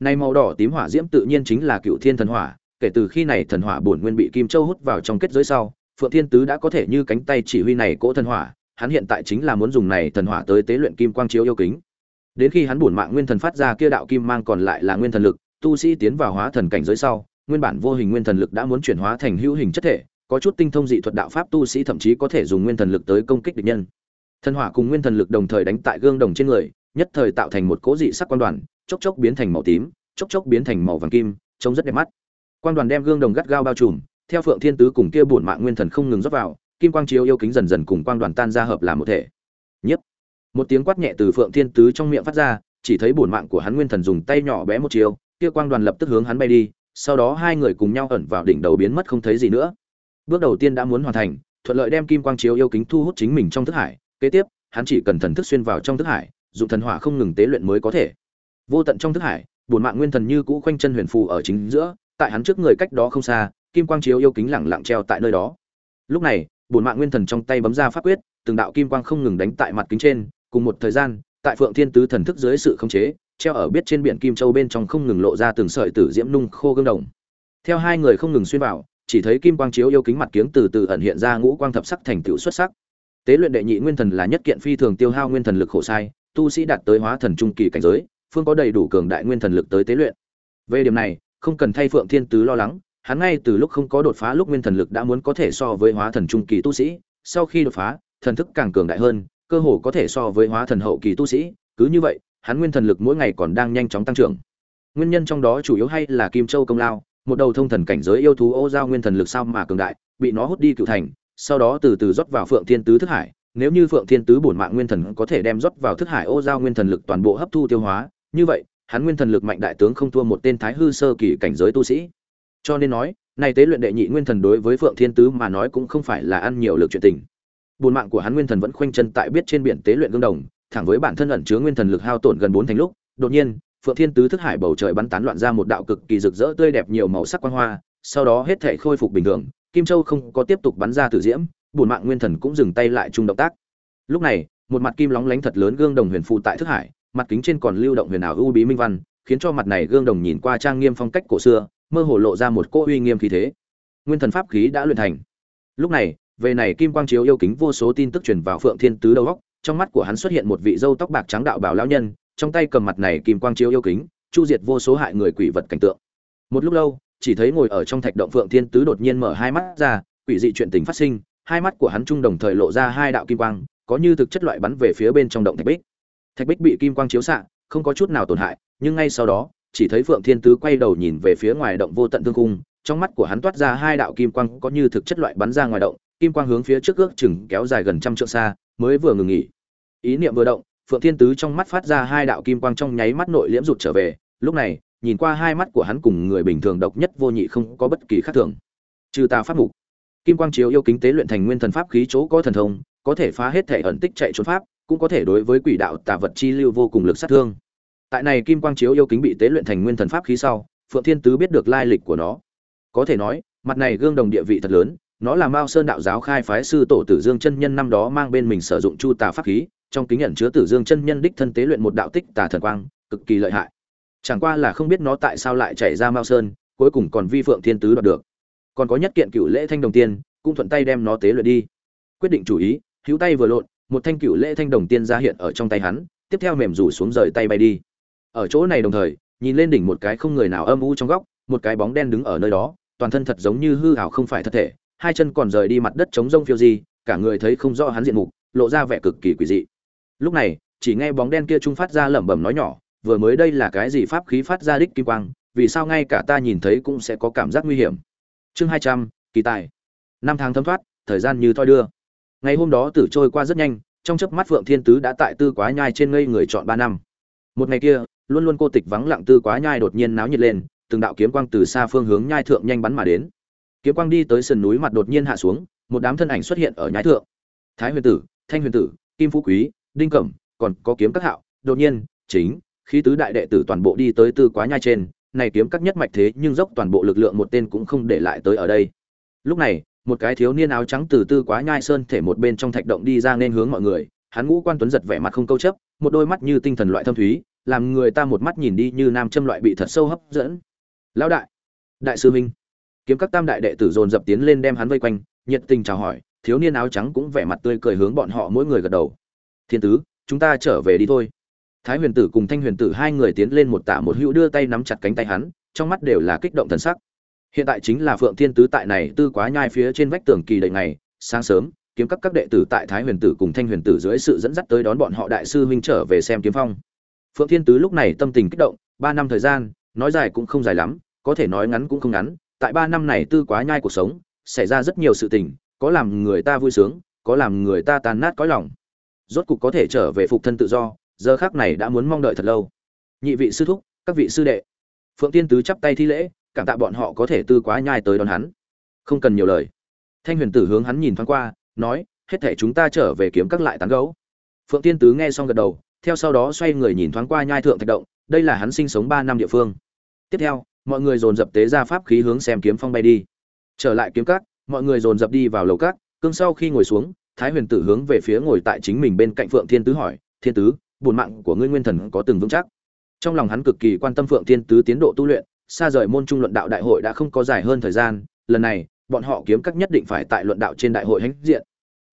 Này màu đỏ tím hỏa diễm tự nhiên chính là Cựu Thiên thần hỏa, kể từ khi này thần hỏa bổn nguyên bị Kim Châu hút vào trong kết giới sau, Phượng Thiên Tứ đã có thể như cánh tay chỉ huy này cỗ thần hỏa, hắn hiện tại chính là muốn dùng này thần hỏa tới tế luyện kim quang chiếu yêu kính. Đến khi hắn bổn mạng nguyên thần phát ra kia đạo kim mang còn lại là nguyên thần lực, tu sĩ tiến vào hóa thần cảnh giới sau, nguyên bản vô hình nguyên thần lực đã muốn chuyển hóa thành hữu hình chất thể, có chút tinh thông dị thuật đạo pháp tu sĩ thậm chí có thể dùng nguyên thần lực tới công kích địch nhân. Thần hỏa cùng nguyên thần lực đồng thời đánh tại gương đồng trên người, nhất thời tạo thành một cố dị sắc quan đoàn, chốc chốc biến thành màu tím, chốc chốc biến thành màu vàng kim, trông rất đẹp mắt. Quan đoàn đem gương đồng gắt gao bao trùm, theo Phượng Thiên Tứ cùng kia bổn mạng nguyên thần không ngừng rót vào, kim quang chiếu yêu kính dần dần cùng quang đoàn tan ra hợp làm một thể. Nhất một tiếng quát nhẹ từ phượng thiên tứ trong miệng phát ra, chỉ thấy bổn mạng của hắn nguyên thần dùng tay nhỏ bé một chiều, kia quang đoàn lập tức hướng hắn bay đi, sau đó hai người cùng nhau ẩn vào đỉnh đầu biến mất không thấy gì nữa. Bước đầu tiên đã muốn hoàn thành, thuận lợi đem kim quang chiếu yêu kính thu hút chính mình trong thức hải, kế tiếp, hắn chỉ cần thần thức xuyên vào trong thức hải, dùng thần hỏa không ngừng tế luyện mới có thể. Vô tận trong thức hải, bổn mạng nguyên thần như cũ khoanh chân huyền phù ở chính giữa, tại hắn trước người cách đó không xa, kim quang chiếu yêu kính lẳng lặng treo tại nơi đó. Lúc này, bổn mạng nguyên thần trong tay bấm ra pháp quyết, từng đạo kim quang không ngừng đánh tại mặt kính trên cùng một thời gian, tại phượng thiên tứ thần thức dưới sự khống chế, treo ở biết trên biển kim châu bên trong không ngừng lộ ra từng sợi tử diễm nung khô gương đồng. Theo hai người không ngừng xuyên vào, chỉ thấy kim quang chiếu yêu kính mặt kiếng từ từ ẩn hiện ra ngũ quang thập sắc thành tựu xuất sắc. Tế luyện đệ nhị nguyên thần là nhất kiện phi thường tiêu hao nguyên thần lực khổ sai, tu sĩ đạt tới hóa thần trung kỳ cảnh giới, phương có đầy đủ cường đại nguyên thần lực tới tế luyện. Về điểm này, không cần thay phượng thiên tứ lo lắng, hắn ngay từ lúc không có đột phá lúc nguyên thần lực đã muốn có thể so với hóa thần trung kỳ tu sĩ, sau khi đột phá, thần thức càng cường đại hơn cơ hồ có thể so với hóa thần hậu kỳ tu sĩ, cứ như vậy, hắn nguyên thần lực mỗi ngày còn đang nhanh chóng tăng trưởng. Nguyên nhân trong đó chủ yếu hay là Kim Châu công lao, một đầu thông thần cảnh giới yêu thú ô giao nguyên thần lực sao mà cường đại, bị nó hút đi cựu thành, sau đó từ từ rót vào Phượng Thiên Tứ thức hải, nếu như Phượng Thiên Tứ bổn mạng nguyên thần có thể đem rót vào thức hải ô giao nguyên thần lực toàn bộ hấp thu tiêu hóa, như vậy, hắn nguyên thần lực mạnh đại tướng không thua một tên thái hư sơ kỳ cảnh giới tu sĩ. Cho nên nói, này tế luyện đệ nhị nguyên thần đối với Phượng Thiên Tứ mà nói cũng không phải là ăn nhiều lực chuyện tình buồn mạng của hắn nguyên thần vẫn khoanh chân tại biết trên biển tế luyện gương đồng, thẳng với bản thân ẩn chứa nguyên thần lực hao tổn gần bốn thành lúc, đột nhiên, phượng thiên tứ thức hải bầu trời bắn tán loạn ra một đạo cực kỳ rực rỡ tươi đẹp nhiều màu sắc quang hoa, sau đó hết thể khôi phục bình thường, kim châu không có tiếp tục bắn ra tử diễm, buồn mạng nguyên thần cũng dừng tay lại chung động tác. Lúc này, một mặt kim lóng lánh thật lớn gương đồng huyền phụ tại thức hải, mặt kính trên còn lưu động huyền ảo u bí minh văn, khiến cho mặt này gương đồng nhìn qua trang nghiêm phong cách cổ xưa, mơ hồ lộ ra một cỗ uy nghiêm khí thế. Nguyên thần pháp khí đã luyện thành. Lúc này về này kim quang chiếu yêu kính vô số tin tức truyền vào phượng thiên tứ đầu góc trong mắt của hắn xuất hiện một vị dâu tóc bạc trắng đạo bảo lão nhân, trong tay cầm mặt này kim quang chiếu yêu kính, chu diệt vô số hại người quỷ vật cảnh tượng. Một lúc lâu, chỉ thấy ngồi ở trong thạch động phượng thiên tứ đột nhiên mở hai mắt ra, quỷ dị chuyện tình phát sinh, hai mắt của hắn trung đồng thời lộ ra hai đạo kim quang, có như thực chất loại bắn về phía bên trong động thạch bích. Thạch bích bị kim quang chiếu xạ, không có chút nào tổn hại, nhưng ngay sau đó, chỉ thấy phượng thiên tứ quay đầu nhìn về phía ngoài động vô tận thương cung trong mắt của hắn toát ra hai đạo kim quang có như thực chất loại bắn ra ngoài động kim quang hướng phía trước ước chừng kéo dài gần trăm trượng xa, mới vừa ngừng nghỉ. Ý niệm vừa động, phượng thiên tứ trong mắt phát ra hai đạo kim quang trong nháy mắt nội liễm rụt trở về. Lúc này, nhìn qua hai mắt của hắn cùng người bình thường độc nhất vô nhị không có bất kỳ khác thường. Trừ ta pháp mục, kim quang chiếu yêu kính tế luyện thành nguyên thần pháp khí chỗ có thần thông, có thể phá hết thể ẩn tích chạy trốn pháp, cũng có thể đối với quỷ đạo tà vật chi lưu vô cùng lực sát thương. Tại này kim quang chiếu yêu kính bị tế luyện thành nguyên thần pháp khí sau, phượng thiên tứ biết được lai lịch của nó. Có thể nói, mặt này gương đồng địa vị thật lớn nó là mao sơn đạo giáo khai phái sư tổ tử dương chân nhân năm đó mang bên mình sử dụng chu tà pháp khí, trong kính nhận chứa tử dương chân nhân đích thân tế luyện một đạo tích tà thần quang, cực kỳ lợi hại. Chẳng qua là không biết nó tại sao lại chảy ra mao sơn, cuối cùng còn vi phượng thiên tứ đoạt được. Còn có nhất kiện cựu lễ thanh đồng tiên, cũng thuận tay đem nó tế luyện đi. Quyết định chủ ý, hữu tay vừa lộn, một thanh cựu lễ thanh đồng tiên ra hiện ở trong tay hắn, tiếp theo mềm rủ xuống rời tay bay đi. Ở chỗ này đồng thời, nhìn lên đỉnh một cái không người nào âm u trong góc, một cái bóng đen đứng ở nơi đó, toàn thân thật giống như hư hảo không phải thật thể hai chân còn rời đi mặt đất chống rông phiêu di, cả người thấy không rõ hắn diện mục, lộ ra vẻ cực kỳ quỷ dị. Lúc này, chỉ nghe bóng đen kia trung phát ra lẩm bẩm nói nhỏ, vừa mới đây là cái gì pháp khí phát ra đích kim quang, vì sao ngay cả ta nhìn thấy cũng sẽ có cảm giác nguy hiểm. Chương hai trăm, kỳ tài. Năm tháng thấm thoát, thời gian như thoi đưa. Ngày hôm đó tử trôi qua rất nhanh, trong chớp mắt phượng thiên tứ đã tại tư quá nhai trên ngây người chọn ba năm. Một ngày kia, luôn luôn cô tịch vắng lặng tư quá nhai đột nhiên náo nhiệt lên, từng đạo kiếm quang từ xa phương hướng nhai thượng nhanh bắn mà đến kiếm quang đi tới sườn núi mặt đột nhiên hạ xuống, một đám thân ảnh xuất hiện ở nhai thượng. Thái huyền tử, thanh huyền tử, kim phú quý, đinh cẩm, còn có kiếm các hạo. Đột nhiên, chính, khí tứ đại đệ tử toàn bộ đi tới tư quá nhai trên. Này kiếm các nhất mạch thế nhưng dốc toàn bộ lực lượng một tên cũng không để lại tới ở đây. Lúc này, một cái thiếu niên áo trắng từ tư quá nhai sơn thể một bên trong thạch động đi ra nên hướng mọi người. Hắn ngũ quan tuấn giật vẻ mặt không câu chấp, một đôi mắt như tinh thần loại thâm thúy, làm người ta một mắt nhìn đi như nam châm loại bị thật sâu hấp dẫn. Lão đại đại sư minh kiếm các tam đại đệ tử dồn dập tiến lên đem hắn vây quanh, nhiệt tình chào hỏi, thiếu niên áo trắng cũng vẻ mặt tươi cười hướng bọn họ mỗi người gật đầu. Thiên tứ, chúng ta trở về đi thôi. Thái huyền tử cùng thanh huyền tử hai người tiến lên một tạ một hữu đưa tay nắm chặt cánh tay hắn, trong mắt đều là kích động thần sắc. Hiện tại chính là phượng thiên tứ tại này tư quá nhai phía trên vách tường kỳ đầy ngày, sáng sớm, kiếm các các đệ tử tại thái huyền tử cùng thanh huyền tử dưới sự dẫn dắt tới đón bọn họ đại sư huynh trở về xem kiếm phong. Phượng thiên tứ lúc này tâm tình kích động, ba năm thời gian, nói dài cũng không dài lắm, có thể nói ngắn cũng không ngắn tại ba năm này tư quá nhai cuộc sống, xảy ra rất nhiều sự tình, có làm người ta vui sướng, có làm người ta tàn nát cõi lòng. Rốt cục có thể trở về phục thân tự do, giờ khác này đã muốn mong đợi thật lâu. Nhị vị sư thúc, các vị sư đệ. Phượng tiên tứ chắp tay thi lễ, cảm tạ bọn họ có thể tư quá nhai tới đón hắn. Không cần nhiều lời. Thanh huyền tử hướng hắn nhìn thoáng qua, nói, hết thể chúng ta trở về kiếm các lại tán gấu phượng tiên tứ nghe xong gật đầu, theo sau đó xoay người nhìn thoáng qua nhai thượng thạch động, đây là hắn sinh sống ba năm địa phương. Tiếp theo mọi người dồn dập tế ra pháp khí hướng xem kiếm phong bay đi. Trở lại kiếm cát, mọi người dồn dập đi vào lầu cát, cương sau khi ngồi xuống thái huyền tử hướng về phía ngồi tại chính mình bên cạnh phượng thiên tứ hỏi thiên tứ bổn mạng của ngươi nguyên thần có từng vững chắc? Trong lòng hắn cực kỳ quan tâm phượng thiên tứ tiến độ tu luyện xa rời môn trung luận đạo đại hội đã không có dài hơn thời gian lần này bọn họ kiếm các nhất định phải tại luận đạo trên đại hội hãnh diện.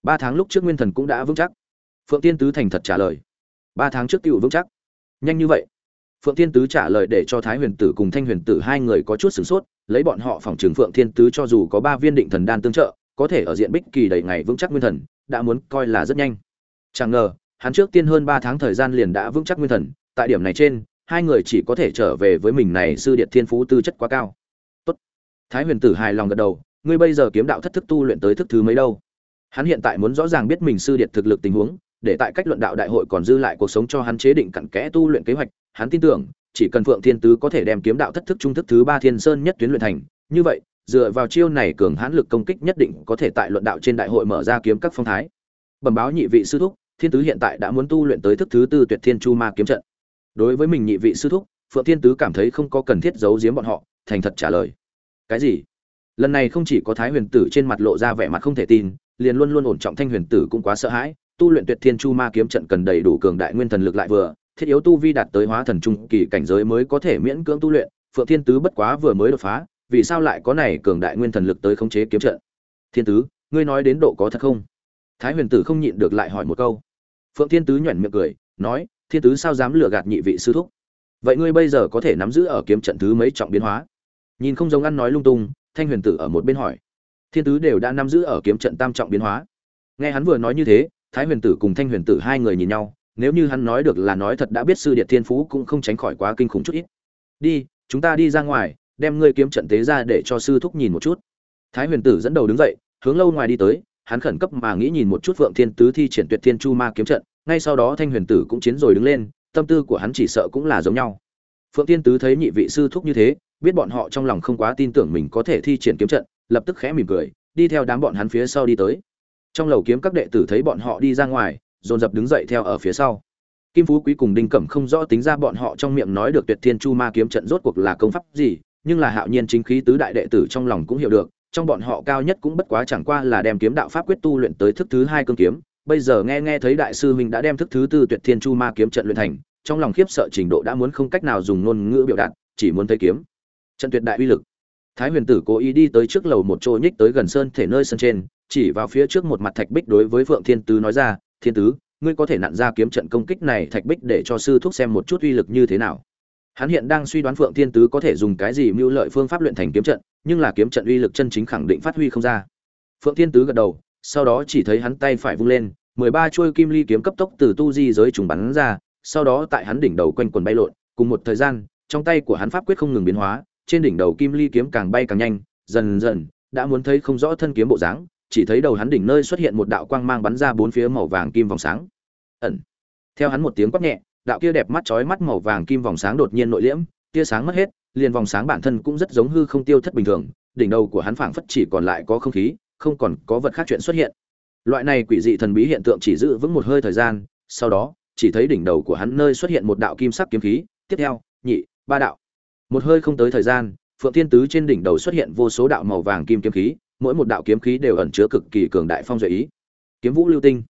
Ba tháng lúc trước nguyên thần cũng đã vững chắc. Phượng thiên tứ thành thật trả lời ba tháng trước cựu vững chắc. Nhanh như vậy phượng thiên tứ trả lời để cho thái huyền tử cùng thanh huyền tử hai người có chút sửng sốt, lấy bọn họ phòng trường phượng thiên tứ cho dù có ba viên định thần đan tương trợ, có thể ở diện bích kỳ đầy ngày vững chắc nguyên thần, đã muốn coi là rất nhanh. Chẳng ngờ, hắn trước tiên hơn ba tháng thời gian liền đã vững chắc nguyên thần, tại điểm này trên, hai người chỉ có thể trở về với mình này sư điện thiên phú tư chất quá cao. Tốt. Thái huyền tử hài lòng gật đầu, ngươi bây giờ kiếm đạo thất thức tu luyện tới thức thứ mấy đâu? Hắn hiện tại muốn rõ ràng biết mình sư điện thực lực tình huống, để tại cách luận đạo đại hội còn dư lại cuộc sống cho hắn chế định cặn kẽ tu luyện kế hoạch hắn tin tưởng, chỉ cần phượng thiên tứ có thể đem kiếm đạo thất thức trung thức thứ ba thiên sơn nhất tuyến luyện thành, như vậy, dựa vào chiêu này cường hãn lực công kích nhất định có thể tại luận đạo trên đại hội mở ra kiếm các phong thái. Bẩm báo nhị vị sư thúc, thiên tứ hiện tại đã muốn tu luyện tới thức thứ tư tuyệt thiên chu ma kiếm trận. Đối với mình nhị vị sư thúc, phượng thiên tứ cảm thấy không có cần thiết giấu giếm bọn họ, thành thật trả lời. Cái gì? Lần này không chỉ có thái huyền tử trên mặt lộ ra vẻ mặt không thể tin, liền luôn luôn ổn trọng thanh huyền tử cũng quá sợ hãi, tu luyện tuyệt thiên chu ma kiếm trận cần đầy đủ cường đại nguyên thần lực lại vừa thiết yếu tu vi đạt tới hóa thần trung kỳ cảnh giới mới có thể miễn cưỡng tu luyện, phượng thiên tứ bất quá vừa mới đột phá, vì sao lại có này cường đại nguyên thần lực tới khống chế kiếm trận? Thiên tứ, ngươi nói đến độ có thật không? Thái huyền tử không nhịn được lại hỏi một câu. Phượng thiên tứ nhoẻn miệng cười, nói, thiên tứ sao dám lừa gạt nhị vị sư thúc? Vậy ngươi bây giờ có thể nắm giữ ở kiếm trận thứ mấy trọng biến hóa? Nhìn không giống ăn nói lung tung, thanh huyền tử ở một bên hỏi. Thiên tứ đều đã nắm giữ ở kiếm trận tam trọng biến hóa. Nghe hắn vừa nói như thế, thái huyền tử cùng thanh huyền tử hai người nhìn nhau nếu như hắn nói được là nói thật đã biết sư điện thiên phú cũng không tránh khỏi quá kinh khủng chút ít. Đi, chúng ta đi ra ngoài, đem ngươi kiếm trận tế ra để cho sư thúc nhìn một chút. Thái huyền tử dẫn đầu đứng dậy, hướng lâu ngoài đi tới, hắn khẩn cấp mà nghĩ nhìn một chút phượng thiên tứ thi triển tuyệt thiên chu ma kiếm trận, ngay sau đó thanh huyền tử cũng chiến rồi đứng lên, tâm tư của hắn chỉ sợ cũng là giống nhau. Phượng thiên tứ thấy nhị vị sư thúc như thế, biết bọn họ trong lòng không quá tin tưởng mình có thể thi triển kiếm trận, lập tức khẽ mỉm cười, đi theo đám bọn hắn phía sau đi tới. Trong lầu kiếm các đệ tử thấy bọn họ đi ra ngoài dồn dập đứng dậy theo ở phía sau. Kim phú quý cùng đinh cẩm không rõ tính ra bọn họ trong miệng nói được tuyệt thiên chu ma kiếm trận rốt cuộc là công pháp gì, nhưng là hạo nhiên chính khí tứ đại đệ tử trong lòng cũng hiểu được, trong bọn họ cao nhất cũng bất quá chẳng qua là đem kiếm đạo pháp quyết tu luyện tới thức thứ hai cương kiếm. Bây giờ nghe nghe thấy đại sư huynh đã đem thức thứ tư tuyệt thiên chu ma kiếm trận luyện thành, trong lòng khiếp sợ trình độ đã muốn không cách nào dùng ngôn ngữ biểu đạt, chỉ muốn thấy kiếm. Trận tuyệt đại uy lực. Thái huyền tử cố ý đi tới trước lầu một chỗ nhích tới gần sơn thể nơi sân trên, chỉ vào phía trước một mặt thạch bích đối với phượng thiên tứ nói ra thiên tứ, ngươi có thể nặn ra kiếm trận công kích này thạch bích để cho sư thúc xem một chút uy lực như thế nào. Hắn hiện đang suy đoán phượng thiên tứ có thể dùng cái gì mưu lợi phương pháp luyện thành kiếm trận, nhưng là kiếm trận uy lực chân chính khẳng định phát huy không ra. Phượng thiên tứ gật đầu, sau đó chỉ thấy hắn tay phải vung lên, mười ba chuôi kim ly kiếm cấp tốc từ tu di giới trùng bắn ra, sau đó tại hắn đỉnh đầu quanh quần bay lộn, cùng một thời gian, trong tay của hắn pháp quyết không ngừng biến hóa, trên đỉnh đầu kim ly kiếm càng bay càng nhanh, dần dần, đã muốn thấy không rõ thân kiếm bộ dáng chỉ thấy đầu hắn đỉnh nơi xuất hiện một đạo quang mang bắn ra bốn phía màu vàng kim vòng sáng. Ẩn. Theo hắn một tiếng quát nhẹ, đạo kia đẹp mắt chói mắt màu vàng kim vòng sáng đột nhiên nội liễm, tia sáng mất hết, liền vòng sáng bản thân cũng rất giống hư không tiêu thất bình thường, đỉnh đầu của hắn phảng phất chỉ còn lại có không khí, không còn có vật khác chuyện xuất hiện. Loại này quỷ dị thần bí hiện tượng chỉ giữ vững một hơi thời gian, sau đó, chỉ thấy đỉnh đầu của hắn nơi xuất hiện một đạo kim sắc kiếm khí, tiếp theo, nhị, ba đạo. Một hơi không tới thời gian, phượng thiên tứ trên đỉnh đầu xuất hiện vô số đạo màu vàng kim kiếm khí mỗi một đạo kiếm khí đều ẩn chứa cực kỳ cường đại phong duệ ý. Kiếm vũ lưu tinh.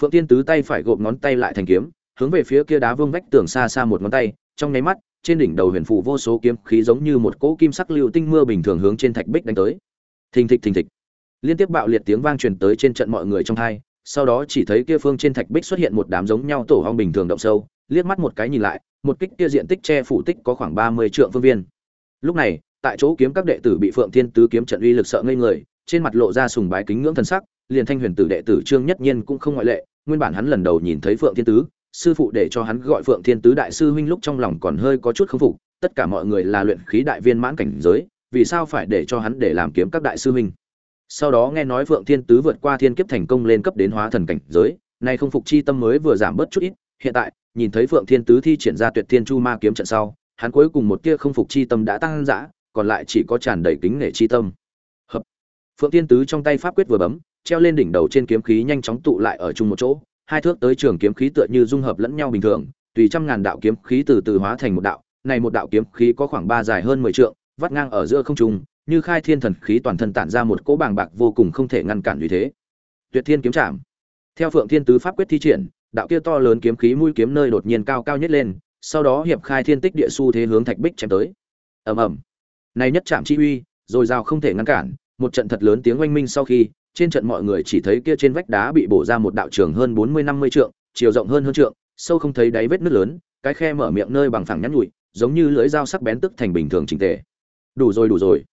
Phượng tiên tứ tay phải gộp ngón tay lại thành kiếm, hướng về phía kia đá vương vách tường xa xa một ngón tay, trong nháy mắt, trên đỉnh đầu huyền phù vô số kiếm khí giống như một cỗ kim sắc lưu tinh mưa bình thường hướng trên thạch bích đánh tới. Thình thịch thình thịch. Liên tiếp bạo liệt tiếng vang truyền tới trên trận mọi người trong hai, sau đó chỉ thấy kia phương trên thạch bích xuất hiện một đám giống nhau tổ ong bình thường động sâu, liếc mắt một cái nhìn lại, một kích kia diện tích che phủ tích có khoảng ba mươi trượng phương viên. Lúc này tại chỗ kiếm các đệ tử bị phượng thiên tứ kiếm trận uy lực sợ ngây người, trên mặt lộ ra sùng bái kính ngưỡng thần sắc, liền thanh huyền tử đệ tử trương nhất nhiên cũng không ngoại lệ, nguyên bản hắn lần đầu nhìn thấy phượng thiên tứ, sư phụ để cho hắn gọi phượng thiên tứ đại sư huynh lúc trong lòng còn hơi có chút không phục, tất cả mọi người là luyện khí đại viên mãn cảnh giới, vì sao phải để cho hắn để làm kiếm các đại sư huynh? Sau đó nghe nói phượng thiên tứ vượt qua thiên kiếp thành công lên cấp đến hóa thần cảnh giới, nay không phục chi tâm mới vừa giảm bớt chút ít, hiện tại, nhìn thấy phượng thiên tứ thi triển ra tuyệt thiên chu ma kiếm trận sau, hắn cuối cùng một tia không phục chi tâm đã tăng dã còn lại chỉ có tràn đầy kính nể chi tâm. Hợp. Phượng thiên tứ trong tay pháp quyết vừa bấm, treo lên đỉnh đầu trên kiếm khí nhanh chóng tụ lại ở chung một chỗ, hai thước tới trường kiếm khí tựa như dung hợp lẫn nhau bình thường, tùy trăm ngàn đạo kiếm khí từ từ hóa thành một đạo, này một đạo kiếm khí có khoảng ba dài hơn mười trượng, vắt ngang ở giữa không trung, như khai thiên thần khí toàn thân tản ra một cỗ bàng bạc vô cùng không thể ngăn cản như thế. Tuyệt thiên kiếm chạm. Theo phượng thiên tứ pháp quyết thi triển, đạo kia to lớn kiếm khí mũi kiếm nơi đột nhiên cao cao nhất lên, sau đó hiệp khai thiên tích địa su thế hướng thạch bích chém tới. Ầm ầm này nhất chạm chi uy rồi rào không thể ngăn cản một trận thật lớn tiếng oanh minh sau khi trên trận mọi người chỉ thấy kia trên vách đá bị bổ ra một đạo trường hơn bốn mươi năm mươi trượng chiều rộng hơn hơn trượng sâu không thấy đáy vết nứt lớn cái khe mở miệng nơi bằng phẳng nhắn nhủi, giống như lưỡi dao sắc bén tức thành bình thường chỉnh tề. Đủ rồi đủ rồi.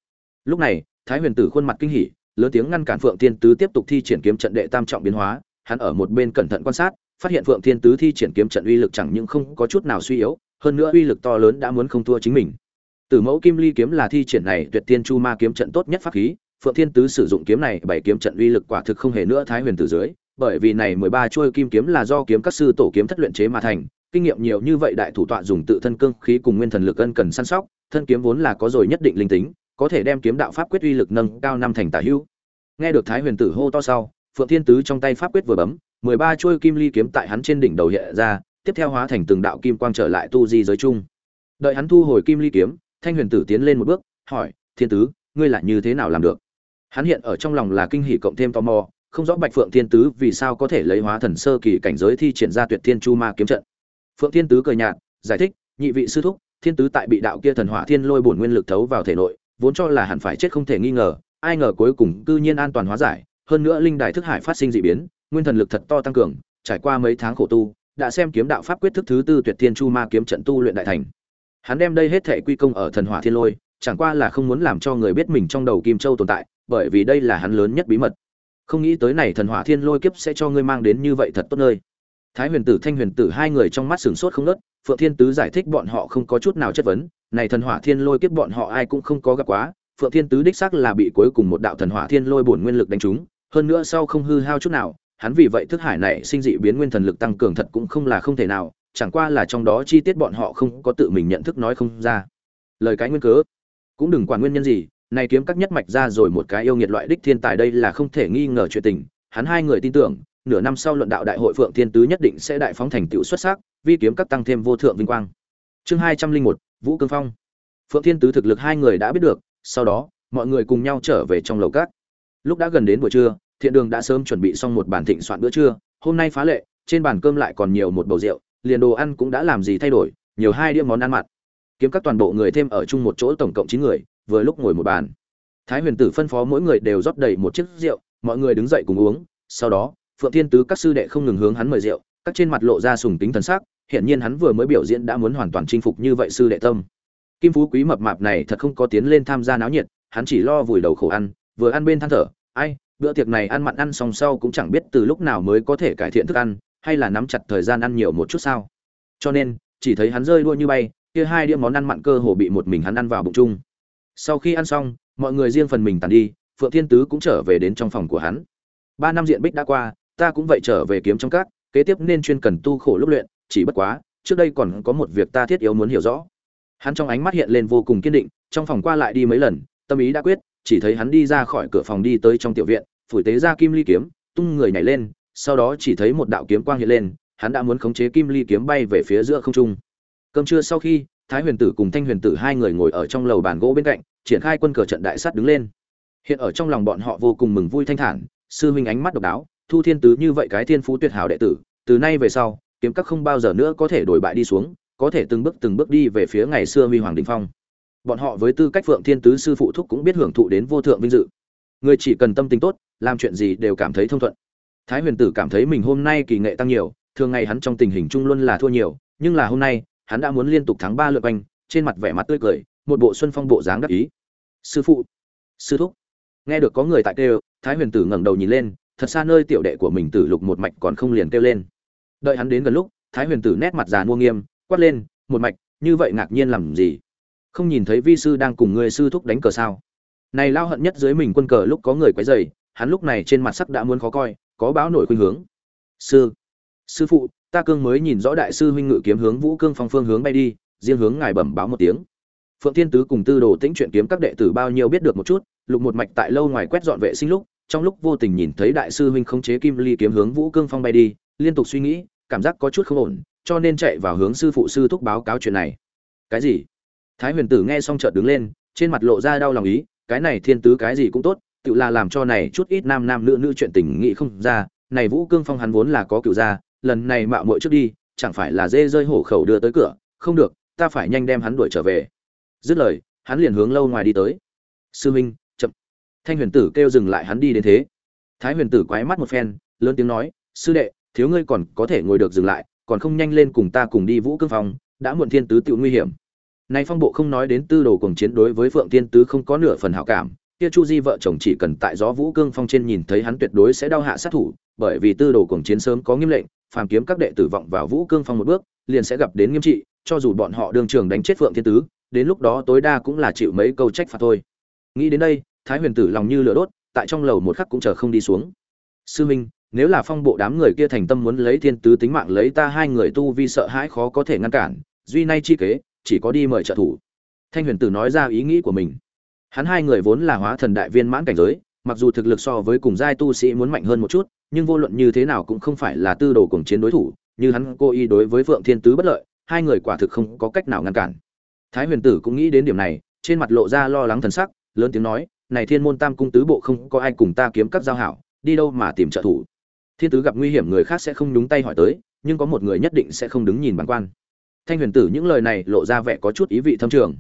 Lúc này thái huyền tử khuôn mặt kinh hỉ lớn tiếng ngăn cản phượng thiên tứ tiếp tục thi triển kiếm trận đệ tam trọng biến hóa hắn ở một bên cẩn thận quan sát phát hiện phượng thiên tứ thi triển kiếm trận uy lực chẳng những không có chút nào suy yếu hơn nữa uy lực to lớn đã muốn không thua chính mình. Tử mẫu kim ly kiếm là thi triển này tuyệt tiên chu ma kiếm trận tốt nhất pháp khí, Phượng Thiên Tứ sử dụng kiếm này bảy kiếm trận uy lực quả thực không hề nữa thái huyền tử dưới, bởi vì này 13 chuôi kim kiếm là do kiếm các sư tổ kiếm thất luyện chế mà thành, kinh nghiệm nhiều như vậy đại thủ tọa dùng tự thân cương khí cùng nguyên thần lực ân cần săn sóc, thân kiếm vốn là có rồi nhất định linh tính, có thể đem kiếm đạo pháp quyết uy lực nâng cao năm thành tả hữu. Nghe được Thái Huyền Tử hô to sau, Phượng Thiên Tứ trong tay pháp quyết vừa bấm, 13 chuôi kim ly kiếm tại hắn trên đỉnh đầu hiện ra, tiếp theo hóa thành từng đạo kim quang trở lại tu di giới chung. Đợi hắn thu hồi kim ly kiếm, thanh huyền tử tiến lên một bước, hỏi, thiên tứ, ngươi là như thế nào làm được? Hắn hiện ở trong lòng là kinh hỉ cộng thêm tò mò, không rõ bạch phượng thiên tứ vì sao có thể lấy hóa thần sơ kỳ cảnh giới thi triển ra tuyệt thiên chu ma kiếm trận. Phượng thiên tứ cười nhạt, giải thích, nhị vị sư thúc, thiên tứ tại bị đạo kia thần hỏa thiên lôi bổn nguyên lực thấu vào thể nội, vốn cho là hẳn phải chết không thể nghi ngờ, ai ngờ cuối cùng cư nhiên an toàn hóa giải, hơn nữa linh đài thức hải phát sinh dị biến, nguyên thần lực thật to tăng cường, trải qua mấy tháng khổ tu, đã xem kiếm đạo pháp quyết thức thứ tư tuyệt thiên chu ma kiếm trận tu luyện đại thành hắn đem đây hết thệ quy công ở thần hỏa thiên lôi, chẳng qua là không muốn làm cho người biết mình trong đầu kim châu tồn tại, bởi vì đây là hắn lớn nhất bí mật. Không nghĩ tới này thần hỏa thiên lôi kiếp sẽ cho ngươi mang đến như vậy thật tốt nơi. Thái huyền tử, thanh huyền tử, hai người trong mắt sửng sốt không nớt phượng thiên tứ giải thích bọn họ không có chút nào chất vấn, này thần hỏa thiên lôi kiếp bọn họ ai cũng không có gặp quá, phượng thiên tứ đích xác là bị cuối cùng một đạo thần hỏa thiên lôi bổn nguyên lực đánh trúng, hơn nữa sau không hư hao chút nào, hắn vì vậy thức hải này sinh dị biến nguyên thần lực tăng cường thật cũng không là không thể nào chẳng qua là trong đó chi tiết bọn họ không có tự mình nhận thức nói không ra. Lời cái nguyên cớ, cũng đừng quản nguyên nhân gì, này kiếm các nhất mạch ra rồi một cái yêu nghiệt loại đích thiên tài đây là không thể nghi ngờ chuyện tình. Hắn hai người tin tưởng, nửa năm sau luận đạo đại hội phượng thiên tứ nhất định sẽ đại phóng thành tựu xuất sắc, vi kiếm các tăng thêm vô thượng vinh quang. Chương hai trăm linh một, vũ cương phong. Phượng thiên tứ thực lực hai người đã biết được, sau đó, mọi người cùng nhau trở về trong lầu các. Lúc đã gần đến buổi trưa, thiện đường đã sớm chuẩn bị xong một bàn thịnh soạn bữa trưa, hôm nay phá lệ, trên bàn cơm lại còn nhiều một bầu rượu liền đồ ăn cũng đã làm gì thay đổi, nhiều hai đĩa món ăn mặn. Kiếm các toàn bộ người thêm ở chung một chỗ tổng cộng chín người, vừa lúc ngồi một bàn. Thái huyền tử phân phó mỗi người đều rót đầy một chiếc rượu, mọi người đứng dậy cùng uống. Sau đó, phượng thiên tứ các sư đệ không ngừng hướng hắn mời rượu, các trên mặt lộ ra sùng tính thần sắc hiện nhiên hắn vừa mới biểu diễn đã muốn hoàn toàn chinh phục như vậy sư đệ tâm. Kim phú quý mập mạp này thật không có tiến lên tham gia náo nhiệt, hắn chỉ lo vùi đầu khổ ăn, vừa ăn bên than thở, ai, bữa tiệc này ăn mặn ăn xong sau cũng chẳng biết từ lúc nào mới có thể cải thiện thức ăn hay là nắm chặt thời gian ăn nhiều một chút sao? Cho nên, chỉ thấy hắn rơi đua như bay, kia hai đĩa món ăn mặn cơ hồ bị một mình hắn ăn vào bụng chung. Sau khi ăn xong, mọi người riêng phần mình tàn đi, phượng thiên tứ cũng trở về đến trong phòng của hắn. Ba năm diện bích đã qua, ta cũng vậy trở về kiếm trong các, kế tiếp nên chuyên cần tu khổ lúc luyện, chỉ bất quá, trước đây còn có một việc ta thiết yếu muốn hiểu rõ. Hắn trong ánh mắt hiện lên vô cùng kiên định, trong phòng qua lại đi mấy lần, tâm ý đã quyết, chỉ thấy hắn đi ra khỏi cửa phòng đi tới trong tiểu viện, phủi tế ra kim ly kiếm, tung người nhảy lên sau đó chỉ thấy một đạo kiếm quang hiện lên, hắn đã muốn khống chế kim ly kiếm bay về phía giữa không trung. Cơm trưa sau khi, thái huyền tử cùng thanh huyền tử hai người ngồi ở trong lầu bàn gỗ bên cạnh, triển khai quân cờ trận đại sát đứng lên. Hiện ở trong lòng bọn họ vô cùng mừng vui thanh thản, sư huynh ánh mắt độc đáo, thu thiên tứ như vậy cái thiên phú tuyệt hảo đệ tử, từ nay về sau, kiếm các không bao giờ nữa có thể đổi bại đi xuống, có thể từng bước từng bước đi về phía ngày xưa huy hoàng Đỉnh phong. Bọn họ với tư cách phượng thiên tứ sư phụ thúc cũng biết hưởng thụ đến vô thượng vinh dự. Người chỉ cần tâm tình tốt, làm chuyện gì đều cảm thấy thông thuận thái huyền tử cảm thấy mình hôm nay kỳ nghệ tăng nhiều, thường ngày hắn trong tình hình chung luôn là thua nhiều, nhưng là hôm nay, hắn đã muốn liên tục thắng ba lượt quanh, trên mặt vẻ mặt tươi cười, một bộ xuân phong bộ dáng đắc ý. Sư phụ, sư thúc. Nghe được có người tại kêu, thái huyền tử ngẩng đầu nhìn lên, thật xa nơi tiểu đệ của mình tử lục một mạch còn không liền kêu lên. Đợi hắn đến gần lúc, thái huyền tử nét mặt già mua nghiêm, quát lên, một mạch, như vậy ngạc nhiên làm gì? Không nhìn thấy vi sư đang cùng người sư thúc đánh cờ sao? Này lao hận nhất dưới mình quân cờ lúc có người quấy rầy, hắn lúc này trên mặt sắc đã muốn khó coi có báo nổi khuynh hướng. Sư sư phụ, ta cương mới nhìn rõ đại sư huynh ngự kiếm hướng vũ cương phong phương hướng bay đi, riêng hướng ngài bẩm báo một tiếng. Phượng thiên tứ cùng tư đồ tĩnh chuyện kiếm các đệ tử bao nhiêu biết được một chút, lục một mạch tại lâu ngoài quét dọn vệ sinh lúc, trong lúc vô tình nhìn thấy đại sư huynh khống chế kim ly kiếm hướng vũ cương phong bay đi, liên tục suy nghĩ, cảm giác có chút không ổn, cho nên chạy vào hướng sư phụ sư thúc báo cáo chuyện này. Cái gì? Thái huyền tử nghe xong chợt đứng lên, trên mặt lộ ra đau lòng ý, cái này thiên tứ cái gì cũng tốt tự là làm cho này chút ít nam nam nữ nữ chuyện tình nghị không ra, này vũ cương phong hắn vốn là có cựu gia lần này mạo muội trước đi, chẳng phải là dê rơi hổ khẩu đưa tới cửa, không được, ta phải nhanh đem hắn đuổi trở về. Dứt lời, hắn liền hướng lâu ngoài đi tới. Sư minh, chậm. Thanh huyền tử kêu dừng lại hắn đi đến thế. Thái huyền tử quái mắt một phen, lớn tiếng nói, sư đệ, thiếu ngươi còn có thể ngồi được dừng lại, còn không nhanh lên cùng ta cùng đi vũ cương phong, đã muộn thiên tứ tự nguy hiểm. Nay phong bộ không nói đến tư đồ cùng chiến đối với phượng thiên tứ không có nửa phần hảo cảm kia chu di vợ chồng chỉ cần tại gió vũ cương phong trên nhìn thấy hắn tuyệt đối sẽ đau hạ sát thủ, bởi vì tư đồ cuồng chiến sớm có nghiêm lệnh, phàm kiếm các đệ tử vọng vào vũ cương phong một bước, liền sẽ gặp đến nghiêm trị, cho dù bọn họ đương trường đánh chết phượng thiên tứ, đến lúc đó tối đa cũng là chịu mấy câu trách phạt thôi. Nghĩ đến đây, thái huyền tử lòng như lửa đốt, tại trong lầu một khắc cũng chờ không đi xuống. Sư minh, nếu là phong bộ đám người kia thành tâm muốn lấy thiên tứ tính mạng lấy ta hai người tu vi sợ hãi khó có thể ngăn cản, duy nay chi kế, chỉ có đi mời trợ thủ. Thanh huyền tử nói ra ý nghĩ của mình hắn hai người vốn là hóa thần đại viên mãn cảnh giới, mặc dù thực lực so với cùng giai tu sĩ muốn mạnh hơn một chút, nhưng vô luận như thế nào cũng không phải là tư đồ cùng chiến đối thủ, như hắn cô y đối với phượng thiên tứ bất lợi, hai người quả thực không có cách nào ngăn cản. Thái huyền tử cũng nghĩ đến điểm này, trên mặt lộ ra lo lắng thần sắc, lớn tiếng nói, này thiên môn tam cung tứ bộ không có ai cùng ta kiếm các giao hảo, đi đâu mà tìm trợ thủ? Thiên tứ gặp nguy hiểm người khác sẽ không nhúng tay hỏi tới, nhưng có một người nhất định sẽ không đứng nhìn bản quan. Thanh huyền tử những lời này lộ ra vẻ có chút ý vị thâm trường.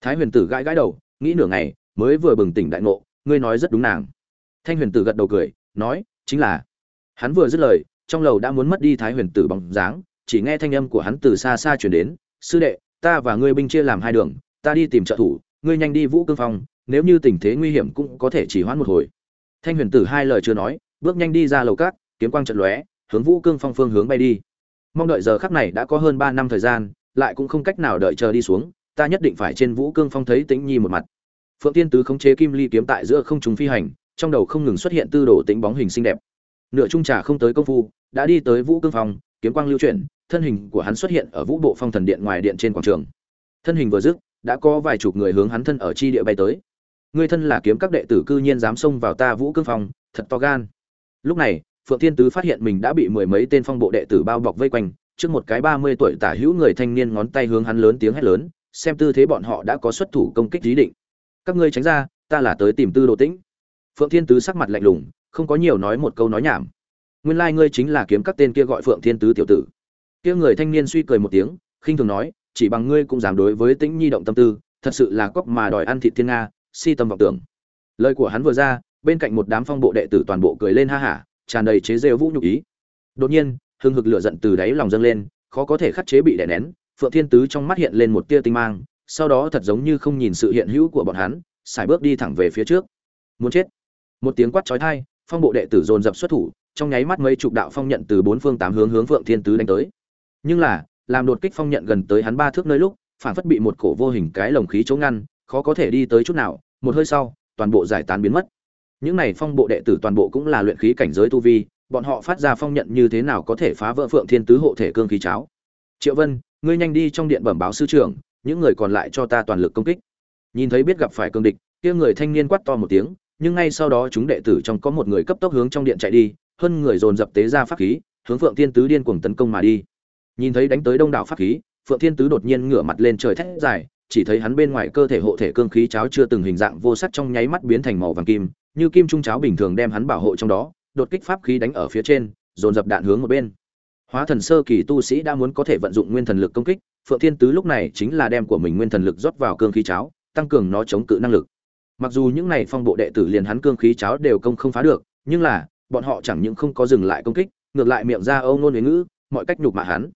Thái huyền tử gãi gãi đầu nghĩ nửa ngày, mới vừa bừng tỉnh đại ngộ, ngươi nói rất đúng nàng. Thanh huyền tử gật đầu cười, nói, chính là. Hắn vừa dứt lời, trong lầu đã muốn mất đi thái huyền tử bóng dáng, chỉ nghe thanh âm của hắn từ xa xa chuyển đến, sư đệ, ta và ngươi binh chia làm hai đường, ta đi tìm trợ thủ, ngươi nhanh đi vũ cương phong, nếu như tình thế nguy hiểm cũng có thể chỉ hoãn một hồi. Thanh huyền tử hai lời chưa nói, bước nhanh đi ra lầu cát kiếm quang trận lóe, hướng vũ cương phong phương hướng bay đi. Mong đợi giờ khắc này đã có hơn ba năm thời gian, lại cũng không cách nào đợi chờ đi xuống ta nhất định phải trên vũ cương phong thấy tĩnh nhi một mặt. Phượng tiên tứ khống chế kim ly kiếm tại giữa không trung phi hành, trong đầu không ngừng xuất hiện tư đồ tĩnh bóng hình xinh đẹp. Nửa trung trà không tới công phu, đã đi tới vũ cương phong, kiếm quang lưu chuyển, thân hình của hắn xuất hiện ở vũ bộ phong thần điện ngoài điện trên quảng trường. Thân hình vừa dứt, đã có vài chục người hướng hắn thân ở chi địa bay tới. Người thân là kiếm các đệ tử cư nhiên dám xông vào ta vũ cương phong, thật to gan. Lúc này, phượng thiên tứ phát hiện mình đã bị mười mấy tên phong bộ đệ tử bao bọc vây quanh, trước một cái ba mươi tuổi tả hữu người thanh niên ngón tay hướng hắn lớn tiếng hét lớn xem tư thế bọn họ đã có xuất thủ công kích ý định. Các ngươi tránh ra, ta là tới tìm tư đồ tĩnh. Phượng thiên tứ sắc mặt lạnh lùng, không có nhiều nói một câu nói nhảm. Nguyên lai like ngươi chính là kiếm các tên kia gọi phượng thiên tứ tiểu tử. Kia người thanh niên suy cười một tiếng, khinh thường nói, chỉ bằng ngươi cũng dám đối với tĩnh nhi động tâm tư, thật sự là cóc mà đòi ăn thịt thiên nga, si tâm vọng tưởng. Lời của hắn vừa ra, bên cạnh một đám phong bộ đệ tử toàn bộ cười lên ha hả, tràn đầy chế rêu vũ nhục ý. Đột nhiên hưng hực lửa giận từ đáy lòng dâng lên, khó có thể khắc chế bị đè nén phượng thiên tứ trong mắt hiện lên một tia tinh mang, sau đó thật giống như không nhìn sự hiện hữu của bọn hắn xài bước đi thẳng về phía trước. Muốn chết. Một tiếng quát chói tai, phong bộ đệ tử dồn dập xuất thủ, trong nháy mắt mấy chục đạo phong nhận từ bốn phương tám hướng hướng phượng thiên tứ đánh tới. Nhưng là, làm đột kích phong nhận gần tới hắn ba thước nơi lúc, phản phất bị một cổ vô hình cái lồng khí chống ngăn, khó có thể đi tới chút nào, một hơi sau, toàn bộ giải tán biến mất. Những này phong bộ đệ tử toàn bộ cũng là luyện khí cảnh giới tu vi, bọn họ phát ra phong nhận như thế nào có thể phá vỡ phượng thiên tứ hộ thể cương khí cháo. Triệu vân ngươi nhanh đi trong điện bẩm báo sư trưởng, những người còn lại cho ta toàn lực công kích. Nhìn thấy biết gặp phải cương địch, kia người thanh niên quát to một tiếng, nhưng ngay sau đó chúng đệ tử trong có một người cấp tốc hướng trong điện chạy đi, hơn người dồn dập tế ra pháp khí, hướng phượng thiên tứ điên cuồng tấn công mà đi. Nhìn thấy đánh tới đông đảo pháp khí, phượng thiên tứ đột nhiên ngửa mặt lên trời thét dài, chỉ thấy hắn bên ngoài cơ thể hộ thể cương khí cháo chưa từng hình dạng vô sắc trong nháy mắt biến thành màu vàng kim, như kim trung cháo bình thường đem hắn bảo hộ trong đó, đột kích pháp khí đánh ở phía trên, dồn dập đạn hướng một bên hóa thần sơ kỳ tu sĩ đã muốn có thể vận dụng nguyên thần lực công kích, phượng thiên tứ lúc này chính là đem của mình nguyên thần lực rót vào cương khí cháo, tăng cường nó chống cự năng lực. Mặc dù những này phong bộ đệ tử liền hắn cương khí cháo đều công không phá được, nhưng là, bọn họ chẳng những không có dừng lại công kích, ngược lại miệng ra âu ngôn ngữ, mọi cách nhục mạ hắn.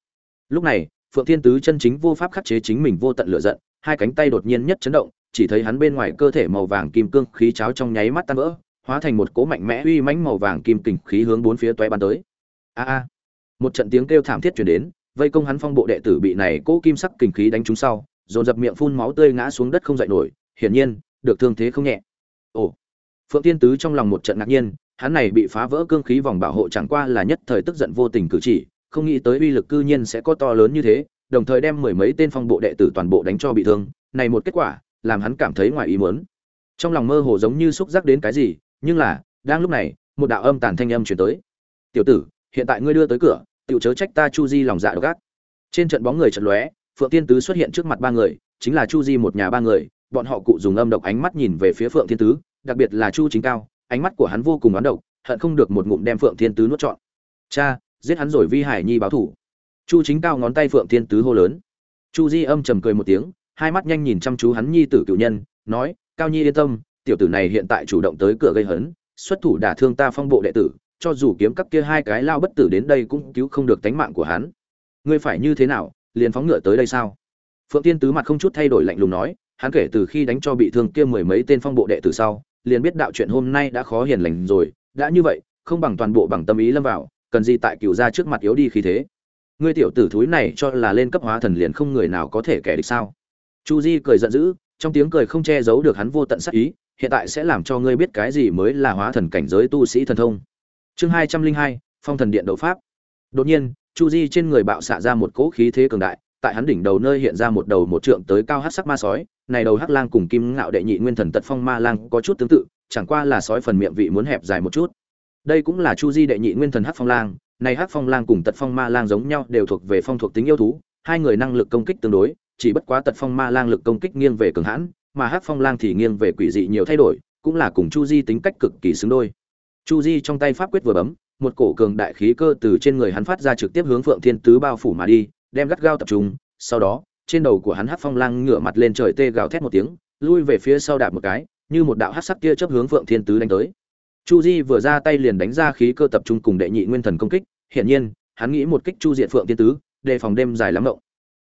Lúc này, phượng thiên tứ chân chính vô pháp khắc chế chính mình vô tận lửa giận, hai cánh tay đột nhiên nhất chấn động, chỉ thấy hắn bên ngoài cơ thể màu vàng kim cương khí cháo trong nháy mắt tan vỡ, hóa thành một cỗ mạnh mẽ uy mãnh màu vàng kim kình khí hướng bốn phía toé bắn tới. A a một trận tiếng kêu thảm thiết truyền đến, vây công hắn phong bộ đệ tử bị này cỗ kim sắc kình khí đánh trúng sau, dồn dập miệng phun máu tươi ngã xuống đất không dậy nổi, hiển nhiên, được thương thế không nhẹ. Ồ, phượng tiên tứ trong lòng một trận ngạc nhiên, hắn này bị phá vỡ cương khí vòng bảo hộ chẳng qua là nhất thời tức giận vô tình cử chỉ, không nghĩ tới uy lực cư nhiên sẽ có to lớn như thế, đồng thời đem mười mấy tên phong bộ đệ tử toàn bộ đánh cho bị thương, này một kết quả, làm hắn cảm thấy ngoài ý muốn. Trong lòng mơ hồ giống như xúc giác đến cái gì, nhưng là, đang lúc này, một đạo âm tàn thanh âm truyền tới. Tiểu tử hiện tại ngươi đưa tới cửa, tiểu chớ trách ta chu di lòng dạ độc ác. Trên trận bóng người trận lóe, phượng tiên tứ xuất hiện trước mặt ba người, chính là chu di một nhà ba người, bọn họ cụ dùng âm độc ánh mắt nhìn về phía phượng thiên tứ, đặc biệt là chu chính cao, ánh mắt của hắn vô cùng oán độc, hận không được một ngụm đem phượng thiên tứ nuốt trọn. Cha, giết hắn rồi vi hải nhi báo thủ. Chu chính cao ngón tay phượng thiên tứ hô lớn. Chu di âm trầm cười một tiếng, hai mắt nhanh nhìn chăm chú hắn nhi tử cựu nhân, nói, cao nhi yên tâm, tiểu tử này hiện tại chủ động tới cửa gây hấn, xuất thủ đả thương ta phong bộ đệ tử cho dù kiếm cắp kia hai cái lao bất tử đến đây cũng cứu không được tánh mạng của hắn. Ngươi phải như thế nào, liền phóng ngựa tới đây sao? Phượng tiên tứ mặt không chút thay đổi lạnh lùng nói, hắn kể từ khi đánh cho bị thương kia mười mấy tên phong bộ đệ tử sau, liền biết đạo chuyện hôm nay đã khó hiền lành rồi, đã như vậy, không bằng toàn bộ bằng tâm ý lâm vào, cần gì tại cựu ra trước mặt yếu đi khi thế. Ngươi tiểu tử thúi này cho là lên cấp hóa thần liền không người nào có thể kẻ địch sao? Chu di cười giận dữ, trong tiếng cười không che giấu được hắn vô tận sắc ý, hiện tại sẽ làm cho ngươi biết cái gì mới là hóa thần cảnh giới tu sĩ thần thông chương hai trăm linh hai, phong thần điện đấu pháp. Đột nhiên, chu di trên người bạo xạ ra một cỗ khí thế cường đại, tại hắn đỉnh đầu nơi hiện ra một đầu một trượng tới cao hắc sắc ma sói. Này đầu hắc lang cùng kim ngạo đệ nhị nguyên thần tật phong ma lang có chút tương tự, chẳng qua là sói phần miệng vị muốn hẹp dài một chút. Đây cũng là chu di đệ nhị nguyên thần hắc phong lang. Này hắc phong lang cùng tật phong ma lang giống nhau, đều thuộc về phong thuộc tính yêu thú, hai người năng lực công kích tương đối, chỉ bất quá tật phong ma lang lực công kích nghiêng về cường hãn, mà hắc phong lang thì nghiêng về quỷ dị nhiều thay đổi, cũng là cùng chu di tính cách cực kỳ xứng đôi chu di trong tay pháp quyết vừa bấm, một cổ cường đại khí cơ từ trên người hắn phát ra trực tiếp hướng phượng thiên tứ bao phủ mà đi, đem gắt gao tập trung. Sau đó, trên đầu của hắn hắc phong lang ngửa mặt lên trời tê gào thét một tiếng, lui về phía sau đạp một cái, như một đạo hắc sắc kia chớp hướng phượng thiên tứ đánh tới. Chu di vừa ra tay liền đánh ra khí cơ tập trung cùng đệ nhị nguyên thần công kích. Hiển nhiên, hắn nghĩ một kích chu diện phượng thiên tứ, đề phòng đêm dài lắm động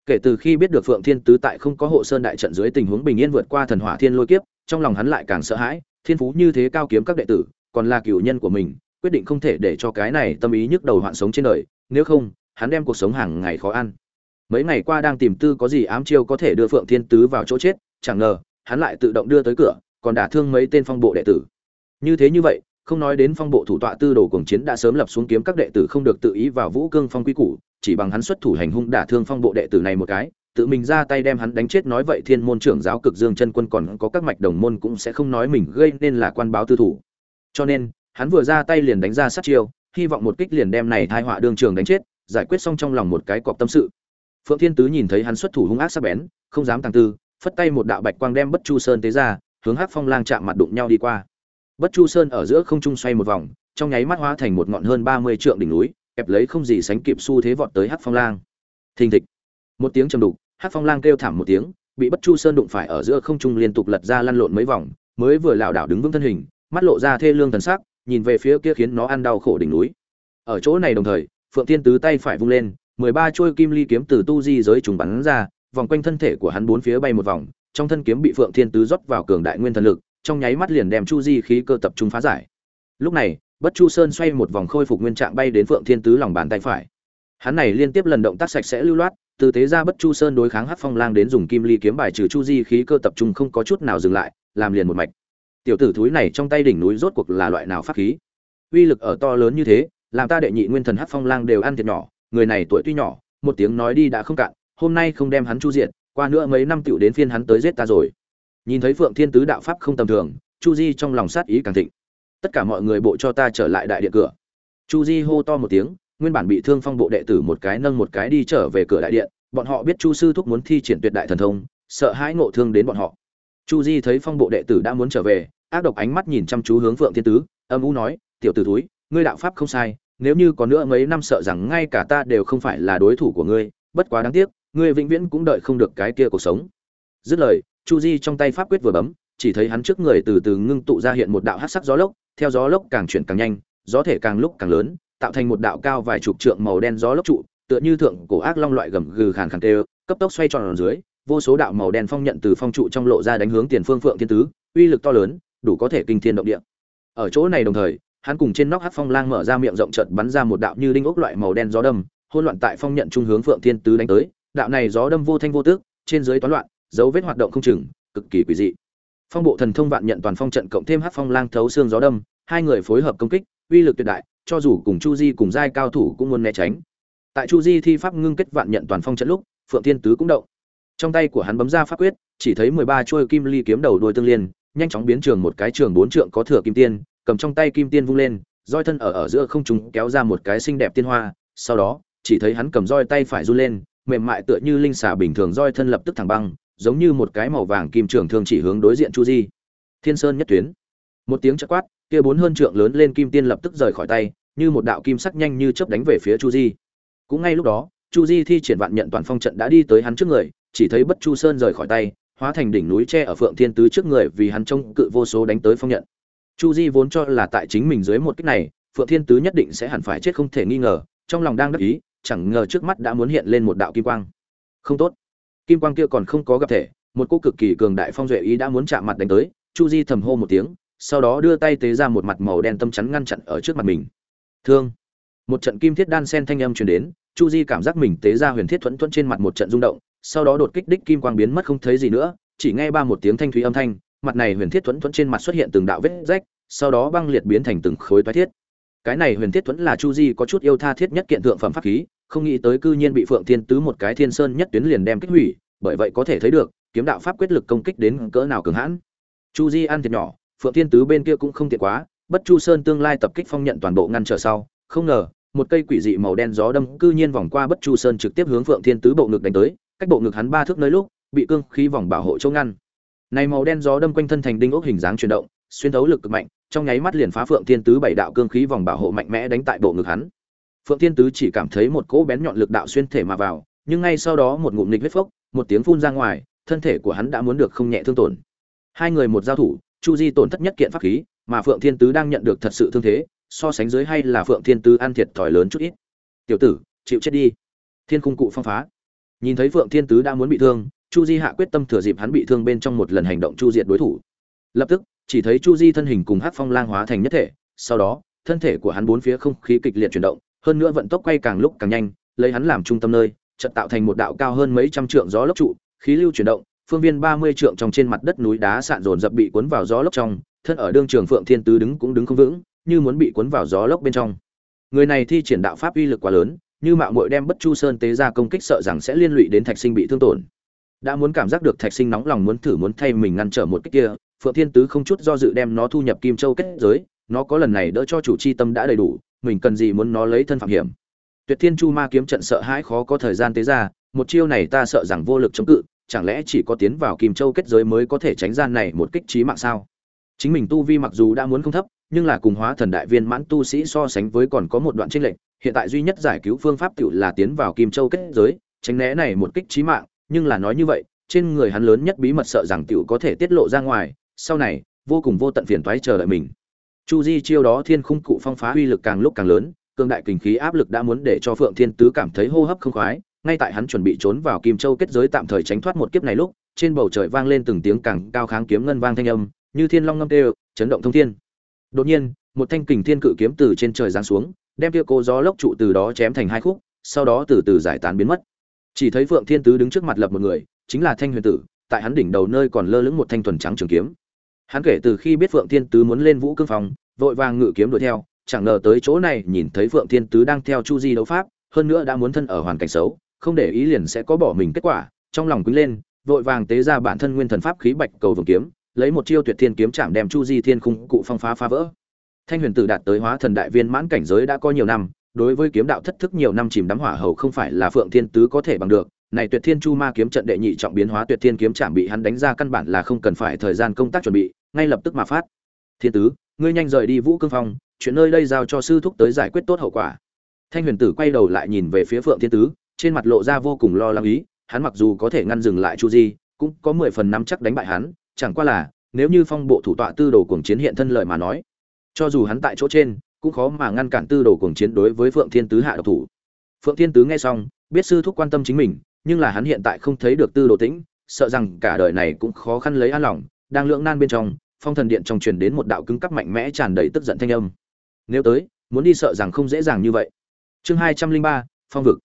kể từ khi biết được phượng thiên tứ tại không có hộ sơn đại trận dưới tình huống bình yên vượt qua thần hỏa thiên lôi kiếp, trong lòng hắn lại càng sợ hãi, thiên phú như thế cao kiếm các đệ tử còn là cửu nhân của mình, quyết định không thể để cho cái này tâm ý nhức đầu hoạn sống trên đời, nếu không, hắn đem cuộc sống hàng ngày khó ăn. Mấy ngày qua đang tìm tư có gì ám chiêu có thể đưa phượng thiên tứ vào chỗ chết, chẳng ngờ, hắn lại tự động đưa tới cửa, còn đả thương mấy tên phong bộ đệ tử. Như thế như vậy, không nói đến phong bộ thủ tọa tư đồ cuồng chiến đã sớm lập xuống kiếm các đệ tử không được tự ý vào vũ cương phong quy củ, chỉ bằng hắn xuất thủ hành hung đả thương phong bộ đệ tử này một cái, tự mình ra tay đem hắn đánh chết nói vậy thiên môn trưởng giáo cực dương chân quân còn có các mạch đồng môn cũng sẽ không nói mình gây nên là quan báo tư thủ cho nên, hắn vừa ra tay liền đánh ra sát chiêu, hy vọng một kích liền đem này thai họa đương trường đánh chết, giải quyết xong trong lòng một cái cọp tâm sự. Phượng thiên tứ nhìn thấy hắn xuất thủ hung ác sắc bén, không dám tăng tư, phất tay một đạo bạch quang đem bất chu sơn tế ra, hướng hắc phong lang chạm mặt đụng nhau đi qua. Bất chu sơn ở giữa không trung xoay một vòng, trong nháy mắt hóa thành một ngọn hơn ba mươi trượng đỉnh núi, kẹp lấy không gì sánh kịp xu thế vọt tới hắc phong lang. Thình thịch. Một tiếng trầm đục, hắc phong lang kêu thảm một tiếng, bị bất chu sơn đụng phải ở giữa không trung liên tục lật ra lăn lộn mấy vòng, mới vừa lảo đảo đứng vững thân hình mắt lộ ra thê lương thần sắc, nhìn về phía kia khiến nó ăn đau khổ đỉnh núi. Ở chỗ này đồng thời, phượng thiên tứ tay phải vung lên, mười ba chuôi kim ly kiếm từ tu di giới trùng bắn ra, vòng quanh thân thể của hắn bốn phía bay một vòng, trong thân kiếm bị phượng thiên tứ rót vào cường đại nguyên thần lực, trong nháy mắt liền đem chu di khí cơ tập trung phá giải. Lúc này, bất chu sơn xoay một vòng khôi phục nguyên trạng bay đến phượng thiên tứ lòng bàn tay phải. Hắn này liên tiếp lần động tác sạch sẽ lưu loát, từ thế ra bất chu sơn đối kháng hắc phong lang đến dùng kim ly kiếm bài trừ chu di khí cơ tập trung không có chút nào dừng lại, làm liền một mạch tiểu tử thúi này trong tay đỉnh núi rốt cuộc là loại nào pháp khí? Uy lực ở to lớn như thế, làm ta đệ nhị nguyên thần hát phong lang đều ăn thiệt nhỏ, người này tuổi tuy nhỏ, một tiếng nói đi đã không cạn, hôm nay không đem hắn chu diện qua nữa mấy năm tựu đến phiên hắn tới giết ta rồi. Nhìn thấy phượng thiên tứ đạo pháp không tầm thường, chu di trong lòng sát ý càng thịnh. Tất cả mọi người bộ cho ta trở lại đại điện cửa. Chu di hô to một tiếng, nguyên bản bị thương phong bộ đệ tử một cái nâng một cái đi trở về cửa đại điện, bọn họ biết chu sư thúc muốn thi triển tuyệt đại thần thông, sợ hãi ngộ thương đến bọn họ chu di thấy phong bộ đệ tử đã muốn trở về, ác độc ánh mắt nhìn chăm chú hướng phượng thiên tứ, âm u nói, tiểu tử túi ngươi đạo pháp không sai, nếu như có nữa mấy năm sợ rằng ngay cả ta đều không phải là đối thủ của ngươi, bất quá đáng tiếc, ngươi vĩnh viễn cũng đợi không được cái kia cuộc sống. Dứt lời, chu di trong tay pháp quyết vừa bấm, chỉ thấy hắn trước người từ từ ngưng tụ ra hiện một đạo hắc sắc gió lốc, theo gió lốc càng chuyển càng nhanh, gió thể càng lúc càng lớn, tạo thành một đạo cao vài chục trượng màu đen gió lốc trụ, tựa như thượng cổ ác long loại gầm gừ khàn khàn tê cấp tốc xoay tròn ở dưới vô số đạo màu đen phong nhận từ phong trụ trong lộ ra đánh hướng tiền phương phượng thiên tứ, uy lực to lớn, đủ có thể kinh thiên động địa. Ở chỗ này đồng thời, hắn cùng trên nóc hắc phong lang mở ra miệng rộng chợt bắn ra một đạo như đinh ốc loại màu đen gió đâm, hỗn loạn tại phong nhận trung hướng phượng thiên tứ đánh tới. Đạo này gió đâm vô thanh vô tước, trên dưới toán loạn, dấu vết hoạt động không chừng, cực kỳ quỷ dị. Phong bộ thần thông vạn nhận toàn phong trận cộng thêm hắc phong lang thấu xương gió đâm, hai người phối hợp công kích, uy lực tuyệt đại, cho dù cùng chu di cùng giai cao thủ cũng muốn né tránh. Tại chu di thi pháp ngưng kết vạn nhận toàn phong trận lúc, phượng thiên tứ cũng động trong tay của hắn bấm ra pháp quyết, chỉ thấy mười ba chuôi kim ly kiếm đầu đuôi tương liên, nhanh chóng biến trường một cái trường bốn trượng có thừa kim tiên, cầm trong tay kim tiên vung lên, roi thân ở ở giữa không trung kéo ra một cái xinh đẹp tiên hoa, sau đó, chỉ thấy hắn cầm roi tay phải run lên, mềm mại tựa như linh xà bình thường roi thân lập tức thẳng băng, giống như một cái màu vàng kim trường thường chỉ hướng đối diện chu di. Thiên sơn nhất tuyến. Một tiếng chớp quát, kia bốn hơn trượng lớn lên kim tiên lập tức rời khỏi tay, như một đạo kim sắc nhanh như chớp đánh về phía chu di. Cũng ngay lúc đó, chu di thi triển vạn nhận toàn phong trận đã đi tới hắn trước người chỉ thấy bất chu sơn rời khỏi tay, hóa thành đỉnh núi tre ở phượng thiên tứ trước người vì hắn trông cự vô số đánh tới phong nhận. Chu di vốn cho là tại chính mình dưới một kích này, phượng thiên tứ nhất định sẽ hẳn phải chết không thể nghi ngờ, trong lòng đang đắc ý, chẳng ngờ trước mắt đã muốn hiện lên một đạo kim quang. Không tốt. Kim quang kia còn không có gặp thể, một cô cực kỳ cường đại phong duệ ý đã muốn chạm mặt đánh tới, chu di thầm hô một tiếng, sau đó đưa tay tế ra một mặt màu đen tâm chắn ngăn chặn ở trước mặt mình. Thương. Một trận kim thiết đan sen thanh âm truyền đến, chu di cảm giác mình tế ra huyền thiết thuẫn thuẫn trên mặt một trận rung động sau đó đột kích đích kim quang biến mất không thấy gì nữa, chỉ nghe ba một tiếng thanh thúy âm thanh, mặt này huyền thiết thuẫn thuẫn trên mặt xuất hiện từng đạo vết rách, sau đó băng liệt biến thành từng khối toái thiết. Cái này huyền thiết thuẫn là chu di có chút yêu tha thiết nhất kiện thượng phẩm pháp khí, không nghĩ tới cư nhiên bị phượng thiên tứ một cái thiên sơn nhất tuyến liền đem kích hủy, bởi vậy có thể thấy được, kiếm đạo pháp quyết lực công kích đến cỡ nào cường hãn. Chu di ăn thiệt nhỏ, phượng thiên tứ bên kia cũng không tiện quá, bất chu sơn tương lai tập kích phong nhận toàn bộ ngăn trở sau, không ngờ, một cây quỷ dị màu đen gió đâm cư nhiên vòng qua bất chu sơn trực tiếp hướng phượng thiên tứ bộ ngực đánh tới cách bộ ngực hắn ba thước nơi lúc, bị cương khí vòng bảo hộ chỗ ngăn. Này màu đen gió đâm quanh thân thành đinh ốc hình dáng chuyển động, xuyên thấu lực cực mạnh, trong nháy mắt liền phá phượng thiên tứ bảy đạo cương khí vòng bảo hộ mạnh mẽ đánh tại bộ ngực hắn. Phượng thiên tứ chỉ cảm thấy một cỗ bén nhọn lực đạo xuyên thể mà vào, nhưng ngay sau đó một ngụm nịch huyết phốc, một tiếng phun ra ngoài, thân thể của hắn đã muốn được không nhẹ thương tổn. Hai người một giao thủ, chu di tổn thất nhất kiện pháp khí, mà phượng thiên tứ đang nhận được thật sự thương thế, so sánh dưới hay là phượng thiên tứ ăn thiệt thòi lớn chút ít. Tiểu tử, chịu chết đi. Thiên cung cụ phong phá nhìn thấy phượng thiên tứ đã muốn bị thương, chu di hạ quyết tâm thừa dịp hắn bị thương bên trong một lần hành động chu diệt đối thủ. Lập tức, chỉ thấy chu di thân hình cùng hắc phong lang hóa thành nhất thể, sau đó, thân thể của hắn bốn phía không khí kịch liệt chuyển động, hơn nữa vận tốc quay càng lúc càng nhanh, lấy hắn làm trung tâm nơi, chợt tạo thành một đạo cao hơn mấy trăm trượng gió lốc trụ, khí lưu chuyển động, phương viên ba mươi trượng trong trên mặt đất núi đá sạn dồn dập bị cuốn vào gió lốc trong, thân ở đương trường phượng thiên tứ đứng cũng đứng không vững, như muốn bị cuốn vào gió lốc bên trong. Người này thi triển đạo pháp uy lực quá lớn như mạo muội đem bất chu sơn tế ra công kích sợ rằng sẽ liên lụy đến thạch sinh bị thương tổn. Đã muốn cảm giác được thạch sinh nóng lòng muốn thử muốn thay mình ngăn trở một kích kia, phượng thiên tứ không chút do dự đem nó thu nhập kim châu kết giới, nó có lần này đỡ cho chủ chi tâm đã đầy đủ, mình cần gì muốn nó lấy thân phạm hiểm. Tuyệt thiên chu ma kiếm trận sợ hãi khó có thời gian tế ra, một chiêu này ta sợ rằng vô lực chống cự, chẳng lẽ chỉ có tiến vào kim châu kết giới mới có thể tránh gian này một kích trí mạng sao? Chính mình tu vi mặc dù đã muốn không thấp, nhưng là cùng hóa thần đại viên mãn tu sĩ so sánh với còn có một đoạn chênh lệch hiện tại duy nhất giải cứu phương pháp Tiểu là tiến vào kim châu kết giới, tránh né này một kích trí mạng, nhưng là nói như vậy, trên người hắn lớn nhất bí mật sợ rằng tiểu có thể tiết lộ ra ngoài, sau này, vô cùng vô tận phiền toái chờ đợi mình. Chu di chiêu đó thiên khung cụ phong phá uy lực càng lúc càng lớn, cường đại kình khí áp lực đã muốn để cho phượng thiên tứ cảm thấy hô hấp không khoái, ngay tại hắn chuẩn bị trốn vào kim châu kết giới tạm thời tránh thoát một kiếp này lúc, trên bầu trời vang lên từng tiếng càng cao kháng kiếm ngân vang thanh âm, như thiên long ngâm đều, chấn động thông thiên. Đột nhiên, một thanh kình thiên cự kiếm từ trên trời giáng xuống đem kia cô gió lốc trụ từ đó chém thành hai khúc, sau đó từ từ giải tán biến mất. Chỉ thấy phượng thiên tứ đứng trước mặt lập một người, chính là thanh huyền tử, tại hắn đỉnh đầu nơi còn lơ lửng một thanh thuần trắng trường kiếm. Hắn kể từ khi biết phượng thiên tứ muốn lên vũ cương phòng vội vàng ngự kiếm đuổi theo, chẳng ngờ tới chỗ này nhìn thấy phượng thiên tứ đang theo chu di đấu pháp, hơn nữa đã muốn thân ở hoàn cảnh xấu, không để ý liền sẽ có bỏ mình kết quả, trong lòng quýnh lên, vội vàng tế ra bản thân nguyên thần pháp khí bạch cầu vồng kiếm, lấy một chiêu tuyệt thiên kiếm chạm đem chu di thiên khung cụ phong phá phá vỡ thanh huyền tử đạt tới hóa thần đại viên mãn cảnh giới đã có nhiều năm, đối với kiếm đạo thất thức nhiều năm chìm đắm hỏa hầu không phải là phượng thiên tứ có thể bằng được. Này tuyệt thiên chu ma kiếm trận đệ nhị trọng biến hóa tuyệt thiên kiếm chạm bị hắn đánh ra căn bản là không cần phải thời gian công tác chuẩn bị, ngay lập tức mà phát. Thiên tứ, ngươi nhanh rời đi vũ cương phong, chuyện nơi đây giao cho sư thúc tới giải quyết tốt hậu quả. Thanh huyền tử quay đầu lại nhìn về phía phượng thiên tứ, trên mặt lộ ra vô cùng lo lắng ý, hắn mặc dù có thể ngăn dừng lại chu di, cũng có mười phần năm chắc đánh bại hắn, chẳng qua là, nếu như phong bộ thủ tọa tư đồ cuồng chiến hiện thân lợi mà nói cho dù hắn tại chỗ trên, cũng khó mà ngăn cản tư đồ cuồng chiến đối với phượng thiên tứ hạ độc thủ. Phượng thiên tứ nghe xong, biết sư thúc quan tâm chính mình, nhưng là hắn hiện tại không thấy được tư đồ tĩnh, sợ rằng cả đời này cũng khó khăn lấy an lòng, đang lưỡng nan bên trong, phong thần điện trong truyền đến một đạo cứng cắp mạnh mẽ tràn đầy tức giận thanh âm. Nếu tới, muốn đi sợ rằng không dễ dàng như vậy. Chương hai trăm linh ba, phong vực.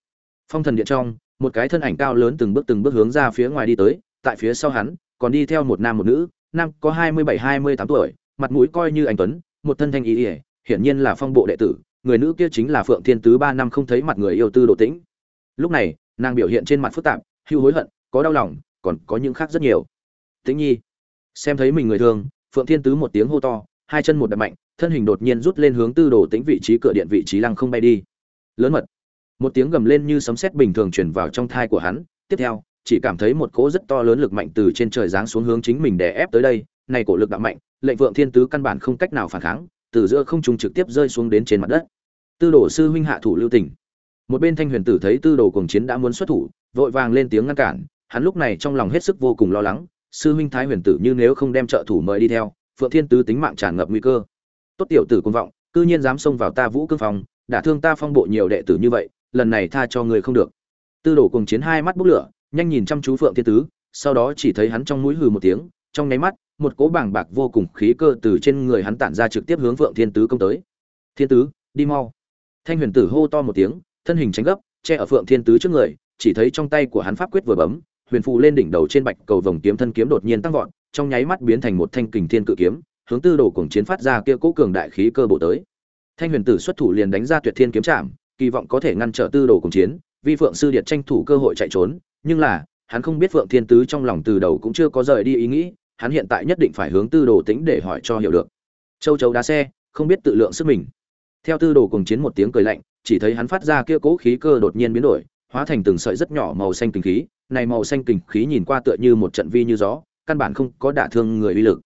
Phong thần điện trong, một cái thân ảnh cao lớn từng bước từng bước hướng ra phía ngoài đi tới, tại phía sau hắn, còn đi theo một nam một nữ, nam có hai mươi bảy, hai mươi tám tuổi, mặt mũi coi như anh tuấn một thân thanh ý ỉa, hiển nhiên là phong bộ đệ tử, người nữ kia chính là phượng thiên tứ ba năm không thấy mặt người yêu tư đồ tĩnh. Lúc này, nàng biểu hiện trên mặt phức tạp, hưu hối hận, có đau lòng, còn có những khác rất nhiều. Tĩnh nhi, xem thấy mình người thương, phượng thiên tứ một tiếng hô to, hai chân một đập mạnh, thân hình đột nhiên rút lên hướng tư đồ tĩnh vị trí cửa điện vị trí lăng không bay đi. Lớn mật, một tiếng gầm lên như sấm sét bình thường truyền vào trong thai của hắn, tiếp theo, chỉ cảm thấy một cỗ rất to lớn lực mạnh từ trên trời giáng xuống hướng chính mình đè ép tới đây, này cổ lực đạo mạnh lệnh vượng thiên tứ căn bản không cách nào phản kháng, từ giữa không trung trực tiếp rơi xuống đến trên mặt đất. Tư đồ sư huynh hạ thủ lưu tình. Một bên thanh huyền tử thấy tư đồ cuồng chiến đã muốn xuất thủ, vội vàng lên tiếng ngăn cản, hắn lúc này trong lòng hết sức vô cùng lo lắng, sư huynh thái huyền tử như nếu không đem trợ thủ mời đi theo, phượng thiên tứ tính mạng tràn ngập nguy cơ. Tốt tiểu tử cuồng vọng, cư nhiên dám xông vào ta vũ cương phòng, đã thương ta phong bộ nhiều đệ tử như vậy, lần này tha cho người không được. Tư đồ cuồng chiến hai mắt bốc lửa, nhanh nhìn chăm chú phượng thiên tứ, sau đó chỉ thấy hắn trong mũi hừ một tiếng, trong nháy mắt một cỗ bảng bạc vô cùng khí cơ từ trên người hắn tản ra trực tiếp hướng phượng thiên tứ công tới. Thiên tứ đi mau. Thanh huyền tử hô to một tiếng thân hình tránh gấp che ở phượng thiên tứ trước người chỉ thấy trong tay của hắn pháp quyết vừa bấm huyền phù lên đỉnh đầu trên bạch cầu vòng kiếm thân kiếm đột nhiên tăng vọt trong nháy mắt biến thành một thanh kình thiên cự kiếm hướng tư đồ Cường chiến phát ra kia cỗ cường đại khí cơ bộ tới. Thanh huyền tử xuất thủ liền đánh ra tuyệt thiên kiếm chạm, kỳ vọng có thể ngăn trở tư đồ Cường chiến vi phượng sư điệt tranh thủ cơ hội chạy trốn nhưng là hắn không biết phượng thiên tứ trong lòng từ đầu cũng chưa có rời đi ý nghĩ hắn hiện tại nhất định phải hướng tư đồ tĩnh để hỏi cho hiểu được. Châu chấu đá xe, không biết tự lượng sức mình. Theo tư đồ cùng chiến một tiếng cười lạnh, chỉ thấy hắn phát ra kia cố khí cơ đột nhiên biến đổi, hóa thành từng sợi rất nhỏ màu xanh kinh khí. Này màu xanh kinh khí nhìn qua tựa như một trận vi như gió, căn bản không có đả thương người uy lực.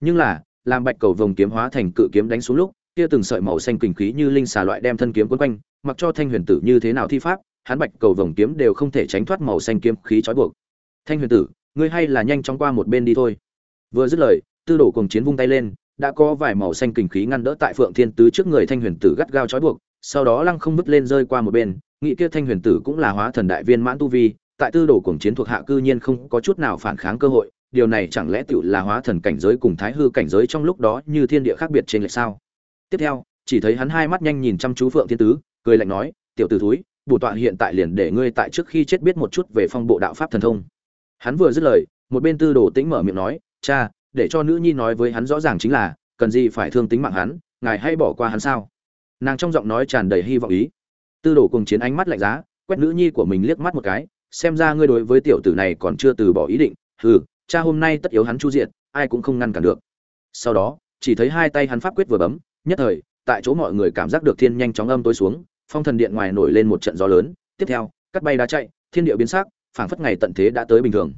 Nhưng là, làm bạch cầu vồng kiếm hóa thành cự kiếm đánh xuống lúc, kia từng sợi màu xanh kinh khí như linh xà loại đem thân kiếm quấn quanh, mặc cho thanh huyền tử như thế nào thi pháp, hắn bạch cầu vồng kiếm đều không thể tránh thoát màu xanh kiếm khí trói buộc. Thanh huyền tử, ngươi hay là nhanh chóng qua một bên đi thôi vừa dứt lời, tư đồ cùng chiến vung tay lên, đã có vài màu xanh kình khí ngăn đỡ tại phượng thiên tứ trước người thanh huyền tử gắt gao trói buộc, sau đó lăng không bứt lên rơi qua một bên nghĩ kia thanh huyền tử cũng là hóa thần đại viên mãn tu vi, tại tư đồ cùng chiến thuộc hạ cư nhiên không có chút nào phản kháng cơ hội, điều này chẳng lẽ tựu là hóa thần cảnh giới cùng thái hư cảnh giới trong lúc đó như thiên địa khác biệt trên lệch sao? Tiếp theo, chỉ thấy hắn hai mắt nhanh nhìn chăm chú phượng thiên tứ, cười lạnh nói, tiểu tử thúi, bổ tọa hiện tại liền để ngươi tại trước khi chết biết một chút về phong bộ đạo pháp thần thông. Hắn vừa dứt lời, một bên tư đồ tĩnh mở miệng nói cha, để cho nữ nhi nói với hắn rõ ràng chính là, cần gì phải thương tính mạng hắn, ngài hay bỏ qua hắn sao? Nàng trong giọng nói tràn đầy hy vọng ý. Tư đồ cùng chiến ánh mắt lạnh giá, quét nữ nhi của mình liếc mắt một cái, xem ra ngươi đối với tiểu tử này còn chưa từ bỏ ý định. Hừ, cha hôm nay tất yếu hắn chu diện ai cũng không ngăn cản được. Sau đó, chỉ thấy hai tay hắn pháp quyết vừa bấm, nhất thời, tại chỗ mọi người cảm giác được thiên nhanh chóng âm tối xuống, phong thần điện ngoài nổi lên một trận gió lớn. Tiếp theo, cắt bay đá chạy, thiên địa biến sắc, phảng phất ngày tận thế đã tới bình thường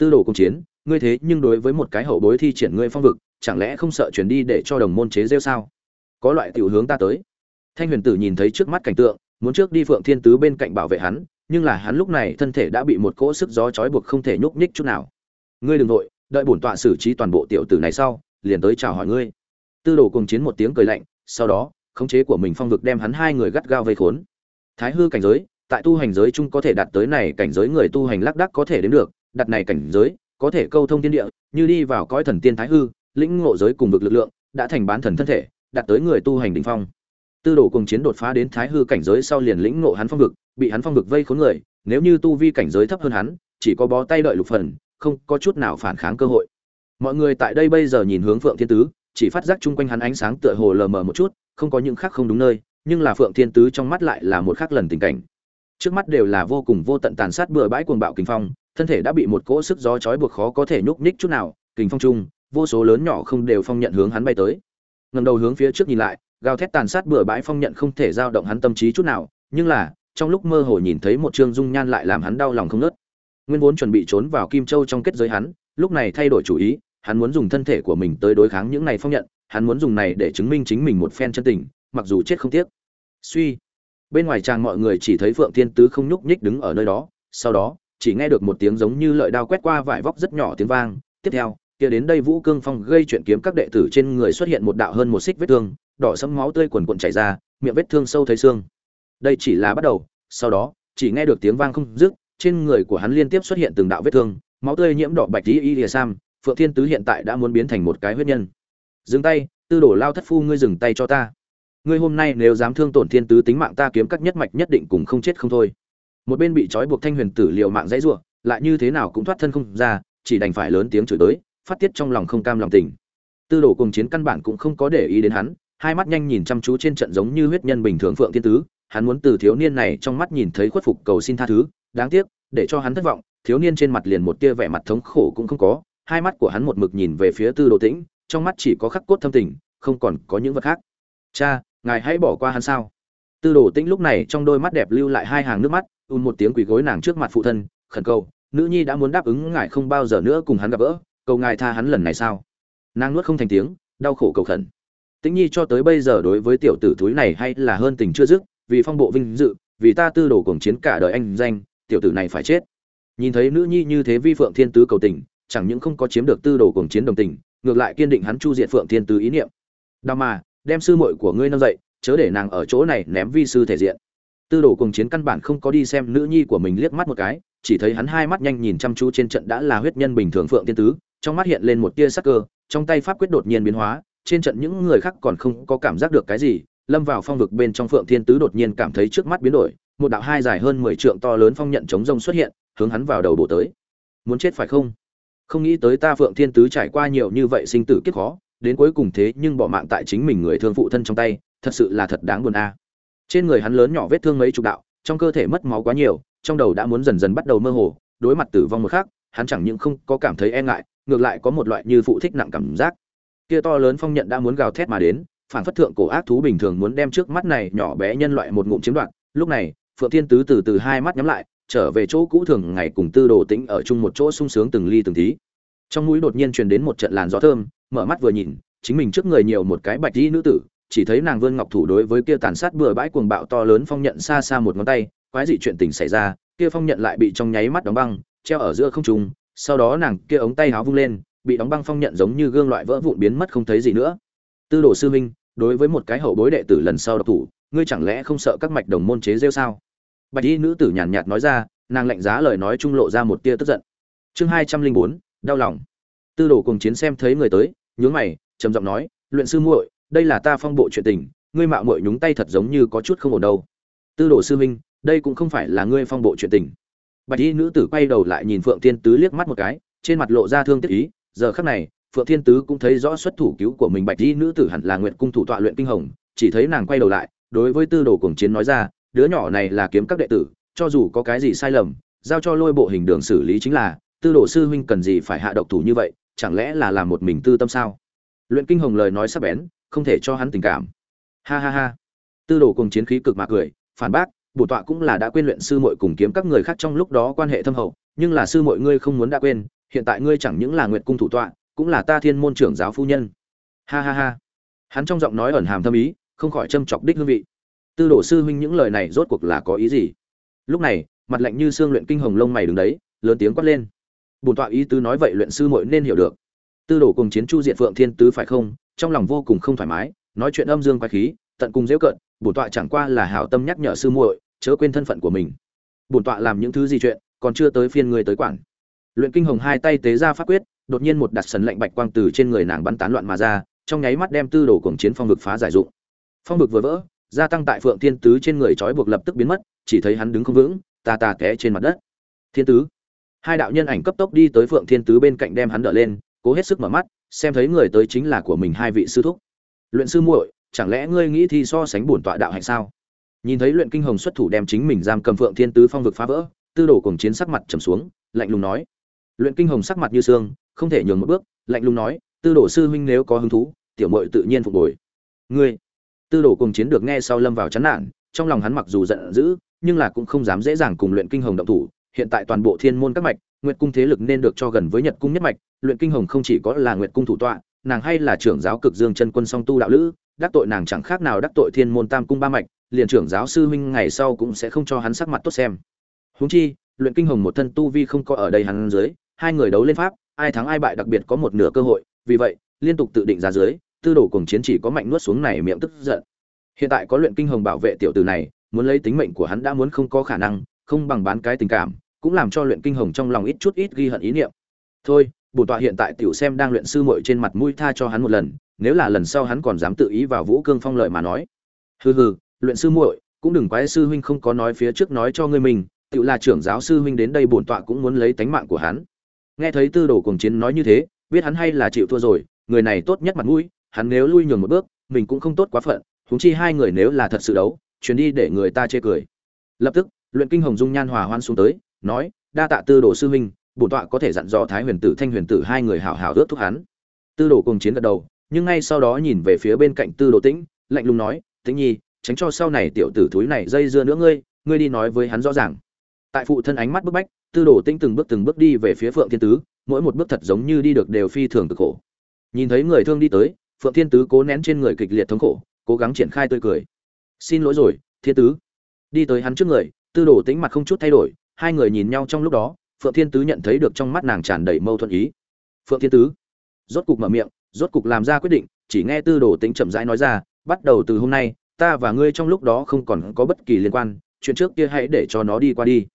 tư đồ công chiến, ngươi thế nhưng đối với một cái hậu bối thi triển ngươi phong vực, chẳng lẽ không sợ chuyển đi để cho đồng môn chế rêu sao? Có loại tiểu hướng ta tới. Thanh huyền tử nhìn thấy trước mắt cảnh tượng, muốn trước đi phượng thiên tứ bên cạnh bảo vệ hắn, nhưng là hắn lúc này thân thể đã bị một cỗ sức gió trói buộc không thể nhúc nhích chút nào. Ngươi đừng nội đợi bổn tọa xử trí toàn bộ tiểu tử này sau, liền tới chào hỏi ngươi. Tư đồ cùng chiến một tiếng cười lạnh, sau đó, khống chế của mình phong vực đem hắn hai người gắt gao vây khốn. Thái hư cảnh giới, tại tu hành giới chung có thể đạt tới này cảnh giới người tu hành lác đác có thể đến được đặt này cảnh giới, có thể câu thông thiên địa, như đi vào cõi thần tiên thái hư, lĩnh ngộ giới cùng vực lực lượng, đã thành bán thần thân thể, đạt tới người tu hành đỉnh phong. Tư đồ cùng chiến đột phá đến thái hư cảnh giới sau liền lĩnh ngộ hắn phong vực, bị hắn phong vực vây khốn người, nếu như tu vi cảnh giới thấp hơn hắn, chỉ có bó tay đợi lục phần, không có chút nào phản kháng cơ hội. Mọi người tại đây bây giờ nhìn hướng phượng thiên tứ, chỉ phát giác chung quanh hắn ánh sáng tựa hồ lờ mờ một chút, không có những khác không đúng nơi, nhưng là phượng thiên tứ trong mắt lại là một khác lần tình cảnh. Trước mắt đều là vô cùng vô tận tàn sát bừa bãi cuồng bạo kinh phong thân thể đã bị một cỗ sức gió chói buộc khó có thể nhúc nhích chút nào Kình phong Trung, vô số lớn nhỏ không đều phong nhận hướng hắn bay tới. Ngầm đầu hướng phía trước nhìn lại gào thét tàn sát bừa bãi phong nhận không thể giao động hắn tâm trí chút nào nhưng là trong lúc mơ hồ nhìn thấy một trương dung nhan lại làm hắn đau lòng không nớt nguyên vốn chuẩn bị trốn vào kim châu trong kết giới hắn lúc này thay đổi chủ ý hắn muốn dùng thân thể của mình tới đối kháng những này phong nhận hắn muốn dùng này để chứng minh chính mình một phen chân tình mặc dù chết không tiếc. Suy. Bên ngoài chàng mọi người chỉ thấy phượng thiên tứ không nhúc nhích đứng ở nơi đó sau đó chỉ nghe được một tiếng giống như lợi đao quét qua vải vóc rất nhỏ tiếng vang. Tiếp theo, kia đến đây vũ cương phong gây chuyện kiếm các đệ tử trên người xuất hiện một đạo hơn một xích vết thương, đỏ sẫm máu tươi quần quần chảy ra, miệng vết thương sâu thấy xương. Đây chỉ là bắt đầu, sau đó, chỉ nghe được tiếng vang không dứt, trên người của hắn liên tiếp xuất hiện từng đạo vết thương, máu tươi nhiễm đỏ bạch tí y lìa sam, phượng thiên tứ hiện tại đã muốn biến thành một cái huyết nhân. Dừng tay, tư đổ lao thất phu ngươi dừng tay cho ta. Ngươi hôm nay nếu dám thương tổn thiên tứ tính mạng ta kiếm các nhất mạch nhất định cùng không chết không thôi một bên bị trói buộc thanh huyền tử liều mạng dãy rủa, lại như thế nào cũng thoát thân không ra, chỉ đành phải lớn tiếng chửi tới, phát tiết trong lòng không cam lòng tình. Tư đồ cùng chiến căn bản cũng không có để ý đến hắn, hai mắt nhanh nhìn chăm chú trên trận giống như huyết nhân bình thường phượng thiên tứ, hắn muốn từ thiếu niên này trong mắt nhìn thấy khuất phục cầu xin tha thứ, đáng tiếc, để cho hắn thất vọng, thiếu niên trên mặt liền một tia vẻ mặt thống khổ cũng không có, hai mắt của hắn một mực nhìn về phía tư đồ tĩnh, trong mắt chỉ có khắc cốt thâm tình, không còn có những vật khác. Cha, ngài hãy bỏ qua hắn sao? Tư đồ tĩnh lúc này trong đôi mắt đẹp lưu lại hai hàng nước mắt un một tiếng quỳ gối nàng trước mặt phụ thân, khẩn cầu, nữ nhi đã muốn đáp ứng ngài không bao giờ nữa cùng hắn gặp gỡ, cầu ngài tha hắn lần này sao? Nàng nuốt không thành tiếng, đau khổ cầu khẩn. Tĩnh nhi cho tới bây giờ đối với tiểu tử thúi này hay là hơn tình chưa dứt, vì phong bộ vinh dự, vì ta tư đồ cuồng chiến cả đời anh danh, tiểu tử này phải chết. Nhìn thấy nữ nhi như thế vi phượng thiên tứ cầu tình, chẳng những không có chiếm được tư đồ cuồng chiến đồng tình, ngược lại kiên định hắn chu diện phượng thiên tứ ý niệm. Đào mà đem sư muội của ngươi nâng dậy, chớ để nàng ở chỗ này ném vi sư thể diện tư đồ cùng chiến căn bản không có đi xem nữ nhi của mình liếc mắt một cái, chỉ thấy hắn hai mắt nhanh nhìn chăm chú trên trận đã là huyết nhân bình thường phượng thiên tứ, trong mắt hiện lên một tia sắc cơ, trong tay pháp quyết đột nhiên biến hóa, trên trận những người khác còn không có cảm giác được cái gì, lâm vào phong vực bên trong phượng thiên tứ đột nhiên cảm thấy trước mắt biến đổi, một đạo hai dài hơn mười trượng to lớn phong nhận chống rông xuất hiện, hướng hắn vào đầu bổ tới. Muốn chết phải không? Không nghĩ tới ta phượng thiên tứ trải qua nhiều như vậy sinh tử kiếp khó, đến cuối cùng thế nhưng bỏ mạng tại chính mình người thương phụ thân trong tay, thật sự là thật đáng buồn a trên người hắn lớn nhỏ vết thương mấy chục đạo, trong cơ thể mất máu quá nhiều, trong đầu đã muốn dần dần bắt đầu mơ hồ, đối mặt tử vong một khác hắn chẳng những không có cảm thấy e ngại, ngược lại có một loại như phụ thích nặng cảm giác. Kia to lớn phong nhận đã muốn gào thét mà đến, phản phất thượng cổ ác thú bình thường muốn đem trước mắt này nhỏ bé nhân loại một ngụm chiếm đoạt. Lúc này, phượng thiên tứ từ từ hai mắt nhắm lại, trở về chỗ cũ thường ngày cùng tư đồ tĩnh ở chung một chỗ sung sướng từng ly từng tí. Trong mũi đột nhiên truyền đến một trận làn gió thơm, mở mắt vừa nhìn, chính mình trước người nhiều một cái bạch y nữ tử chỉ thấy nàng vươn ngọc thủ đối với kia tàn sát bừa bãi cuồng bạo to lớn phong nhận xa xa một ngón tay, quái dị chuyện tình xảy ra, kia phong nhận lại bị trong nháy mắt đóng băng, treo ở giữa không trung, sau đó nàng kia ống tay háo vung lên, bị đóng băng phong nhận giống như gương loại vỡ vụn biến mất không thấy gì nữa. Tư đồ sư minh đối với một cái hậu bối đệ tử lần sau độc thủ, ngươi chẳng lẽ không sợ các mạch đồng môn chế rêu sao? Bạch y nữ tử nhàn nhạt nói ra, nàng lạnh giá lời nói trung lộ ra một tia tức giận. Chương hai trăm linh bốn, đau lòng. Tư đồ cùng chiến xem thấy người tới, nhướng mày, trầm giọng nói, luyện sư muội đây là ta phong bộ chuyện tình, ngươi mạo muội nhúng tay thật giống như có chút không ổn đâu. Tư đồ sư minh đây cũng không phải là ngươi phong bộ chuyện tình. Bạch y nữ tử quay đầu lại nhìn phượng thiên tứ liếc mắt một cái, trên mặt lộ ra thương tiếc ý, giờ khắc này, phượng thiên tứ cũng thấy rõ xuất thủ cứu của mình bạch y nữ tử hẳn là nguyện cung thủ tọa luyện kinh hồng, chỉ thấy nàng quay đầu lại, đối với tư đồ cuồng chiến nói ra, đứa nhỏ này là kiếm các đệ tử, cho dù có cái gì sai lầm, giao cho lôi bộ hình đường xử lý chính là, tư đồ sư huynh cần gì phải hạ độc thủ như vậy, chẳng lẽ là làm một mình tư tâm sao? Luyện kinh hồng lời nói sắc bén không thể cho hắn tình cảm. Ha ha ha. Tư đồ cùng chiến khí cực mà cười, phản bác, bổ tọa cũng là đã quên luyện sư muội cùng kiếm các người khác trong lúc đó quan hệ thâm hậu, nhưng là sư muội ngươi không muốn đã quên, hiện tại ngươi chẳng những là nguyệt cung thủ tọa, cũng là ta thiên môn trưởng giáo phu nhân. Ha ha ha. Hắn trong giọng nói ẩn hàm thâm ý, không khỏi châm chọc đích hương vị. Tư đồ sư huynh những lời này rốt cuộc là có ý gì? Lúc này, mặt lạnh như xương luyện kinh hồng lông mày đứng đấy, lớn tiếng quát lên. Bổn tọa ý tứ nói vậy luyện sư muội nên hiểu được. Tư đồ cùng chiến chu diện phượng thiên tứ phải không? Trong lòng vô cùng không thoải mái, nói chuyện âm dương quái khí, tận cùng dễ cận bổn tọa chẳng qua là hảo tâm nhắc nhở sư muội, chớ quên thân phận của mình. Bổn tọa làm những thứ gì chuyện, còn chưa tới phiên người tới quản. Luyện kinh hồng hai tay tế ra pháp quyết, đột nhiên một đặt sần lạnh bạch quang từ trên người nàng bắn tán loạn mà ra, trong nháy mắt đem tư đồ cường chiến phong vực phá giải dụng. Phong vực vừa vỡ, gia tăng tại phượng thiên tứ trên người trói buộc lập tức biến mất, chỉ thấy hắn đứng không vững ta ta té trên mặt đất. Thiên tứ. Hai đạo nhân ảnh cấp tốc đi tới phượng thiên tứ bên cạnh đem hắn đỡ lên, cố hết sức mở mắt xem thấy người tới chính là của mình hai vị sư thúc. Luyện sư muội, chẳng lẽ ngươi nghĩ thi so sánh bổn tọa đạo hạnh sao? Nhìn thấy luyện kinh hồng xuất thủ đem chính mình giam cầm phượng thiên tứ phong vực phá vỡ, tư đồ cùng chiến sắc mặt trầm xuống, lạnh lùng nói. Luyện kinh hồng sắc mặt như xương, không thể nhường một bước, lạnh lùng nói, tư đồ sư huynh nếu có hứng thú, tiểu muội tự nhiên phục hồi. Ngươi, tư đồ cùng chiến được nghe sau lâm vào chán nản, trong lòng hắn mặc dù giận dữ, nhưng là cũng không dám dễ dàng cùng luyện kinh hồng động thủ, hiện tại toàn bộ thiên môn các mạch nguyệt cung thế lực nên được cho gần với nhật cung nhất mạch, luyện kinh hồng không chỉ có là nguyệt cung thủ tọa, nàng hay là trưởng giáo cực dương chân quân song tu đạo lữ, đắc tội nàng chẳng khác nào đắc tội thiên môn tam cung ba mạch, liền trưởng giáo sư huynh ngày sau cũng sẽ không cho hắn sắc mặt tốt xem. Huống chi, luyện kinh hồng một thân tu vi không có ở đây hắn dưới, hai người đấu lên pháp, ai thắng ai bại đặc biệt có một nửa cơ hội, vì vậy, liên tục tự định ra dưới, tư đồ cùng chiến chỉ có mạnh nuốt xuống này miệng tức giận. Hiện tại có luyện kinh hồng bảo vệ tiểu tử này, muốn lấy tính mệnh của hắn đã muốn không có khả năng, không bằng bán cái tình cảm cũng làm cho luyện kinh hồng trong lòng ít chút ít ghi hận ý niệm. Thôi, bổn tọa hiện tại tiểu xem đang luyện sư muội trên mặt mũi tha cho hắn một lần, nếu là lần sau hắn còn dám tự ý vào vũ cương phong lợi mà nói. Hừ hừ, luyện sư muội, cũng đừng quái sư huynh không có nói phía trước nói cho ngươi mình tự là trưởng giáo sư huynh đến đây bổn tọa cũng muốn lấy tánh mạng của hắn. Nghe thấy tư đồ cuồng chiến nói như thế, biết hắn hay là chịu thua rồi, người này tốt nhất mặt mũi, hắn nếu lui nhường một bước, mình cũng không tốt quá phận, huống chi hai người nếu là thật sự đấu chuyến đi để người ta chê cười. Lập tức, luyện kinh hồng dung nhan hòa hoan xuống tới nói, đa tạ tư đồ sư huynh, bổn tọa có thể dặn dò thái huyền tử, thanh huyền tử hai người hảo hảo ước thúc hắn. Tư đồ cùng chiến gật đầu, nhưng ngay sau đó nhìn về phía bên cạnh tư đồ tĩnh, lạnh lùng nói, tĩnh nhi, tránh cho sau này tiểu tử thúi này dây dưa nữa ngươi ngươi đi nói với hắn rõ ràng. Tại phụ thân ánh mắt bức bách, tư đồ tĩnh từng bước từng bước đi về phía phượng thiên tứ, mỗi một bước thật giống như đi được đều phi thường cực khổ. Nhìn thấy người thương đi tới, phượng thiên tứ cố nén trên người kịch liệt thống khổ, cố gắng triển khai tươi cười. Xin lỗi rồi, thiên tứ. Đi tới hắn trước người, tư đồ tĩnh mặt không chút thay đổi hai người nhìn nhau trong lúc đó, phượng thiên tứ nhận thấy được trong mắt nàng tràn đầy mâu thuẫn ý. Phượng thiên tứ? Rốt cục mở miệng, rốt cục làm ra quyết định, chỉ nghe tư đồ tính chậm rãi nói ra, bắt đầu từ hôm nay, ta và ngươi trong lúc đó không còn có bất kỳ liên quan, chuyện trước kia hãy để cho nó đi qua đi.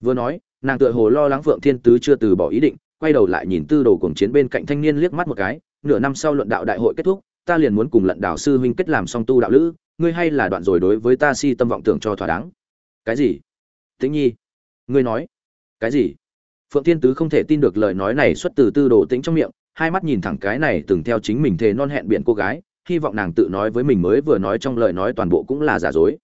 Vừa nói, nàng tựa hồ lo lắng phượng thiên tứ chưa từ bỏ ý định, quay đầu lại nhìn tư đồ cùng chiến bên cạnh thanh niên liếc mắt một cái, nửa năm sau luận đạo đại hội kết thúc, ta liền muốn cùng lận đạo sư huynh kết làm song tu đạo lữ, ngươi hay là đoạn rồi đối với ta si tâm vọng tưởng cho thỏa đáng. Cái gì? Tĩnh nhi ngươi nói. Cái gì? Phượng thiên tứ không thể tin được lời nói này xuất từ tư đồ tĩnh trong miệng, hai mắt nhìn thẳng cái này từng theo chính mình thề non hẹn biển cô gái, hy vọng nàng tự nói với mình mới vừa nói trong lời nói toàn bộ cũng là giả dối.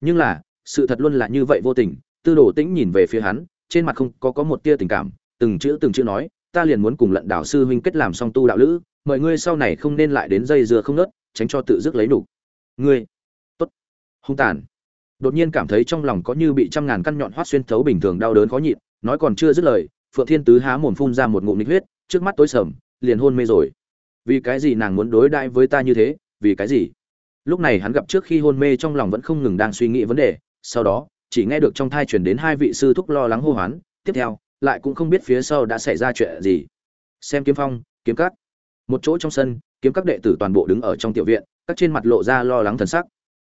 Nhưng là, sự thật luôn là như vậy vô tình, tư đồ tĩnh nhìn về phía hắn, trên mặt không có có một tia tình cảm, từng chữ từng chữ nói, ta liền muốn cùng lận đạo sư huynh kết làm song tu đạo lữ mọi ngươi sau này không nên lại đến dây dưa không nớt, tránh cho tự dứt lấy đủ. Ngươi? Tốt. Hung tàn đột nhiên cảm thấy trong lòng có như bị trăm ngàn căn nhọn hoắt xuyên thấu bình thường đau đớn khó nhịn, nói còn chưa dứt lời, phượng thiên tứ há mồm phun ra một ngụm nịch huyết, trước mắt tối sầm, liền hôn mê rồi. Vì cái gì nàng muốn đối đãi với ta như thế, vì cái gì? Lúc này hắn gặp trước khi hôn mê trong lòng vẫn không ngừng đang suy nghĩ vấn đề, sau đó, chỉ nghe được trong thai truyền đến hai vị sư thúc lo lắng hô hoán, tiếp theo, lại cũng không biết phía sau đã xảy ra chuyện gì. Xem kiếm phong, kiếm cắt một chỗ trong sân, kiếm các đệ tử toàn bộ đứng ở trong tiểu viện, các trên mặt lộ ra lo lắng thần sắc.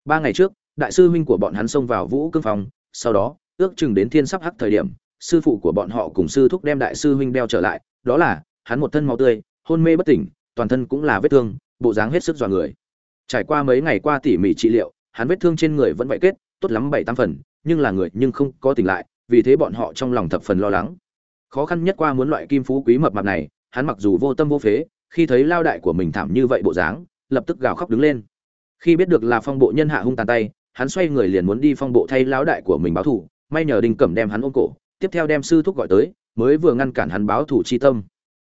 Ba ngày trước đại sư huynh của bọn hắn xông vào vũ cương phòng sau đó, ước chừng đến thiên sắp hắc thời điểm, sư phụ của bọn họ cùng sư thúc đem đại sư huynh đeo trở lại, đó là, hắn một thân máu tươi, hôn mê bất tỉnh, toàn thân cũng là vết thương, bộ dáng hết sức dọa người. Trải qua mấy ngày qua tỉ mỉ trị liệu, hắn vết thương trên người vẫn vậy kết, tốt lắm bảy tám phần, nhưng là người nhưng không có tỉnh lại, vì thế bọn họ trong lòng thập phần lo lắng. Khó khăn nhất qua muốn loại kim phú quý mập mạp này, hắn mặc dù vô tâm vô phế, khi thấy lao đại của mình thảm như vậy bộ dáng, lập tức gào khóc đứng lên. Khi biết được là phong bộ nhân hạ hung tàn tay hắn xoay người liền muốn đi phong bộ thay lão đại của mình báo thù, may nhờ đinh cẩm đem hắn ôm cổ, tiếp theo đem sư thúc gọi tới, mới vừa ngăn cản hắn báo thù chi tâm.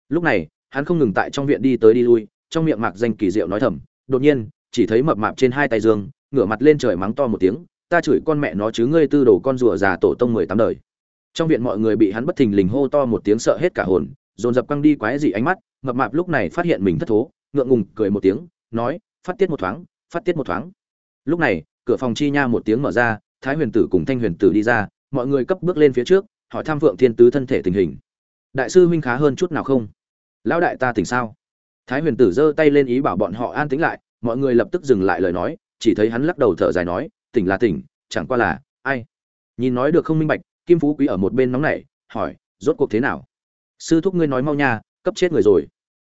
Lúc này, hắn không ngừng tại trong viện đi tới đi lui, trong miệng mạc danh kỳ diệu nói thầm, đột nhiên, chỉ thấy mập mạp trên hai tay dương, ngửa mặt lên trời mắng to một tiếng, ta chửi con mẹ nó chứ ngươi tư đồ con rùa già tổ tông mười tám đời. Trong viện mọi người bị hắn bất thình lình hô to một tiếng sợ hết cả hồn, dồn dập căng đi quái dị ánh mắt, mập mạp lúc này phát hiện mình thất thố, ngượng ngùng cười một tiếng, nói, phát tiết một thoáng, phát tiết một thoáng. Lúc này cửa phòng chi nha một tiếng mở ra, thái huyền tử cùng thanh huyền tử đi ra, mọi người cấp bước lên phía trước, hỏi tham vượng thiên tứ thân thể tình hình. Đại sư huynh khá hơn chút nào không? Lão đại ta tỉnh sao? Thái huyền tử giơ tay lên ý bảo bọn họ an tĩnh lại, mọi người lập tức dừng lại lời nói, chỉ thấy hắn lắc đầu thở dài nói, tỉnh là tỉnh, chẳng qua là, ai? Nhìn nói được không minh bạch, kim phú quý ở một bên nóng nảy, hỏi, rốt cuộc thế nào? Sư thúc ngươi nói mau nha, cấp chết người rồi.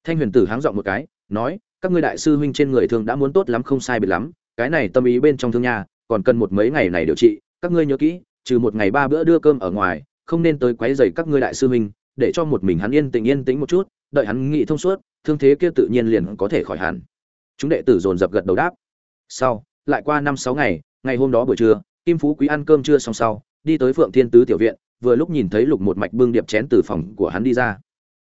Thanh huyền tử háng dọn một cái, nói, các ngươi đại sư huynh trên người thường đã muốn tốt lắm không sai biệt lắm cái này tâm ý bên trong thương nha, còn cần một mấy ngày này điều trị, các ngươi nhớ kỹ, trừ một ngày ba bữa đưa cơm ở ngoài, không nên tới quấy rầy các ngươi đại sư huynh, để cho một mình hắn yên tĩnh yên tĩnh một chút, đợi hắn nghĩ thông suốt, thương thế kia tự nhiên liền có thể khỏi hẳn. Chúng đệ tử dồn dập gật đầu đáp. Sau, lại qua năm sáu ngày ngày hôm đó buổi trưa, kim phú quý ăn cơm trưa xong sau, đi tới phượng thiên tứ tiểu viện, vừa lúc nhìn thấy lục một mạch bưng điệp chén từ phòng của hắn đi ra.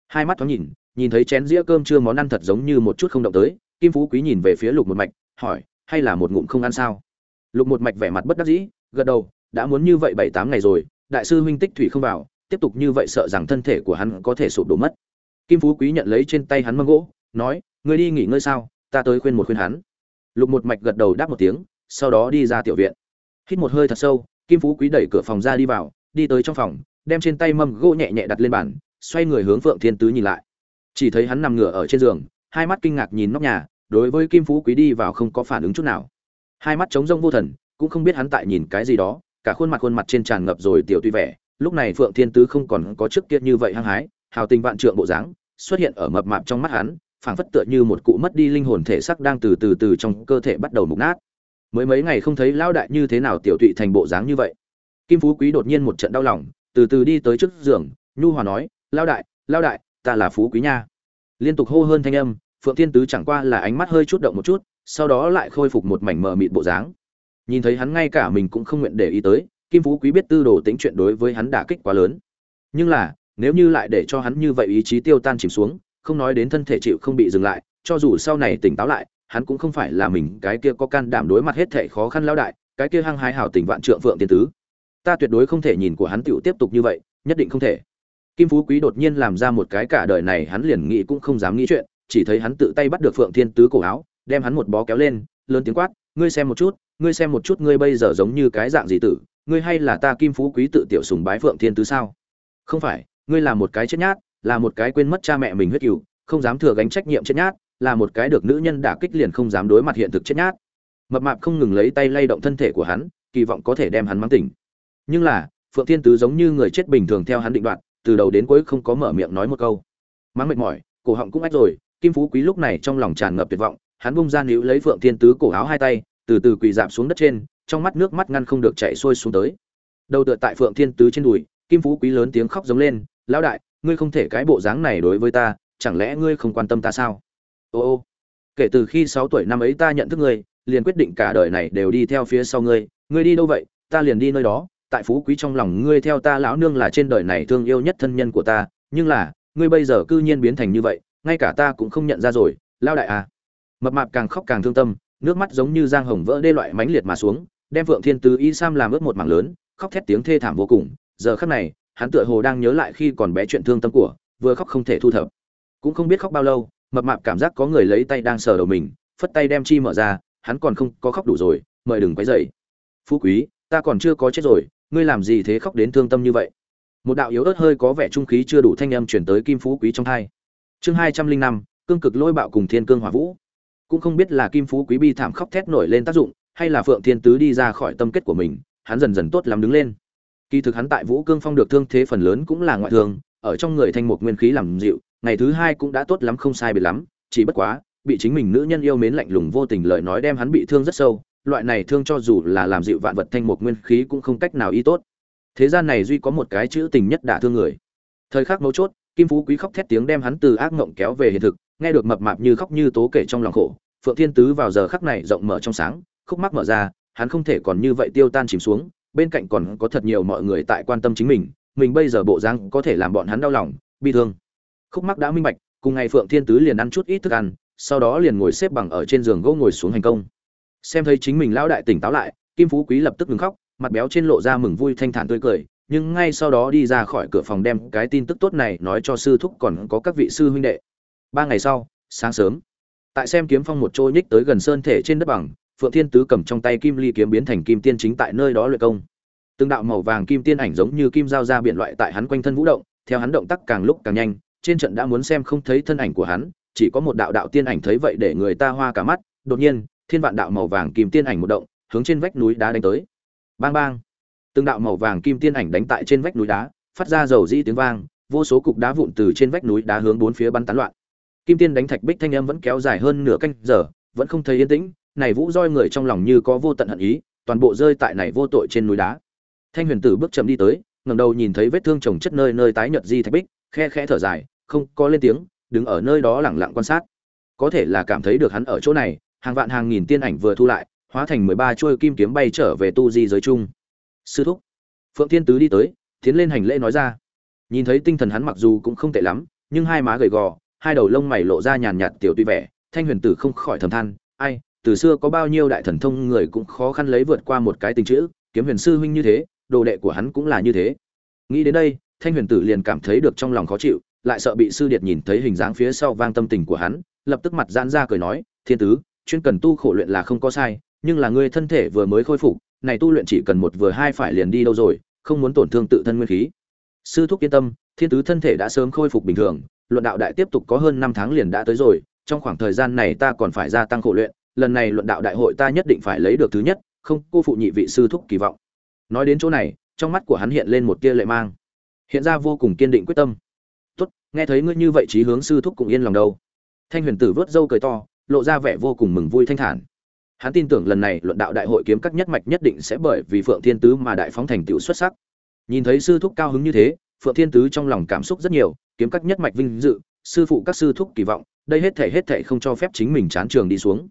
Hai mắt thoáng nhìn nhìn thấy chén dĩa cơm trưa món ăn thật giống như một chút không động tới, kim phú quý nhìn về phía lục một mạch, hỏi hay là một ngụm không ăn sao? Lục một mạch vẻ mặt bất đắc dĩ, gật đầu, đã muốn như vậy bảy tám ngày rồi, đại sư huynh tích thủy không vào, tiếp tục như vậy sợ rằng thân thể của hắn có thể sụp đổ mất. Kim phú quý nhận lấy trên tay hắn mâm gỗ, nói người đi nghỉ ngơi sao? Ta tới khuyên một khuyên hắn. Lục một mạch gật đầu đáp một tiếng, sau đó đi ra tiểu viện. Hít một hơi thật sâu, kim phú quý đẩy cửa phòng ra đi vào, đi tới trong phòng, đem trên tay mâm gỗ nhẹ nhẹ đặt lên bàn, xoay người hướng phượng thiên tứ nhìn lại. Chỉ thấy hắn nằm ngửa ở trên giường, hai mắt kinh ngạc nhìn nóc nhà đối với kim phú quý đi vào không có phản ứng chút nào. Hai mắt trống rông vô thần, cũng không biết hắn tại nhìn cái gì đó, cả khuôn mặt khuôn mặt trên tràn ngập rồi tiểu tuy vẻ. Lúc này phượng thiên tứ không còn có trước kia như vậy hăng hái, hào tình vạn trượng bộ dáng, xuất hiện ở mập mạp trong mắt hắn, phảng phất tựa như một cụ mất đi linh hồn thể sắc đang từ từ từ trong cơ thể bắt đầu mục nát. Mới mấy ngày không thấy lão đại như thế nào tiểu tụy thành bộ dáng như vậy. Kim phú quý đột nhiên một trận đau lòng, từ từ đi tới trước giường, nhu hòa nói, lão đại lão đại, ta là phú quý nha. Liên tục hô hơn thanh âm phượng thiên tứ chẳng qua là ánh mắt hơi chút động một chút, sau đó lại khôi phục một mảnh mờ mịt bộ dáng. Nhìn thấy hắn ngay cả mình cũng không nguyện để ý tới, kim phú quý biết tư đồ tính chuyện đối với hắn đả kích quá lớn. Nhưng là, nếu như lại để cho hắn như vậy ý chí tiêu tan chìm xuống, không nói đến thân thể chịu không bị dừng lại, cho dù sau này tỉnh táo lại, hắn cũng không phải là mình, cái kia có can đảm đối mặt hết thệ khó khăn lao đại, cái kia hăng hái hảo tình vạn trượng phượng tiên tứ. Ta tuyệt đối không thể nhìn của hắn tựu tiếp tục như vậy, nhất định không thể. Kim phú quý đột nhiên làm ra một cái cả đời này, hắn liền nghĩ cũng không dám nghĩ chuyện chỉ thấy hắn tự tay bắt được phượng thiên tứ cổ áo đem hắn một bó kéo lên lớn tiếng quát ngươi xem một chút ngươi xem một chút ngươi bây giờ giống như cái dạng gì tử ngươi hay là ta kim phú quý tự tiểu sùng bái phượng thiên tứ sao? Không phải ngươi là một cái chết nhát là một cái quên mất cha mẹ mình huyết kỷ, không dám thừa gánh trách nhiệm chết nhát là một cái được nữ nhân đả kích liền không dám đối mặt hiện thực chết nhát. Mập mạp không ngừng lấy tay lay động thân thể của hắn kỳ vọng có thể đem hắn mang tỉnh. Nhưng là phượng thiên tứ giống như người chết bình thường theo hắn định đoạt từ đầu đến cuối không có mở miệng nói một câu. Mắng mệt mỏi cổ họng cũng ách rồi kim phú quý lúc này trong lòng tràn ngập tuyệt vọng, hắn bung ra níu lấy phượng thiên tứ cổ áo hai tay, từ từ quỳ dạp xuống đất trên, trong mắt nước mắt ngăn không được chảy xuôi xuống tới. Đầu tựa tại phượng thiên tứ trên đùi, kim phú quý lớn tiếng khóc giống lên, lão đại, ngươi không thể cái bộ dáng này đối với ta, chẳng lẽ ngươi không quan tâm ta sao? Ô ô, kể từ khi sáu tuổi năm ấy ta nhận thức ngươi, liền quyết định cả đời này đều đi theo phía sau ngươi ngươi đi đâu vậy? Ta liền đi nơi đó, tại phú quý trong lòng ngươi theo ta lão nương là trên đời này thương yêu nhất thân nhân của ta, nhưng là, ngươi bây giờ cư nhiên biến thành như vậy ngay cả ta cũng không nhận ra rồi lao đại à. Mập mạp càng khóc càng thương tâm, nước mắt giống như giang hồng vỡ đê loại mãnh liệt mà xuống, đem vượng thiên tứ y sam làm ướt một mảng lớn, khóc thét tiếng thê thảm vô cùng. Giờ khắc này, hắn tựa hồ đang nhớ lại khi còn bé chuyện thương tâm của, vừa khóc không thể thu thập. Cũng không biết khóc bao lâu, mập mạp cảm giác có người lấy tay đang sờ đầu mình, phất tay đem chi mở ra, hắn còn không có khóc đủ rồi, mời đừng quấy dậy phú quý, ta còn chưa có chết rồi, ngươi làm gì thế khóc đến thương tâm như vậy? Một đạo yếu ớt hơi có vẻ trung khí chưa đủ thanh âm chuyển tới kim phú quý trong hai chương hai trăm linh năm, cương cực lôi bạo cùng thiên cương hỏa vũ. Cũng không biết là kim phú quý bi thảm khóc thét nổi lên tác dụng, hay là phượng thiên tứ đi ra khỏi tâm kết của mình, hắn dần dần tốt lắm đứng lên. Kỳ thực hắn tại vũ cương phong được thương thế phần lớn cũng là ngoại thương, ở trong người thanh mục nguyên khí làm dịu, ngày thứ hai cũng đã tốt lắm không sai biệt lắm, chỉ bất quá, bị chính mình nữ nhân yêu mến lạnh lùng vô tình lời nói đem hắn bị thương rất sâu, loại này thương cho dù là làm dịu vạn vật thanh mục nguyên khí cũng không cách nào y tốt. Thế gian này duy có một cái chữ tình nhất đả thương người. Thời khắc mấu chốt kim phú quý khóc thét tiếng đem hắn từ ác mộng kéo về hiện thực, nghe được mập mạp như khóc như tố kể trong lòng khổ, phượng thiên tứ vào giờ khắc này rộng mở trong sáng, khúc mắc mở ra, hắn không thể còn như vậy tiêu tan chìm xuống, bên cạnh còn có thật nhiều mọi người tại quan tâm chính mình mình bây giờ bộ dáng có thể làm bọn hắn đau lòng, bi thương. Khúc mắc đã minh bạch, cùng ngày phượng thiên tứ liền ăn chút ít thức ăn, sau đó liền ngồi xếp bằng ở trên giường gỗ ngồi xuống hành công. Xem thấy chính mình lão đại tỉnh táo lại, kim phú quý lập tức ngừng khóc, mặt béo trên lộ ra mừng vui thanh thản tươi cười nhưng ngay sau đó đi ra khỏi cửa phòng đem cái tin tức tốt này nói cho sư thúc còn có các vị sư huynh đệ. Ba ngày sau, sáng sớm, tại xem kiếm phong một trôi nhích tới gần sơn thể trên đất bằng, phượng thiên tứ cầm trong tay kim ly kiếm biến thành kim tiên chính tại nơi đó luyện công. Từng đạo màu vàng kim tiên ảnh giống như kim dao ra biển loại tại hắn quanh thân vũ động, theo hắn động tác càng lúc càng nhanh, trên trận đã muốn xem không thấy thân ảnh của hắn, chỉ có một đạo đạo tiên ảnh thấy vậy để người ta hoa cả mắt. Đột nhiên, thiên vạn đạo màu vàng kim tiên ảnh một động, hướng trên vách núi đá đánh tới. Bang bang! Từng đạo màu vàng kim tiên ảnh đánh tại trên vách núi đá, phát ra dầu dĩ tiếng vang, vô số cục đá vụn từ trên vách núi đá hướng bốn phía bắn tán loạn. Kim tiên đánh thạch bích thanh âm vẫn kéo dài hơn nửa canh giờ, vẫn không thấy yên tĩnh, này vũ roi người trong lòng như có vô tận hận ý, toàn bộ rơi tại này vô tội trên núi đá. Thanh huyền tử bước chậm đi tới, ngẩng đầu nhìn thấy vết thương chồng chất nơi nơi tái nhợt di thạch bích, khe khẽ thở dài, không có lên tiếng, đứng ở nơi đó lẳng lặng quan sát. Có thể là cảm thấy được hắn ở chỗ này, hàng vạn hàng nghìn tiên ảnh vừa thu lại, hóa thành mười ba chuôi kim kiếm bay trở về tu di giới chung sư thúc. Phượng thiên tứ đi tới, tiến lên hành lễ nói ra. Nhìn thấy tinh thần hắn mặc dù cũng không tệ lắm, nhưng hai má gầy gò, hai đầu lông mày lộ ra nhàn nhạt tiểu tuy vẻ, thanh huyền tử không khỏi thầm than, ai, từ xưa có bao nhiêu đại thần thông người cũng khó khăn lấy vượt qua một cái tình chữ, kiếm huyền sư huynh như thế, đồ đệ của hắn cũng là như thế. Nghĩ đến đây, thanh huyền tử liền cảm thấy được trong lòng khó chịu, lại sợ bị sư điệt nhìn thấy hình dáng phía sau vang tâm tình của hắn, lập tức mặt giãn ra cười nói, thiên tứ, chuyên cần tu khổ luyện là không có sai, nhưng là ngươi thân thể vừa mới khôi phục này tu luyện chỉ cần một vừa hai phải liền đi đâu rồi, không muốn tổn thương tự thân nguyên khí. Sư thúc yên tâm, thiên tứ thân thể đã sớm khôi phục bình thường, luận đạo đại tiếp tục có hơn năm tháng liền đã tới rồi, trong khoảng thời gian này ta còn phải gia tăng khổ luyện, lần này luận đạo đại hội ta nhất định phải lấy được thứ nhất, không, cô phụ nhị vị sư thúc kỳ vọng. Nói đến chỗ này, trong mắt của hắn hiện lên một tia lệ mang. Hiện ra vô cùng kiên định quyết tâm. Tốt, nghe thấy ngươi như vậy chí hướng sư thúc cũng yên lòng đâu. Thanh huyền tử vớt râu cười to, lộ ra vẻ vô cùng mừng vui thanh thản hắn tin tưởng lần này luận đạo đại hội kiếm các nhất mạch nhất định sẽ bởi vì phượng thiên tứ mà đại phóng thành tựu xuất sắc. Nhìn thấy sư thúc cao hứng như thế, phượng thiên tứ trong lòng cảm xúc rất nhiều, kiếm các nhất mạch vinh dự, sư phụ các sư thúc kỳ vọng, đây hết thể hết thể không cho phép chính mình chán trường đi xuống.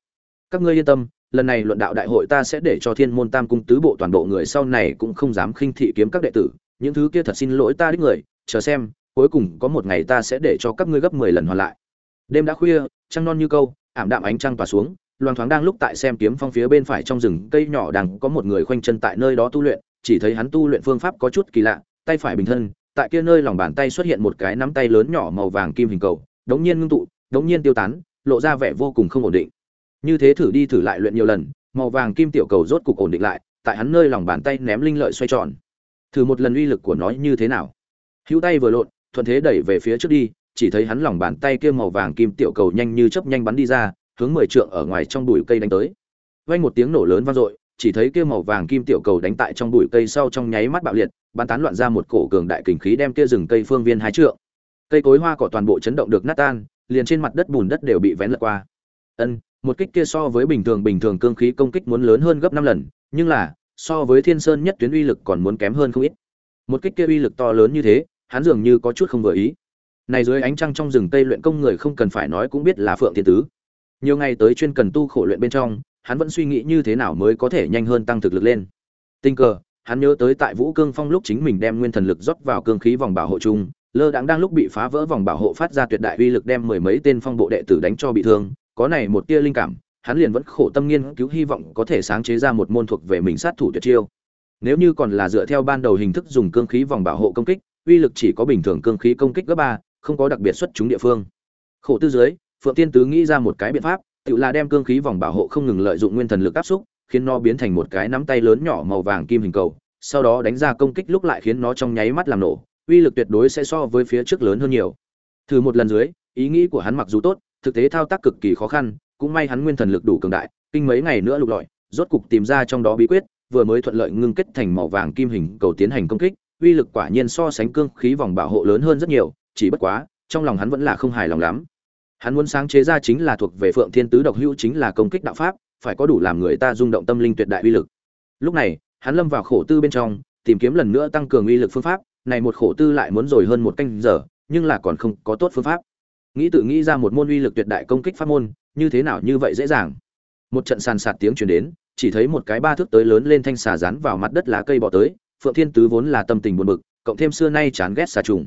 Các ngươi yên tâm, lần này luận đạo đại hội ta sẽ để cho thiên môn tam cung tứ bộ toàn bộ người sau này cũng không dám khinh thị kiếm các đệ tử, những thứ kia thật xin lỗi ta đích người, chờ xem, cuối cùng có một ngày ta sẽ để cho các ngươi gấp mười lần hoàn lại. Đêm đã khuya, trăng non như câu, ảm đạm ánh trăng tỏa xuống loan thoáng đang lúc tại xem kiếm phong phía bên phải trong rừng, cây nhỏ đang có một người khoanh chân tại nơi đó tu luyện, chỉ thấy hắn tu luyện phương pháp có chút kỳ lạ, tay phải bình thân, tại kia nơi lòng bàn tay xuất hiện một cái nắm tay lớn nhỏ màu vàng kim hình cầu, đống nhiên ngưng tụ, đống nhiên tiêu tán, lộ ra vẻ vô cùng không ổn định. Như thế thử đi thử lại luyện nhiều lần, màu vàng kim tiểu cầu rốt cục ổn định lại, tại hắn nơi lòng bàn tay ném linh lợi xoay tròn. Thử một lần uy lực của nó như thế nào? Hữu tay vừa lộn, thuận thế đẩy về phía trước đi, chỉ thấy hắn lòng bàn tay kia màu vàng kim tiểu cầu nhanh như chớp nhanh bắn đi ra hướng mười trượng ở ngoài trong bụi cây đánh tới. Vang một tiếng nổ lớn vang dội, chỉ thấy kia màu vàng kim tiểu cầu đánh tại trong bụi cây sau trong nháy mắt bạo liệt, bắn tán loạn ra một cổ cường đại kình khí đem kia rừng cây phương viên hai trượng. Cây cối hoa cỏ toàn bộ chấn động được nát tan, liền trên mặt đất bùn đất đều bị vén lật qua. Ân, một kích kia so với bình thường bình thường cương khí công kích muốn lớn hơn gấp năm lần, nhưng là, so với thiên sơn nhất tuyến uy lực còn muốn kém hơn không ít. Một kích kia uy lực to lớn như thế, hắn dường như có chút không vừa ý. Này dưới ánh trăng trong rừng tây luyện công người không cần phải nói cũng biết là phượng thiên tứ nhiều ngày tới chuyên cần tu khổ luyện bên trong, hắn vẫn suy nghĩ như thế nào mới có thể nhanh hơn tăng thực lực lên. Tình cờ, hắn nhớ tới tại vũ cương phong lúc chính mình đem nguyên thần lực rót vào cương khí vòng bảo hộ chung, lơ đãng đang lúc bị phá vỡ vòng bảo hộ phát ra tuyệt đại uy lực đem mười mấy tên phong bộ đệ tử đánh cho bị thương, có này một tia linh cảm, hắn liền vẫn khổ tâm nghiên cứu hy vọng có thể sáng chế ra một môn thuộc về mình sát thủ tuyệt chiêu. Nếu như còn là dựa theo ban đầu hình thức dùng cương khí vòng bảo hộ công kích, uy lực chỉ có bình thường cương khí công kích gấp ba, không có đặc biệt xuất chúng địa phương. Khổ tư dưới phượng tiên tứ nghĩ ra một cái biện pháp tự là đem cương khí vòng bảo hộ không ngừng lợi dụng nguyên thần lực áp xúc, khiến nó biến thành một cái nắm tay lớn nhỏ màu vàng kim hình cầu, sau đó đánh ra công kích lúc lại khiến nó trong nháy mắt làm nổ, uy lực tuyệt đối sẽ so với phía trước lớn hơn nhiều. Thử một lần dưới, ý nghĩ của hắn mặc dù tốt, thực tế thao tác cực kỳ khó khăn, cũng may hắn nguyên thần lực đủ cường đại, kinh mấy ngày nữa lục lọi, rốt cục tìm ra trong đó bí quyết, vừa mới thuận lợi ngưng kết thành màu vàng kim hình cầu tiến hành công kích, uy lực quả nhiên so sánh cương khí vòng bảo hộ lớn hơn rất nhiều, chỉ bất quá, trong lòng hắn vẫn là không hài lòng lắm hắn muốn sáng chế ra chính là thuộc về phượng thiên tứ độc hữu chính là công kích đạo pháp, phải có đủ làm người ta rung động tâm linh tuyệt đại uy lực. Lúc này, hắn lâm vào khổ tư bên trong, tìm kiếm lần nữa tăng cường uy lực phương pháp, này một khổ tư lại muốn rồi hơn một canh giờ, nhưng là còn không có tốt phương pháp. Nghĩ tự nghĩ ra một môn uy lực tuyệt đại công kích pháp môn, như thế nào như vậy dễ dàng. Một trận sàn sạt tiếng truyền đến, chỉ thấy một cái ba thước tới lớn lên thanh xà rán vào mặt đất lá cây bỏ tới, phượng thiên tứ vốn là tâm tình buồn bực, cộng thêm xưa nay chán ghét xà trùng.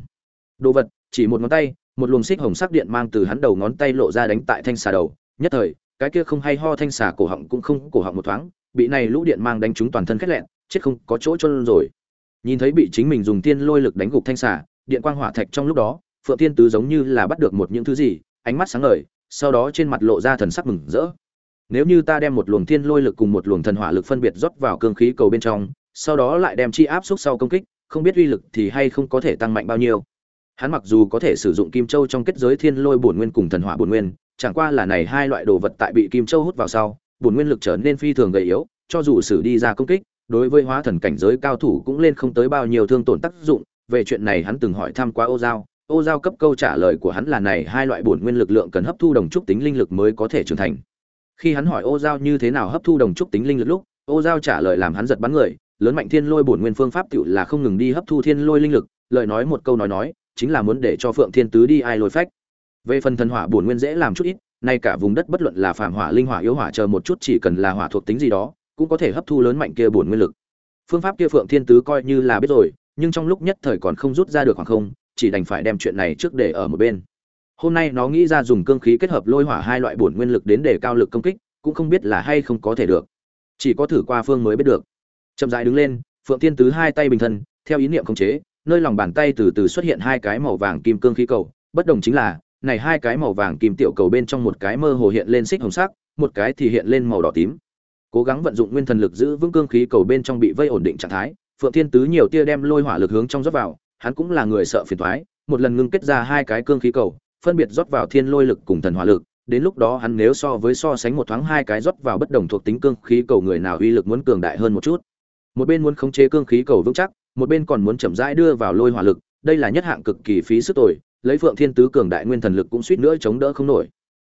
Đồ vật, chỉ một ngón tay một luồng xích hồng sắc điện mang từ hắn đầu ngón tay lộ ra đánh tại thanh xà đầu. Nhất thời, cái kia không hay ho thanh xà cổ họng cũng không, cổ họng một thoáng, bị này lũ điện mang đánh trúng toàn thân khét lẹn, chết không có chỗ chôn rồi. Nhìn thấy bị chính mình dùng tiên lôi lực đánh gục thanh xà, điện quang hỏa thạch trong lúc đó, phượng tiên tứ giống như là bắt được một những thứ gì, ánh mắt sáng ngời, sau đó trên mặt lộ ra thần sắc mừng rỡ. Nếu như ta đem một luồng thiên lôi lực cùng một luồng thần hỏa lực phân biệt rót vào cương khí cầu bên trong, sau đó lại đem chi áp xúc sau công kích, không biết uy lực thì hay không có thể tăng mạnh bao nhiêu hắn mặc dù có thể sử dụng kim châu trong kết giới thiên lôi bổn nguyên cùng thần hỏa bổn nguyên, chẳng qua là này hai loại đồ vật tại bị kim châu hút vào sau, bổn nguyên lực trở nên phi thường gầy yếu, cho dù sử đi ra công kích, đối với hóa thần cảnh giới cao thủ cũng lên không tới bao nhiêu thương tổn tác dụng. Về chuyện này hắn từng hỏi thăm qua ô giao. Ô giao cấp câu trả lời của hắn là này hai loại bổn nguyên lực lượng cần hấp thu đồng trúc tính linh lực mới có thể trưởng thành. Khi hắn hỏi ô giao như thế nào hấp thu đồng trúc tính linh lực lúc, ô giao trả lời làm hắn giật bắn người, lớn mạnh thiên lôi bổn nguyên phương pháp tiểu là không ngừng đi hấp thu thiên lôi linh lực, lời nói một câu nói nói chính là muốn để cho phượng thiên tứ đi ai lôi phách. Về phần thần hỏa bổn nguyên dễ làm chút ít, nay cả vùng đất bất luận là phàm hỏa, linh hỏa, yếu hỏa chờ một chút chỉ cần là hỏa thuộc tính gì đó, cũng có thể hấp thu lớn mạnh kia bổn nguyên lực. Phương pháp kia phượng thiên tứ coi như là biết rồi, nhưng trong lúc nhất thời còn không rút ra được khoảng không, chỉ đành phải đem chuyện này trước để ở một bên. Hôm nay nó nghĩ ra dùng cương khí kết hợp lôi hỏa hai loại bổn nguyên lực đến để cao lực công kích, cũng không biết là hay không có thể được. Chỉ có thử qua phương mới biết được. Chậm rãi đứng lên, phượng thiên tứ hai tay bình thân, theo ý niệm khống chế nơi lòng bàn tay từ từ xuất hiện hai cái màu vàng kim cương khí cầu, bất đồng chính là, này hai cái màu vàng kim tiểu cầu bên trong một cái mơ hồ hiện lên xích hồng sắc, một cái thì hiện lên màu đỏ tím. Cố gắng vận dụng nguyên thần lực giữ vững cương khí cầu bên trong bị vây ổn định trạng thái, phượng thiên tứ nhiều tia đem lôi hỏa lực hướng trong rót vào, hắn cũng là người sợ phiền toái, một lần ngưng kết ra hai cái cương khí cầu, phân biệt rót vào thiên lôi lực cùng thần hỏa lực, đến lúc đó hắn nếu so với so sánh một thoáng hai cái rót vào bất đồng thuộc tính cương khí cầu người nào uy lực muốn cường đại hơn một chút. Một bên muốn khống chế cương khí cầu vững chắc một bên còn muốn chậm rãi đưa vào lôi hỏa lực, đây là nhất hạng cực kỳ phí sức tồi, lấy phượng thiên tứ cường đại nguyên thần lực cũng suýt nữa chống đỡ không nổi.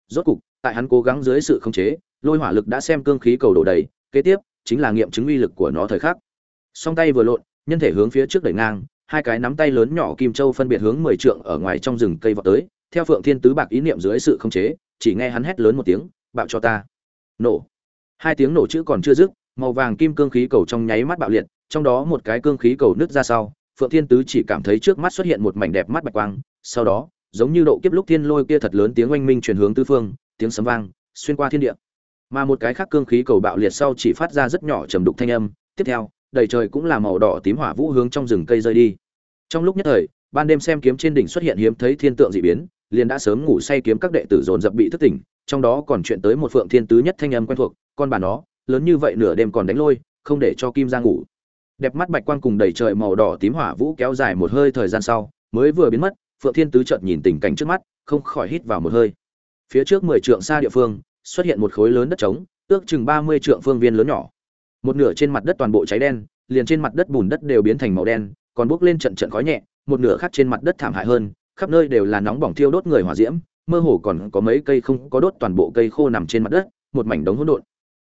Rốt cục, tại hắn cố gắng dưới sự khống chế, lôi hỏa lực đã xem cương khí cầu đổ đầy, kế tiếp, chính là nghiệm chứng uy lực của nó thời khắc. Song tay vừa lộn, nhân thể hướng phía trước đẩy ngang, hai cái nắm tay lớn nhỏ kim châu phân biệt hướng mười trượng ở ngoài trong rừng cây vọt tới, theo phượng thiên tứ bạc ý niệm dưới sự khống chế, chỉ nghe hắn hét lớn một tiếng, bạo cho ta! Nổ. Hai tiếng nổ chữ còn chưa dứt, màu vàng kim cương khí cầu trong nháy mắt bạo liệt trong đó một cái cương khí cầu nứt ra sau, phượng thiên tứ chỉ cảm thấy trước mắt xuất hiện một mảnh đẹp mắt bạch quang, sau đó, giống như độ kiếp lúc thiên lôi kia thật lớn tiếng oanh minh truyền hướng tứ phương, tiếng sấm vang, xuyên qua thiên địa. Mà một cái khác cương khí cầu bạo liệt sau chỉ phát ra rất nhỏ trầm đục thanh âm, tiếp theo, đầy trời cũng là màu đỏ tím hỏa vũ hướng trong rừng cây rơi đi. Trong lúc nhất thời, ban đêm xem kiếm trên đỉnh xuất hiện hiếm thấy thiên tượng dị biến, liền đã sớm ngủ say kiếm các đệ tử dồn dập bị thức tỉnh, trong đó còn chuyện tới một phượng thiên tứ nhất thanh âm quen thuộc, con bà nó, lớn như vậy nửa đêm còn đánh lôi, không để cho kim ra ngủ đẹp mắt bạch quang cùng đầy trời màu đỏ tím hỏa vũ kéo dài một hơi thời gian sau, mới vừa biến mất, phượng thiên tứ chợt nhìn tình cảnh trước mắt, không khỏi hít vào một hơi. Phía trước mười trượng xa địa phương, xuất hiện một khối lớn đất trống, ước chừng ba mươi trượng phương viên lớn nhỏ. Một nửa trên mặt đất toàn bộ cháy đen, liền trên mặt đất bùn đất đều biến thành màu đen, còn bốc lên trận trận khói nhẹ, một nửa khác trên mặt đất thảm hại hơn, khắp nơi đều là nóng bỏng thiêu đốt người hỏa diễm, mơ hồ còn có mấy cây không có đốt toàn bộ cây khô nằm trên mặt đất, một mảnh đống hỗn độn.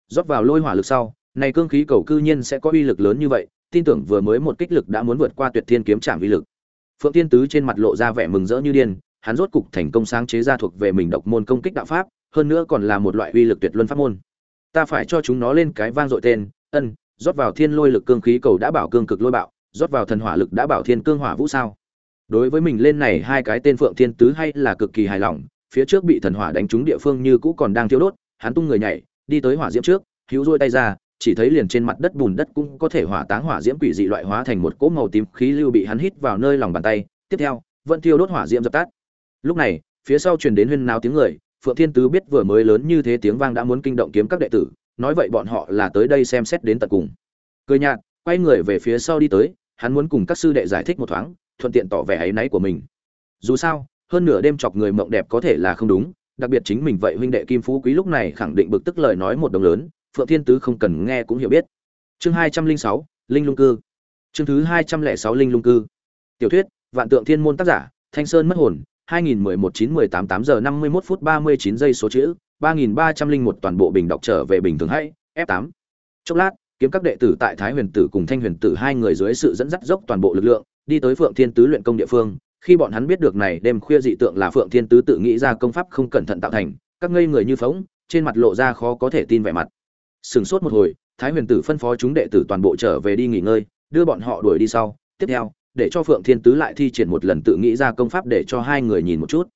Rót vào lôi hỏa lực sau, này cương khí cầu cư nhiên sẽ có uy lực lớn như vậy tin tưởng vừa mới một kích lực đã muốn vượt qua tuyệt thiên kiếm trạng uy lực. Phượng tiên tứ trên mặt lộ ra vẻ mừng rỡ như điên, hắn rốt cục thành công sáng chế ra thuộc về mình độc môn công kích đạo pháp, hơn nữa còn là một loại uy lực tuyệt luân pháp môn. Ta phải cho chúng nó lên cái vang dội tên, ân, rót vào thiên lôi lực cương khí cầu đã bảo cương cực lôi bạo, rót vào thần hỏa lực đã bảo thiên cương hỏa vũ sao? Đối với mình lên này hai cái tên phượng thiên tứ hay là cực kỳ hài lòng, phía trước bị thần hỏa đánh trúng địa phương như cũ còn đang thiêu đốt, hắn tung người nhảy, đi tới hỏa diễm trước, hữu rôi tay ra chỉ thấy liền trên mặt đất bùn đất cũng có thể hỏa táng hỏa diễm quỷ dị loại hóa thành một cỗ màu tím khí lưu bị hắn hít vào nơi lòng bàn tay. Tiếp theo, vẫn thiêu đốt hỏa diễm dập tắt. Lúc này, phía sau truyền đến huyên nào tiếng người, phượng thiên tứ biết vừa mới lớn như thế tiếng vang đã muốn kinh động kiếm các đệ tử, nói vậy bọn họ là tới đây xem xét đến tận cùng. Cười nhạt, quay người về phía sau đi tới, hắn muốn cùng các sư đệ giải thích một thoáng, thuận tiện tỏ vẻ áy náy của mình. Dù sao, hơn nửa đêm chọc người mộng đẹp có thể là không đúng, đặc biệt chính mình vậy huynh đệ kim phú quý lúc này khẳng định bực tức lời nói một đồng lớn phượng thiên tứ không cần nghe cũng hiểu biết. Chương hai trăm linh sáu, linh lung cư. Chương thứ hai trăm lẻ sáu, linh lung cư. Tiểu thuyết, vạn tượng thiên môn tác giả, thanh sơn mất hồn 2011 9 18 8 giờ 51 phút 39 giây số chữ 3301 toàn bộ bình đọc trở về bình thường hay F8 chốc lát, kiếm các đệ tử tại thái huyền tử cùng thanh huyền tử hai người dưới sự dẫn dắt dốc toàn bộ lực lượng, đi tới phượng thiên tứ luyện công địa phương. Khi bọn hắn biết được này đêm khuya dị tượng là phượng thiên tứ tự nghĩ ra công pháp không cẩn thận tạo thành, các ngây người như phóng trên mặt lộ ra khó có thể tin vẻ mặt sừng sốt một hồi, thái huyền tử phân phó chúng đệ tử toàn bộ trở về đi nghỉ ngơi, đưa bọn họ đuổi đi sau. Tiếp theo, để cho phượng thiên tứ lại thi triển một lần tự nghĩ ra công pháp để cho hai người nhìn một chút.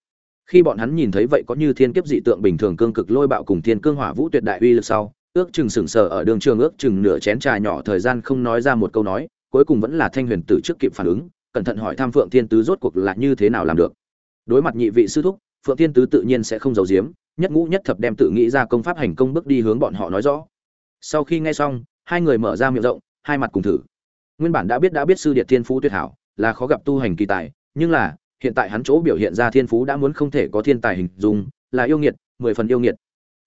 Khi bọn hắn nhìn thấy vậy có như thiên kiếp dị tượng bình thường cương cực lôi bạo cùng thiên cương hỏa vũ tuyệt đại uy lực sau, ước chừng sừng sờ ở đường trường, ước chừng nửa chén trà nhỏ thời gian không nói ra một câu nói, cuối cùng vẫn là thanh huyền tử trước kịp phản ứng, cẩn thận hỏi tham phượng thiên tứ rốt cuộc là như thế nào làm được. Đối mặt nhị vị sư thúc, phượng thiên tứ tự nhiên sẽ không giấu giếm, nhất ngũ nhất thập đem tự nghĩ ra công pháp hành công bước đi hướng bọn họ nói rõ sau khi nghe xong, hai người mở ra miệng rộng, hai mặt cùng thử. Nguyên bản đã biết đã biết sư điệt thiên phú tuyệt hảo, là khó gặp tu hành kỳ tài, nhưng là, hiện tại hắn chỗ biểu hiện ra thiên phú đã muốn không thể có thiên tài hình dung, là yêu nghiệt, mười phần yêu nghiệt.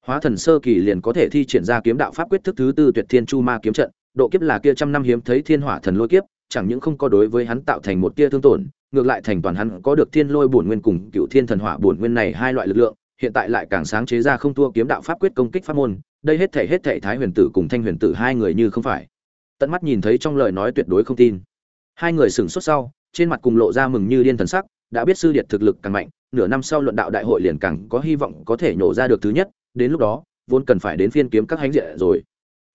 Hóa thần sơ kỳ liền có thể thi triển ra kiếm đạo pháp quyết thức thứ tư tuyệt thiên chu ma kiếm trận, độ kiếp là kia trăm năm hiếm thấy thiên hỏa thần lôi kiếp, chẳng những không có đối với hắn tạo thành một tia thương tổn, ngược lại thành toàn hắn có được thiên lôi bổn nguyên cùng cựu thiên thần hỏa bổn nguyên này hai loại lực lượng hiện tại lại càng sáng chế ra không thua kiếm đạo pháp quyết công kích pháp môn, đây hết thảy hết thảy thái huyền tử cùng thanh huyền tử hai người như không phải. Tận mắt nhìn thấy trong lời nói tuyệt đối không tin. Hai người sững sốt sau, trên mặt cùng lộ ra mừng như điên thần sắc, đã biết sư điệt thực lực càng mạnh, nửa năm sau luận đạo đại hội liền càng có hy vọng có thể nhổ ra được thứ nhất, đến lúc đó, vốn cần phải đến phiên kiếm các hánh diện rồi.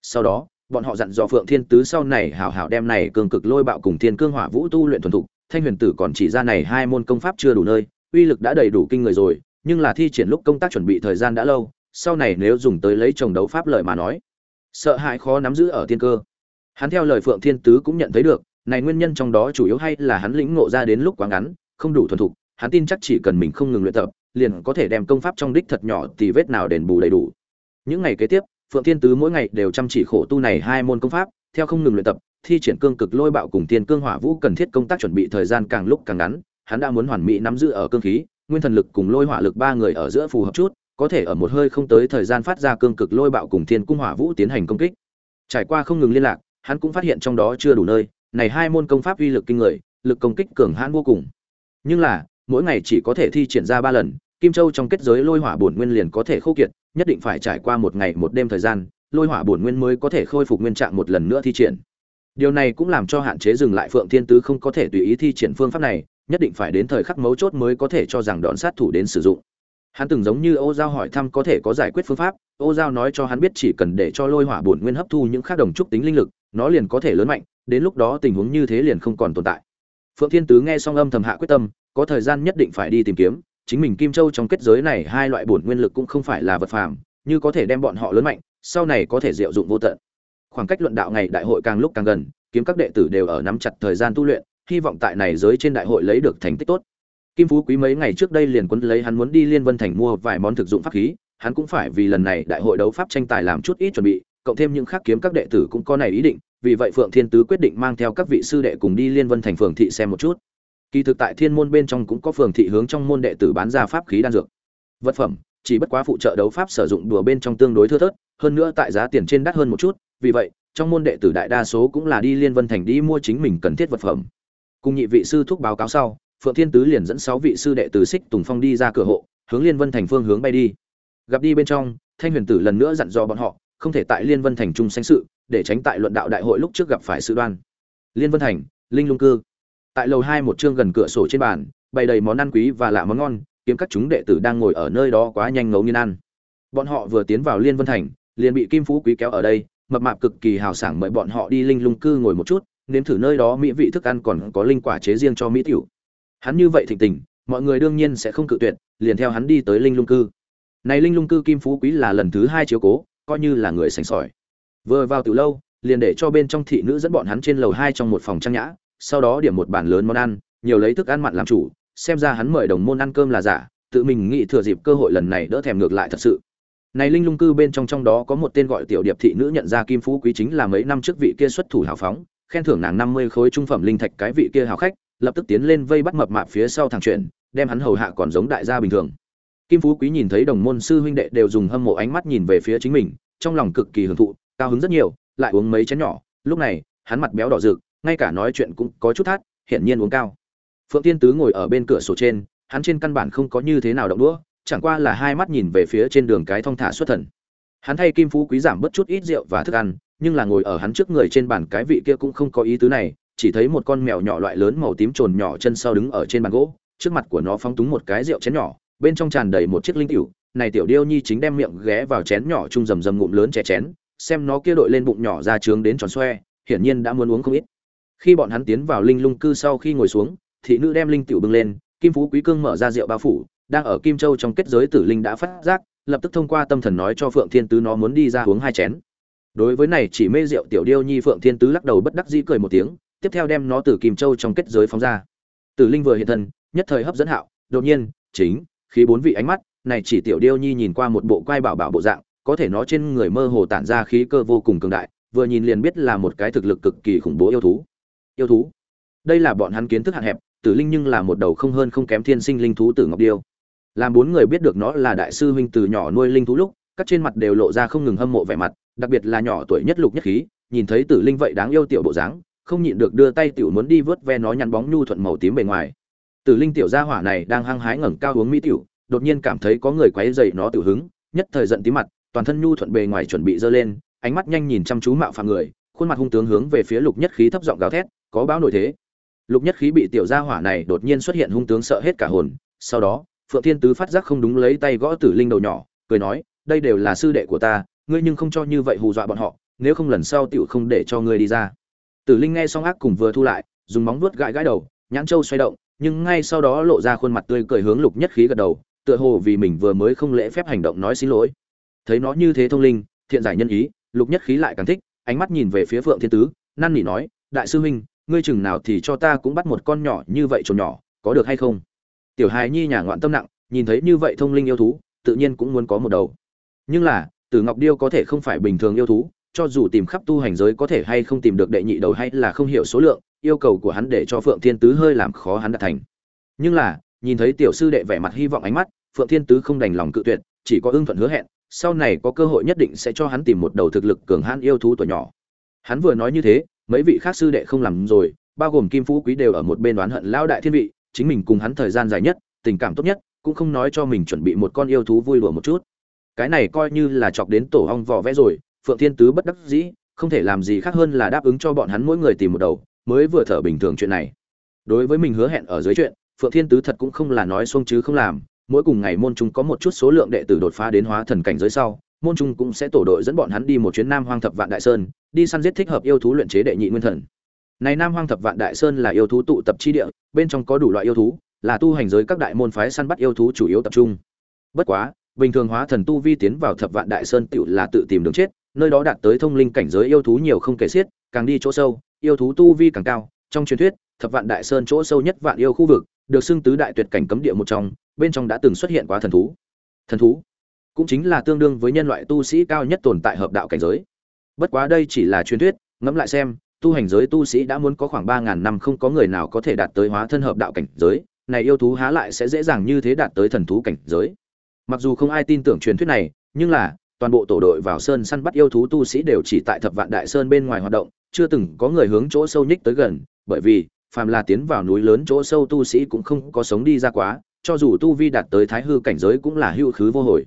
Sau đó, bọn họ dặn dò phượng thiên tứ sau này hảo hảo đem này cường cực lôi bạo cùng thiên cương hỏa vũ tu luyện thuần thục, thanh huyền tử còn chỉ ra này hai môn công pháp chưa đủ nơi, uy lực đã đầy đủ kinh người rồi nhưng là thi triển lúc công tác chuẩn bị thời gian đã lâu, sau này nếu dùng tới lấy chồng đấu pháp lời mà nói, sợ hãi khó nắm giữ ở thiên cơ. Hắn theo lời phượng thiên tứ cũng nhận thấy được, này nguyên nhân trong đó chủ yếu hay là hắn lĩnh ngộ ra đến lúc quá ngắn, không đủ thuần thục, hắn tin chắc chỉ cần mình không ngừng luyện tập, liền có thể đem công pháp trong đích thật nhỏ thì vết nào đền bù đầy đủ. Những ngày kế tiếp, phượng thiên tứ mỗi ngày đều chăm chỉ khổ tu này hai môn công pháp, theo không ngừng luyện tập, thi triển cương cực lôi bạo cùng tiên cương hỏa vũ cần thiết công tác chuẩn bị thời gian càng lúc càng ngắn, hắn đã muốn hoàn mỹ nắm giữ ở cương khí nguyên thần lực cùng lôi hỏa lực ba người ở giữa phù hợp chút, có thể ở một hơi không tới thời gian phát ra cương cực lôi bạo cùng thiên cung hỏa vũ tiến hành công kích. Trải qua không ngừng liên lạc, hắn cũng phát hiện trong đó chưa đủ nơi, này hai môn công pháp uy lực kinh người, lực công kích cường hãn vô cùng. Nhưng là, mỗi ngày chỉ có thể thi triển ra ba lần, kim châu trong kết giới lôi hỏa bổn nguyên liền có thể khô kiệt, nhất định phải trải qua một ngày một đêm thời gian, lôi hỏa bổn nguyên mới có thể khôi phục nguyên trạng một lần nữa thi triển. Điều này cũng làm cho hạn chế dừng lại phượng thiên tứ không có thể tùy ý thi triển phương pháp này nhất định phải đến thời khắc mấu chốt mới có thể cho rằng đòn sát thủ đến sử dụng. Hắn từng giống như ô giao hỏi thăm có thể có giải quyết phương pháp, ô giao nói cho hắn biết chỉ cần để cho lôi hỏa bổn nguyên hấp thu những khác đồng trúc tính linh lực, nó liền có thể lớn mạnh, đến lúc đó tình huống như thế liền không còn tồn tại. Phượng thiên tứ nghe xong âm thầm hạ quyết tâm, có thời gian nhất định phải đi tìm kiếm, chính mình kim châu trong kết giới này hai loại bổn nguyên lực cũng không phải là vật phàm, như có thể đem bọn họ lớn mạnh, sau này có thể diệu dụng vô tận. Khoảng cách luận đạo ngày đại hội càng lúc càng gần, kiếm các đệ tử đều ở nắm chặt thời gian tu luyện hy vọng tại này giới trên đại hội lấy được thành tích tốt. Kim phú quý mấy ngày trước đây liền quấn lấy hắn muốn đi liên vân thành mua vài món thực dụng pháp khí, hắn cũng phải vì lần này đại hội đấu pháp tranh tài làm chút ít chuẩn bị, cộng thêm những khác kiếm các đệ tử cũng có này ý định, vì vậy phượng thiên tứ quyết định mang theo các vị sư đệ cùng đi liên vân thành phường thị xem một chút. Kỳ thực tại thiên môn bên trong cũng có phường thị hướng trong môn đệ tử bán ra pháp khí đan dược. Vật phẩm, chỉ bất quá phụ trợ đấu pháp sử dụng đùa bên trong tương đối thưa thớt, hơn nữa tại giá tiền trên đắt hơn một chút, vì vậy, trong môn đệ tử đại đa số cũng là đi liên vân thành đi mua chính mình cần thiết vật phẩm cùng nhị vị sư thúc báo cáo sau, phượng thiên tứ liền dẫn sáu vị sư đệ từ xích tùng phong đi ra cửa hộ, hướng liên vân thành phương hướng bay đi. Gặp đi bên trong, thanh huyền tử lần nữa dặn dò bọn họ, không thể tại liên vân thành trung sanh sự, để tránh tại luận đạo đại hội lúc trước gặp phải sự đoan. Liên vân thành, linh lung cư. Tại lầu hai một chương gần cửa sổ trên bàn, bày đầy món ăn quý và lạ món ngon, kiếm các chúng đệ tử đang ngồi ở nơi đó quá nhanh ngấu nghiên ăn. Bọn họ vừa tiến vào liên vân thành, liền bị kim phú quý kéo ở đây, mập mạp cực kỳ hào sảng mời bọn họ đi linh lung cư ngồi một chút nếm thử nơi đó mỹ vị thức ăn còn có linh quả chế riêng cho mỹ tiểu. Hắn như vậy thịnh tình, mọi người đương nhiên sẽ không cự tuyệt, liền theo hắn đi tới linh lung cư. Này linh lung cư kim phú quý là lần thứ hai chiếu cố, coi như là người sành sỏi. Vừa vào từ lâu, liền để cho bên trong thị nữ dẫn bọn hắn trên lầu hai trong một phòng trang nhã, sau đó điểm một bàn lớn món ăn, nhiều lấy thức ăn mặn làm chủ, xem ra hắn mời đồng môn ăn cơm là giả, tự mình nghĩ thừa dịp cơ hội lần này đỡ thèm ngược lại thật sự. Này linh lung cư bên trong trong đó có một tên gọi tiểu điệp thị nữ nhận ra kim phú quý chính là mấy năm trước vị kia xuất thủ hào phóng khen thưởng nàng năm mươi khối trung phẩm linh thạch cái vị kia hào khách, lập tức tiến lên vây bắt mập mạp phía sau thằng chuyện, đem hắn hầu hạ còn giống đại gia bình thường. Kim phú quý nhìn thấy đồng môn sư huynh đệ đều dùng hâm mộ ánh mắt nhìn về phía chính mình, trong lòng cực kỳ hưởng thụ, cao hứng rất nhiều, lại uống mấy chén nhỏ. Lúc này, hắn mặt béo đỏ rực, ngay cả nói chuyện cũng có chút thắt, hiển nhiên uống cao. Phượng tiên tứ ngồi ở bên cửa sổ trên, hắn trên căn bản không có như thế nào động đũa, chẳng qua là hai mắt nhìn về phía trên đường cái thong thả xuất thần. Hắn thay kim phú quý giảm bớt chút ít rượu và thức ăn nhưng là ngồi ở hắn trước người trên bàn cái vị kia cũng không có ý tứ này, chỉ thấy một con mèo nhỏ loại lớn màu tím trồn nhỏ chân sau đứng ở trên bàn gỗ, trước mặt của nó phóng túng một cái rượu chén nhỏ, bên trong tràn đầy một chiếc linh tiểu. Này tiểu điêu nhi chính đem miệng ghé vào chén nhỏ chung rầm rầm ngụm lớn chè chén, xem nó kia đội lên bụng nhỏ ra trướng đến tròn xoe, hiển nhiên đã muốn uống không ít. Khi bọn hắn tiến vào linh lung cư sau khi ngồi xuống, thị nữ đem linh tiểu bưng lên, kim phú quý cương mở ra rượu bao phủ, đang ở kim châu trong kết giới tử linh đã phát giác, lập tức thông qua tâm thần nói cho phượng thiên tứ nó muốn đi ra uống hai chén đối với này chỉ mê rượu tiểu điêu nhi phượng thiên tứ lắc đầu bất đắc dĩ cười một tiếng, tiếp theo đem nó từ kim châu trong kết giới phóng ra. Tử linh vừa hiện thân, nhất thời hấp dẫn hạo, đột nhiên, chính khi bốn vị ánh mắt, này chỉ tiểu điêu nhi nhìn qua một bộ quai bảo bảo bộ dạng, có thể nó trên người mơ hồ tản ra khí cơ vô cùng cường đại, vừa nhìn liền biết là một cái thực lực cực kỳ khủng bố yêu thú. Yêu thú? Đây là bọn hắn kiến thức hạn hẹp, tử linh nhưng là một đầu không hơn không kém thiên sinh linh thú tử ngọc điêu. Làm bốn người biết được nó là đại sư huynh từ nhỏ nuôi linh thú lúc, các trên mặt đều lộ ra không ngừng hâm mộ vẻ mặt đặc biệt là nhỏ tuổi nhất lục nhất khí, nhìn thấy tử linh vậy đáng yêu tiểu bộ dáng, không nhịn được đưa tay tiểu muốn đi vớt ve nó nhăn bóng nhu thuận màu tím bề ngoài. Tử linh tiểu gia hỏa này đang hăng hái ngẩng cao uống mỹ tiểu, đột nhiên cảm thấy có người quấy rầy nó tiểu hứng, nhất thời giận tí mặt, toàn thân nhu thuận bề ngoài chuẩn bị dơ lên, ánh mắt nhanh nhìn chăm chú mạo phạm người, khuôn mặt hung tướng hướng về phía lục nhất khí thấp giọng gào thét, có báo nổi thế. Lục nhất khí bị tiểu gia hỏa này đột nhiên xuất hiện hung tướng sợ hết cả hồn, sau đó, phượng thiên tứ phát giác không đúng lấy tay gõ tử linh đầu nhỏ, cười nói, đây đều là sư đệ của ta ngươi nhưng không cho như vậy hù dọa bọn họ, nếu không lần sau tiểu không để cho ngươi đi ra. Tử linh nghe xong ác cùng vừa thu lại, dùng móng vuốt gãi gãi đầu, nhãn châu xoay động, nhưng ngay sau đó lộ ra khuôn mặt tươi cười hướng lục nhất khí gật đầu, tựa hồ vì mình vừa mới không lễ phép hành động nói xin lỗi. Thấy nó như thế thông linh, thiện giải nhân ý, lục nhất khí lại càng thích, ánh mắt nhìn về phía phượng thiên tứ, năn nỉ nói, đại sư huynh, ngươi chừng nào thì cho ta cũng bắt một con nhỏ như vậy trồn nhỏ, có được hay không? Tiểu hài nhi nhà ngoạn tâm nặng, nhìn thấy như vậy thông linh yêu thú, tự nhiên cũng muốn có một đầu. Nhưng là tử ngọc điêu có thể không phải bình thường yêu thú, cho dù tìm khắp tu hành giới có thể hay không tìm được đệ nhị đầu hay là không hiểu số lượng, yêu cầu của hắn để cho phượng thiên tứ hơi làm khó hắn đạt thành. Nhưng là, nhìn thấy tiểu sư đệ vẻ mặt hy vọng ánh mắt, phượng thiên tứ không đành lòng cự tuyệt, chỉ có ưng thuận hứa hẹn, sau này có cơ hội nhất định sẽ cho hắn tìm một đầu thực lực cường hãn yêu thú tuổi nhỏ. Hắn vừa nói như thế, mấy vị khác sư đệ không làm rồi, bao gồm kim phú quý đều ở một bên đoán hận lao đại thiên vị, chính mình cùng hắn thời gian dài nhất, tình cảm tốt nhất, cũng không nói cho mình chuẩn bị một con yêu thú vui lùa một chút cái này coi như là chọc đến tổ ong vỏ vẽ rồi, phượng thiên tứ bất đắc dĩ, không thể làm gì khác hơn là đáp ứng cho bọn hắn mỗi người tìm một đầu, mới vừa thở bình thường chuyện này. Đối với mình hứa hẹn ở dưới chuyện, phượng thiên tứ thật cũng không là nói xuông chứ không làm, mỗi cùng ngày môn trung có một chút số lượng đệ tử đột phá đến hóa thần cảnh giới sau, môn trung cũng sẽ tổ đội dẫn bọn hắn đi một chuyến nam hoang thập vạn đại sơn, đi săn giết thích hợp yêu thú luyện chế đệ nhị nguyên thần. Này nam hoang thập vạn đại sơn là yêu thú tụ tập chi địa, bên trong có đủ loại yêu thú, là tu hành giới các đại môn phái săn bắt yêu thú chủ yếu tập trung. Bất quá bình thường hóa thần tu vi tiến vào thập vạn đại sơn tựu là tự tìm đường chết, nơi đó đạt tới thông linh cảnh giới yêu thú nhiều không kể xiết, càng đi chỗ sâu, yêu thú tu vi càng cao. Trong truyền thuyết, thập vạn đại sơn chỗ sâu nhất vạn yêu khu vực, được xưng tứ đại tuyệt cảnh cấm địa một trong, bên trong đã từng xuất hiện quá thần thú. Thần thú cũng chính là tương đương với nhân loại tu sĩ cao nhất tồn tại hợp đạo cảnh giới. Bất quá đây chỉ là truyền thuyết, ngẫm lại xem, tu hành giới tu sĩ đã muốn có khoảng ba ngàn năm không có người nào có thể đạt tới hóa thân hợp đạo cảnh giới, này yêu thú há lại sẽ dễ dàng như thế đạt tới thần thú cảnh giới mặc dù không ai tin tưởng truyền thuyết này, nhưng là, toàn bộ tổ đội vào sơn săn bắt yêu thú tu sĩ đều chỉ tại thập vạn đại sơn bên ngoài hoạt động, chưa từng có người hướng chỗ sâu nhích tới gần, bởi vì, phàm là tiến vào núi lớn chỗ sâu tu sĩ cũng không có sống đi ra quá, cho dù tu vi đạt tới thái hư cảnh giới cũng là hữu khứ vô hồi.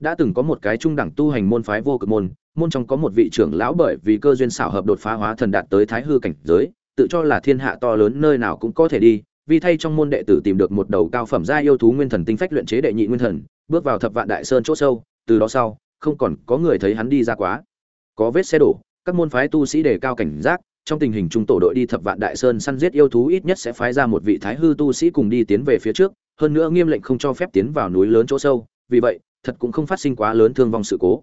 Đã từng có một cái trung đẳng tu hành môn phái vô cực môn môn trong có một vị trưởng lão bởi vì cơ duyên xảo hợp đột phá hóa thần đạt tới thái hư cảnh giới, tự cho là thiên hạ to lớn nơi nào cũng có thể đi vì thay trong môn đệ tử tìm được một đầu cao phẩm gia yêu thú nguyên thần tinh phách luyện chế đệ nhị nguyên thần, bước vào thập vạn đại sơn chỗ sâu, từ đó sau, không còn có người thấy hắn đi ra quá. Có vết xe đổ, các môn phái tu sĩ đề cao cảnh giác, trong tình hình trung tổ đội đi thập vạn đại sơn săn giết yêu thú ít nhất sẽ phái ra một vị thái hư tu sĩ cùng đi tiến về phía trước, hơn nữa nghiêm lệnh không cho phép tiến vào núi lớn chỗ sâu, vì vậy, thật cũng không phát sinh quá lớn thương vong sự cố.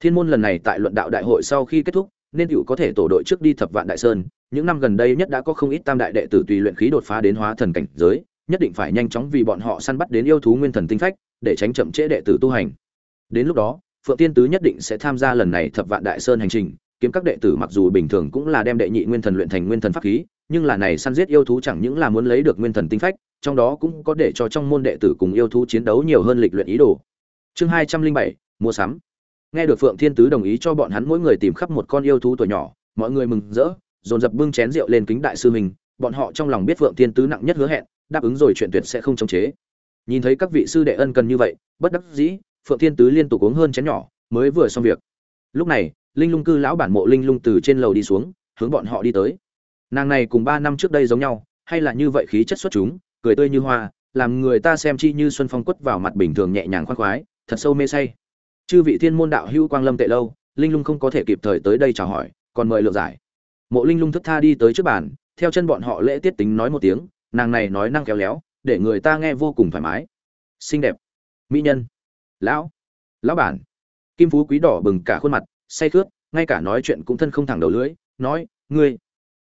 Thiên môn lần này tại luận đạo đại hội sau khi kết thúc, nên hữu có thể tổ đội trước đi thập vạn đại sơn những năm gần đây nhất đã có không ít tam đại đệ tử tùy luyện khí đột phá đến hóa thần cảnh giới, nhất định phải nhanh chóng vì bọn họ săn bắt đến yêu thú nguyên thần tinh phách, để tránh chậm trễ đệ tử tu hành. Đến lúc đó, phượng tiên tứ nhất định sẽ tham gia lần này thập vạn đại sơn hành trình, kiếm các đệ tử mặc dù bình thường cũng là đem đệ nhị nguyên thần luyện thành nguyên thần pháp khí, nhưng là này săn giết yêu thú chẳng những là muốn lấy được nguyên thần tinh phách, trong đó cũng có để cho trong môn đệ tử cùng yêu thú chiến đấu nhiều hơn lịch luyện ý đồ. Chương hai trăm linh bảy, mua sắm. Nghe được phượng thiên tứ đồng ý cho bọn hắn mỗi người tìm khắp một con yêu thú tuổi nhỏ, mọi người mừng rỡ dồn dập bưng chén rượu lên kính đại sư mình, bọn họ trong lòng biết phượng thiên tứ nặng nhất hứa hẹn, đáp ứng rồi chuyện tuyệt sẽ không chống chế. Nhìn thấy các vị sư đệ ân cần như vậy, bất đắc dĩ, phượng thiên tứ liên tục uống hơn chén nhỏ, mới vừa xong việc. Lúc này, linh lung cư lão bản mộ linh lung từ trên lầu đi xuống, hướng bọn họ đi tới. Nàng này cùng ba năm trước đây giống nhau, hay là như vậy khí chất xuất chúng, cười tươi như hoa, làm người ta xem chi như xuân phong quất vào mặt bình thường nhẹ nhàng khoan khoái, thật sâu mê say. Chư vị thiên môn đạo hữu quang lâm tệ lâu, linh lung không có thể kịp thời tới đây chào hỏi, còn mời lượng giải mộ linh lung thức tha đi tới trước bàn, theo chân bọn họ lễ tiết tính nói một tiếng, nàng này nói năng khéo léo, để người ta nghe vô cùng thoải mái. Xinh đẹp. Mỹ nhân. Lão. Lão bản. Kim phú quý đỏ bừng cả khuôn mặt, say khướt, ngay cả nói chuyện cũng thân không thẳng đầu lưỡi, nói, ngươi,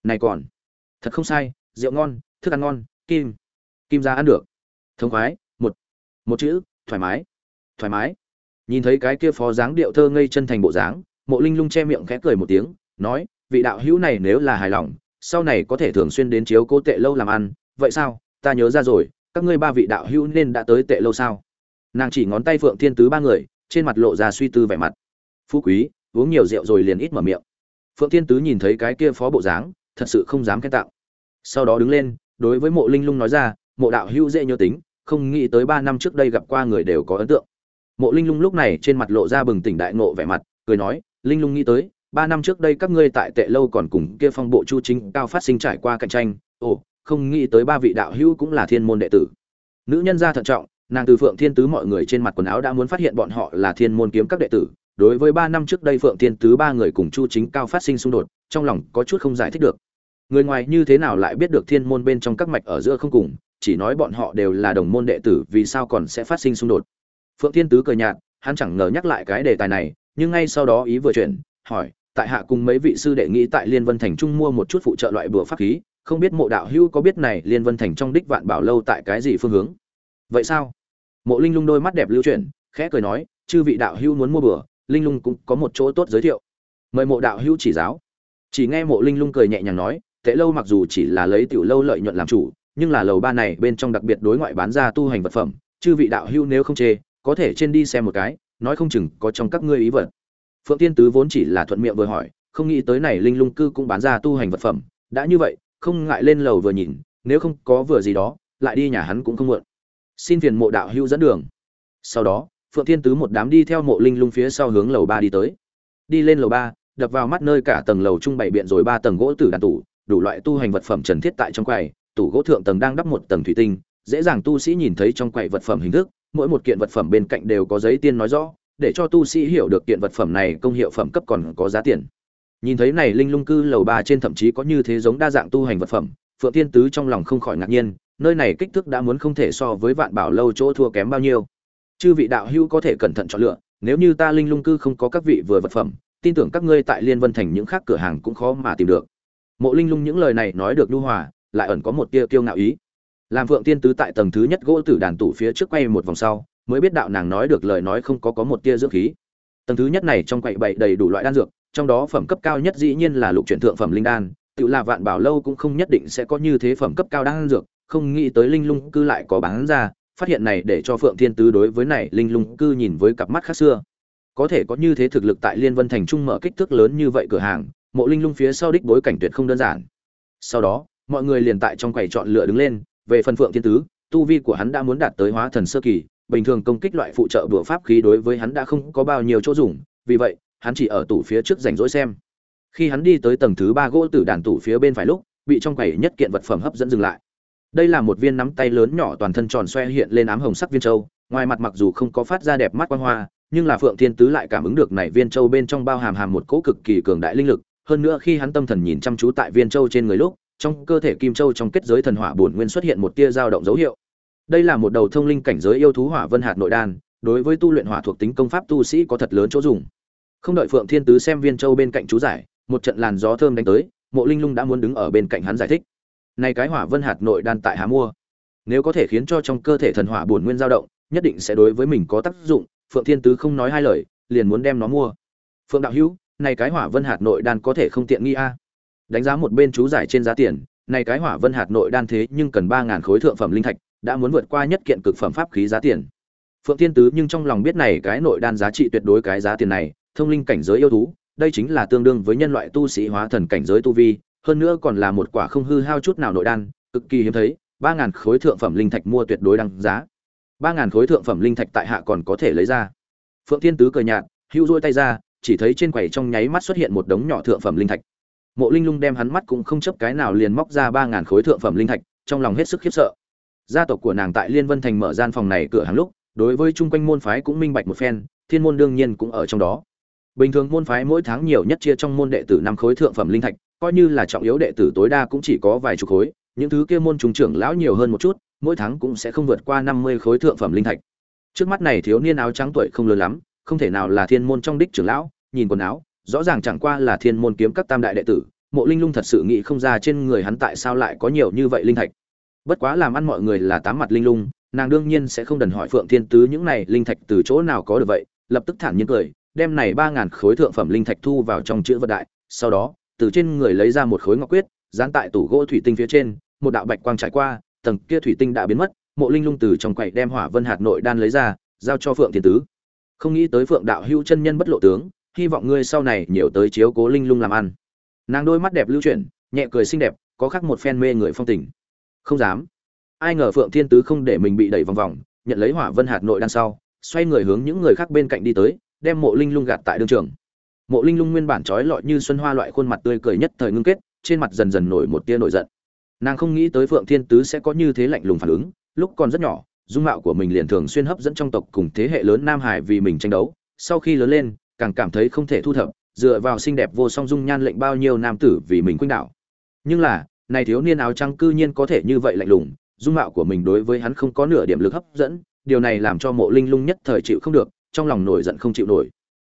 này còn. Thật không sai, rượu ngon, thức ăn ngon, kim. Kim ra ăn được. Thông khoái, một. Một chữ, thoải mái. Thoải mái. Nhìn thấy cái kia phó dáng điệu thơ ngây chân thành bộ dáng, mộ linh lung che miệng khẽ cười một tiếng, nói vị đạo hữu này nếu là hài lòng, sau này có thể thường xuyên đến chiếu cố tệ lâu làm ăn, vậy sao? Ta nhớ ra rồi, các ngươi ba vị đạo hữu nên đã tới tệ lâu sao? Nàng chỉ ngón tay phượng thiên tứ ba người, trên mặt lộ ra suy tư vẻ mặt. Phú quý, uống nhiều rượu rồi liền ít mở miệng. Phượng thiên tứ nhìn thấy cái kia phó bộ dáng, thật sự không dám khen tặng. Sau đó đứng lên, đối với mộ linh lung nói ra, mộ đạo hữu dễ nhớ tính, không nghĩ tới ba năm trước đây gặp qua người đều có ấn tượng. Mộ linh lung lúc này trên mặt lộ ra bừng tỉnh đại ngộ vẻ mặt, cười nói, linh lung nghĩ tới ba năm trước đây các ngươi tại tệ lâu còn cùng kia phong bộ chu chính cao phát sinh trải qua cạnh tranh. Ồ, không nghĩ tới ba vị đạo hữu cũng là thiên môn đệ tử. Nữ nhân gia thận trọng, nàng từ phượng thiên tứ mọi người trên mặt quần áo đã muốn phát hiện bọn họ là thiên môn kiếm các đệ tử. Đối với ba năm trước đây phượng thiên tứ ba người cùng chu chính cao phát sinh xung đột, trong lòng có chút không giải thích được. Người ngoài như thế nào lại biết được thiên môn bên trong các mạch ở giữa không cùng, chỉ nói bọn họ đều là đồng môn đệ tử, vì sao còn sẽ phát sinh xung đột? Phượng thiên tứ cười nhạt, hắn chẳng ngờ nhắc lại cái đề tài này, nhưng ngay sau đó ý vừa chuyển, hỏi tại hạ cùng mấy vị sư đệ nghĩ tại liên vân thành trung mua một chút phụ trợ loại bùa pháp khí, không biết mộ đạo hữu có biết này liên vân thành trong đích vạn bảo lâu tại cái gì phương hướng? Vậy sao? Mộ linh lung đôi mắt đẹp lưu chuyển, khẽ cười nói, chư vị đạo hữu muốn mua bừa linh lung cũng có một chỗ tốt giới thiệu. Mời mộ đạo hữu chỉ giáo. Chỉ nghe mộ linh lung cười nhẹ nhàng nói, tệ lâu mặc dù chỉ là lấy tiểu lâu lợi nhuận làm chủ, nhưng là lầu ba này bên trong đặc biệt đối ngoại bán ra tu hành vật phẩm, chư vị đạo hữu nếu không chê, có thể trên đi xem một cái, nói không chừng có trong các ngươi ý vật phượng tiên tứ vốn chỉ là thuận miệng vừa hỏi, không nghĩ tới này linh lung cư cũng bán ra tu hành vật phẩm, đã như vậy, không ngại lên lầu vừa nhìn, nếu không có vừa gì đó, lại đi nhà hắn cũng không muộn. Xin phiền mộ đạo hữu dẫn đường. Sau đó, phượng thiên tứ một đám đi theo mộ linh lung phía sau hướng lầu ba đi tới. Đi lên lầu ba, đập vào mắt nơi cả tầng lầu trung bày biện rồi ba tầng gỗ tử đàn tủ, đủ loại tu hành vật phẩm trần thiết tại trong quầy, tủ gỗ thượng tầng đang đắp một tầng thủy tinh, dễ dàng tu sĩ nhìn thấy trong quầy vật phẩm hình thức, mỗi một kiện vật phẩm bên cạnh đều có giấy tiên nói rõ để cho tu sĩ hiểu được kiện vật phẩm này công hiệu phẩm cấp còn có giá tiền. Nhìn thấy này, linh lung cư lầu ba trên thậm chí có như thế giống đa dạng tu hành vật phẩm, phượng tiên tứ trong lòng không khỏi ngạc nhiên, nơi này kích thước đã muốn không thể so với vạn bảo lâu chỗ thua kém bao nhiêu. Chư vị đạo hữu có thể cẩn thận chọn lựa, nếu như ta linh lung cư không có các vị vừa vật phẩm, tin tưởng các ngươi tại liên vân thành những khác cửa hàng cũng khó mà tìm được. Mộ linh lung những lời này nói được lưu hòa, lại ẩn có một tia kiêu ngạo ý. Làm phượng tiên tứ tại tầng thứ nhất gỗ tử đàn tủ phía trước quay một vòng sau mới biết đạo nàng nói được lời nói không có có một tia dưỡng khí. Tầng thứ nhất này trong quậy bậy đầy đủ loại đan dược, trong đó phẩm cấp cao nhất dĩ nhiên là lục chuyển thượng phẩm linh đan, tự là vạn bảo lâu cũng không nhất định sẽ có như thế phẩm cấp cao đan dược, không nghĩ tới linh lung cư lại có bán ra, phát hiện này để cho phượng thiên tứ đối với này linh lung cư nhìn với cặp mắt khác xưa. Có thể có như thế thực lực tại liên vân thành trung mở kích thước lớn như vậy cửa hàng, mộ linh lung phía sau đích bối cảnh tuyệt không đơn giản. Sau đó, mọi người liền tại trong quầy chọn lựa đứng lên, về phần phượng thiên tứ, tu vi của hắn đã muốn đạt tới hóa thần sơ kỳ bình thường công kích loại phụ trợ đùa pháp khí đối với hắn đã không có bao nhiêu chỗ dùng, vì vậy, hắn chỉ ở tủ phía trước rảnh rỗi xem. Khi hắn đi tới tầng thứ ba gỗ tử đàn tủ phía bên phải lúc, bị trong quầy nhất kiện vật phẩm hấp dẫn dừng lại. Đây là một viên nắm tay lớn nhỏ toàn thân tròn xoe hiện lên ám hồng sắc viên châu, ngoài mặt mặc dù không có phát ra đẹp mắt quan hoa, nhưng là phượng thiên tứ lại cảm ứng được này viên châu bên trong bao hàm hàm một cỗ cực kỳ cường đại linh lực. Hơn nữa khi hắn tâm thần nhìn chăm chú tại viên châu trên người lúc, trong cơ thể kim châu trong kết giới thần hỏa bổn nguyên xuất hiện một tia dao động dấu hiệu đây là một đầu thông linh cảnh giới yêu thú hỏa vân hạt nội đan, đối với tu luyện hỏa thuộc tính công pháp tu sĩ có thật lớn chỗ dùng. Không đợi phượng thiên tứ xem viên châu bên cạnh chú giải, một trận làn gió thơm đánh tới, mộ linh lung đã muốn đứng ở bên cạnh hắn giải thích. Này cái hỏa vân hạt nội đan tại há mua. Nếu có thể khiến cho trong cơ thể thần hỏa bổn nguyên dao động, nhất định sẽ đối với mình có tác dụng, phượng thiên tứ không nói hai lời, liền muốn đem nó mua. Phượng đạo hữu, này cái hỏa vân hạt nội đan có thể không tiện nghi a. Đánh giá một bên chú giải trên giá tiền, này cái hỏa vân hạt nội đan thế nhưng cần ba ngàn khối thượng phẩm linh thạch đã muốn vượt qua nhất kiện cực phẩm pháp khí giá tiền. Phượng thiên tứ nhưng trong lòng biết này cái nội đan giá trị tuyệt đối cái giá tiền này, thông linh cảnh giới yêu thú, đây chính là tương đương với nhân loại tu sĩ hóa thần cảnh giới tu vi, hơn nữa còn là một quả không hư hao chút nào nội đan, cực kỳ hiếm thấy, ba ngàn khối thượng phẩm linh thạch mua tuyệt đối đáng giá. ba ngàn khối thượng phẩm linh thạch tại hạ còn có thể lấy ra. Phượng thiên tứ cười nhạt, hữu dôi tay ra, chỉ thấy trên quầy trong nháy mắt xuất hiện một đống nhỏ thượng phẩm linh thạch. Mộ linh lung đem hắn mắt cũng không chấp cái nào liền móc ra ba ngàn khối thượng phẩm linh thạch, trong lòng hết sức khiếp sợ gia tộc của nàng tại liên vân thành mở gian phòng này cửa hàng lúc, đối với chung quanh môn phái cũng minh bạch một phen, thiên môn đương nhiên cũng ở trong đó. Bình thường môn phái mỗi tháng nhiều nhất chia trong môn đệ tử năm khối thượng phẩm linh thạch, coi như là trọng yếu đệ tử tối đa cũng chỉ có vài chục khối, những thứ kia môn trùng trưởng lão nhiều hơn một chút, mỗi tháng cũng sẽ không vượt qua năm mươi khối thượng phẩm linh thạch. Trước mắt này thiếu niên áo trắng tuổi không lớn lắm, không thể nào là thiên môn trong đích trưởng lão, nhìn quần áo, rõ ràng chẳng qua là thiên môn kiếm các tam đại đệ tử, mộ linh lung thật sự nghĩ không ra trên người hắn tại sao lại có nhiều như vậy linh thạch bất quá làm ăn mọi người là tám mặt linh lung, nàng đương nhiên sẽ không đần hỏi phượng thiên tứ những này linh thạch từ chỗ nào có được vậy, lập tức thản nhiên cười, đem này ba ngàn khối thượng phẩm linh thạch thu vào trong chữ vật đại, sau đó, từ trên người lấy ra một khối ngọc quyết, dán tại tủ gỗ thủy tinh phía trên, một đạo bạch quang trải qua, tầng kia thủy tinh đã biến mất, mộ linh lung từ trong quậy đem hỏa vân hạt nội đan lấy ra, giao cho phượng thiên tứ. Không nghĩ tới phượng đạo hữu chân nhân bất lộ tướng, hy vọng ngươi sau này nhiều tới chiếu cố linh lung làm ăn. Nàng đôi mắt đẹp lưu chuyển, nhẹ cười xinh đẹp, có khác một phen mê người phong tình không dám. Ai ngờ phượng thiên tứ không để mình bị đẩy vòng vòng, nhận lấy hỏa vân hạt nội đan sau, xoay người hướng những người khác bên cạnh đi tới, đem mộ linh lung gạt tại đương trường. Mộ linh lung nguyên bản trói lọi như xuân hoa loại khuôn mặt tươi cười nhất thời ngưng kết, trên mặt dần dần nổi một tia nổi giận. Nàng không nghĩ tới phượng thiên tứ sẽ có như thế lạnh lùng phản ứng, lúc còn rất nhỏ, dung mạo của mình liền thường xuyên hấp dẫn trong tộc cùng thế hệ lớn nam hải vì mình tranh đấu. Sau khi lớn lên, càng cảm thấy không thể thu thập, dựa vào xinh đẹp vô song dung nhan lệnh bao nhiêu nam tử vì mình quýnh đảo. Nhưng là này thiếu niên áo trắng cư nhiên có thể như vậy lạnh lùng, dung mạo của mình đối với hắn không có nửa điểm lực hấp dẫn, điều này làm cho mộ linh lung nhất thời chịu không được, trong lòng nổi giận không chịu nổi.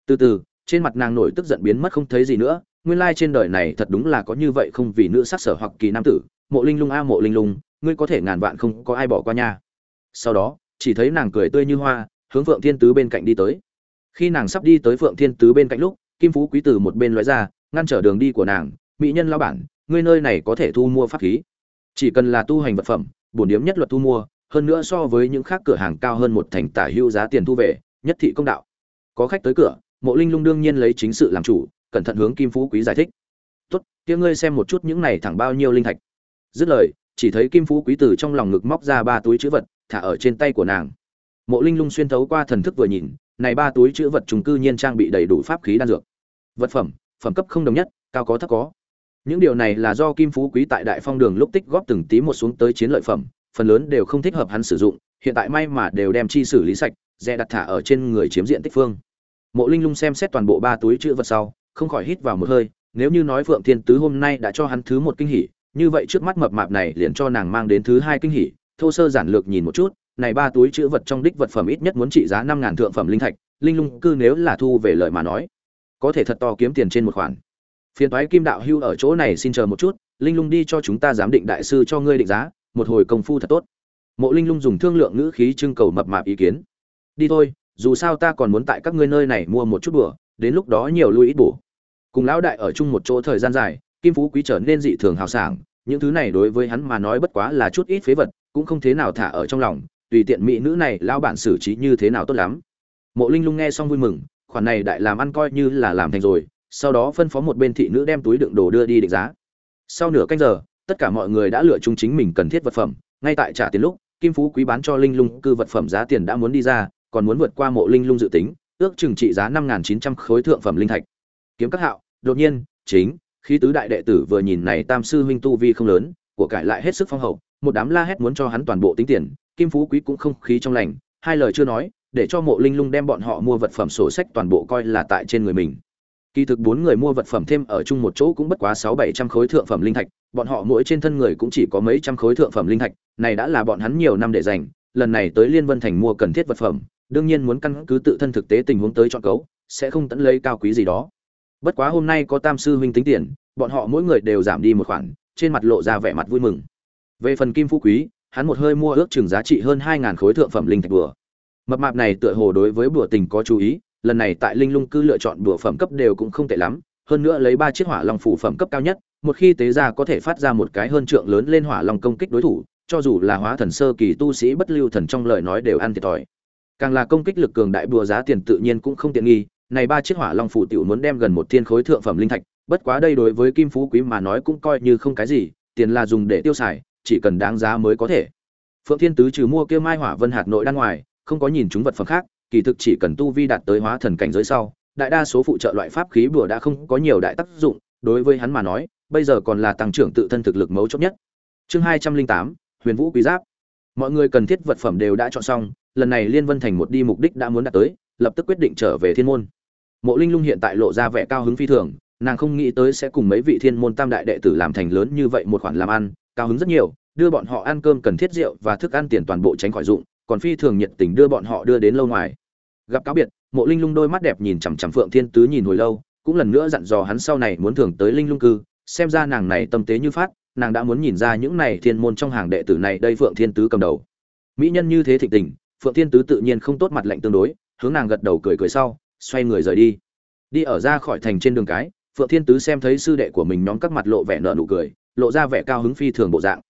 Từ từ, trên mặt nàng nổi tức giận biến mất không thấy gì nữa, nguyên lai trên đời này thật đúng là có như vậy không vì nữ sắc sở hoặc kỳ nam tử, mộ linh lung a mộ linh lung, ngươi có thể ngàn vạn không có ai bỏ qua nha. Sau đó, chỉ thấy nàng cười tươi như hoa, hướng phượng thiên tứ bên cạnh đi tới. Khi nàng sắp đi tới phượng thiên tứ bên cạnh lúc, kim phú quý từ một bên lóe ra, ngăn trở đường đi của nàng, mỹ nhân lao bản ngươi nơi này có thể thu mua pháp khí. Chỉ cần là tu hành vật phẩm, bổn điếm nhất luật thu mua, hơn nữa so với những khác cửa hàng cao hơn một thành tả hưu giá tiền thu về, nhất thị công đạo. Có khách tới cửa, mộ linh lung đương nhiên lấy chính sự làm chủ, cẩn thận hướng kim phú quý giải thích. Tốt, kia ngươi xem một chút những này thẳng bao nhiêu linh thạch. Dứt lời, chỉ thấy kim phú quý từ trong lòng ngực móc ra ba túi chữ vật, thả ở trên tay của nàng. Mộ linh lung xuyên thấu qua thần thức vừa nhìn, này ba túi chữ vật trùng cư nhiên trang bị đầy đủ pháp khí đan dược. Vật phẩm phẩm cấp không đồng nhất, cao có thấp có những điều này là do kim phú quý tại đại phong đường lúc tích góp từng tí một xuống tới chiến lợi phẩm, phần lớn đều không thích hợp hắn sử dụng, hiện tại may mà đều đem chi xử lý sạch, dè đặt thả ở trên người chiếm diện tích phương. Mộ linh lung xem xét toàn bộ ba túi chữ vật sau, không khỏi hít vào một hơi, nếu như nói phượng thiên tứ hôm nay đã cho hắn thứ một kinh hỉ, như vậy trước mắt mập mạp này liền cho nàng mang đến thứ hai kinh hỉ, thô sơ giản lược nhìn một chút, này ba túi chữ vật trong đích vật phẩm ít nhất muốn trị giá năm ngàn thượng phẩm linh thạch, linh lung cư nếu là thu về lợi mà nói, có thể thật to kiếm tiền trên một khoản phiền toái kim đạo hưu ở chỗ này xin chờ một chút, linh lung đi cho chúng ta giám định đại sư cho ngươi định giá, một hồi công phu thật tốt. Mộ linh lung dùng thương lượng ngữ khí trưng cầu mập mạp ý kiến. Đi thôi, dù sao ta còn muốn tại các ngươi nơi này mua một chút bữa, đến lúc đó nhiều lui ít bổ. Cùng lão đại ở chung một chỗ thời gian dài, kim phú quý trở nên dị thường hào sảng, những thứ này đối với hắn mà nói bất quá là chút ít phế vật, cũng không thế nào thả ở trong lòng, tùy tiện mỹ nữ này lao bản xử trí như thế nào tốt lắm. Mộ linh lung nghe xong vui mừng, khoản này đại làm ăn coi như là làm thành rồi sau đó phân phó một bên thị nữ đem túi đựng đồ đưa đi định giá. Sau nửa canh giờ, tất cả mọi người đã lựa chung chính mình cần thiết vật phẩm. Ngay tại trả tiền lúc, kim phú quý bán cho linh lung cư vật phẩm giá tiền đã muốn đi ra, còn muốn vượt qua mộ linh lung dự tính, ước chừng trị giá năm chín trăm khối thượng phẩm linh thạch. Kiếm các hạo, đột nhiên, chính khi tứ đại đệ tử vừa nhìn này tam sư huynh tu vi không lớn, của cải lại hết sức phong hậu, một đám la hét muốn cho hắn toàn bộ tính tiền, kim phú quý cũng không khí trong lành, hai lời chưa nói, để cho mộ linh lung đem bọn họ mua vật phẩm sổ sách toàn bộ coi là tại trên người mình kỳ thực bốn người mua vật phẩm thêm ở chung một chỗ cũng bất quá sáu bảy trăm khối thượng phẩm linh thạch, bọn họ mỗi trên thân người cũng chỉ có mấy trăm khối thượng phẩm linh thạch, này đã là bọn hắn nhiều năm để dành lần này tới liên vân thành mua cần thiết vật phẩm, đương nhiên muốn căn cứ tự thân thực tế tình huống tới chọn cấu, sẽ không tận lấy cao quý gì đó. Bất quá hôm nay có tam sư huynh tính tiền, bọn họ mỗi người đều giảm đi một khoản, trên mặt lộ ra vẻ mặt vui mừng. Về phần kim phú quý, hắn một hơi mua ước chừng giá trị hơn hai ngàn khối thượng phẩm linh thạch bừa. Mập mạp này tựa hồ đối với bùa tình có chú ý lần này tại linh lung cư lựa chọn bùa phẩm cấp đều cũng không tệ lắm, hơn nữa lấy ba chiếc hỏa long phủ phẩm cấp cao nhất, một khi tế ra có thể phát ra một cái hơn trượng lớn lên hỏa long công kích đối thủ, cho dù là hóa thần sơ kỳ tu sĩ bất lưu thần trong lời nói đều ăn thiệt thòi. Càng là công kích lực cường đại bùa giá tiền tự nhiên cũng không tiện nghi, này ba chiếc hỏa long phủ tiểu muốn đem gần một thiên khối thượng phẩm linh thạch, bất quá đây đối với kim phú quý mà nói cũng coi như không cái gì, tiền là dùng để tiêu xài, chỉ cần đáng giá mới có thể. Phượng thiên tứ trừ mua kia mai hỏa vân hạt nội đan ngoài, không có nhìn chúng vật phẩm khác kỳ thực chỉ cần tu vi đạt tới hóa thần cảnh giới sau, đại đa số phụ trợ loại pháp khí bùa đã không có nhiều đại tác dụng, đối với hắn mà nói, bây giờ còn là tăng trưởng tự thân thực lực mấu chốt nhất. Chương hai trăm linh tám, huyền vũ quý giáp. Mọi người cần thiết vật phẩm đều đã chọn xong, lần này liên vân thành một đi mục đích đã muốn đạt tới, lập tức quyết định trở về thiên môn. Mộ linh lung hiện tại lộ ra vẻ cao hứng phi thường, nàng không nghĩ tới sẽ cùng mấy vị thiên môn tam đại đệ tử làm thành lớn như vậy một khoản làm ăn, cao hứng rất nhiều, đưa bọn họ ăn cơm cần thiết rượu và thức ăn tiền toàn bộ tránh khỏi dụng còn phi thường nhiệt tình đưa bọn họ đưa đến lâu ngoài. Gặp cáo biệt, mộ linh lung đôi mắt đẹp nhìn chằm chằm phượng thiên tứ nhìn hồi lâu, cũng lần nữa dặn dò hắn sau này muốn thường tới linh lung cư, xem ra nàng này tâm tế như phát, nàng đã muốn nhìn ra những này thiên môn trong hàng đệ tử này đây phượng thiên tứ cầm đầu. Mỹ nhân như thế thịnh tình, phượng thiên tứ tự nhiên không tốt mặt lạnh tương đối, hướng nàng gật đầu cười cười sau, xoay người rời đi. Đi ở ra khỏi thành trên đường cái, phượng thiên tứ xem thấy sư đệ của mình nhóm các mặt lộ vẻ nở nụ cười, lộ ra vẻ cao hứng phi thường bộ dạng.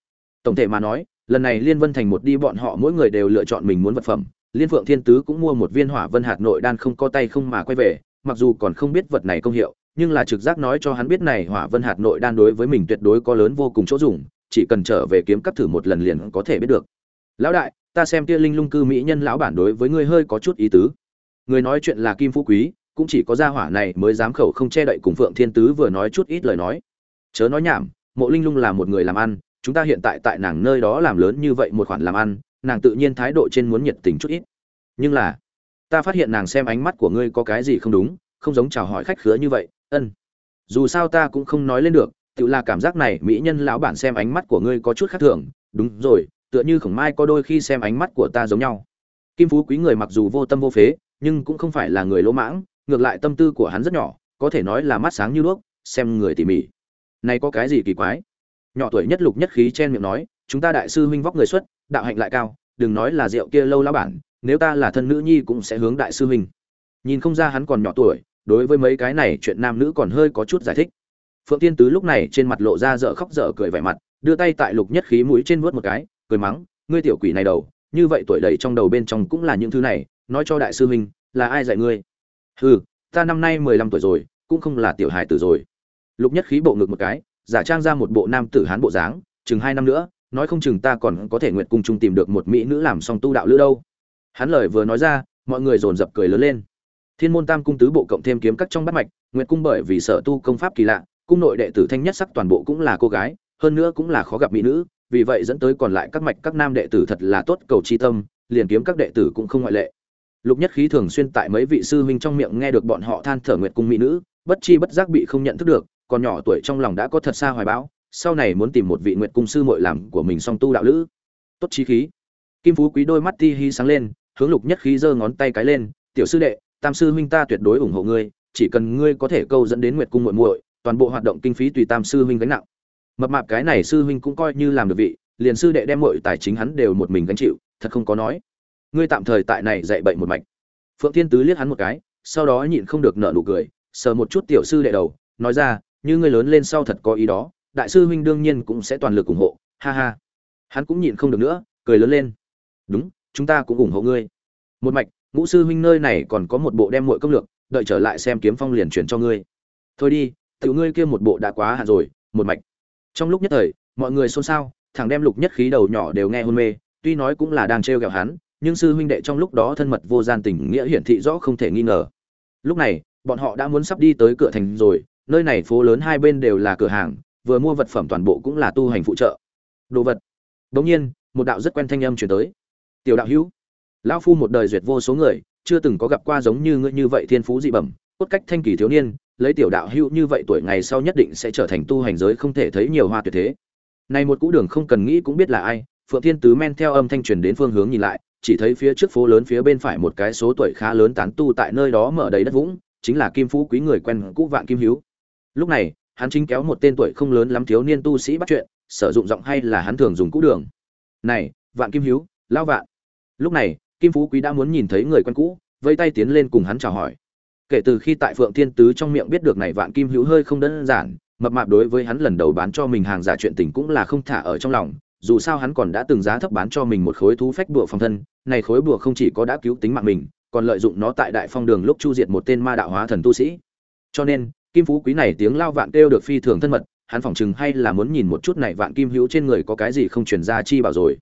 Tổng thể mà nói lần này liên vân thành một đi bọn họ mỗi người đều lựa chọn mình muốn vật phẩm. Liên phượng thiên tứ cũng mua một viên hỏa vân hạt nội đan không có tay không mà quay về, mặc dù còn không biết vật này công hiệu, nhưng là trực giác nói cho hắn biết này hỏa vân hạt nội đan đối với mình tuyệt đối có lớn vô cùng chỗ dùng, chỉ cần trở về kiếm cắt thử một lần liền có thể biết được. Lão đại, ta xem kia linh lung cư mỹ nhân lão bản đối với ngươi hơi có chút ý tứ. Người nói chuyện là kim phú quý, cũng chỉ có gia hỏa này mới dám khẩu không che đậy cùng phượng thiên tứ vừa nói chút ít lời nói. Chớ nói nhảm, mộ linh lung là một người làm ăn chúng ta hiện tại tại nàng nơi đó làm lớn như vậy một khoản làm ăn, nàng tự nhiên thái độ trên muốn nhiệt tình chút ít. Nhưng là, ta phát hiện nàng xem ánh mắt của ngươi có cái gì không đúng, không giống chào hỏi khách khứa như vậy, ân. Dù sao ta cũng không nói lên được, tự là cảm giác này, mỹ nhân lão bản xem ánh mắt của ngươi có chút khác thường. Đúng rồi, tựa như khổng mai có đôi khi xem ánh mắt của ta giống nhau. Kim phú quý người mặc dù vô tâm vô phế, nhưng cũng không phải là người lỗ mãng, ngược lại tâm tư của hắn rất nhỏ, có thể nói là mắt sáng như đuốc, xem người tỉ mỉ. Này có cái gì kỳ quái? Nhỏ tuổi nhất lục nhất khí chen miệng nói, chúng ta đại sư huynh vóc người xuất, đạo hạnh lại cao, đừng nói là rượu kia lâu lão bản, nếu ta là thân nữ nhi cũng sẽ hướng đại sư huynh. Nhìn không ra hắn còn nhỏ tuổi, đối với mấy cái này chuyện nam nữ còn hơi có chút giải thích. Phượng tiên tứ lúc này trên mặt lộ ra dở khóc dở cười vẻ mặt, đưa tay tại lục nhất khí mũi trên vuốt một cái, cười mắng, ngươi tiểu quỷ này đầu, như vậy tuổi đầy trong đầu bên trong cũng là những thứ này, nói cho đại sư huynh, là ai dạy ngươi? Hừ, ta năm nay mười lăm tuổi rồi, cũng không là tiểu hài tử rồi. Lục nhất khí bộ ngực một cái giả trang ra một bộ nam tử hán bộ dáng, chừng hai năm nữa, nói không chừng ta còn có thể nguyện cung chung tìm được một mỹ nữ làm song tu đạo lữ đâu. Hắn lời vừa nói ra, mọi người dồn dập cười lớn lên. Thiên môn tam cung tứ bộ cộng thêm kiếm các trong bát mạch nguyện cung bởi vì sở tu công pháp kỳ lạ, cung nội đệ tử thanh nhất sắc toàn bộ cũng là cô gái, hơn nữa cũng là khó gặp mỹ nữ, vì vậy dẫn tới còn lại các mạch các nam đệ tử thật là tốt cầu chi tâm, liền kiếm các đệ tử cũng không ngoại lệ. Lục nhất khí thường xuyên tại mấy vị sư huynh trong miệng nghe được bọn họ than thở nguyệt cung mỹ nữ, bất chi bất giác bị không nhận thức được còn nhỏ tuổi trong lòng đã có thật xa hoài bão, sau này muốn tìm một vị nguyệt cung sư muội làm của mình song tu đạo lữ. Tốt chí khí. Kim phú quý đôi mắt ti hi sáng lên, hướng lục nhất khí giơ ngón tay cái lên, tiểu sư đệ, tam sư huynh ta tuyệt đối ủng hộ ngươi, chỉ cần ngươi có thể câu dẫn đến nguyệt cung muội muội, toàn bộ hoạt động kinh phí tùy tam sư huynh gánh nặng. Mập mạp cái này sư huynh cũng coi như làm được vị, liền sư đệ đem muội tài chính hắn đều một mình gánh chịu, thật không có nói. Ngươi tạm thời tại này dạy bậy một mạch. Phượng thiên tứ liếc hắn một cái, sau đó nhịn không được nở nụ cười, sờ một chút tiểu sư đệ đầu, nói ra như ngươi lớn lên sau thật có ý đó, đại sư huynh đương nhiên cũng sẽ toàn lực ủng hộ. Ha ha. Hắn cũng nhịn không được nữa, cười lớn lên. Đúng, chúng ta cũng ủng hộ ngươi. Một mạch, ngũ sư huynh nơi này còn có một bộ đem muội công lược, đợi trở lại xem kiếm phong liền chuyển cho ngươi. Thôi đi, tiểu ngươi kia một bộ đã quá hạn rồi, một mạch. Trong lúc nhất thời, mọi người xôn xao, thằng đem lục nhất khí đầu nhỏ đều nghe hôn mê, tuy nói cũng là đang trêu ghẹo hắn, nhưng sư huynh đệ trong lúc đó thân mật vô gian tình nghĩa hiển thị rõ không thể nghi ngờ. Lúc này, bọn họ đã muốn sắp đi tới cửa thành rồi nơi này phố lớn hai bên đều là cửa hàng, vừa mua vật phẩm toàn bộ cũng là tu hành phụ trợ. Đồ vật. Đống nhiên, một đạo rất quen thanh âm chuyển tới. Tiểu đạo hữu. Lão phu một đời duyệt vô số người, chưa từng có gặp qua giống như ngươi như vậy thiên phú dị bẩm, cốt cách thanh kỳ thiếu niên, lấy tiểu đạo hữu như vậy tuổi ngày sau nhất định sẽ trở thành tu hành giới không thể thấy nhiều hoa tuyệt thế. Này một cũ đường không cần nghĩ cũng biết là ai, phượng thiên tứ men theo âm thanh truyền đến phương hướng nhìn lại, chỉ thấy phía trước phố lớn phía bên phải một cái số tuổi khá lớn tán tu tại nơi đó mở đầy đất vũng, chính là kim phú quý người quen cũ vạn kim hiếu lúc này, hắn chính kéo một tên tuổi không lớn lắm thiếu niên tu sĩ bắt chuyện, sử dụng giọng hay là hắn thường dùng cũ đường. Này, vạn kim hiếu lao vạn. Lúc này, kim phú quý đã muốn nhìn thấy người quen cũ vây tay tiến lên cùng hắn chào hỏi. Kể từ khi tại phượng thiên tứ trong miệng biết được này vạn kim hữu hơi không đơn giản, mập mạp đối với hắn lần đầu bán cho mình hàng giả chuyện tình cũng là không thả ở trong lòng, dù sao hắn còn đã từng giá thấp bán cho mình một khối thú phách bùa phòng thân, này khối bùa không chỉ có đã cứu tính mạng mình, còn lợi dụng nó tại đại phong đường lúc chu diệt một tên ma đạo hóa thần tu sĩ. Cho nên kim phú quý này tiếng lao vạn kêu được phi thường thân mật, hắn phỏng chừng hay là muốn nhìn một chút này vạn kim hữu trên người có cái gì không truyền ra chi bảo rồi.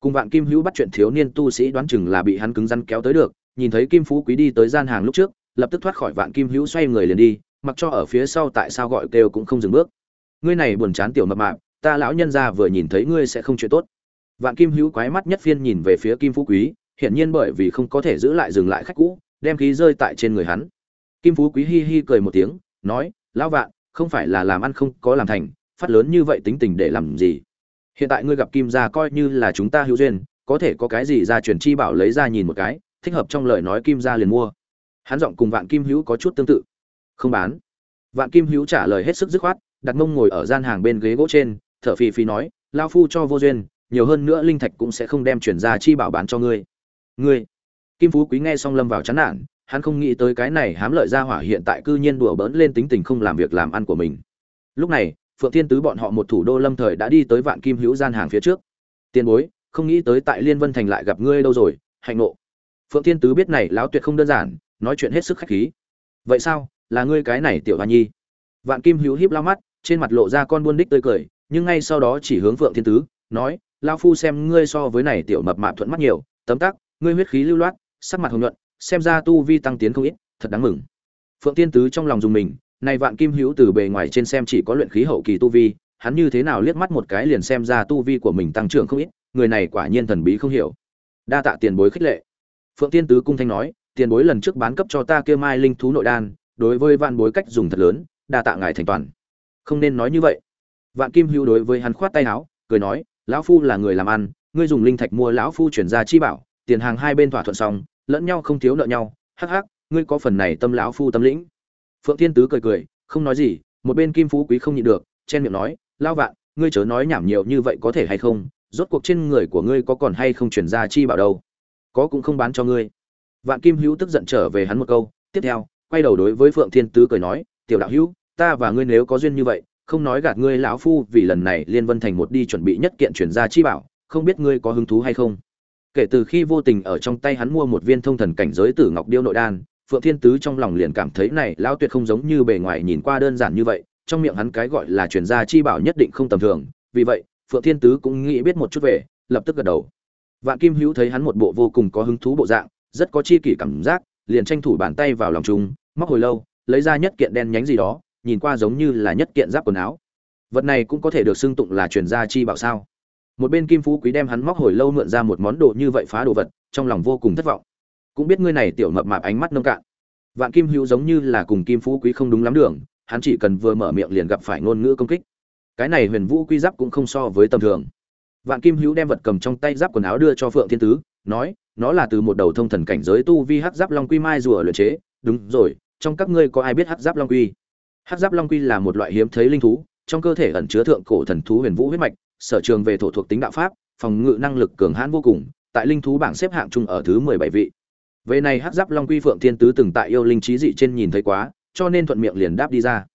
Cùng vạn kim hữu bắt chuyện thiếu niên tu sĩ đoán chừng là bị hắn cứng rắn kéo tới được, nhìn thấy kim phú quý đi tới gian hàng lúc trước, lập tức thoát khỏi vạn kim hữu xoay người liền đi, mặc cho ở phía sau tại sao gọi kêu cũng không dừng bước. Ngươi này buồn chán tiểu mập mạp, ta lão nhân gia vừa nhìn thấy ngươi sẽ không chuyện tốt. Vạn kim hữu quái mắt nhất phiên nhìn về phía kim phú quý, hiển nhiên bởi vì không có thể giữ lại dừng lại khách cũ, đem khí rơi tại trên người hắn. Kim phú quý hi hi cười một tiếng nói, lão vạn, không phải là làm ăn không có làm thành, phát lớn như vậy tính tình để làm gì? Hiện tại ngươi gặp kim gia coi như là chúng ta hữu duyên, có thể có cái gì ra truyền chi bảo lấy ra nhìn một cái, thích hợp trong lời nói kim gia liền mua. Hắn giọng cùng vạn kim hữu có chút tương tự. Không bán. Vạn kim hữu trả lời hết sức dứt khoát, đặt mông ngồi ở gian hàng bên ghế gỗ trên, thở phì phì nói lao phu cho vô duyên, nhiều hơn nữa linh thạch cũng sẽ không đem chuyển ra chi bảo bán cho ngươi. Ngươi? Kim phú quý nghe xong lâm vào chán nản hắn không nghĩ tới cái này hám lợi ra hỏa hiện tại cư nhiên đùa bỡn lên tính tình không làm việc làm ăn của mình. Lúc này, phượng thiên tứ bọn họ một thủ đô lâm thời đã đi tới vạn kim hữu gian hàng phía trước. Tiền bối, không nghĩ tới tại liên vân thành lại gặp ngươi đâu rồi, hạnh nộ. Phượng thiên tứ biết này lão tuyệt không đơn giản, nói chuyện hết sức khách khí. Vậy sao, là ngươi cái này tiểu hoa nhi? Vạn kim hữu híp lao mắt, trên mặt lộ ra con buôn đích tươi cười, nhưng ngay sau đó chỉ hướng phượng thiên tứ, nói lao phu xem ngươi so với này tiểu mập mạp thuận mắt nhiều, tấm tắc, ngươi huyết khí lưu loát, sắc mặt hồng nhuận xem ra tu vi tăng tiến không ít, thật đáng mừng. Phượng tiên tứ trong lòng dùng mình này vạn kim hữu từ bề ngoài trên xem chỉ có luyện khí hậu kỳ tu vi, hắn như thế nào liếc mắt một cái liền xem ra tu vi của mình tăng trưởng không ít, người này quả nhiên thần bí không hiểu. Đa tạ tiền bối khích lệ. Phượng tiên tứ cung thanh nói, tiền bối lần trước bán cấp cho ta kia mai linh thú nội đan, đối với vạn bối cách dùng thật lớn, đa tạ ngài thành toàn. Không nên nói như vậy. Vạn kim hữu đối với hắn khoát tay áo, cười nói, lão phu là người làm ăn, ngươi dùng linh thạch mua lão phu chuyển ra chi bảo, tiền hàng hai bên thỏa thuận xong lẫn nhau không thiếu nợ nhau, hắc hắc, ngươi có phần này tâm lão phu tâm lĩnh. Phượng thiên tứ cười cười, không nói gì, một bên kim phú quý không nhịn được, chen miệng nói lao vạn, ngươi chớ nói nhảm nhiều như vậy có thể hay không, rốt cuộc trên người của ngươi có còn hay không chuyển ra chi bảo đâu. Có cũng không bán cho ngươi. Vạn kim hữu tức giận trở về hắn một câu, tiếp theo, quay đầu đối với phượng thiên tứ cười nói, tiểu đạo hữu, ta và ngươi nếu có duyên như vậy, không nói gạt ngươi lão phu vì lần này liên vân thành một đi chuẩn bị nhất kiện chuyển ra chi bảo, không biết ngươi có hứng thú hay không? Kể từ khi vô tình ở trong tay hắn mua một viên thông thần cảnh giới tử ngọc điêu nội đan, phượng thiên tứ trong lòng liền cảm thấy này lão tuyệt không giống như bề ngoài nhìn qua đơn giản như vậy, trong miệng hắn cái gọi là truyền gia chi bảo nhất định không tầm thường, vì vậy, phượng thiên tứ cũng nghĩ biết một chút về, lập tức gật đầu. Vạn kim hữu thấy hắn một bộ vô cùng có hứng thú bộ dạng, rất có chi kỷ cảm giác, liền tranh thủ bàn tay vào lòng chúng móc hồi lâu, lấy ra nhất kiện đen nhánh gì đó, nhìn qua giống như là nhất kiện giáp quần áo. Vật này cũng có thể được xưng tụng là truyền gia chi bảo sao? Một bên kim phú quý đem hắn móc hồi lâu mượn ra một món đồ như vậy phá đồ vật, trong lòng vô cùng thất vọng. Cũng biết ngươi này tiểu mập mạp ánh mắt nông cạn. Vạn kim hữu giống như là cùng kim phú quý không đúng lắm đường, hắn chỉ cần vừa mở miệng liền gặp phải ngôn ngữ công kích. Cái này huyền vũ quy giáp cũng không so với tầm thường. Vạn kim hữu đem vật cầm trong tay giáp quần áo đưa cho phượng thiên tứ, nói, nó là từ một đầu thông thần cảnh giới tu vi hắc giáp long quy mai rùa luyện chế. Đúng rồi, trong các ngươi có ai biết hắc giáp long quy? Hắc giáp long quy là một loại hiếm thấy linh thú, trong cơ thể ẩn chứa thượng cổ thần thú huyền vũ huyết mạch sở trường về thổ thuộc tính đạo pháp, phòng ngự năng lực cường hãn vô cùng, tại linh thú bảng xếp hạng chung ở thứ 17 vị. Về này Hắc Giáp Long Quy Phượng Thiên Tứ từng tại yêu linh trí dị trên nhìn thấy quá, cho nên thuận miệng liền đáp đi ra.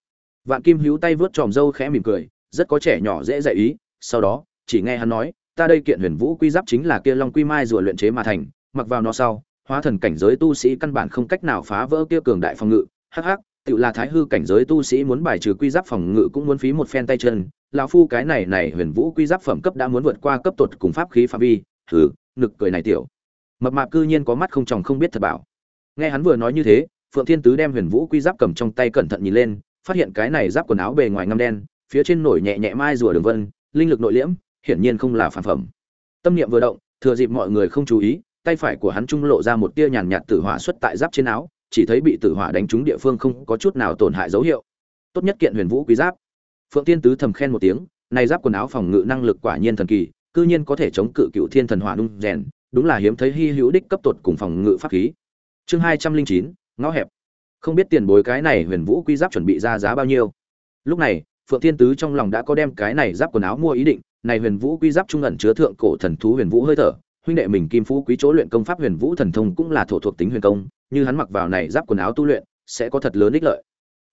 Vạn Kim Hữu tay vướt tròm râu khẽ mỉm cười, rất có trẻ nhỏ dễ dạy ý, sau đó, chỉ nghe hắn nói, ta đây kiện Huyền Vũ Quy Giáp chính là kia Long Quy Mai rùa luyện chế mà thành, mặc vào nó sau, hóa thần cảnh giới tu sĩ căn bản không cách nào phá vỡ kia cường đại phòng ngự, hắc hắc, tự là thái hư cảnh giới tu sĩ muốn bài trừ quy giáp phòng ngự cũng muốn phí một phen tay chân lão phu cái này này huyền vũ quy giáp phẩm cấp đã muốn vượt qua cấp tột cùng pháp khí phạm vi. Thử nực cười này tiểu. Mập mạp cư nhiên có mắt không tròng không biết thật bảo. Nghe hắn vừa nói như thế, phượng thiên tứ đem huyền vũ quy giáp cầm trong tay cẩn thận nhìn lên, phát hiện cái này giáp quần áo bề ngoài ngăm đen, phía trên nổi nhẹ nhẹ mai rùa đường vân, linh lực nội liễm, hiển nhiên không là phản phẩm. Tâm niệm vừa động, thừa dịp mọi người không chú ý, tay phải của hắn trung lộ ra một tia nhàn nhạt tử hỏa xuất tại giáp trên áo, chỉ thấy bị tử hỏa đánh trúng địa phương không có chút nào tổn hại dấu hiệu. Tốt nhất kiện huyền vũ quý giáp phượng tiên tứ thầm khen một tiếng, này giáp quần áo phòng ngự năng lực quả nhiên thần kỳ, cư nhiên có thể chống cự cựu thiên thần hỏa nung rèn, đúng là hiếm thấy hy hữu đích cấp tột cùng phòng ngự pháp khí. Chương hai trăm linh chín, ngõ hẹp. Không biết tiền bối cái này huyền vũ quy giáp chuẩn bị ra giá bao nhiêu. Lúc này, phượng thiên tứ trong lòng đã có đem cái này giáp quần áo mua ý định, này huyền vũ quy giáp trung ẩn chứa thượng cổ thần thú huyền vũ hơi thở, huynh đệ mình kim phú quý chỗ luyện công pháp huyền vũ thần thông cũng là thổ thuộc tính huyền công, như hắn mặc vào này giáp quần áo tu luyện, sẽ có thật lớn ích lợi.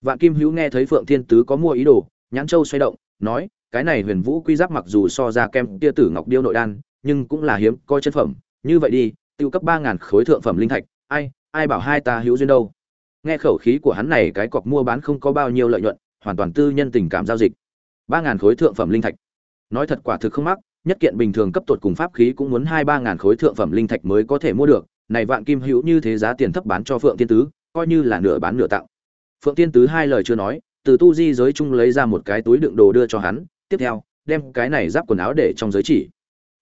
Vạn kim hữu nghe thấy phượng thiên tứ có mua ý đồ nhãn châu xoay động, nói, cái này huyền vũ quy giáp mặc dù so ra kem tia tử ngọc điêu nội đan, nhưng cũng là hiếm coi chân phẩm. Như vậy đi, tiêu cấp ba ngàn khối thượng phẩm linh thạch, ai ai bảo hai ta hữu duyên đâu? Nghe khẩu khí của hắn này, cái cọc mua bán không có bao nhiêu lợi nhuận, hoàn toàn tư nhân tình cảm giao dịch. Ba ngàn khối thượng phẩm linh thạch. Nói thật quả thực không mắc, nhất kiện bình thường cấp tột cùng pháp khí cũng muốn hai, ba ngàn khối thượng phẩm linh thạch mới có thể mua được. Này vạn kim hữu như thế giá tiền thấp bán cho phượng tiên tứ, coi như là nửa bán nửa tặng. Phượng tiên tứ hai lời chưa nói từ tu di giới chung lấy ra một cái túi đựng đồ đưa cho hắn, tiếp theo, đem cái này giáp quần áo để trong giới chỉ.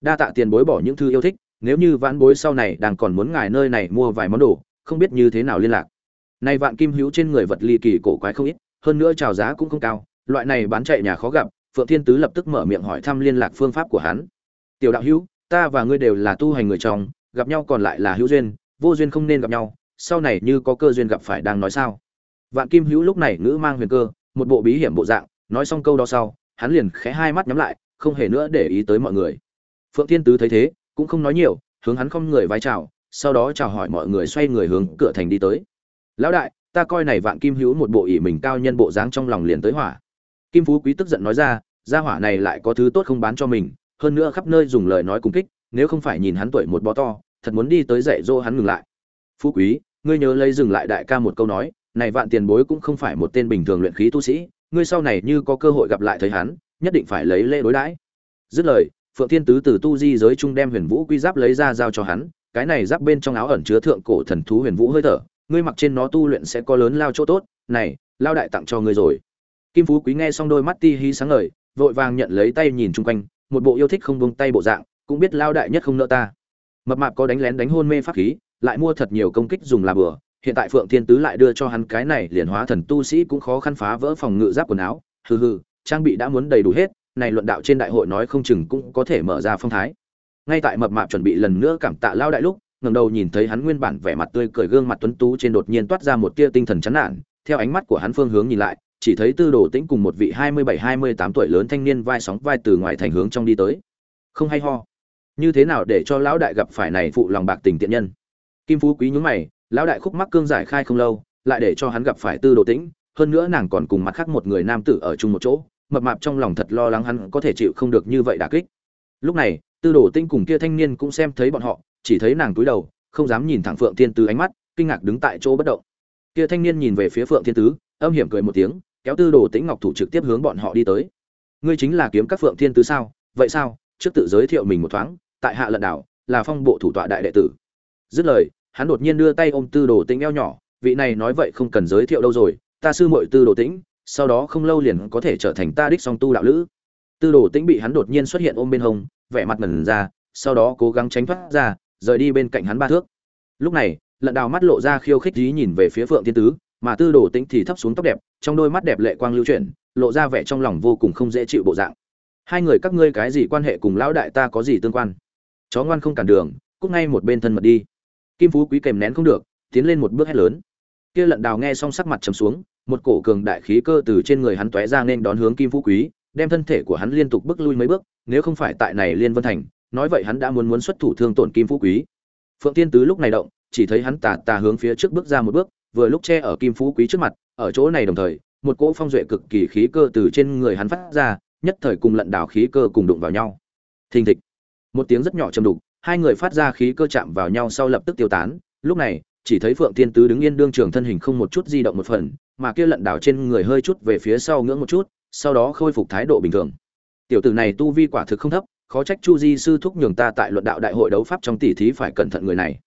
Đa tạ tiền bối bỏ những thư yêu thích, nếu như vãn bối sau này đang còn muốn ngài nơi này mua vài món đồ, không biết như thế nào liên lạc. Nay vạn kim hữu trên người vật ly kỳ cổ quái không ít, hơn nữa trào giá cũng không cao, loại này bán chạy nhà khó gặp, phượng thiên tứ lập tức mở miệng hỏi thăm liên lạc phương pháp của hắn. Tiểu đạo hữu, ta và ngươi đều là tu hành người chồng gặp nhau còn lại là hữu duyên, vô duyên không nên gặp nhau, sau này như có cơ duyên gặp phải đang nói sao? Vạn kim hữu lúc này ngữ mang huyền cơ, một bộ bí hiểm bộ dạng, nói xong câu đó sau, hắn liền khẽ hai mắt nhắm lại, không hề nữa để ý tới mọi người. Phượng thiên tứ thấy thế, cũng không nói nhiều, hướng hắn không người vai chào, sau đó chào hỏi mọi người xoay người hướng cửa thành đi tới. Lão đại, ta coi này vạn kim hữu một bộ ỷ mình cao nhân bộ dáng trong lòng liền tới hỏa. Kim phú quý tức giận nói ra, gia hỏa này lại có thứ tốt không bán cho mình, hơn nữa khắp nơi dùng lời nói cùng kích, nếu không phải nhìn hắn tuổi một bó to, thật muốn đi tới dạy dỗ hắn ngừng lại. Phú quý, ngươi nhớ lấy dừng lại đại ca một câu nói này vạn tiền bối cũng không phải một tên bình thường luyện khí tu sĩ, ngươi sau này như có cơ hội gặp lại thấy hắn, nhất định phải lấy lễ đối đãi. Dứt lời, phượng thiên tứ từ tu di giới trung đem huyền vũ quy giáp lấy ra giao cho hắn, cái này giáp bên trong áo ẩn chứa thượng cổ thần thú huyền vũ hơi thở, ngươi mặc trên nó tu luyện sẽ có lớn lao chỗ tốt, này, lao đại tặng cho ngươi rồi. Kim phú quý nghe xong đôi mắt ti hí sáng ngời, vội vàng nhận lấy tay nhìn chung quanh, một bộ yêu thích không buông tay bộ dạng, cũng biết lao đại nhất không nợ ta. Mập mạp có đánh lén đánh hôn mê pháp khí, lại mua thật nhiều công kích dùng là bừa hiện tại phượng thiên tứ lại đưa cho hắn cái này liền hóa thần tu sĩ cũng khó khăn phá vỡ phòng ngự giáp quần áo. Hừ hừ, trang bị đã muốn đầy đủ hết, này luận đạo trên đại hội nói không chừng cũng có thể mở ra phong thái. Ngay tại mập mạp chuẩn bị lần nữa cảm tạ lao đại lúc, ngẩng đầu nhìn thấy hắn nguyên bản vẻ mặt tươi cười gương mặt tuấn tú trên đột nhiên toát ra một tia tinh thần chán nản, theo ánh mắt của hắn phương hướng nhìn lại, chỉ thấy tư đồ tĩnh cùng một vị hai mươi bảy, hai mươi tám tuổi lớn thanh niên vai sóng vai từ ngoài thành hướng trong đi tới. Không hay ho. Như thế nào để cho lão đại gặp phải này phụ lòng bạc tình tiện nhân? Kim phú quý nhướng mày lão đại khúc mắc cương giải khai không lâu, lại để cho hắn gặp phải tư đồ tĩnh, hơn nữa nàng còn cùng mặt khác một người nam tử ở chung một chỗ, mập mạp trong lòng thật lo lắng hắn có thể chịu không được như vậy đả kích. Lúc này, tư đồ tĩnh cùng kia thanh niên cũng xem thấy bọn họ, chỉ thấy nàng túi đầu, không dám nhìn thẳng phượng thiên tứ ánh mắt, kinh ngạc đứng tại chỗ bất động. Kia thanh niên nhìn về phía phượng thiên tứ, âm hiểm cười một tiếng, kéo tư đồ tĩnh ngọc thủ trực tiếp hướng bọn họ đi tới. Ngươi chính là kiếm các phượng thiên tứ sao? Vậy sao? Trước tự giới thiệu mình một thoáng, tại hạ lận đảo, là phong bộ thủ tọa đại đệ tử. Dứt lời hắn đột nhiên đưa tay ôm tư đồ tĩnh eo nhỏ, vị này nói vậy không cần giới thiệu đâu rồi, ta sư muội tư đồ tĩnh, sau đó không lâu liền có thể trở thành ta đích song tu đạo lữ. Tư đồ tĩnh bị hắn đột nhiên xuất hiện ôm bên hông, vẻ mặt ngẩn ra, sau đó cố gắng tránh thoát ra, rời đi bên cạnh hắn ba thước. Lúc này, lận đào mắt lộ ra khiêu khích dí nhìn về phía phượng thiên tứ, mà tư đồ tĩnh thì thấp xuống tóc đẹp, trong đôi mắt đẹp lệ quang lưu chuyển, lộ ra vẻ trong lòng vô cùng không dễ chịu bộ dạng. Hai người các ngươi cái gì quan hệ cùng lão đại ta có gì tương quan? Chó ngoan không cản đường cúc ngay một bên thân mật đi kim phú quý kèm nén không được, tiến lên một bước hét lớn. Kia lận đào nghe xong sắc mặt trầm xuống, một cổ cường đại khí cơ từ trên người hắn tóe ra nên đón hướng kim phú quý, đem thân thể của hắn liên tục bước lui mấy bước, nếu không phải tại này liên vân thành, nói vậy hắn đã muốn muốn xuất thủ thương tổn kim phú quý. Phượng tiên tứ lúc này động, chỉ thấy hắn tà tà hướng phía trước bước ra một bước, vừa lúc che ở kim phú quý trước mặt, ở chỗ này đồng thời, một cỗ phong duệ cực kỳ khí cơ từ trên người hắn phát ra, nhất thời cùng lận đảo khí cơ cùng đụng vào nhau. Thình thịch. Một tiếng rất nhỏ trầm đục hai người phát ra khí cơ chạm vào nhau sau lập tức tiêu tán. Lúc này, chỉ thấy phượng thiên tứ đứng yên đương trường thân hình không một chút di động một phần, mà kia lận đảo trên người hơi chút về phía sau ngưỡng một chút, sau đó khôi phục thái độ bình thường. Tiểu tử này tu vi quả thực không thấp, khó trách chu di sư thúc nhường ta tại luận đạo đại hội đấu pháp trong tỷ thí phải cẩn thận người này.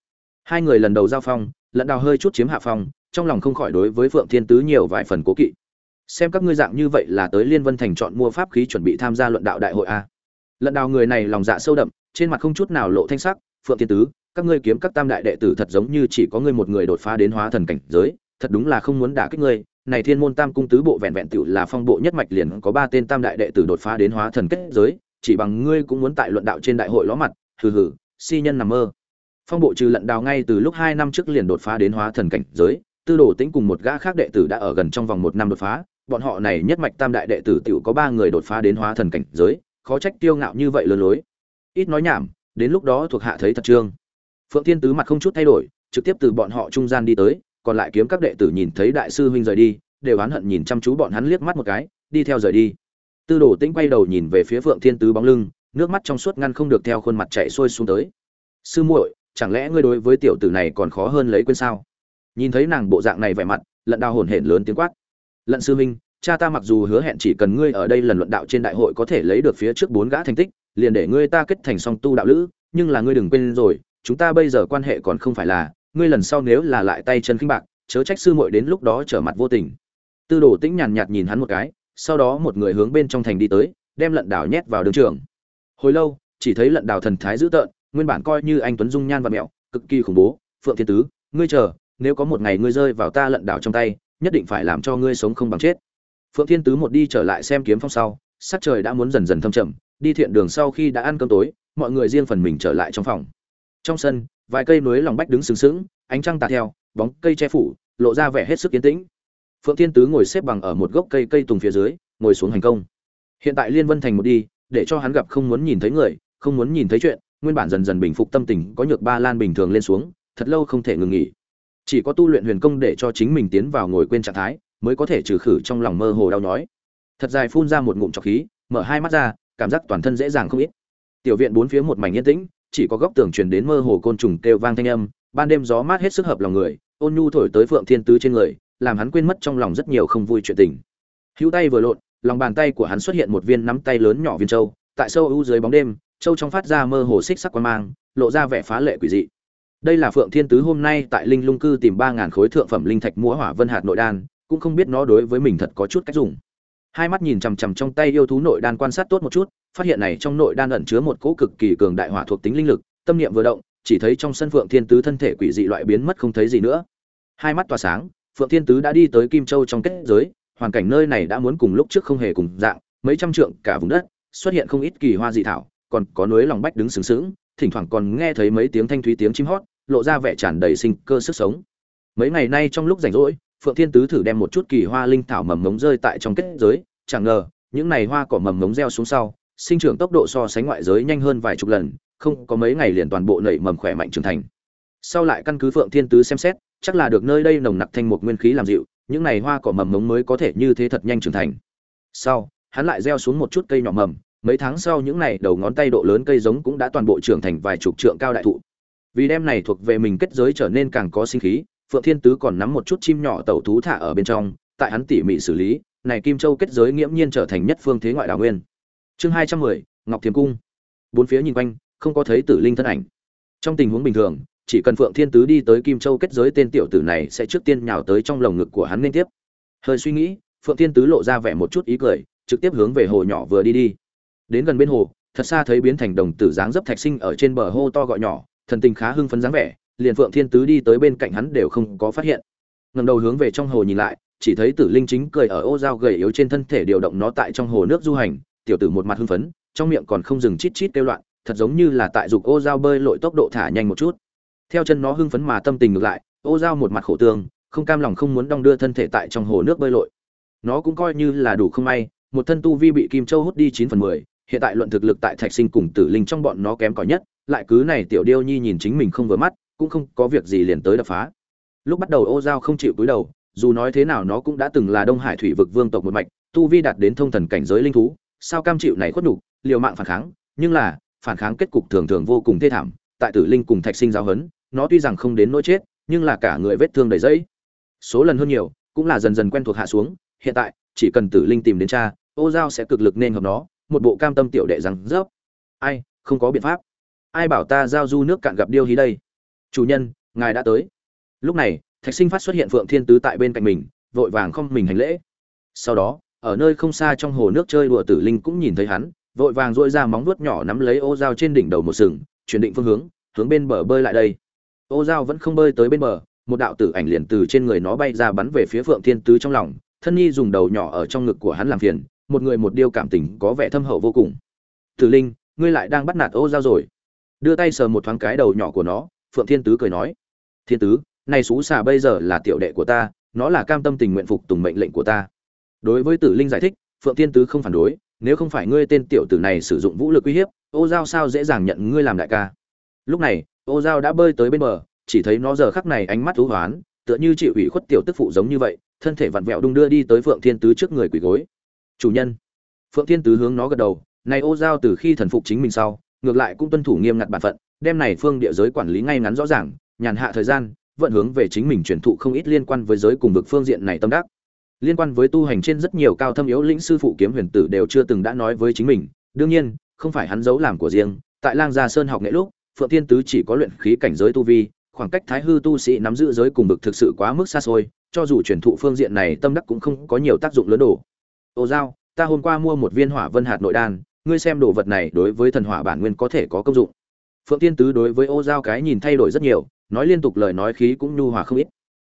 Hai người lần đầu giao phong, lận đào hơi chút chiếm hạ phong, trong lòng không khỏi đối với phượng thiên tứ nhiều vài phần cố kỵ. Xem các ngươi dạng như vậy là tới liên vân thành chọn mua pháp khí chuẩn bị tham gia luận đạo đại hội a. Lận đào người này lòng dạ sâu đậm trên mặt không chút nào lộ thanh sắc, phượng thiên tứ, các ngươi kiếm các tam đại đệ tử thật giống như chỉ có ngươi một người đột phá đến hóa thần cảnh giới, thật đúng là không muốn đả kích ngươi. Này thiên môn tam cung tứ bộ vẹn vẹn tiểu là phong bộ nhất mạch liền có ba tên tam đại đệ tử đột phá đến hóa thần kết giới, chỉ bằng ngươi cũng muốn tại luận đạo trên đại hội ló mặt, hừ hừ, si nhân nằm mơ. Phong bộ trừ lận đào ngay từ lúc hai năm trước liền đột phá đến hóa thần cảnh giới, tư đồ tĩnh cùng một gã khác đệ tử đã ở gần trong vòng một năm đột phá, bọn họ này nhất mạch tam đại đệ tử tiểu có ba người đột phá đến hóa thần cảnh giới, khó trách tiêu ngạo như vậy lớn lối ít nói nhảm đến lúc đó thuộc hạ thấy thật trương. Phượng thiên tứ mặt không chút thay đổi trực tiếp từ bọn họ trung gian đi tới còn lại kiếm các đệ tử nhìn thấy đại sư huynh rời đi đều oán hận nhìn chăm chú bọn hắn liếc mắt một cái đi theo rời đi. Tư đồ tĩnh quay đầu nhìn về phía phượng thiên tứ bóng lưng nước mắt trong suốt ngăn không được theo khuôn mặt chạy xuôi xuống tới. Sư muội chẳng lẽ ngươi đối với tiểu tử này còn khó hơn lấy quên sao? Nhìn thấy nàng bộ dạng này vẻ mặt lận đào hồn hển lớn tiếng quát. Lận sư huynh, cha ta mặc dù hứa hẹn chỉ cần ngươi ở đây lần luận đạo trên đại hội có thể lấy được phía trước bốn gã thành tích liền để ngươi ta kết thành song tu đạo lữ, nhưng là ngươi đừng quên rồi, chúng ta bây giờ quan hệ còn không phải là, ngươi lần sau nếu là lại tay chân khinh bạc, chớ trách sư muội đến lúc đó trở mặt vô tình. Tư đồ tĩnh nhàn nhạt nhìn hắn một cái, sau đó một người hướng bên trong thành đi tới, đem lận đảo nhét vào đường trường. Hồi lâu, chỉ thấy lận đảo thần thái dữ tợn, nguyên bản coi như anh tuấn dung nhan và mẹo, cực kỳ khủng bố, phượng thiên tứ, ngươi chờ, nếu có một ngày ngươi rơi vào ta lận đảo trong tay, nhất định phải làm cho ngươi sống không bằng chết. Phượng thiên tứ một đi trở lại xem kiếm phong sau, sắc trời đã muốn dần dần thâm trầm đi thiện đường sau khi đã ăn cơm tối, mọi người riêng phần mình trở lại trong phòng. Trong sân, vài cây núi lòng bách đứng sừng sững, ánh trăng tạt theo, bóng cây che phủ, lộ ra vẻ hết sức yên tĩnh. Phượng thiên tứ ngồi xếp bằng ở một gốc cây cây tùng phía dưới, ngồi xuống hành công. Hiện tại liên vân thành một đi, để cho hắn gặp không muốn nhìn thấy người, không muốn nhìn thấy chuyện, nguyên bản dần dần bình phục tâm tình, có nhược ba lan bình thường lên xuống, thật lâu không thể ngừng nghỉ. Chỉ có tu luyện huyền công để cho chính mình tiến vào ngồi quên trạng thái, mới có thể trừ khử trong lòng mơ hồ đau nhói. Thật dài phun ra một ngụm trọc khí, mở hai mắt ra cảm giác toàn thân dễ dàng không ít. Tiểu viện bốn phía một mảnh yên tĩnh, chỉ có góc tường truyền đến mơ hồ côn trùng kêu vang thanh âm, ban đêm gió mát hết sức hợp lòng người, ôn nhu thổi tới phượng thiên tứ trên người, làm hắn quên mất trong lòng rất nhiều không vui chuyện tình. Hữu tay vừa lộn, lòng bàn tay của hắn xuất hiện một viên nắm tay lớn nhỏ viên châu, tại sâu ưu dưới bóng đêm, châu trong phát ra mơ hồ xích sắc quan mang, lộ ra vẻ phá lệ quỷ dị. Đây là phượng thiên tứ hôm nay tại linh lung cư tìm ba ngàn khối thượng phẩm linh thạch múa hỏa vân hạt nội đan, cũng không biết nó đối với mình thật có chút cách dùng hai mắt nhìn chằm chằm trong tay yêu thú nội đan quan sát tốt một chút, phát hiện này trong nội đan ẩn chứa một cỗ cực kỳ cường đại hỏa thuộc tính linh lực, tâm niệm vừa động, chỉ thấy trong sân phượng thiên tứ thân thể quỷ dị loại biến mất không thấy gì nữa. Hai mắt tỏa sáng, phượng thiên tứ đã đi tới kim châu trong kết giới, hoàn cảnh nơi này đã muốn cùng lúc trước không hề cùng dạng, mấy trăm trượng cả vùng đất, xuất hiện không ít kỳ hoa dị thảo, còn có núi lòng bách đứng sướng sướng thỉnh thoảng còn nghe thấy mấy tiếng thanh thúy tiếng chim hót, lộ ra vẻ tràn đầy sinh cơ sức sống. Mấy ngày nay trong lúc rảnh rỗi phượng thiên tứ thử đem một chút kỳ hoa linh thảo mầm mống rơi tại trong kết giới, chẳng ngờ, những này hoa cỏ mầm mống gieo xuống sau, sinh trưởng tốc độ so sánh ngoại giới nhanh hơn vài chục lần, không có mấy ngày liền toàn bộ nảy mầm khỏe mạnh trưởng thành. Sau lại căn cứ phượng thiên tứ xem xét, chắc là được nơi đây nồng nặc thanh một nguyên khí làm dịu, những này hoa cỏ mầm mống mới có thể như thế thật nhanh trưởng thành. Sau, hắn lại gieo xuống một chút cây nhỏ mầm, mấy tháng sau những này đầu ngón tay độ lớn cây giống cũng đã toàn bộ trưởng thành vài chục trượng cao đại thụ. Vì đem này thuộc về mình kết giới trở nên càng có sinh khí phượng thiên tứ còn nắm một chút chim nhỏ tẩu thú thả ở bên trong, tại hắn tỉ mỉ xử lý, này kim châu kết giới nghiễm nhiên trở thành nhất phương thế ngoại đảo nguyên. Chương hai trăm mười, ngọc thiềm cung. Bốn phía nhìn quanh, không có thấy tử linh thân ảnh. Trong tình huống bình thường, chỉ cần phượng thiên tứ đi tới kim châu kết giới tên tiểu tử này sẽ trước tiên nhào tới trong lồng ngực của hắn liên tiếp. Hơi suy nghĩ, phượng thiên tứ lộ ra vẻ một chút ý cười, trực tiếp hướng về hồ nhỏ vừa đi đi. Đến gần bên hồ, thật xa thấy biến thành đồng tử dáng dấp thạch sinh ở trên bờ hô to gọi nhỏ, thần tình khá hưng phấn dáng vẻ liền phượng thiên tứ đi tới bên cạnh hắn đều không có phát hiện. Ngẩng đầu hướng về trong hồ nhìn lại, chỉ thấy tử linh chính cười ở ô dao gầy yếu trên thân thể điều động nó tại trong hồ nước du hành, tiểu tử một mặt hưng phấn, trong miệng còn không dừng chít chít kêu loạn, thật giống như là tại dục ô dao bơi lội tốc độ thả nhanh một chút. Theo chân nó hưng phấn mà tâm tình ngược lại, ô dao một mặt khổ tương, không cam lòng không muốn đong đưa thân thể tại trong hồ nước bơi lội. Nó cũng coi như là đủ không may, một thân tu vi bị kim châu hút đi chín phần mười, hiện tại luận thực lực tại thạch sinh cùng tử linh trong bọn nó kém cỏi nhất, lại cứ này tiểu điêu nhi nhìn chính mình không vừa mắt cũng không có việc gì liền tới đập phá. Lúc bắt đầu ô giao không chịu cúi đầu, dù nói thế nào nó cũng đã từng là đông hải thủy vực vương tộc một mạch, tu vi đạt đến thông thần cảnh giới linh thú, sao cam chịu này khuất nhục, liều mạng phản kháng, nhưng là, phản kháng kết cục thường thường vô cùng thê thảm, tại tử linh cùng thạch sinh giáo huấn nó tuy rằng không đến nỗi chết, nhưng là cả người vết thương đầy dẫy số lần hơn nhiều, cũng là dần dần quen thuộc hạ xuống, hiện tại, chỉ cần tử linh tìm đến cha, ô giao sẽ cực lực nên hợp nó, một bộ cam tâm tiểu đệ rằng rớp ai, không có biện pháp. Ai bảo ta giao du nước cạn gặp điêu hí đây? Chủ nhân, ngài đã tới. Lúc này, thạch sinh phát xuất hiện phượng thiên tứ tại bên cạnh mình, vội vàng không mình hành lễ. Sau đó, ở nơi không xa trong hồ nước chơi đùa tử linh cũng nhìn thấy hắn, vội vàng dội ra móng vuốt nhỏ nắm lấy ô dao trên đỉnh đầu một sừng, chuyển định phương hướng hướng bên bờ bơi lại đây. Ô dao vẫn không bơi tới bên bờ, một đạo tử ảnh liền từ trên người nó bay ra bắn về phía phượng thiên tứ trong lòng, thân nhi dùng đầu nhỏ ở trong ngực của hắn làm phiền, một người một điêu cảm tình có vẻ thâm hậu vô cùng. Tử linh, ngươi lại đang bắt nạt ô dao rồi. Đưa tay sờ một thoáng cái đầu nhỏ của nó phượng thiên tứ cười nói, thiên tứ này xú xà bây giờ là tiểu đệ của ta, nó là cam tâm tình nguyện phục tùng mệnh lệnh của ta. Đối với tử linh giải thích, phượng thiên tứ không phản đối, nếu không phải ngươi tên tiểu tử này sử dụng vũ lực uy hiếp, ô giao sao dễ dàng nhận ngươi làm đại ca? Lúc này, ô giao đã bơi tới bên bờ, chỉ thấy nó giờ khắc này ánh mắt thú hoán, tựa như chịu ủy khuất tiểu tức phụ giống như vậy, thân thể vặn vẹo đung đưa đi tới phượng thiên tứ trước người quỳ gối. Chủ nhân. Phượng thiên tứ hướng nó gật đầu, này ô giao từ khi thần phục chính mình sau, ngược lại cũng tuân thủ nghiêm ngặt bản phận đem này phương địa giới quản lý ngay ngắn rõ ràng nhàn hạ thời gian vận hướng về chính mình truyền thụ không ít liên quan với giới cùng vực phương diện này tâm đắc. Liên quan với tu hành trên rất nhiều cao thâm yếu lĩnh sư phụ kiếm huyền tử đều chưa từng đã nói với chính mình, đương nhiên, không phải hắn giấu làm của riêng, tại Lang Gia Sơn học nghệ lúc, Phượng Tiên Tứ chỉ có luyện khí cảnh giới tu vi, khoảng cách Thái hư tu sĩ nắm giữ giới cùng vực thực sự quá mức xa xôi, cho dù truyền thụ phương diện này tâm đắc cũng không có nhiều tác dụng lớn đủ. Ô giao, ta hôm qua mua một viên Hỏa Vân hạt nội đan, ngươi xem đồ vật này đối với thần hỏa bản nguyên có thể có công dụng. Phượng Tiên Tứ đối với Ô giao cái nhìn thay đổi rất nhiều, nói liên tục lời nói khí cũng nhu hòa không ít.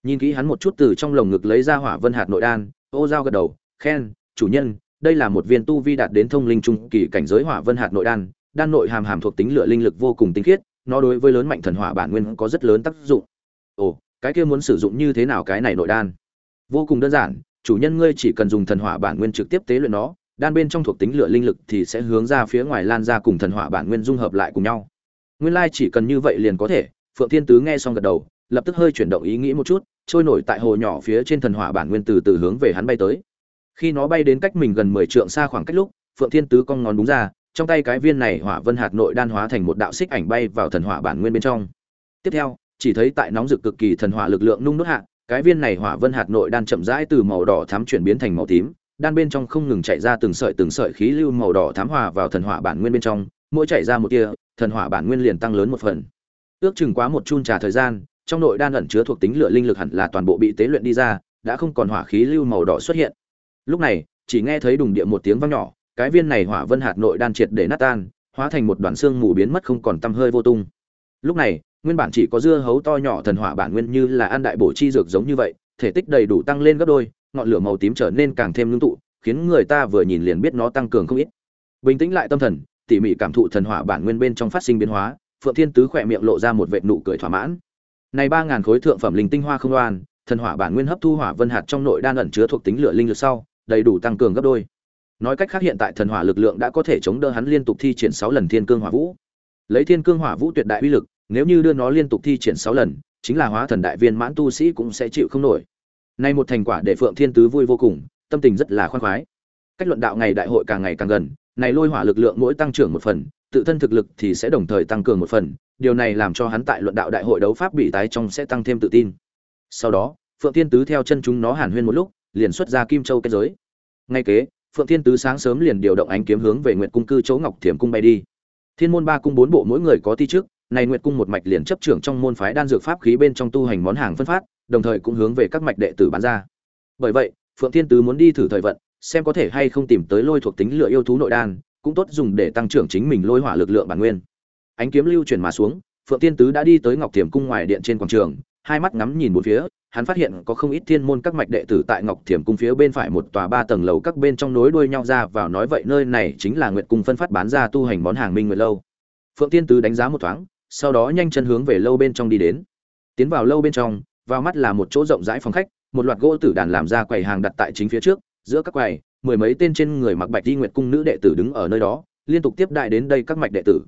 Nhìn kỹ hắn một chút từ trong lồng ngực lấy ra Hỏa Vân hạt nội đan, Ô giao gật đầu, khen, chủ nhân, đây là một viên tu vi đạt đến thông linh trung kỳ cảnh giới Hỏa Vân hạt nội đan, đan nội hàm hàm thuộc tính lửa linh lực vô cùng tinh khiết, nó đối với lớn mạnh thần hỏa bản nguyên có rất lớn tác dụng. Ồ, cái kia muốn sử dụng như thế nào cái này nội đan? Vô cùng đơn giản, chủ nhân ngươi chỉ cần dùng thần hỏa bản nguyên trực tiếp tế luyện nó, đan bên trong thuộc tính lửa linh lực thì sẽ hướng ra phía ngoài lan ra cùng thần hỏa bản nguyên dung hợp lại cùng nhau. Nguyên lai chỉ cần như vậy liền có thể, Phượng Thiên Tứ nghe xong gật đầu, lập tức hơi chuyển động ý nghĩ một chút, trôi nổi tại hồ nhỏ phía trên thần hỏa bản nguyên từ từ hướng về hắn bay tới. Khi nó bay đến cách mình gần 10 trượng xa khoảng cách lúc, Phượng Thiên Tứ cong ngón đúng ra, trong tay cái viên này hỏa vân hạt nội đan hóa thành một đạo xích ảnh bay vào thần hỏa bản nguyên bên trong. Tiếp theo, chỉ thấy tại nóng rực cực kỳ thần hỏa lực lượng nung nốt hạ, cái viên này hỏa vân hạt nội đan chậm rãi từ màu đỏ thắm chuyển biến thành màu tím, đan bên trong không ngừng chạy ra từng sợi từng sợi khí lưu màu đỏ thắm hòa vào thần hỏa bản nguyên bên trong, mỗi chạy ra một tia, thần hỏa bản nguyên liền tăng lớn một phần. Ước chừng quá một chun trà thời gian, trong nội đan ẩn chứa thuộc tính lửa linh lực hẳn là toàn bộ bị tế luyện đi ra, đã không còn hỏa khí lưu màu đỏ xuất hiện. Lúc này, chỉ nghe thấy đùng địa một tiếng vang nhỏ, cái viên này hỏa vân hạt nội đan triệt để nát tan, hóa thành một đoàn xương mù biến mất không còn tăm hơi vô tung. Lúc này, nguyên bản chỉ có dưa hấu to nhỏ thần hỏa bản nguyên như là ăn đại bổ chi dược giống như vậy, thể tích đầy đủ tăng lên gấp đôi, ngọn lửa màu tím trở nên càng thêm ngưng tụ, khiến người ta vừa nhìn liền biết nó tăng cường không ít. Bình tĩnh lại tâm thần, tỉ mỉ cảm thụ thần hỏa bản nguyên bên trong phát sinh biến hóa, Phượng Thiên Tứ khỏe miệng lộ ra một vệt nụ cười thỏa mãn. Này 3000 khối thượng phẩm linh tinh hoa không loan, thần hỏa bản nguyên hấp thu hỏa vân hạt trong nội đan ẩn chứa thuộc tính lửa linh lực sau, đầy đủ tăng cường gấp đôi. Nói cách khác hiện tại thần hỏa lực lượng đã có thể chống đỡ hắn liên tục thi triển sáu lần thiên cương hỏa vũ. Lấy thiên cương hỏa vũ tuyệt đại uy lực, nếu như đưa nó liên tục thi triển sáu lần, chính là hóa thần đại viên mãn tu sĩ cũng sẽ chịu không nổi. Nay một thành quả để Phượng Thiên Tứ vui vô cùng, tâm tình rất là khoan khoái. Cách luận đạo ngày đại hội càng ngày càng gần, này lôi hỏa lực lượng mỗi tăng trưởng một phần, tự thân thực lực thì sẽ đồng thời tăng cường một phần, điều này làm cho hắn tại luận đạo đại hội đấu pháp bị tái trong sẽ tăng thêm tự tin. Sau đó, Phượng Thiên Tứ theo chân chúng nó hàn huyên một lúc, liền xuất ra Kim Châu kết giới. Ngay kế, Phượng Thiên Tứ sáng sớm liền điều động ánh kiếm hướng về Nguyệt cung cư chỗ Ngọc Thiểm cung bay đi. Thiên môn ba cung bốn bộ mỗi người có ti trước, này Nguyệt cung một mạch liền chấp trưởng trong môn phái đan dược pháp khí bên trong tu hành món hàng phân phát, đồng thời cũng hướng về các mạch đệ tử bán ra. Bởi vậy, Phượng Thiên Tứ muốn đi thử thời vận, xem có thể hay không tìm tới lôi thuộc tính lửa yêu thú nội đan, cũng tốt dùng để tăng trưởng chính mình lôi hỏa lực lượng bản nguyên. Ánh kiếm lưu chuyển mà xuống, Phượng tiên Tứ đã đi tới Ngọc Thiểm cung ngoài điện trên quảng trường, hai mắt ngắm nhìn bốn phía, hắn phát hiện có không ít thiên môn các mạch đệ tử tại Ngọc Thiểm cung phía bên phải một tòa ba tầng lầu các bên trong nối đuôi nhau ra vào nói vậy nơi này chính là Nguyệt cung phân phát bán ra tu hành món hàng Minh Nguyệt lâu. Phượng tiên Tứ đánh giá một thoáng, sau đó nhanh chân hướng về lâu bên trong đi đến. Tiến vào lâu bên trong, vào mắt là một chỗ rộng rãi phòng khách, một loạt gỗ tử đàn làm ra quầy hàng đặt tại chính phía trước, giữa các quầy, mười mấy tên trên người mặc bạch di nguyệt cung nữ đệ tử đứng ở nơi đó, liên tục tiếp đại đến đây các mạch đệ tử.